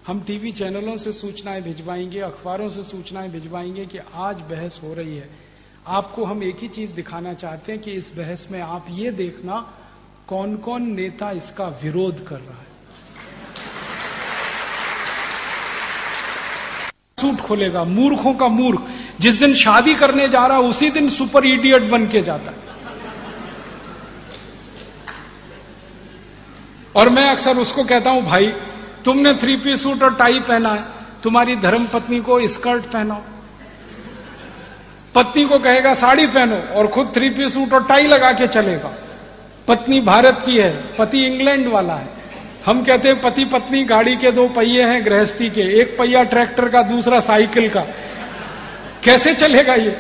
हम टीवी चैनलों से सूचनाएँ भिजवाएँगे, अखबारों से सूचनाएँ भिजवाएँगे कि आज बहस हो रही है। आपको हम एक ही चीज़ दिखाना चाहते हैं कि इस बहस में आप ये देखना कौन कौन नेता इसका विरोध कर रहा है। सूट खोलेगा, मूर्खों का मूर्ख। जिस दिन शादी करने जा रहा, उसी दिन सुपर इडियट बन के जाता है। और मैं अक्सर उसको कहता हूँ, भाई, तुमने थ्री पी सूट और टाई पहना है। तुम्हारी धर्म पत्नी को स्कर्ट पहनाओ। पत्नी को कहेगा, साड़ी पहनो और खुद थ्री पीस सूट और टाई लगा के चलेगा। पत्नी भारत की है, पति इंग्लैंड वाला है। हम कहते हैं, पति पत्नी गाड़ी के दो पहिए हैं गृहस्थी के, एक पहिया ट्रैक्टर का, दूसरा साइकिल का। कैसे चलेगा ये?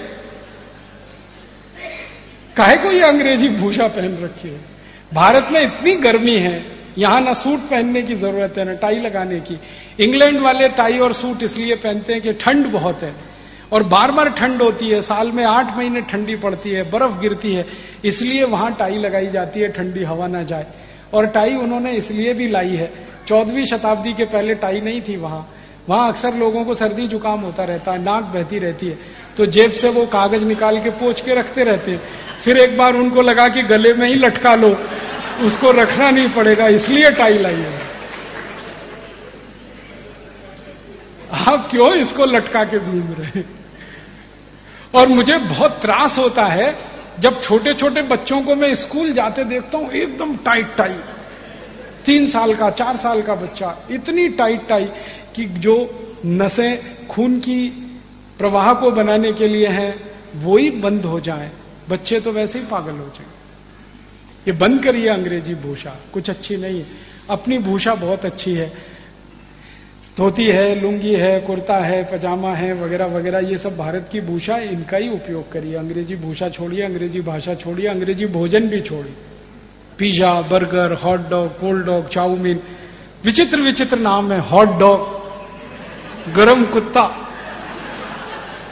काहे को ये अंग्रेज़ी भूषा पहन रखी है? भारत में इतनी गर्मी है, यहाँ ना सूट पहनने की ज़रूरत है, ना टाई लगाने की। इंग्लैंड वाले टाई और सूट इसलिए पहनते हैं कि ठंड बहुत है। और बार बार ठंड होती है, साल में आठ महीने ठंडी पड़ती है, बर्फ़ गिरती है, इसलिए वहाँ टाई लगाई जाती है, ठंडी हवा ना जाए। और टाई उन्होंने इसलिए भी लाई है, चौदहवीं शताब्दी के पहले टाई नहीं थी वहाँ। वहाँ अक्सर लोगों को सर्दी जुकाम होता रहता है, नाक बहती रहती है तो जेब से वो कागज़ निकाल के पोच के रखते रहते हैं। फिर एक बार उनको लगा कि गले में ही लटका लो, उसको रखना नहीं पड़ेगा, इसलिए टाई लाई है। आप क्यों इसको लटका के घूम रहे और मुझे बहुत त्रास होता है जब छोटे छोटे बच्चों को मैं स्कूल जाते देखता हूँ, एकदम टाइट टाइट तीन साल का, चार साल का बच्चा, इतनी टाइट टाइट कि जो नसें खून की प्रवाह को बनाने के लिए हैं वो ही बंद हो जाए। बच्चे तो वैसे ही पागल हो जाए। ये बंद करिए अंग्रेज़ी भूषा, कुछ अच्छी नहीं है। अपनी भूषा बहुत अच्छी है। धोती है, लुंगी है, कुर्ता है, पजामा है, वगैरह वगैरह, ये सब भारत की भूषा, इनका ही उपयोग करिए। अंग्रेज़ी भूषा छोड़िए, अंग्रेज़ी भाषा छोड़िए, अंग्रेज़ी भोजन भी छोड़िए। Pizza, burger hot dog cold dog chowmein, विचित्र विचित्र नाम है। हॉट डॉग गरम कुत्ता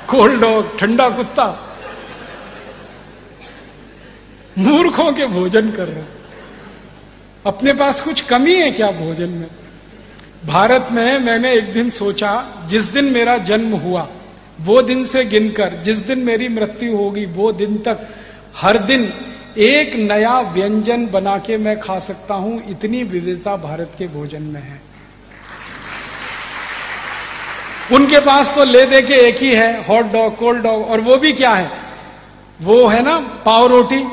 कोल्ड डॉग ठंडा कुत्ता। मूर्खों के भोजन कर रहे अपने पास कुछ कमी है क्या भोजन में? भारत में मैंने एक दिन सोचा, जिस दिन मेरा जन्म हुआ, वो दिन से गिनकर, जिस दिन मेरी मृत्यु होगी, वो दिन तक, हर दिन एक नया व्यंजन बना के मैं खा सकता हूँ, इतनी विविधता भारत के भोजन में है। उनके पास तो ले दे के एक ही है हॉट डॉग कोल्ड डॉग और वो भी क्या है? वो है ना, पाव रोटी,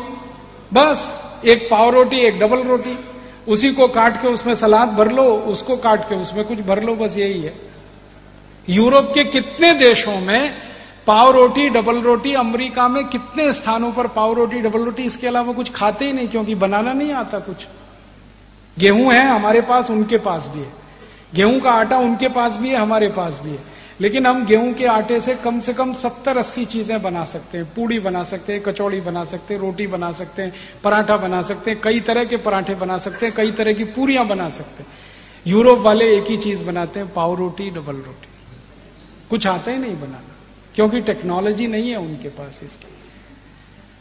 बस, एक पाव रोटी, एक डबल रोटी। उसी को काट के उसमें सलाद भर लो, उसको काट के उसमें कुछ भर लो, बस यही है। यूरोप के कितने देशों में पाव रोटी, डबल रोटी, अमेरिका में कितने स्थानों पर पाव रोटी, डबल रोटी, इसके अलावा कुछ खाते ही नहीं, क्योंकि बनाना नहीं आता कुछ। गेहूँ है हमारे पास, उनके पास भी है। गेहूँ का आटा उनके पास भी है, हमारे पास भी है। लेकिन हम गेहूँ के आटे से कम से कम सत्तर अस्सी चीज़ें बना सकते हैं। पूड़ी बना सकते हैं, कचौड़ी बना सकते हैं, रोटी बना सकते हैं, पराठा बना सकते हैं, कई तरह के पराठे बना सकते हैं, कई तरह की पूरियाँ बना सकते हैं। यूरोप वाले एक ही चीज़ बनाते हैं, पाव रोटी, डबल रोटी। कुछ आता ही नहीं बनाना, क्योंकि टेक्नोलॉजी नहीं है उनके पास इसकी।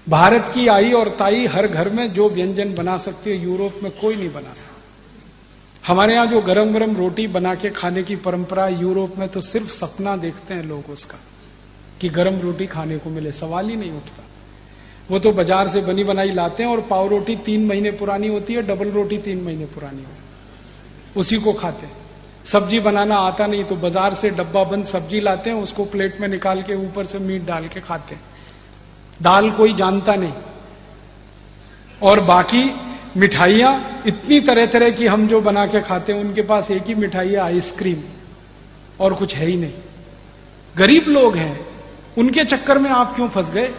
भारत की आई और ताई हर घर में जो व्यंजन बना सकती है, यूरोप में कोई नहीं बना सकता। हमारे यहाँ जो गरम गरम रोटी बना के खाने की परंपरा यूरोप में तो सिर्फ़ सपना देखते हैं लोग उसका, कि गरम रोटी खाने को मिले। सवाल ही नहीं उठता। वो तो बाज़ार से बनी बनाई लाते हैं और पाव रोटी तीन महीने पुरानी होती है, डबल रोटी तीन महीने पुरानी होती उसी को खाते हैं। सब्ज़ी बनाना आता नहीं तो बाज़ार से डब्बा बंद सब्ज़ी लाते हैं, उसको प्लेट में निकाल के ऊपर से मीट डाल के खाते हैं। दाल कोई जानता नहीं। और बाकी मिठाइयाँ इतनी तरह तरह की हम जो बना के खाते हैं, उनके पास एक ही मिठाई है, आइसक्रीम। और कुछ है ही नहीं। गरीब लोग हैं, उनके चक्कर में आप क्यों फंस गए?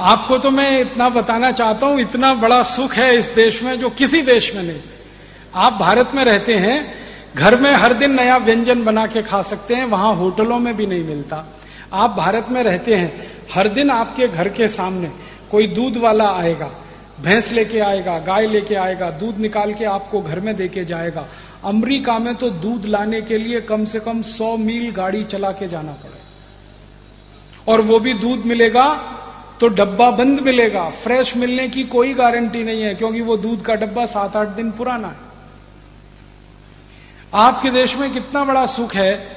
आपको तो मैं इतना बताना चाहता हूँ, इतना बड़ा सुख है इस देश में जो किसी देश में नहीं। आप भारत में रहते हैं, घर में हर दिन नया व्यंजन बना के खा सकते हैं, वहाँ होटलों में भी नहीं मिलता। आप भारत में रहते हैं, हर दिन आपके घर के सामने कोई दूध वाला आएगा, भैंस लेके आएगा, गाय लेके आएगा, दूध निकाल के आपको घर में देके जाएगा। अमरीका में तो दूध लाने के लिए कम से कम सौ मील गाड़ी चला के जाना पड़े। और वो भी दूध मिलेगा तो डब्बा बंद मिलेगा। फ्रेश मिलने की कोई गारंटी नहीं है, क्योंकि वो दूध का डब्बा सात आठ दिन पुराना है। आपके देश में कितना बड़ा सुख है,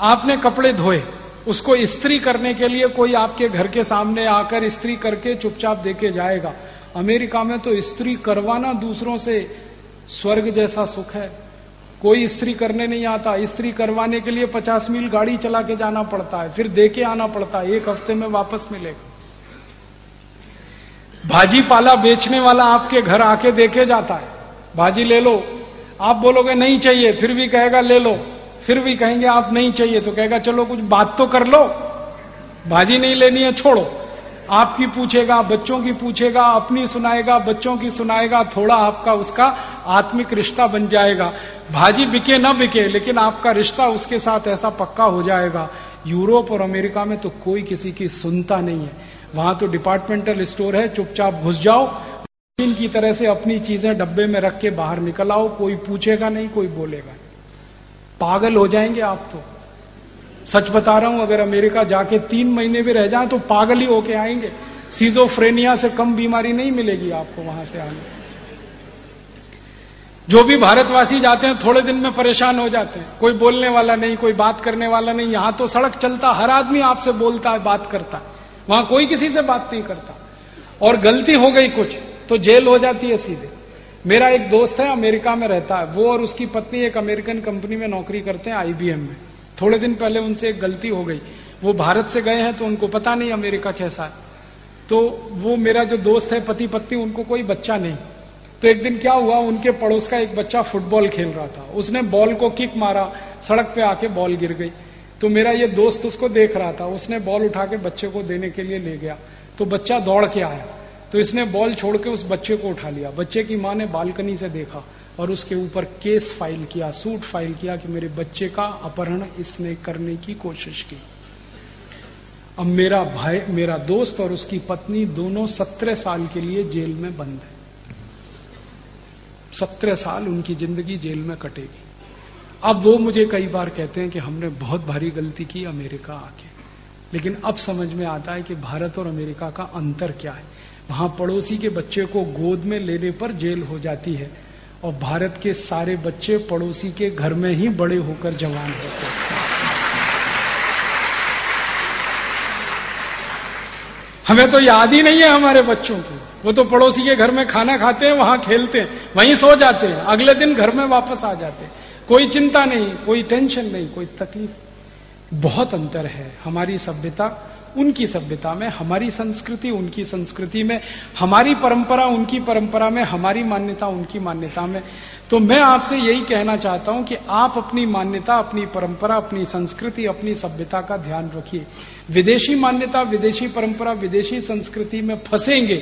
आपने कपड़े धोए उसको स्त्री करने के लिए कोई आपके घर के सामने आकर स्त्री करके चुपचाप देके जाएगा। अमेरिका में तो स्त्री करवाना दूसरों से स्वर्ग जैसा सुख है। कोई स्त्री करने नहीं आता। स्त्री करवाने के लिए पचास मील गाड़ी चला के जाना पड़ता है, फिर देके आना पड़ता है, एक हफ़्ते में वापस मिलेगा। भाजी पाला बेचने वाला आपके घर आके देके जाता है। भाजी ले लो। आप बोलोगे, नहीं चाहिए। फिर भी कहेगा, ले लो। फिर भी कहेंगे, आप नहीं चाहिए। तो कहेगा, चलो, कुछ बात तो कर लो। भाजी नहीं लेनी है, छोड़ो। आपकी पूछेगा, बच्चों की पूछेगा, अपनी सुनाएगा, बच्चों की सुनाएगा, थोड़ा आपका उसका आत्मिक रिश्ता बन जाएगा। भाजी बिके ना बिके, लेकिन आपका रिश्ता उसके साथ ऐसा पक्का हो जाएगा। यूरोप और अमेरिका में तो कोई किसी की सुनता नहीं है। वहाँ तो डिपार्टमेंटल स्टोर है, चुपचाप घुस जाओ। मशीन की तरह से अपनी चीज़ें डब्बे में रख के बाहर निकल आओ। कोई पूछेगा नहीं, कोई बोलेगा पागल हो जाएँगे आप तो। सच बता रहा हूँ, अगर अमेरिका जाके तीन महीने भी रह जाए तो पागल ही होके आएँगे। सीजोफ्रेनिया से कम बीमारी नहीं मिलेगी आपको वहाँ से आने। जो भी भारतवासी जाते हैं, थोड़े दिन में परेशान हो जाते हैं। कोई बोलने वाला नहीं, कोई बात करने वाला नहीं। यहाँ तो सड़क चलता, हर आदमी आपसे बोलता है बात करता। है वहाँ कोई किसी से बात नहीं करता। और गलती हो गई कुछ तो जेल हो जाती है सीधे। मेरा एक दोस्त है, अमेरिका में रहता है। वो और उसकी पत्नी एक अमेरिकन कंपनी में नौकरी करते हैं आईबीएम में। थोड़े दिन पहले उनसे एक गलती हो गई। वो भारत से गए हैं तो उनको पता नहीं अमेरिका कैसा है। तो वो मेरा जो दोस्त है पति पत्नी उनको कोई बच्चा नहीं। तो एक दिन क्या हुआ, उनके पड़ोस का एक बच्चा फुटबॉल खेल रहा था। उसने बॉल को किक मारा, सड़क पे आके बॉल गिर गई। तो मेरा ये दोस्त उसको देख रहा था। उसने बॉल उठा के बच्चे को देने के लिए ले गया। तो बच्चा दौड़ के आया। तो इसने बॉल छोड़ के उस बच्चे को उठा लिया। बच्चे की माँ ने बालकनी से देखा और उसके ऊपर केस फ़ाइल किया, सूट फ़ाइल किया कि मेरे बच्चे का अपहरण इसने करने की कोशिश की। अब मेरा भाई, मेरा दोस्त और उसकी पत्नी दोनों सत्रह साल के लिए जेल में बंद है। सत्रह साल उनकी ज़िंदगी जेल में कटेगी। अब वो मुझे कई बार कहते हैं कि हमने बहुत भारी गलती की, अमेरिका आके। लेकिन अब समझ में आता है कि भारत और अमेरिका का अंतर क्या है। वहाँ पड़ोसी के बच्चे को गोद में लेने पर जेल हो जाती है और भारत के सारे बच्चे पड़ोसी के घर में ही बड़े होकर जवान होते हैं। हमें तो याद ही नहीं है हमारे बच्चों को। वो तो पड़ोसी के घर में खाना खाते हैं, वहाँ खेलते हैं, वहीं सो जाते हैं, अगले दिन घर में वापस आ जाते हैं। कोई चिंता नहीं, कोई टेंशन नहीं, कोई तकलीफ़। बहुत अंतर है हमारी सभ्यता। उनकी सभ्यता में, हमारी संस्कृति उनकी संस्कृति में, हमारी परंपरा उनकी परंपरा में, हमारी मान्यता उनकी मान्यता में। तो मैं आपसे यही कहना चाहता हूँ कि आप अपनी मान्यता, अपनी परंपरा, अपनी संस्कृति, अपनी सभ्यता का ध्यान रखिए। विदेशी मान्यता, विदेशी परंपरा, विदेशी संस्कृति में फंसेंगे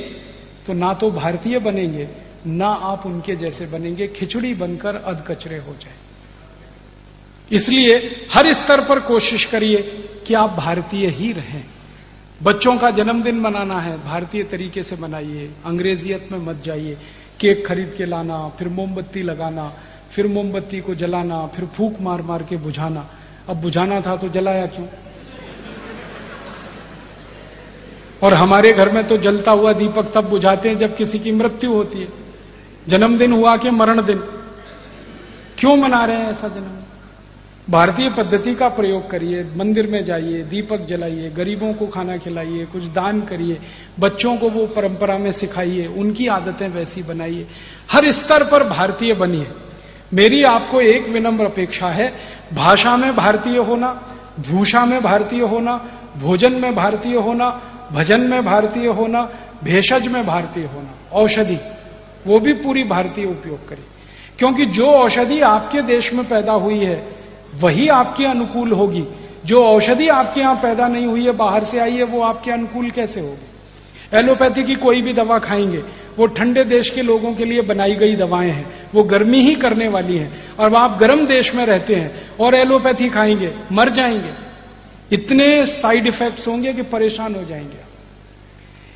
तो ना तो भारतीय बनेंगे, ना आप उनके जैसे बनेंगे, खिचड़ी बनकर अध कचरे हो जाए। इसलिए हर स्तर पर कोशिश करिए कि आप भारतीय ही रहें। बच्चों का जन्मदिन मनाना है, भारतीय तरीके से मनाइए, अंग्रेजियत में मत जाइए, केक खरीद के लाना, फिर मोमबत्ती लगाना, फिर मोमबत्ती को जलाना, फिर फूक मार मार के बुझाना। अब बुझाना था तो जलाया क्यों? और हमारे घर में तो जलता हुआ दीपक तब बुझाते हैं जब किसी की मृत्यु होती है। जन्मदिन हुआ कि मरण दिन क्यों मना रहे हैं ऐसा जन्मदिन? भारतीय पद्धति का प्रयोग करिए, मंदिर में जाइए, दीपक जलाइए, गरीबों को खाना खिलाइए, कुछ दान करिए, बच्चों को वो परंपरा में सिखाइए, उनकी आदतें वैसी बनाइए। हर स्तर पर भारतीय बनिए। मेरी आपको एक विनम्र अपेक्षा है, भाषा में भारतीय होना, भूषा में भारतीय होना, भोजन में भारतीय होना, भजन में भारतीय होना, भेषज में भारतीय होना, औषधि, वो भी पूरी भारतीय उपयोग करिए। क्योंकि जो औषधि आपके देश में पैदा हुई है वही आपके अनुकूल होगी। जो औषधि आपके यहाँ पैदा नहीं हुई है, बाहर से आई है, वो आपके अनुकूल कैसे होगी? एलोपैथी की कोई भी दवा खाएँगे, वो ठंडे देश के लोगों के लिए बनाई गई दवाएँ हैं, वो गर्मी ही करने वाली हैं, और आप गर्म देश में रहते हैं, और एलोपैथी खाएँगे, मर जाएँगे। इतने साइड इफेक्ट्स होंगे कि परेशान हो जाएँगे।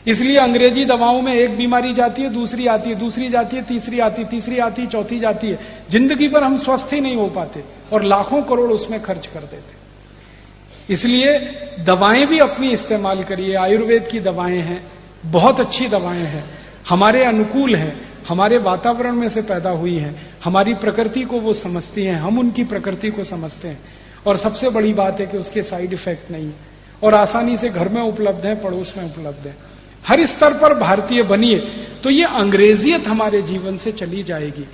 इसलिए अंग्रेज़ी दवाओं में एक बीमारी जाती है, दूसरी आती है, दूसरी जाती है, तीसरी आती है, तीसरी आती है, चौथी जाती है। ज़िंदगी पर हम स्वस्थ ही नहीं हो पाते और लाखों करोड़ उसमें खर्च कर देते। इसलिए दवाएँ भी अपनी इस्तेमाल करिए। आयुर्वेद की दवाएँ हैं, बहुत अच्छी दवाएँ हैं। हमारे अनुकूल हैं, हमारे वातावरण में से पैदा हुई हैं, हमारी प्रकृति को वो समझती हैं, हम उनकी प्रकृति को समझते हैं। और सबसे बड़ी बात है कि उसके साइड इफ़ेक्ट नहीं है। और आसानी से घर में उपलब्ध है, पड़ोस में उपलब्ध है। हर स्तर पर भारतीय बनिए तो ये अंग्रेजियत हमारे जीवन से चली जाएगी।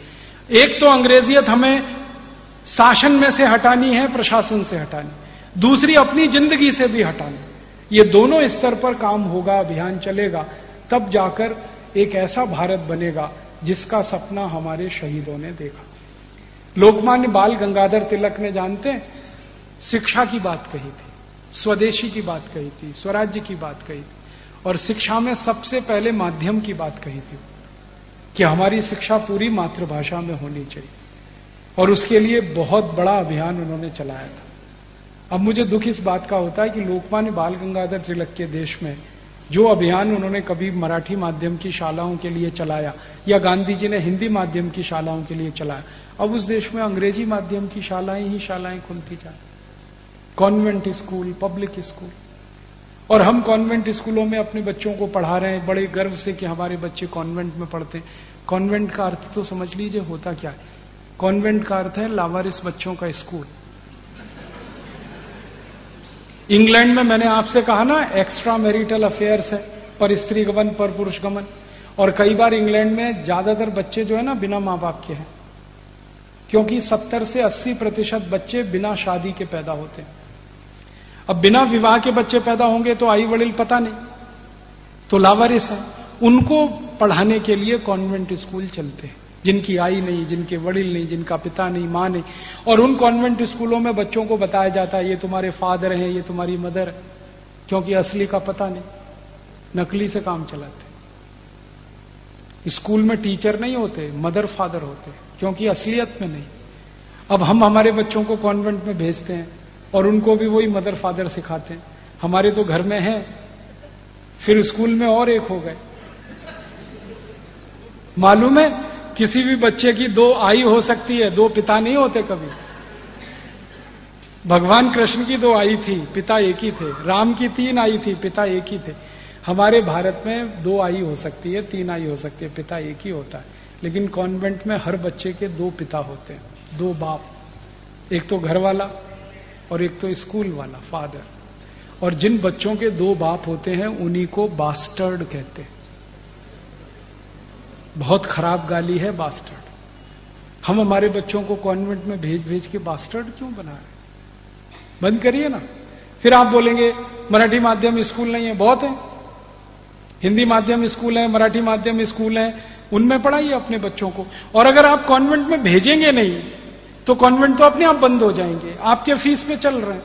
एक तो अंग्रेजियत हमें शासन में से हटानी है, प्रशासन से हटानी। दूसरी, अपनी ज़िंदगी से भी हटानी। ये दोनों स्तर पर काम होगा, अभियान चलेगा, तब जाकर एक ऐसा भारत बनेगा, जिसका सपना हमारे शहीदों ने देखा। लोकमान्य बाल गंगाधर तिलक ने जानते शिक्षा की बात कही थी, स्वदेशी की बात कही थी, स्वराज्य की बात कही थी। और शिक्षा में सबसे पहले माध्यम की बात कही थी कि हमारी शिक्षा पूरी मातृभाषा में होनी चाहिए। और उसके लिए बहुत बड़ा अभियान उन्होंने चलाया था। अब मुझे दुख इस बात का होता है कि लोकमान्य बाल गंगाधर तिलक के देश में जो अभियान उन्होंने कभी मराठी माध्यम की शालाओं के लिए चलाया या गांधी जी ने हिंदी माध्यम की शालाओं के लिए चलाया, अब उस देश में अंग्रेज़ी माध्यम की शालाएँ ही शालाएँ खुलती जाए कॉन्वेंट स्कूल, पब्लिक स्कूल और हम कॉन्वेंट स्कूलों में अपने बच्चों को पढ़ा रहे हैं, बड़े गर्व से कि हमारे बच्चे कॉन्वेंट में पढ़ते। कॉन्वेंट का अर्थ तो समझ लीजिए, होता क्या है? कॉन्वेंट का अर्थ है लावारिस बच्चों का स्कूल। इंग्लैंड में मैंने आपसे कहा ना एक्स्ट्रा मैरिटल अफेयर्स है, पर स्त्री गमन, पर पुरुष गमन। और कई बार इंग्लैंड में ज़्यादातर बच्चे जो है ना, बिना माँ बाप के हैं। क्योंकि 70 से 80 प्रतिशत बच्चे बिना शादी के पैदा होते हैं। अब बिना विवाह के बच्चे पैदा होंगे तो आई वड़िल पता नहीं। तो लावारिस है। उनको पढ़ाने के लिए कॉन्वेंट स्कूल चलते हैं। जिनकी आई नहीं, जिनके वड़िल नहीं, जिनका पिता नहीं, माँ नहीं। और उन कॉन्वेंट स्कूलों में बच्चों को बताया जाता है, ये तुम्हारे फादर हैं, ये तुम्हारी मदर है। क्योंकि असली का पता नहीं। नकली से काम चलाते स्कूल में टीचर नहीं होते, मदर फादर होते क्योंकि असलियत में नहीं। अब हम हमारे बच्चों को कॉन्वेंट में भेजते हैं। और उनको भी वही मदर फादर सिखाते हैं। हमारे तो घर में है, फिर स्कूल में और एक हो गए। मालूम है, किसी भी बच्चे की दो आई हो सकती है, दो पिता नहीं होते कभी। भगवान कृष्ण की दो आई थी, पिता एक ही थे। राम की तीन आई थी, पिता एक ही थे। हमारे भारत में दो आई हो सकती है, तीन आई हो सकती है, पिता एक ही होता है। लेकिन कॉन्वेंट में हर बच्चे के दो पिता होते हैं, दो बाप। एक तो घर वाला और एक तो स्कूल वाला, फादर। और जिन बच्चों के दो बाप होते हैं, उन्हीं को बास्टर्ड कहते हैं। बहुत खराब गाली है बास्टर्ड। हम हमारे बच्चों को कॉन्वेंट में भेज भेज के बास्टर्ड क्यों बना रहे बंद करिए ना। फिर आप बोलेंगे, मराठी माध्यम स्कूल नहीं है, बहुत है। हिंदी माध्यम स्कूल है, मराठी माध्यम स्कूल है, उनमें पढ़ाइए अपने बच्चों को। और अगर आप कॉन्वेंट में भेजेंगे नहीं तो कॉन्वेंट तो अपने आप बंद हो जाएँगे। आपके फ़ीस पे चल रहे हैं।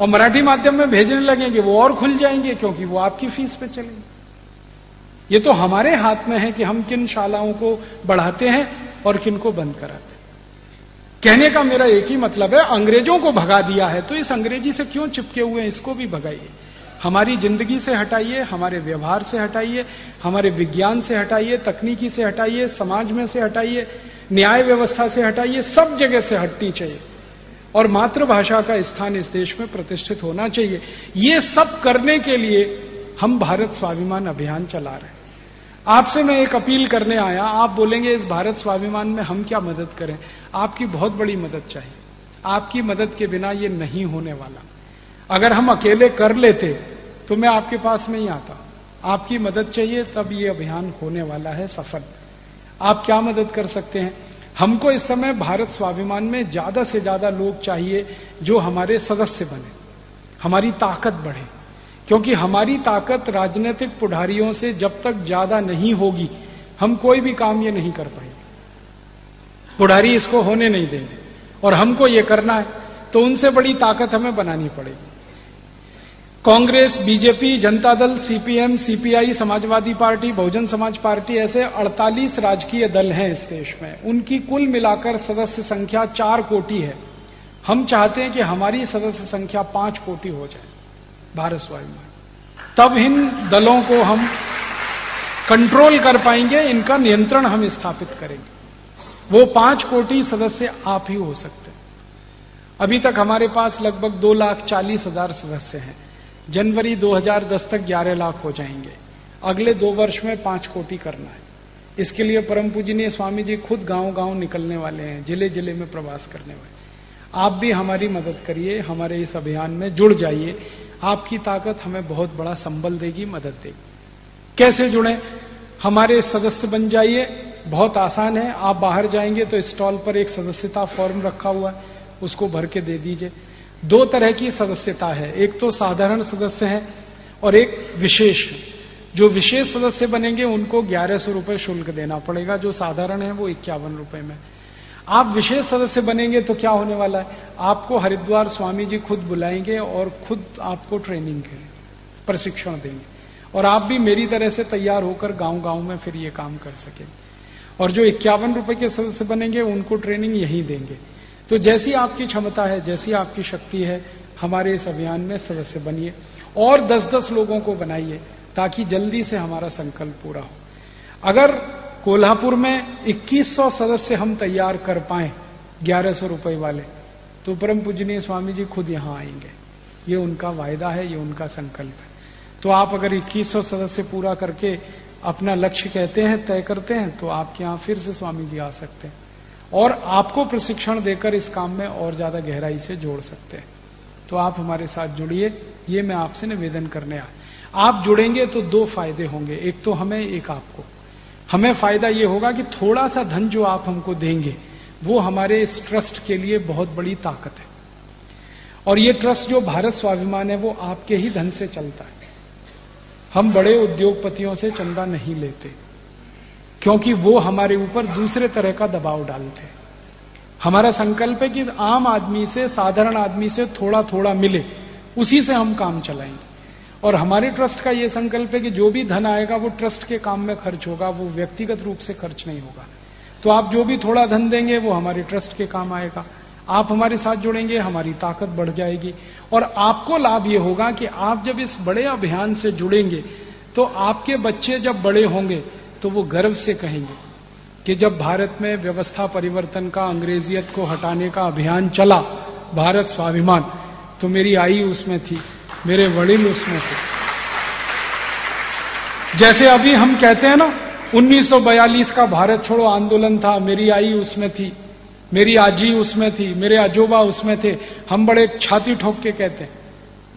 और मराठी माध्यम में भेजने लगेंगे, वो और खुल जाएँगे, क्योंकि वो आपकी फ़ीस पे चलेंगे। ये तो हमारे हाथ में है कि हम किन शालाओं को बढ़ाते हैं और किन को बंद कराते हैं। कहने का मेरा एक ही मतलब है, अंग्रेज़ों को भगा दिया है तो इस अंग्रेज़ी से क्यों चिपके हुए हैं? इसको भी भगाइए। हमारी ज़िंदगी से हटाइए, हमारे व्यवहार से हटाइए, हमारे विज्ञान से हटाइए, तकनीकी से हटाइए, समाज में से हटाइए, न्याय व्यवस्था से हटाइए, सब जगह से हटनी चाहिए। और मातृभाषा का स्थान इस देश में प्रतिष्ठित होना चाहिए। ये सब करने के लिए हम भारत स्वाभिमान अभियान चला रहे हैं। आपसे मैं एक अपील करने आया। आप बोलेंगे, इस भारत स्वाभिमान में हम क्या मदद करें? आपकी बहुत बड़ी मदद चाहिए। आपकी मदद के बिना ये नहीं होने वाला। अगर हम अकेले कर लेते तो मैं आपके पास नहीं आता। आपकी मदद चाहिए, तब ये अभियान होने वाला है सफल। आप क्या मदद कर सकते हैं? हमको इस समय भारत स्वाभिमान में ज़्यादा से ज़्यादा लोग चाहिए, जो हमारे सदस्य बने, हमारी ताकत बढ़े। क्योंकि हमारी ताकत राजनीतिक पुढ़ारियों से जब तक ज़्यादा नहीं होगी, हम कोई भी काम ये नहीं कर पाएँगे। पुढ़ारी इसको होने नहीं देंगे। और हमको ये करना है तो उनसे बड़ी ताकत हमें बनानी पड़ेगी। Congress, BJP, Janata Dal, CPM, CPI, Samajwadi party, Bahujan Samaj party ऐसे 48 राजकीय दल हैं इस देश में। उनकी कुल मिलाकर सदस्य संख्या चार कोटि है। हम चाहते हैं कि हमारी सदस्य संख्या पाँच कोटि हो जाए भारत स्वाभिमान तब इन दलों को हम कंट्रोल कर पाएँगे, इनका नियंत्रण हम स्थापित करेंगे। वो पाँच कोटि सदस्य आप ही हो सकते हैं। अभी तक हमारे पास लगभग दो लाख चालीस हज़ार सदस्य हैं। जनवरी 2010 तक 11 लाख हो जाएँगे। अगले दो वर्ष में पाँच कोटि करना है। इसके लिए परम पूजनीय स्वामी जी खुद गाँव गाँव निकलने वाले हैं ज़िले ज़िले में प्रवास करने वाले आप भी हमारी मदद करिए, हमारे इस अभियान में जुड़ जाइए। आपकी ताकत हमें बहुत बड़ा संबल देगी, मदद देगी। कैसे जुड़े? हमारे सदस्य बन जाइए। बहुत आसान है, आप बाहर जाएँगे तो स्टॉल पर एक सदस्यता फॉर्म रखा हुआ है, उसको भर के दे दीजिए। दो तरह की सदस्यता है। एक तो साधारण सदस्य है और एक विशेष है। जो विशेष सदस्य बनेंगे, उनको ग्यारह सौ रुपए शुल्क देना पड़ेगा। जो साधारण है, वो इक्यावन रुपए में। आप विशेष सदस्य बनेंगे तो क्या होने वाला है? आपको हरिद्वार स्वामी जी खुद बुलाएँगे और खुद आपको ट्रेनिंग प्रशिक्षण देंगे। और आप भी मेरी तरह से तैयार होकर गाँव गाँव में फिर ये काम कर सके और जो इक्यावन रुपए के सदस्य बनेंगे, उनको ट्रेनिंग यही देंगे। तो जैसी आपकी क्षमता है, जैसी आपकी शक्ति है, हमारे इस अभियान में सदस्य बनिए और दस दस लोगों को बनाइए ताकि जल्दी से हमारा संकल्प पूरा हो। अगर कोल्हापुर में 2100 सदस्य हम तैयार कर पाए, ग्यारह सौ रुपए वाले तो परम पूजनीय स्वामी जी खुद यहाँ आएँगे। ये उनका वायदा है, ये उनका संकल्प है। तो आप अगर 2100 सदस्य पूरा करके अपना लक्ष्य कहते हैं, तय करते हैं तो आपके यहाँ फिर से स्वामी जी आ सकते हैं। और आपको प्रशिक्षण देकर इस काम में और ज़्यादा गहराई से जोड़ सकते हैं। तो आप हमारे साथ जुड़िए, ये मैं आपसे निवेदन करने आया आप जुड़ेंगे तो दो फ़ायदे होंगे। एक तो हमें, एक आपको। हमें फ़ायदा ये होगा कि थोड़ा सा धन जो आप हमको देंगे, वो हमारे इस ट्रस्ट के लिए बहुत बड़ी ताकत है। और ये ट्रस्ट जो भारत स्वाभिमान है, वो आपके ही धन से चलता है। हम बड़े उद्योगपतियों से चंदा नहीं लेते। क्योंकि वो हमारे ऊपर दूसरे तरह का दबाव डालते हैं। हमारा संकल्प है कि आम आदमी से, साधारण आदमी से थोड़ा थोड़ा मिले, उसी से हम काम चलाएँगे। और हमारे ट्रस्ट का यह संकल्प है कि जो भी धन आएगा, वो ट्रस्ट के काम में खर्च होगा, वो व्यक्तिगत रूप से खर्च नहीं होगा। तो आप जो भी थोड़ा धन देंगे, वो हमारे ट्रस्ट के काम आएगा। आप हमारे साथ जुड़ेंगे, हमारी ताकत बढ़ जाएगी। और आपको लाभ ये होगा कि आप जब इस बड़े अभियान से जुड़ेंगे तो आपके बच्चे जब बड़े होंगे तो वो गर्व से कहेंगे कि जब भारत में व्यवस्था परिवर्तन का, अंग्रेजियत को हटाने का अभियान चला, भारत स्वाभिमान तो मेरी आई उसमें थी, मेरे वड़िल उसमें थे। जैसे अभी हम कहते हैं ना 1942 का भारत छोड़ो आंदोलन था, मेरी आई उसमें थी, मेरी आजी उसमें थी, मेरे अजोबा उसमें थे, हम बड़े छाती ठोक के कहते हैं।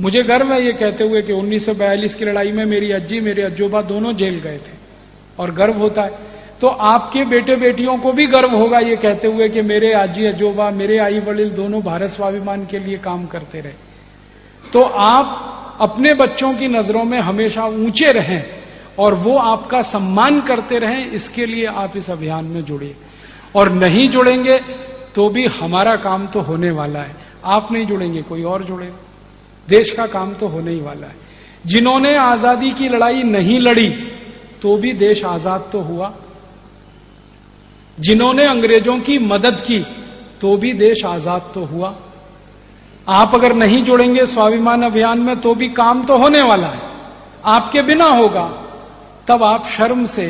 मुझे गर्व है ये कहते हुए कि 1942 की लड़ाई में मेरी अज्जी मेरे अजोबा दोनों जेल गए थे। और गर्व होता है। तो आपके बेटे बेटियों को भी गर्व होगा ये कहते हुए कि मेरे आजी अजोबा, मेरे आई वड़िल दोनों भारत स्वाभिमान के लिए काम करते रहे। तो आप अपने बच्चों की नज़रों में हमेशा ऊँचे रहें और वो आपका सम्मान करते रहें, इसके लिए आप इस अभियान में जुड़िए और नहीं जुड़ेंगे तो भी हमारा काम तो होने वाला है। आप नहीं जुड़ेंगे, कोई और जुड़े। देश का काम तो होने ही वाला है। जिन्होंने आज़ादी की लड़ाई नहीं लड़ी तो भी देश आज़ाद तो हुआ। जिन्होंने अंग्रेज़ों की मदद की तो भी देश आज़ाद तो हुआ। आप अगर नहीं जुड़ेंगे स्वाभिमान अभियान में तो भी काम तो होने वाला है। आपके बिना होगा। तब आप शर्म से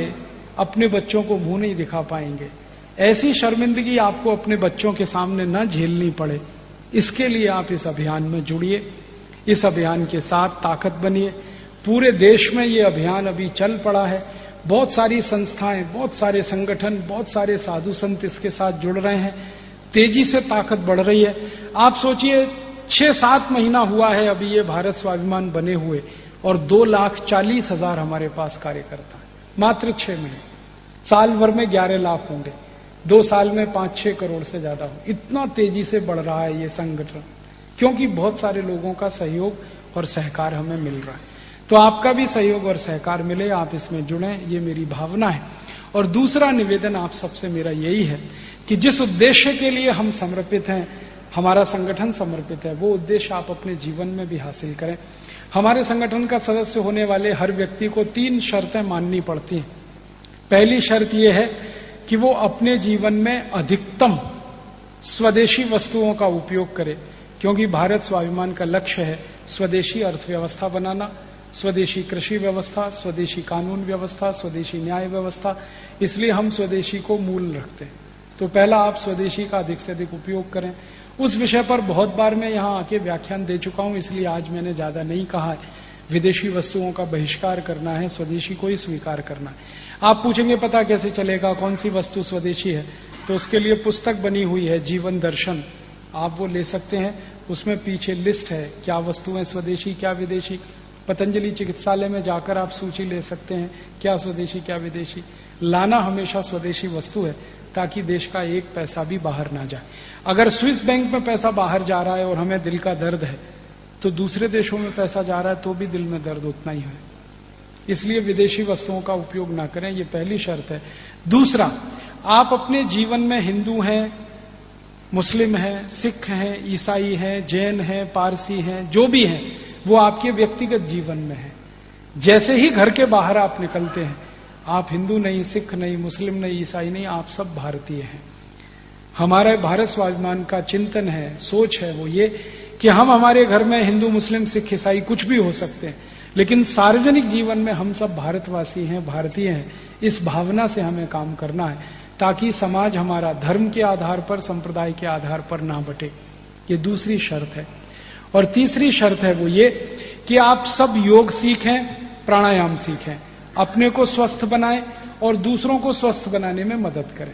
अपने बच्चों को मुँह नहीं दिखा पाएँगे। ऐसी शर्मिंदगी आपको अपने बच्चों के सामने न झेलनी पड़े। इसके लिए आप इस अभियान में जुड़िए। इस अभियान के साथ ताकत बनिए। पूरे देश में ये अभियान अभी चल पड़ा है। बहुत सारी संस्थाएँ, बहुत सारे संगठन, बहुत सारे साधु संत इसके साथ जुड़ रहे हैं। तेज़ी से ताकत बढ़ रही है। आप सोचिए छह सात महीना हुआ है अभी ये भारत स्वाभिमान बने हुए और दो लाख चालीस हज़ार हमारे पास कार्यकर्ता मात्र छह महीने। साल भर में ग्यारह लाख होंगे। दो साल में पाँच छह करोड़ से ज़्यादा हो। इतना तेज़ी से बढ़ रहा है ये संगठन, क्योंकि बहुत सारे लोगों का सहयोग और सहकार हमें मिल रहा है। तो आपका भी सहयोग और सहकार मिले, आप इसमें जुड़े, ये मेरी भावना है। और दूसरा निवेदन आप सबसे मेरा यही है कि जिस उद्देश्य के लिए हम समर्पित हैं, हमारा संगठन समर्पित है, वो उद्देश्य आप अपने जीवन में भी हासिल करें। हमारे संगठन का सदस्य होने वाले हर व्यक्ति को तीन शर्तें माननी पड़ती हैं। पहली शर्त यह है कि वो अपने जीवन में अधिकतम स्वदेशी वस्तुओं का उपयोग करे, क्योंकि भारत स्वाभिमान का लक्ष्य है स्वदेशी अर्थव्यवस्था बनाना। स्वदेशी कृषि व्यवस्था, स्वदेशी कानून व्यवस्था, स्वदेशी न्याय व्यवस्था, इसलिए हम स्वदेशी को मूल रखते हैं। तो पहला आप स्वदेशी का अधिक से अधिक उपयोग करें। उस विषय पर बहुत बार मैं यहाँ आके व्याख्यान दे चुका हूँ, इसलिए आज मैंने ज़्यादा नहीं कहा है। विदेशी वस्तुओं का बहिष्कार करना है, स्वदेशी को ही स्वीकार करना है। आप पूछेंगे, पता कैसे चलेगा, कौन सी वस्तु स्वदेशी है? तो उसके लिए पुस्तक बनी हुई है, जीवन दर्शन। आप वो ले सकते हैं, उसमें पीछे लिस्ट है, क्या वस्तुएँ स्वदेशी, क्या विदेशी। पतंजलि चिकित्सालय में जाकर आप सूची ले सकते हैं, क्या स्वदेशी, क्या विदेशी। लाना हमेशा स्वदेशी वस्तु है, ताकि देश का एक पैसा भी बाहर ना जाए। अगर स्विस बैंक में पैसा बाहर जा रहा है और हमें दिल का दर्द है तो दूसरे देशों में पैसा जा रहा है तो भी दिल में दर्द उतना ही है। इसलिए विदेशी वस्तुओं का उपयोग ना करें यह पहली शर्त है। दूसरा, आप अपने जीवन में हिंदू हैं, मुस्लिम हैं, सिख हैं, ईसाई हैं, जैन हैं, पारसी हैं, जो भी हैं वो आपके व्यक्तिगत जीवन में है। जैसे ही घर के बाहर आप निकलते हैं, आप हिंदू नहीं, सिख नहीं, मुस्लिम नहीं, ईसाई नहीं, आप सब भारतीय हैं। हमारे भारत स्वाभिमान का चिंतन है, सोच है वो ये कि हम हमारे घर में हिंदू, मुस्लिम, सिख, ईसाई कुछ भी हो सकते हैं, लेकिन सार्वजनिक जीवन में हम सब भारतवासी हैं, भारतीय हैं। इस भावना से हमें काम करना है, ताकि समाज हमारा धर्म के आधार पर, संप्रदाय के आधार पर ना बटे। ये दूसरी शर्त है। और तीसरी शर्त है वो ये कि आप सब योग सीखें प्राणायाम सीखें अपने को स्वस्थ बनाएँ और दूसरों को स्वस्थ बनाने में मदद करें।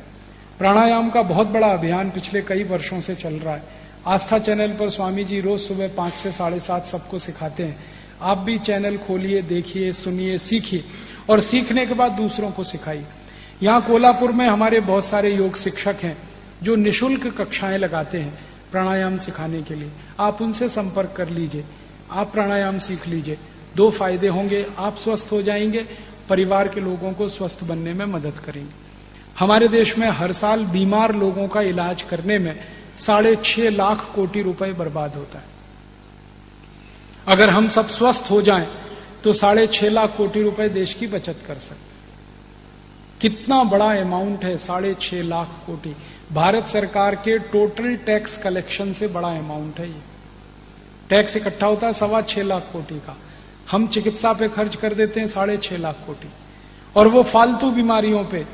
प्राणायाम का बहुत बड़ा अभियान पिछले कई वर्षों से चल रहा है। आस्था चैनल पर स्वामी जी रोज सुबह पाँच से साढ़े सात सबको सिखाते हैं। आप भी चैनल खोलिए, देखिए, सुनिए, सीखिए और सीखने के बाद दूसरों को सिखाइए। यहाँ कोल्हापुर में हमारे बहुत सारे योग शिक्षक हैं जो निशुल्क कक्षाएँ लगाते हैं। प्राणायाम सिखाने के लिए। आप उनसे संपर्क कर लीजिए। आप प्राणायाम सीख लीजिए। दो फ़ायदे होंगे। आप स्वस्थ हो जाएँगे। परिवार के लोगों को स्वस्थ बनने में मदद करेंगे। हमारे देश में हर साल बीमार लोगों का इलाज करने में साढ़े छह लाख कोटि रुपए बर्बाद होता है। अगर हम सब स्वस्थ हो जाएँ तो साढ़े छह लाख कोटि रुपए देश की बचत कर सकते कितना बड़ा अमाउंट है साढ़े छह लाख कोटि। भारत सरकार के टोटल टैक्स कलेक्शन से बड़ा अमाउंट है ये। टैक्स इकट्ठा होता है सवा छह लाख कोटि का। हम चिकित्सा पे खर्च कर देते हैं साढ़े छह लाख कोटि। और वो फालतू बीमारियों पे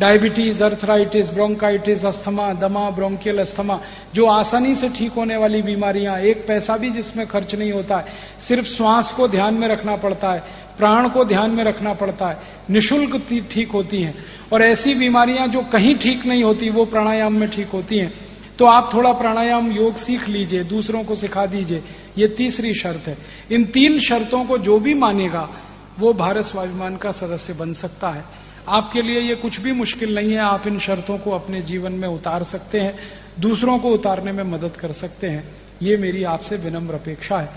डायबिटीज़ अर्थराइटिस ब्रोंकाइटिस अस्थमा दमा ब्रोंकियल अस्थमा जो आसानी से ठीक होने वाली बीमारियाँ, एक पैसा भी जिसमें खर्च नहीं होता है, सिर्फ़ श्वास को ध्यान में रखना पड़ता है। प्राण को ध्यान में रखना पड़ता है। निशुल्क ठीक होती हैं। और ऐसी बीमारियाँ जो कहीं ठीक नहीं होती, वो प्राणायाम में ठीक होती हैं। तो आप थोड़ा प्राणायाम योग सीख लीजिए, दूसरों को सिखा दीजिए। ये तीसरी शर्त है। इन तीन शर्तों को जो भी मानेगा, वो भारत स्वाभिमान का सदस्य बन सकता है। आपके लिए ये कुछ भी मुश्किल नहीं है, आप इन शर्तों को अपने जीवन में उतार सकते हैं, दूसरों को उतारने में मदद कर सकते हैं। ये मेरी आपसे विनम्र अपेक्षा है।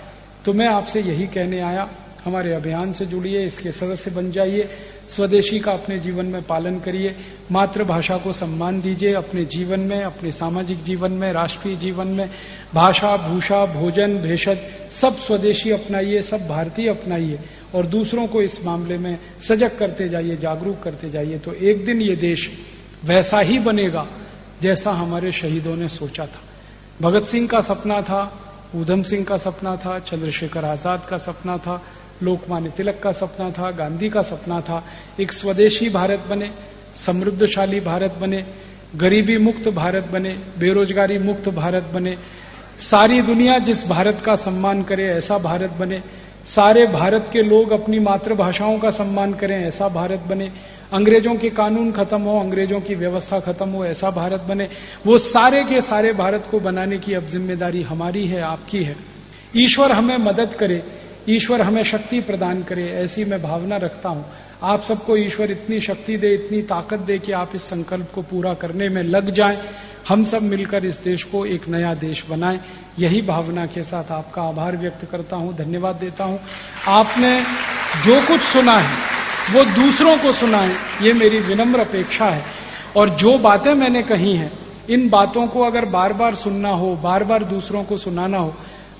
तो मैं आपसे यही कहने आया। हमारे अभियान से जुड़िए, इसके सदस्य बन जाइए, स्वदेशी का अपने जीवन में पालन करिए, मातृभाषा को सम्मान दीजिए, अपने जीवन में, अपने सामाजिक जीवन में, राष्ट्रीय जीवन में, भाषा, भूषा, भोजन, भेषज, सब स्वदेशी अपनाइए, सब भारतीय अपनाइए, और दूसरों को इस मामले में सजग करते जाइए, जागरूक करते जाइए तो एक दिन ये देश वैसा ही बनेगा जैसा हमारे शहीदों ने सोचा था। भगत सिंह का सपना था ऊधम सिंह का सपना था, चंद्रशेखर आज़ाद का सपना था लोकमान्य तिलक का सपना था, गांधी का सपना था। एक स्वदेशी भारत बने, समृद्धशाली भारत बने, गरीबी मुक्त भारत बने, बेरोजगारी मुक्त भारत बने। सारी दुनिया जिस भारत का सम्मान करे, ऐसा भारत बने। सारे भारत के लोग अपनी मातृभाषाओं का सम्मान करें, ऐसा भारत बने। अंग्रेज़ों के कानून खत्म हो, अंग्रेज़ों की व्यवस्था खत्म हो, ऐसा भारत बने। वो सारे के सारे भारत को बनाने की अब ज़िम्मेदारी हमारी है, आपकी है। ईश्वर हमें मदद करे ईश्वर हमें शक्ति प्रदान करे, ऐसी मैं भावना रखता हूँ। आप सबको ईश्वर इतनी शक्ति दे, इतनी ताकत दे कि आप इस संकल्प को पूरा करने में लग जाएँ। हम सब मिलकर इस देश को एक नया देश बनाएँ। यही भावना के साथ आपका आभार व्यक्त करता हूँ, धन्यवाद देता हूँ। आपने जो कुछ सुना है, वो दूसरों को सुनाए ये मेरी विनम्र अपेक्षा है। और जो बातें मैंने कही हैं, इन बातों को अगर बार बार सुनना हो, बार बार दूसरों को सुनाना हो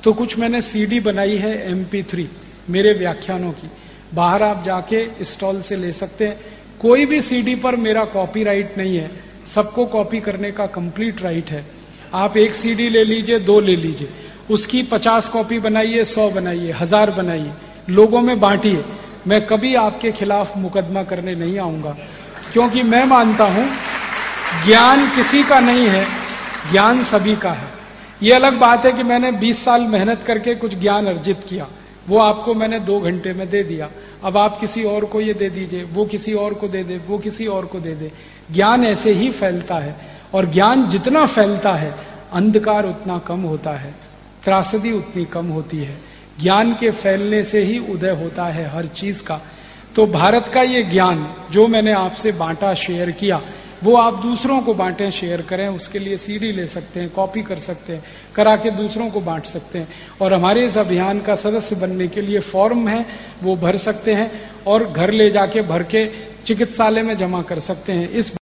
तो कुछ मैंने सीडी बनाई है एमपी मेरे व्याख्यानों की। बाहर आप जाके स्टॉल से ले सकते हैं। कोई भी सीडी पर मेरा कॉपीराइट नहीं है। सबको कॉपी करने का कंप्लीट राइट है। आप एक सीडी ले लीजिए, दो ले लीजिए। उसकी पचास कॉपी बनाइए, सौ बनाइए, हज़ार बनाइए। लोगों में बांटिए मैं कभी आपके खिलाफ मुकदमा करने नहीं आऊँगा। क्योंकि मैं मानता हूँ, ज्ञान किसी का नहीं है, ज्ञान सभी का है। ये अलग बात है कि मैंने 20 साल मेहनत करके कुछ ज्ञान अर्जित किया। वो आपको मैंने दो घंटे में दे दिया। अब आप किसी और को ये दे दीजिए, वो किसी और को दे दे, वो किसी और को दे दे। ज्ञान ऐसे ही फैलता है, और ज्ञान जितना फैलता है, अंधकार उतना कम होता है, त्रासदी उतनी कम होती है। ज्ञान के फैलने से ही उदय होता है हर चीज़ का। तो भारत का ये ज्ञान, जो मैंने आपसे बांटा, शेयर किया वो आप दूसरों को बांटें शेयर करें, उसके लिए सीडी ले सकते हैं कॉपी कर सकते हैं, करा के दूसरों को बांट सकते हैं। और हमारे इस अभियान का सदस्य बनने के लिए फॉर्म है, वो भर सकते हैं और घर ले जाके, भर के चिकित्सालय में जमा कर सकते हैं। इस